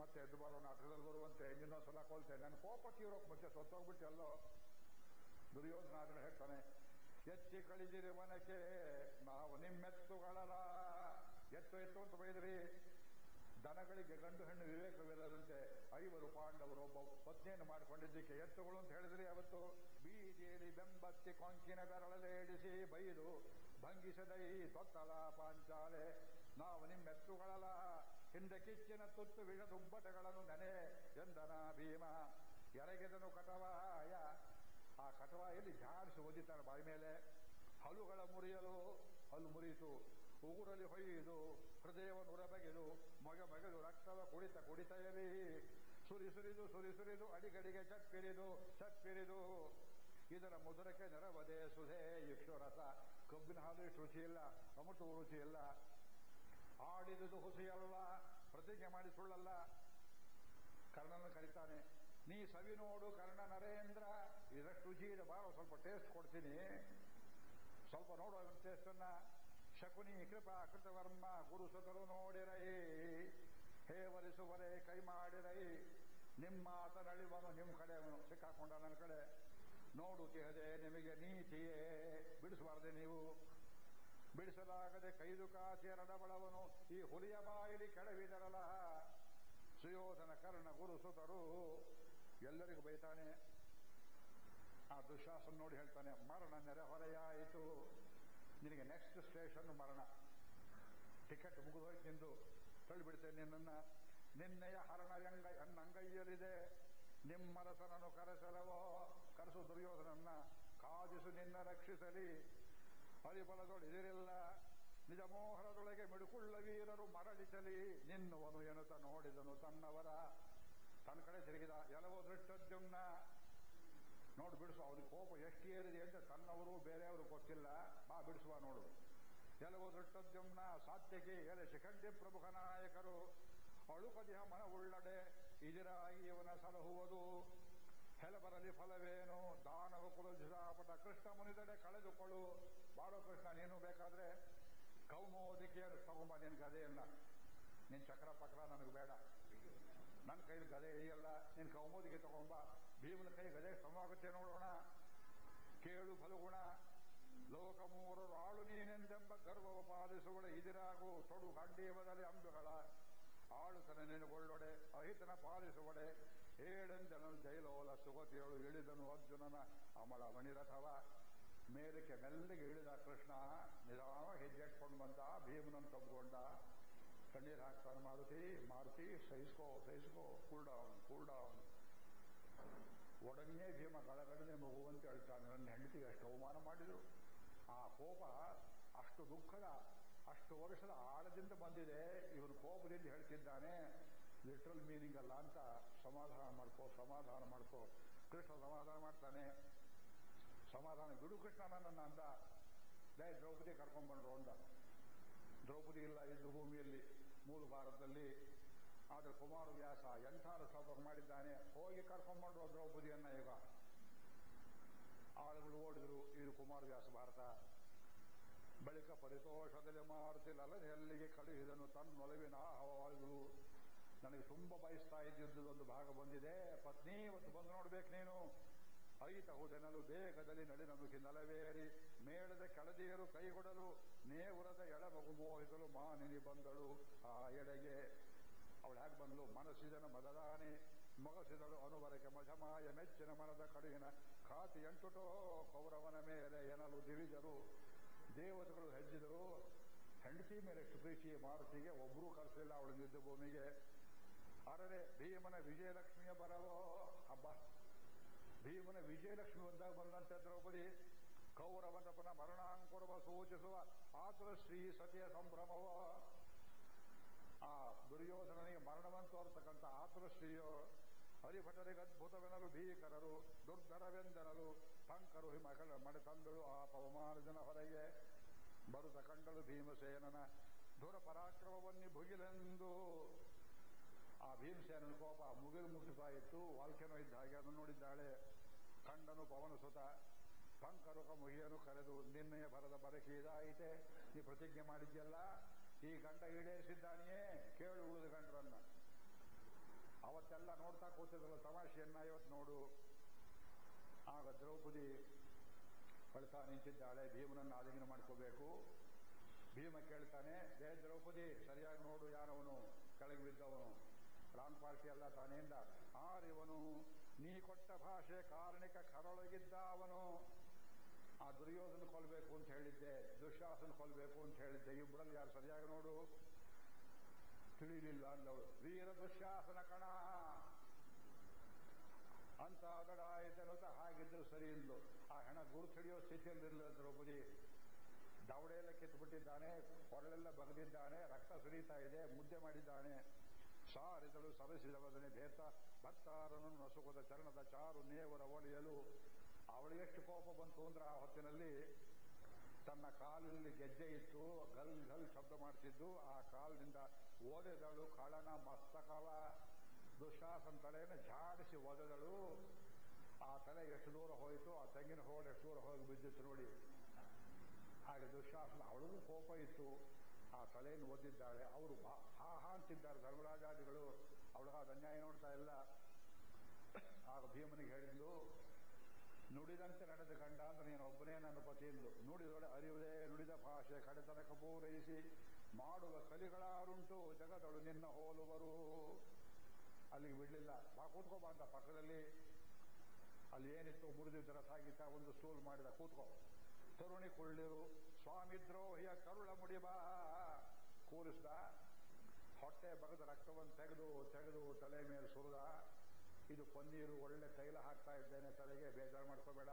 ಮತ್ತೆ ಎದ್ದು ಬರೋಣ ನಾಟಕದಲ್ಲಿ ಬರುವಂತೆ. ಇನ್ನೊಂದ್ಸಲ ಕೊಲ್ತೇನೆ ನನ್ನ ಕೋಪ ತೀರೋಕ್ ಮುಂಚೆ ಸತ್ತೋಗ್ಬಿಟ್ಟು ಎಲ್ಲೋ. ದುರ್ಯೋಧನ ಆದ್ರೆ ಹೇಳ್ತಾನೆ, ಎತ್ತಿ ಕಳಿದಿರಿ ಮನಕ್ಕೆ ನಾವು ನಿಮ್ಮೆತ್ತುಗಳಲ್ಲ. ಎತ್ತು ಎತ್ತು ಅಂತ ಬೈದ್ರಿ. ದನಗಳಿಗೆ ಗಂಡು ಹೆಣ್ಣು ವಿವೇಕವಿಲ್ಲದಂತೆ ಐವರು ಪಾಂಡವರು ಒಬ್ಬ ಪತ್ನಿಯನ್ನು ಮಾಡಿಕೊಂಡಿದ್ದಕ್ಕೆ ಎತ್ತುಗಳು ಅಂತ ಹೇಳಿದ್ರಿ ಅವತ್ತು ಬೀದಿಯಲ್ಲಿ ಬೆಂಬತ್ತಿ ಕೊಂಕಿನ ಬೆರಳಲೇಡಿಸಿ ಬೈದು, ಭಂಗಿಸದೈ ತೊತ್ತಲ ಪಾಂಚಾಲೆ, ನಾವು ನಿಮ್ಮೆತ್ತುಗಳಲ್ಲ. ಹಿಂದೆ ಕಿಚ್ಚಿನ ತುತ್ತು ವಿಷದುಬ್ಬಟಗಳನ್ನು ನೆನೆ ಎಂದನ ಭೀಮ. ಎರಗೆದನು ಕಟವಾಯ. ಆ ಕಟವಾಯಲ್ಲಿ ಜಾರಿಸಿ ಓದಿತಾನೆ ಬಾಯಿ ಮೇಲೆ. ಹಲುಗಳ ಮುರಿಯಲು, ಹಲ್ಲು ಮುರಿಯಿತು. ಉಗುರಲ್ಲಿ ಹೊಯ್ಯಿದು ಹೃದಯವನ್ನು ಉರಬಗೆದು ಮಗ ಮಗದು ರಕ್ತದ ಕುಡಿತ ಕುಡಿತಯಲಿ. ಸುರಿ ಸುರಿದು ಸುರಿ ಸುರಿದು, ಅಡಿಗಡಿಗೆ ಚಪ್ಪಿರಿದು ಚಪ್ಪಿರಿದು ಇದರ ಮುದುರಕ್ಕೆ ನೆರವದೆ ಸುಧೆ ಯುಕ್ಷರಸ ಕಬ್ಬಿನ ಹಾಲು ರುಚಿ ಇಲ್ಲ ಅಮೃತ ರುಚಿ ಇಲ್ಲ. ಆಡಿದುದು ಹುಸಿಯಲ್ಲ ಪ್ರತಿಜ್ಞೆ ಮಾಡಿ ಸುಳ್ಳಲ್ಲ. ಕರ್ಣನ ಕರೀತಾನೆ, ನೀ ಸವಿ ನೋಡು ಕರ್ಣ ನರೇಂದ್ರ, ಇದಷ್ಟು ರುಚಿ ಇದೆ, ಬಾರೋ, ಸ್ವಲ್ಪ ಟೇಸ್ಟ್ ಕೊಡ್ತೀನಿ. ಸ್ವಲ್ಪ ನೋಡು ಟೇಸ್ಟನ್ನ ಶಕುನಿ ಕೃಪಾ ಕೃತವರ್ಮ ಗುರು ಸುತರು ನೋಡಿರೈ. ಹೇ ವರಿಸುವರೆ ಕೈ ಮಾಡಿರೈ. ನಿಮ್ಮ ನಿಮ್ಮಾತನಳಿವನು ನಿಮ್ಮ ಕಡೆ ಅವನು. ಸಿಕ್ಕಾಕೊಂಡ ನನ್ನ ಕಡೆ. ನೋಡು ಕೇಹದೆ ನಿಮಗೆ ನೀತಿಯೇ. ಬಿಡಿಸಬಾರದೆ ನೀವು. ಬಿಡಿಸಲಾಗದೆ ಕೈದು ಕಾಸಿಯರಡಬಳವನು ಈ ಹುಲಿಯ ಬಾಯಿಲಿ ಕೆಳವಿದರಲ್ಲ ಸುಯೋಧನ ಕರ್ಣ ಗುರು ಸುತರು. ಎಲ್ಲರಿಗೂ ಬೈತಾನೆ. ಆ ದುಶಾಸನ ನೋಡಿ ಹೇಳ್ತಾನೆ, ಮರಣ ನೆರೆ ಹೊರೆಯಾಯಿತು ನಿನಗೆ ನೆಕ್ಸ್ಟ್ ಸ್ಟೇಷನ್ ಮರಣ. ಟಿಕೆಟ್ ಮುಗಿದು ಹೋಯ್ತು ನಿಂದು ತಳ್ಳಿಬಿಡ್ತೇನೆ. ನಿನ್ನನ್ನ ನಿನ್ನೆಯ ಹರಣಯಂಗ ಅನ್ನಂಗೈಯಲ್ಲಿದೆ. ನಿಮ್ಮರಸನನ್ನು ಕರೆಸಲವೋ? ಕರೆಸು ದುರ್ಯೋಧನನ್ನ. ಕಾದಿಸು ನಿನ್ನ ರಕ್ಷಿಸಲಿ. ನಿಜ ಮೋಹರದೊಳಗೆ ಮಿಡುಕುಳ್ಳ ವೀರರು ಮರಳಿಸಲಿ. ನಿನ್ನುವನು ಎನ್ನುತ್ತ ನೋಡಿದನು ತನ್ನವರ. ತನ್ನ ಕಡೆ ತಿರುಗಿದ. ಎಲ್ಲವೋ ದೃಷ್ಟದ್ಯುಮ್ನ. ನೋಡು ಬಿಡಿಸುವ ಅವ್ರಿಗೆ ಕೋಪ ಎಷ್ಟು ಏರಿದೆ ಅಂತ ತನ್ನವರು ಬೇರೆಯವರು ಗೊತ್ತಿಲ್ಲ. ಬಾ ಬಿಡಿಸುವ ನೋಡು. ಕೆಲವು ದೃಷ್ಟೋದ್ಯಮ್ನ ಸಾತ್ಯಕಿ ಎಲೆ ಶಿಖಂಡಿ ಪ್ರಮುಖ ನಾಯಕರು. ಹಳುಪದಿನ ಮನ ಉಳ್ಳಡೆ ಇದಿರಾಗಿ ಇವನ ಸಲಹುವುದು. ಹೆಲಬರಲಿ ಫಲವೇನು? ದಾನವ ಕುಲಜಿಸಾಪಟ ಕೃಷ್ಣ ಮುನಿದಡೆ ಕಳೆದುಕೊಳ್ಳು. ಬಾರೋ ಕೃಷ್ಣ, ನೀನು ಬೇಕಾದ್ರೆ ಕೌಮೋದಿಕೆಯನ್ನು ತಗೊಂಬ ನಿನ್ ಕದೆಯನ್ನ ನಿನ್ ಚಕ್ರ ಪಕ್ರ ನನಗೆ ಬೇಡ. ನನ್ನ ಕೈಲಿ ಗದೆ ಇಯಲ್ಲ ನಿನ್ನ ಕೌಮೋದಿಗೆ ತಗೊಂಬ ಭೀಮನ ಕೈ ಗದೆ ಸಮವಾಗುತ್ತೆ ನೋಡೋಣ. ಕೇಳು ಫಲಗುಣ. ಲೋಕ ಮೂರರು ಆಳು ನೀನೆಂದೆಂಬ ಗರ್ವವ ಪಾಲಿಸುವಳೆ ಇದಿರಾಗು ತೊಡು ಕಂಡೀವದಲ್ಲಿ ಅಂಬುಗಳ. ಆಳುತನ ನೆನಗೊಳ್ಳೊಡೆ ಅಹಿತನ ಪಾಲಿಸುವಡೆ ಏಳೆಂದನ ಜೈಲೋಲ ಸುಗತಿಯಳು ಇಳಿದನು ಅರ್ಜುನನ ಅಮಳ ಮಣಿರಥವ. ಮೇಲಕ್ಕೆ ಮೆಲ್ಲಗೆ ಇಳಿದ ಕೃಷ್ಣ ನಿಧಾನ ಹೆಜ್ಜೆಟ್ಕೊಂಡು ಬಂದ, ಭೀಮನನ್ನು ತಬ್ಕೊಂಡ ಕಣ್ಣೀರು ಹಾಕ್ತಾನೆ ಮಾರುತಿ ಮಾರುತಿ ಸಹಿಸ್ಕೋ ಸಹಿಸ್ಕೋ ಕೂಲ್ ಡೌನ್ ಕೂಲ್ ಡೌನ್ ಒಡನೆ ಭೀಮ ಗಳಗಡನೆ ಮಗುವಂತೆ ಹೇಳ್ತಾನೆ ನನ್ನ ಹೆಂಡತಿಗೆ ಅಷ್ಟು ಅವಮಾನ ಮಾಡಿದ್ರು. ಆ ಕೋಪ ಅಷ್ಟು ದುಃಖದ, ಅಷ್ಟು ವರ್ಷದ ಆಳದಿಂದ ಬಂದಿದೆ. ಇವನು ಕೋಪದಿಂದ ಹೇಳ್ತಿದ್ದಾನೆ ಲಿಟ್ರಲ್ ಮೀನಿಂಗ್ ಅಲ್ಲ ಅಂತ. ಸಮಾಧಾನ ಮಾಡ್ಕೋ ಸಮಾಧಾನ ಮಾಡ್ಕೋ. ಕೃಷ್ಣ ಸಮಾಧಾನ ಮಾಡ್ತಾನೆ. ಸಮಾಧಾನ ಬಿಡು ಕೃಷ್ಣ ನನ್ನ ಅಂತ ದಯ ದ್ರೌಪದಿ ಕರ್ಕೊಂಡ್ಬಂದ್ರು ಅಂದ. ದ್ರೌಪದಿ ಇಲ್ಲ ಇದ್ದು ಭೂಮಿಯಲ್ಲಿ. ಮೂಲ ಭಾರತದಲ್ಲಿ ಆದರೆ ಕುಮಾರವ್ಯಾಸ ಎಂಥ ರಸೋಪ ಮಾಡಿದ್ದಾನೆ. ಹೋಗಿ ಕರ್ಕೊಂಡ್ಬಂಡ್ರು ದ್ರೌಪದಿಯನ್ನ ಈಗ. ಆಳುಗಳು ಓಡಿದ್ರು ಇದು ಕುಮಾರವ್ಯಾಸ ಭಾರತ. ಬಳಿಕ ಪರಿತೋಷದಲ್ಲಿ ಮಾರುತ್ತಿಲ್ಲ ಎಲ್ಲಿಗೆ ಕಳುಹಿದನು. ತನ್ನೊಲವಿನ ಆಹವಾಳುಗಳು ನನಗೆ ತುಂಬ ಬಯಸ್ತಾ ಇದ್ದಿದ್ದೊಂದು ಭಾಗ ಬಂದಿದೆ. ಪತ್ನಿ, ಇವತ್ತು ಬಂದು ನೋಡ್ಬೇಕು ನೀನು. ಐತಹುದೆನಲು ಬೇಗದಲ್ಲಿ ನಡಿ ನಮಗೆ ನಲವೇರಿ ಮೇಳದ ಕೆಳದಿಯರು ಕೈಗೊಡಲು ನೇವುರದ ಎಳಮಗು ಮೋಹಿಸಲು ಮಾನಿನಿ ಬಂದಳು. ಆ ಎಡೆಗೆ ಅವಳು ಯಾಕೆ ಬಂದಳು? ಮನಸ್ಸಿದನ ಮದದಾನೆ, ಮೊಗಸಿದಳು ಅನುವರಕ್ಕೆ ಮಜಮಾಯ, ಮೆಚ್ಚಿನ ಮನದ ಕಡುವಿನ ಖಾತಿ ಎಂಟುಟೋ ಕೌರವನ ಮೇಲೆ ಎನಲು ದಿವಿಜರು ದೇವತೆಗಳು ಹೆಜ್ಜಿದರು. ಹೆಂಡತಿ ಮೇಲೆ ಎಷ್ಟು ಪ್ರೀತಿ ಮಾರುತಿಗೆ ಒಬ್ಬರೂ ಕರೆಸಿಲ್ಲ ಅವಳು ನಿದ್ದ ಭೂಮಿಗೆ. ಅರರೆ, ಭೀಮನ ವಿಜಯಲಕ್ಷ್ಮಿಯ ಬರವೋ? ಹಬ್ಬ ಭೀಮನ ವಿಜಯಲಕ್ಷ್ಮಿ ಬಂದಾಗ ಬಂದಂತೆ ದ್ರೌಪದಿ, ಕೌರವನ ಪುನಃ ಮರಣಾಂಕುರವ ಸೂಚಿಸುವ ಆತುರ ಶ್ರೀ ಸತಿಯ ಸಂಭ್ರಮವ. ಆ ದುರ್ಯೋಧನನಿಗೆ ಮರಣವನ್ನು ತೋರ್ತಕ್ಕಂಥ ಆತುರ ಶ್ರೀಯೋ ಹರಿಭಟರಿಗೆ ಅದ್ಭುತವೆನಲು ಭೀಕರರು, ದುರ್ಧರವೆಂದರಲು ಪಂಕರು ಹಿಮಗಳ ಮಡೆ ತಂದಳು ಆ ಪವಮಾನಜನ ಹೊರಗೆ. ಬರುತ್ತ ಕಂಡಳು ಭೀಮಸೇನನ ದುರ ಪರಾಕ್ರಮವನ್ನಿ ಭುಗಿಲೆಂದು. ಆ ಭೀಮಸೇನನ ಕೋಪ ಮುಗಿಲು ಇತ್ತು ವಾಲ್ಕೆನೋ ಇದ್ದ ಹಾಗೆ ಅದನ್ನು ನೋಡಿದ್ದಾಳೆ. ಕಂಡನು ಪವನ ಸುತ ಪಂಕರುಕ ಮುಹಿಯನು ಕರೆದು ನಿನ್ನೆಯ ಬರದ ಬರಕೆ ಇದಾಯಿತೆ. ನೀ ಪ್ರತಿಜ್ಞೆ ಮಾಡಿದ್ಯಲ್ಲ? ಈ ಗಂಡ ಈಡೇರಿಸಿದ್ದಾನೆಯೇ? ಕೇಳು ಉಳಿದ ಗಂಡರನ್ನ. ಅವತ್ತೆಲ್ಲ ನೋಡ್ತಾ ಕೂತಿದ್ರಲ್ಲ ತಮಾಷೆಯನ್ನ ಇವತ್ತು ನೋಡು. ಆಗ ದ್ರೌಪದಿ ಕಳ್ತಾ ನಿಂತಿದ್ದಾಳೆ. ಭೀಮನನ್ನು ಆಲಿಂಗನ ಮಾಡ್ಕೋಬೇಕು. ಭೀಮ ಕೇಳ್ತಾನೆ ದೇ ದ್ರೌಪದಿ, ಸರಿಯಾಗಿ ನೋಡು ಯಾರವನು? ಕೆಳಗೆ ಬಿದ್ದವನು? ರಾಂಗ್ ಪಾರ್ಟಿ ಅಲ್ಲ ತಾನೆಯಿಂದ ಆರಿವನು. ನೀ ಕೊಟ್ಟ ಭಾಷೆ ಕಾರಣಿಕ ಕರೊಳಗಿದ್ದ ಅವನು. ಆ ದುರ್ಯೋಧನ ಕೊಲ್ಲಬೇಕು ಅಂತ ಹೇಳಿದ್ದೆ, ದುಶಾಸನ ಕೊಲ್ಲಬೇಕು ಅಂತ ಹೇಳಿದ್ದೆ. ಇಬ್ಬರಲ್ಲಿ ಯಾರು ಸರಿಯಾಗಿ ನೋಡು? ತಿಳಿಲಿಲ್ಲ ಅಂದವಳು. ವೀರ ದುಶ್ಯಾಸನ ಕಣ. ಅಂತ ಅದಡಾಯಿತನುತ ಹಾಗಿದ್ರು ಸರಿ ಇಲ್ಲು ಆ ಹೆಣ ಗುರು ತಿಳಿಯೋ ಸ್ಥಿತಿಯಲ್ಲಿರಲಿಲ್ಲ ದ್ರೌಪದಿ ದವಡೆಯೆಲ್ಲ ಕಿತ್ಬಿಟ್ಟಿದ್ದಾನೆ ಕೊರಳೆಲ್ಲ ಬಗೆದಿದ್ದಾನೆ, ರಕ್ತ ಸುರಿತಾ ಇದೆ, ಮುದ್ದೆ ಮಾಡಿದ್ದಾನೆ. ಸಾರಿದಳು ಸರಸಿದವದನೆ ಭೇತ ಭಕ್ತಾರನು ನಸುಕದ ಚರಣದ ಚಾರು ನೇವರ ಒಡೆಯಲು ಅವಳಿಗೆಷ್ಟು ಕೋಪ ಬಂತು ಅಂದ್ರೆ ಆ ಹೊತ್ತಿನಲ್ಲಿ ತನ್ನ ಕಾಲಿನಲ್ಲಿ ಗೆಜ್ಜೆ ಇತ್ತು ಗಲ್ ಗಲ್ ಶಬ್ದ ಮಾಡ್ತಿದ್ದು. ಆ ಕಾಲದಿಂದ ಓದೆದಳು ಕಳನ ಮಸ್ತಕವ. ದುಶಾಸನ ತಲೆಯನ್ನು ಝಾಡಿಸಿ ಒದೆದಳು ಆ ತಲೆ ಎಷ್ಟು ದೂರ ಹೋಯಿತು, ಆ ತೆಂಗಿನ ಹೋಳು ಎಷ್ಟು ದೂರ ಹೋಗಿ ಬಿದ್ದಿತ್ತು ನೋಡಿ. ಹಾಗೆ ದುಶಾಸನ, ಅವಳಿಗೂ ಕೋಪ ಇತ್ತು. ಆ ತಲೆಯನ್ನು ಓದಿದ್ದಾಳೆ ಅವರು ಹಾ ಹಾ ಅಂತಿದ್ದಾರೆ. ಧರ್ಮರಾಜಾದಿಗಳು ಅವಳಿಗಾದ ಅನ್ಯಾಯ ನೋಡ್ತಾ ಇಲ್ಲ. ಆಗ ಭೀಮನಿಗೆ ಹೇಳಿದ್ಲು, ನುಡಿದಂತೆ ನಡೆದ ಕಂಡ ಅಂದ್ರೆ ನೀನು ಒಬ್ಬನೇ ನನ್ನ ಪತಿಯೆಂದು ನುಡಿದೊಳೆ ಅರಿವುದೇ ನುಡಿದ ಭಾಷೆ, ಕಡೆತನಕ ಪೂರೈಸಿ, ಮಾಡುವ ಕಲಿಗಳಾರುಂಟು, ಜಗದಳು ನಿನ್ನ ಹೋಲುವರು. ಅಲ್ಲಿಗೆ ಬಿಡಲಿಲ್ಲ. ಬಾ ಕೂತ್ಕೋಬಾ ಅಂತ ಪಕ್ಕದಲ್ಲಿ. ಅಲ್ಲಿ ಏನಿತ್ತು ಮುರಿದಿದ್ದರ ಸಾಗಿತ್ತ ಒಂದು ಸ್ಟೂಲ್ ಮಾಡಿದ, ಕೂತ್ಕೋ. ತರುಣಿ ಕುಳ್ಳಿರು. ಸ್ವಾಮಿ ದ್ರೋಹಿಯ ಕರುಳ ಮುಡಿಬ ಕೂರಿಸ್ದ. ಹೊಟ್ಟೆ ಬಗದ ರಕ್ತವನ್ನು ತೆಗೆದು ತೆಗೆದು ತಲೆ ಮೇಲೆ ಸುರಿದ. ಇದು ಪನ್ನೀರು ಒಳ್ಳೆ ತೈಲ ಹಾಕ್ತಾ ಇದ್ದೇನೆ ತಲೆಗೆ, ಬೇಜಾರು ಮಾಡ್ಕೋಬೇಡ.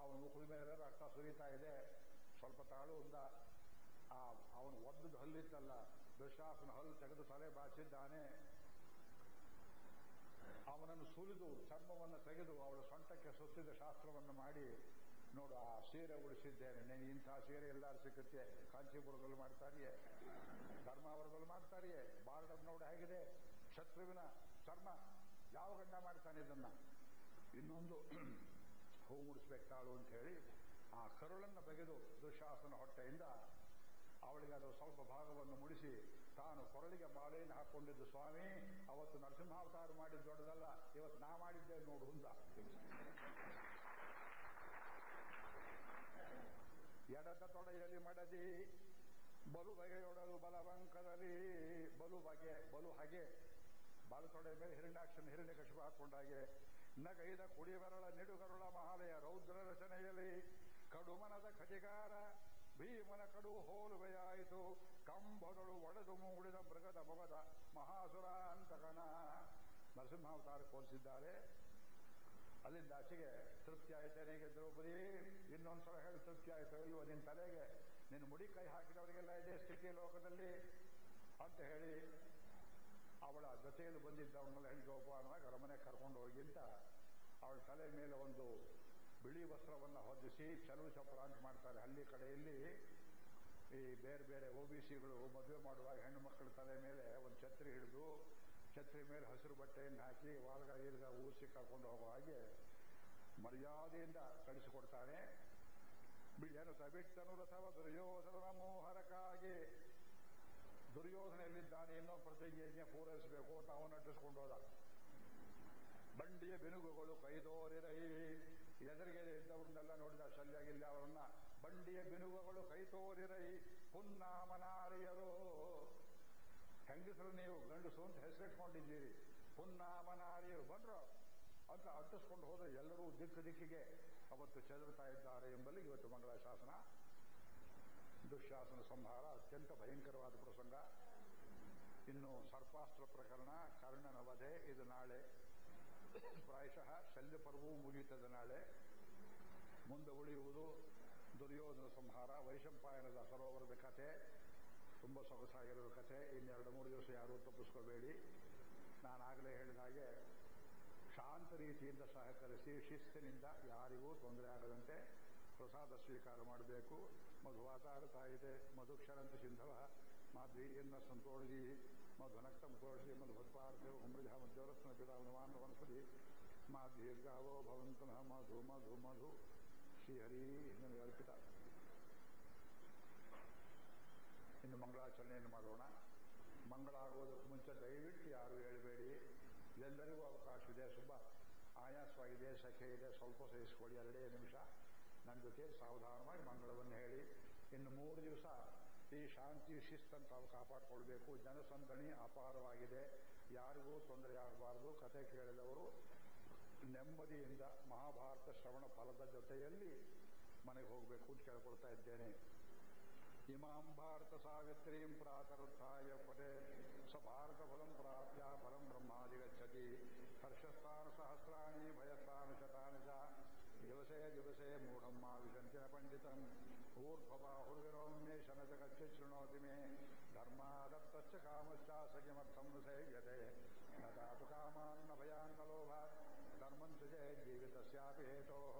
ಅವನ ಮುಖದ ಮೇಲೆ ರಕ್ತ ಸುರಿತಾ ಇದೆ. ಸ್ವಲ್ಪ ತಾಳು ಉಂದ ಆ ಅವನು ಒದ್ದದ ಹಲ್ಲಿತ್ತಲ್ಲ ದುಶಾಸನ ಹಲ್ಲು ತೆಗೆದು ತಲೆ ಬಾಚಿದ್ದಾನೆ. ಅವನನ್ನು ಸುರಿದು ಚರ್ಮವನ್ನು ತೆಗೆದು ಅವಳ ಸೊಂಟಕ್ಕೆ ಸುತ್ತಿದ ಶಾಸ್ತ್ರವನ್ನು ಮಾಡಿ ನೋಡು, ಆ ಸೀರೆ ಉಳಿಸಿದ್ದೇನೆ ನೀನು ಇಂಥ ಸೀರೆ ಎಲ್ಲರೂ ಸಿಕ್ಕುತ್ತೆ. ಕಾಂಚೀಪುರದಲ್ಲಿ ಮಾಡ್ತಾರಿಯೇ? ಧರ್ಮಾವರದಲ್ಲಿ ಮಾಡ್ತಾರಿಯೇ? ಬಾರ್ಡರ್ ನೋಡು ಹೇಗಿದೆ. ಶತ್ರುವಿನ ಚರ್ಮ ಯಾವ ಗಂಡ ಮಾಡ್ತಾನೆ ಇದನ್ನ? ಇನ್ನೊಂದು, ಹೂ ಮುಡಿಸ್ಬೇಕಾಳು ಅಂತ ಹೇಳಿ ಆ ಕರುಳನ್ನು ಬಗೆದು ದುಶಾಸನ ಹೊಟ್ಟೆಯಿಂದ ಅವಳಿಗೆ ಅದು ಸ್ವಲ್ಪ ಭಾಗವನ್ನು ಮುಡಿಸಿ ತಾನು ಕೊರಳಿಗೆ ಬಾಳೆಯನ್ನು ಹಾಕೊಂಡಿದ್ದು ಸ್ವಾಮಿ, ಅವತ್ತು ನರಸಿಂಹಾವತಾರ ಮಾಡಿದ್ದು ದೊಡ್ಡದಲ್ಲ. ಇವತ್ತು ನಾ ಮಾಡಿದ್ದೆ ನೋಡು ಹುಂದ ಎಡದ ತೊಡೆಯಲ್ಲಿ ಮಡದಿ, ಬಲು ಬಗೆಯೊಡಲು ಬಲವಂಕದಲ್ಲಿ ಬಲು ಬಗೆ, ಬಲು ಹಗೆ, ಬಾಲು ತೊಡೆ ಮೇಲೆ ಹಿರಣ್ಯಾಕ್ಷನ ಹಿರಣ್ಯ ಕಶಿಪ ಹಾಕೊಂಡಾಗೆ ನಗೈದ ಕುಡಿಬರಳ ನಿಡುಗರುಳ ಮಹಾಲಯ ರೌದ್ರ ರಚನೆಯಲ್ಲಿ ಕಡುಮನದ ಖಟಿಕಾರ ಭೀಮನ ಕಡು ಹೋಲುವೆಯಾಯಿತು, ಕಂಬದಳು ಒಡೆದು ಮೂಡಿದ ಮೃಗದ ಭವದ ಮಹಾಸುರ ಅಂತಕನ ನರಸಿಂಹಾವತಾರ ಹೋಲಿಸಿದ್ದಾರೆ. ಅಲ್ಲಿಂದ ಆಚೆಗೆ ತೃಪ್ತಿ ಆಯ್ತೇನೆಗೆ ದ್ರೌಪದಿ ಇನ್ನೊಂದ್ಸಲ ಹೇಳಿ, ತೃಪ್ತಿ ಆಯ್ತು. ಇಲ್ವ ನಿನ್ನ ತಲೆಗೆ ನಿನ್ನ ಮುಡಿ ಕೈ ಹಾಕಿದವರಿಗೆಲ್ಲ ಇದೆ ಸ್ಥಿತಿ ಲೋಕದಲ್ಲಿ. ಅಂತ ಹೇಳಿ ಅವಳ ಜೊತೆಯಲ್ಲಿ ಬಂದಿದ್ದ ಹೇಳಿ ಜೋಪಾನವಾಗಿ ಅರಮನೆ ಕರ್ಕೊಂಡು ಹೋಗಿಂತ ಅವಳ ತಲೆ ಮೇಲೆ ಒಂದು ಬಿಳಿ ವಸ್ತ್ರವನ್ನು ಹೊದಿಸಿ ಚಲು ಚಪ್ಪರ ಅಂತ ಮಾಡ್ತಾರೆ. ಹಳ್ಳಿ ಕಡೆಯಲ್ಲಿ ಈ ಬೇರೆ ಬೇರೆ ಒ ಬಿ ಸಿಗಳು ಮದುವೆ ಮಾಡುವಾಗ ಹೆಣ್ಣು ಮಕ್ಕಳ ತಲೆ ಮೇಲೆ ಒಂದು ಛತ್ರಿ ಹಿಡಿದು ಛತ್ರಿ ಮೇಲೆ ಹಸಿರು ಬಟ್ಟೆಯನ್ನು ಹಾಕಿ ವಾಲ್ಗ ಈರ್ಗ ಊಸಿ ಕರ್ಕೊಂಡು ಹೋಗೋ ಹಾಗೆ ಮರ್ಯಾದೆಯಿಂದ ಕಳಿಸಿಕೊಡ್ತಾನೆ ಬಿಳಿಯನು ತಬಿಟ್ಟನು ರಥವ ದುರ್ಯೋಧನ ಮೋಹರಕ್ಕಾಗಿ? ದುರ್ಯೋಧನ ಎಲ್ಲಿದ್ದಾನೆ ಇನ್ನೋ ಪ್ರತಿಜ್ಞೆಗೆ ಪೂರೈಸಬೇಕು ಅಂತ ಅವನು ನಟಿಸ್ಕೊಂಡು ಹೋದ. ಬಂಡಿಯ ಬಿನುಗುಗಳು ಕೈತೋರಿರೈ ಎದುರಿಗೆ ಇದ್ದವ್ರನ್ನೆಲ್ಲ ನೋಡಿದ ಶಲ್ಯಗಿಲ್ಲ ಅವರನ್ನ, ಬಂಡಿಯ ಬಿನುಗುಗಳು ಕೈತೋರಿರೈ ಪುನ್ನಾಮನಾರಿಯರು ಹೆಂಗಸರು ನೀವು ಗಂಡಸು ಅಂತ ಹೆಸರಿಟ್ಕೊಂಡಿದ್ದೀರಿ. ಹುನ್ನಾಮನಾರಿಯರು ಬಂದ್ರು. ಅಂತ ಅಟ್ಟಿಸ್ಕೊಂಡು ಹೋದ್ರೆ ಎಲ್ಲರೂ ದಿಕ್ಕು ದಿಕ್ಕಿಗೆ ಅವತ್ತು ಚದುರ್ತಾ ಇದ್ದಾರೆ ಎಂಬಲ್ಲಿ ಇವತ್ತು ಮಂಗಳ ಶಾಸನ. ದುಶ್ಯಾಸನ ಸಂಹಾರ, ಅತ್ಯಂತ ಭಯಂಕರವಾದ ಪ್ರಸಂಗ. ಇನ್ನು ಸರ್ಪಾಸ್ತ್ರ ಪ್ರಕರಣ, ಕರ್ಣನ ವಧೆ, ಇದು ನಾಳೆ. ಪ್ರಾಯಶಃ ಶಲ್ಯ ಪರ್ವವು ಮುಗಿಯುತ್ತದೆ ನಾಳೆ. ಮುಂದೆ ಉಳಿಯುವುದು ದುರ್ಯೋಧನ ಸಂಹಾರ, ವೈಶಂಪಾಯನದ ಸರೋವರದ ಕಥೆ. ತುಂಬ ಸೊಗಸಾಗಿರೋ ಕಥೆ. ಇನ್ನೆರಡು ಮೂರು ದಿವಸ ಯಾರೂ ತಪ್ಪಿಸ್ಕೋಬೇಡಿ. ನಾನಾಗಲೇ ಹೇಳಿದ ಹಾಗೆ ಶಾಂತ ರೀತಿಯಿಂದ ಸಹಕರಿಸಿ, ಶಿಸ್ತಿನಿಂದ ಯಾರಿಗೂ ತೊಂದರೆ ಆಗದಂತೆ ಪ್ರಸಾದ ಸ್ವೀಕಾರ ಮಾಡಬೇಕು. ಮಧುವಾತಾಡ್ತಾ ಇದೆ. ಮಧುಕ್ಷರಂತ ಸಿಂಧವ. ಮಾಧ್ವಿ ಎನ್ನ ಸಂತೋಷಿ. ಮಧುನಕ್ತಂ ತೋಷಿ ಮಧುಭತ್ಪಾರ್ಥೆ ಉಮೃಜ ಮಧ್ಯವರತ್ನ ಪಿತಾಮನವಾನ್ ವನಸ್ಪತಿ. ಮಾ ದೀರ್ಘಾವೋ ಭವಂತನಃ ಮಧು ಮಧು ಮಧು. ಶ್ರೀಹರಿ ನನಗೆ ಅರ್ಪಿತ. ಇನ್ನು ಮಂಗಳಾಚರಣೆಯನ್ನು ಮಾಡೋಣ. ಮಂಗಳ ಆಗುವುದಕ್ಕೆ ಮುಂಚೆ ದಯವಿಟ್ಟು ಯಾರು ಹೇಳಬೇಡಿ. ಎಲ್ಲರಿಗೂ ಅವಕಾಶ ಇದೆ. ತುಂಬ ಆಯಾಸವಾಗಿದೆ ಸಖೆ ಇದೆ ಸ್ವಲ್ಪ ಸಹಿಸಿಕೊಳ್ಳಿ. ಎರಡೇ ನಿಮಿಷ. ನನ್ನ ಜೊತೆ ಸಾವಧಾನವಾಗಿ ಮಂಗಳವನ್ನು ಹೇಳಿ. ಇನ್ನು ಮೂರು ದಿವಸ ಈ ಶಾಂತಿ ಶಿಸ್ತನ್ನು ತಾವು ಕಾಪಾಡಿಕೊಳ್ಬೇಕು. ಜನಸಂದಣಿ ಅಪಾರವಾಗಿದೆ. ಯಾರಿಗೂ ತೊಂದರೆ ಆಗಬಾರದು. ಕತೆ ಕೇಳಿದವರು ನೆಮ್ಮದಿಯಿಂದ ಮಹಾಭಾರತ ಶ್ರವಣ ಫಲದ ಜೊತೆಯಲ್ಲಿ ಮನೆಗೆ ಹೋಗಬೇಕು ಅಂತ ಕೇಳ್ಕೊಳ್ತಾ ಇದ್ದೇನೆ. ഇമാം ഭാരത സാവിത്രീം പ്രാതരുത്ഥായ പടേ സ ഭാരതഫലം പ്രാപ്യ ഫലം ബ്രഹ്മാതി ഗതി ഹർഷസ്ഥാന് സഹസ്രാണി ഭയസ്ഥാന് ശതാന് ച ദിവസേ ദിവസേ മൂഢം മാ വിശന്തിന പണ്ഡിതം ഊർധ്വബാഹുർവിരോമ്യേ ശനചകച്ച് ശൃണോതി മേ ധർമാദത്തശ്ച കാമശ്ചാസകിമർത്ഥം ന സേവ്യത്തെ ദാതു കാമാന്ന ഭയാന്ന ലോഭ ധർമ്മം തുജയ ജീവിതസ്യാപി ഹേതോഃ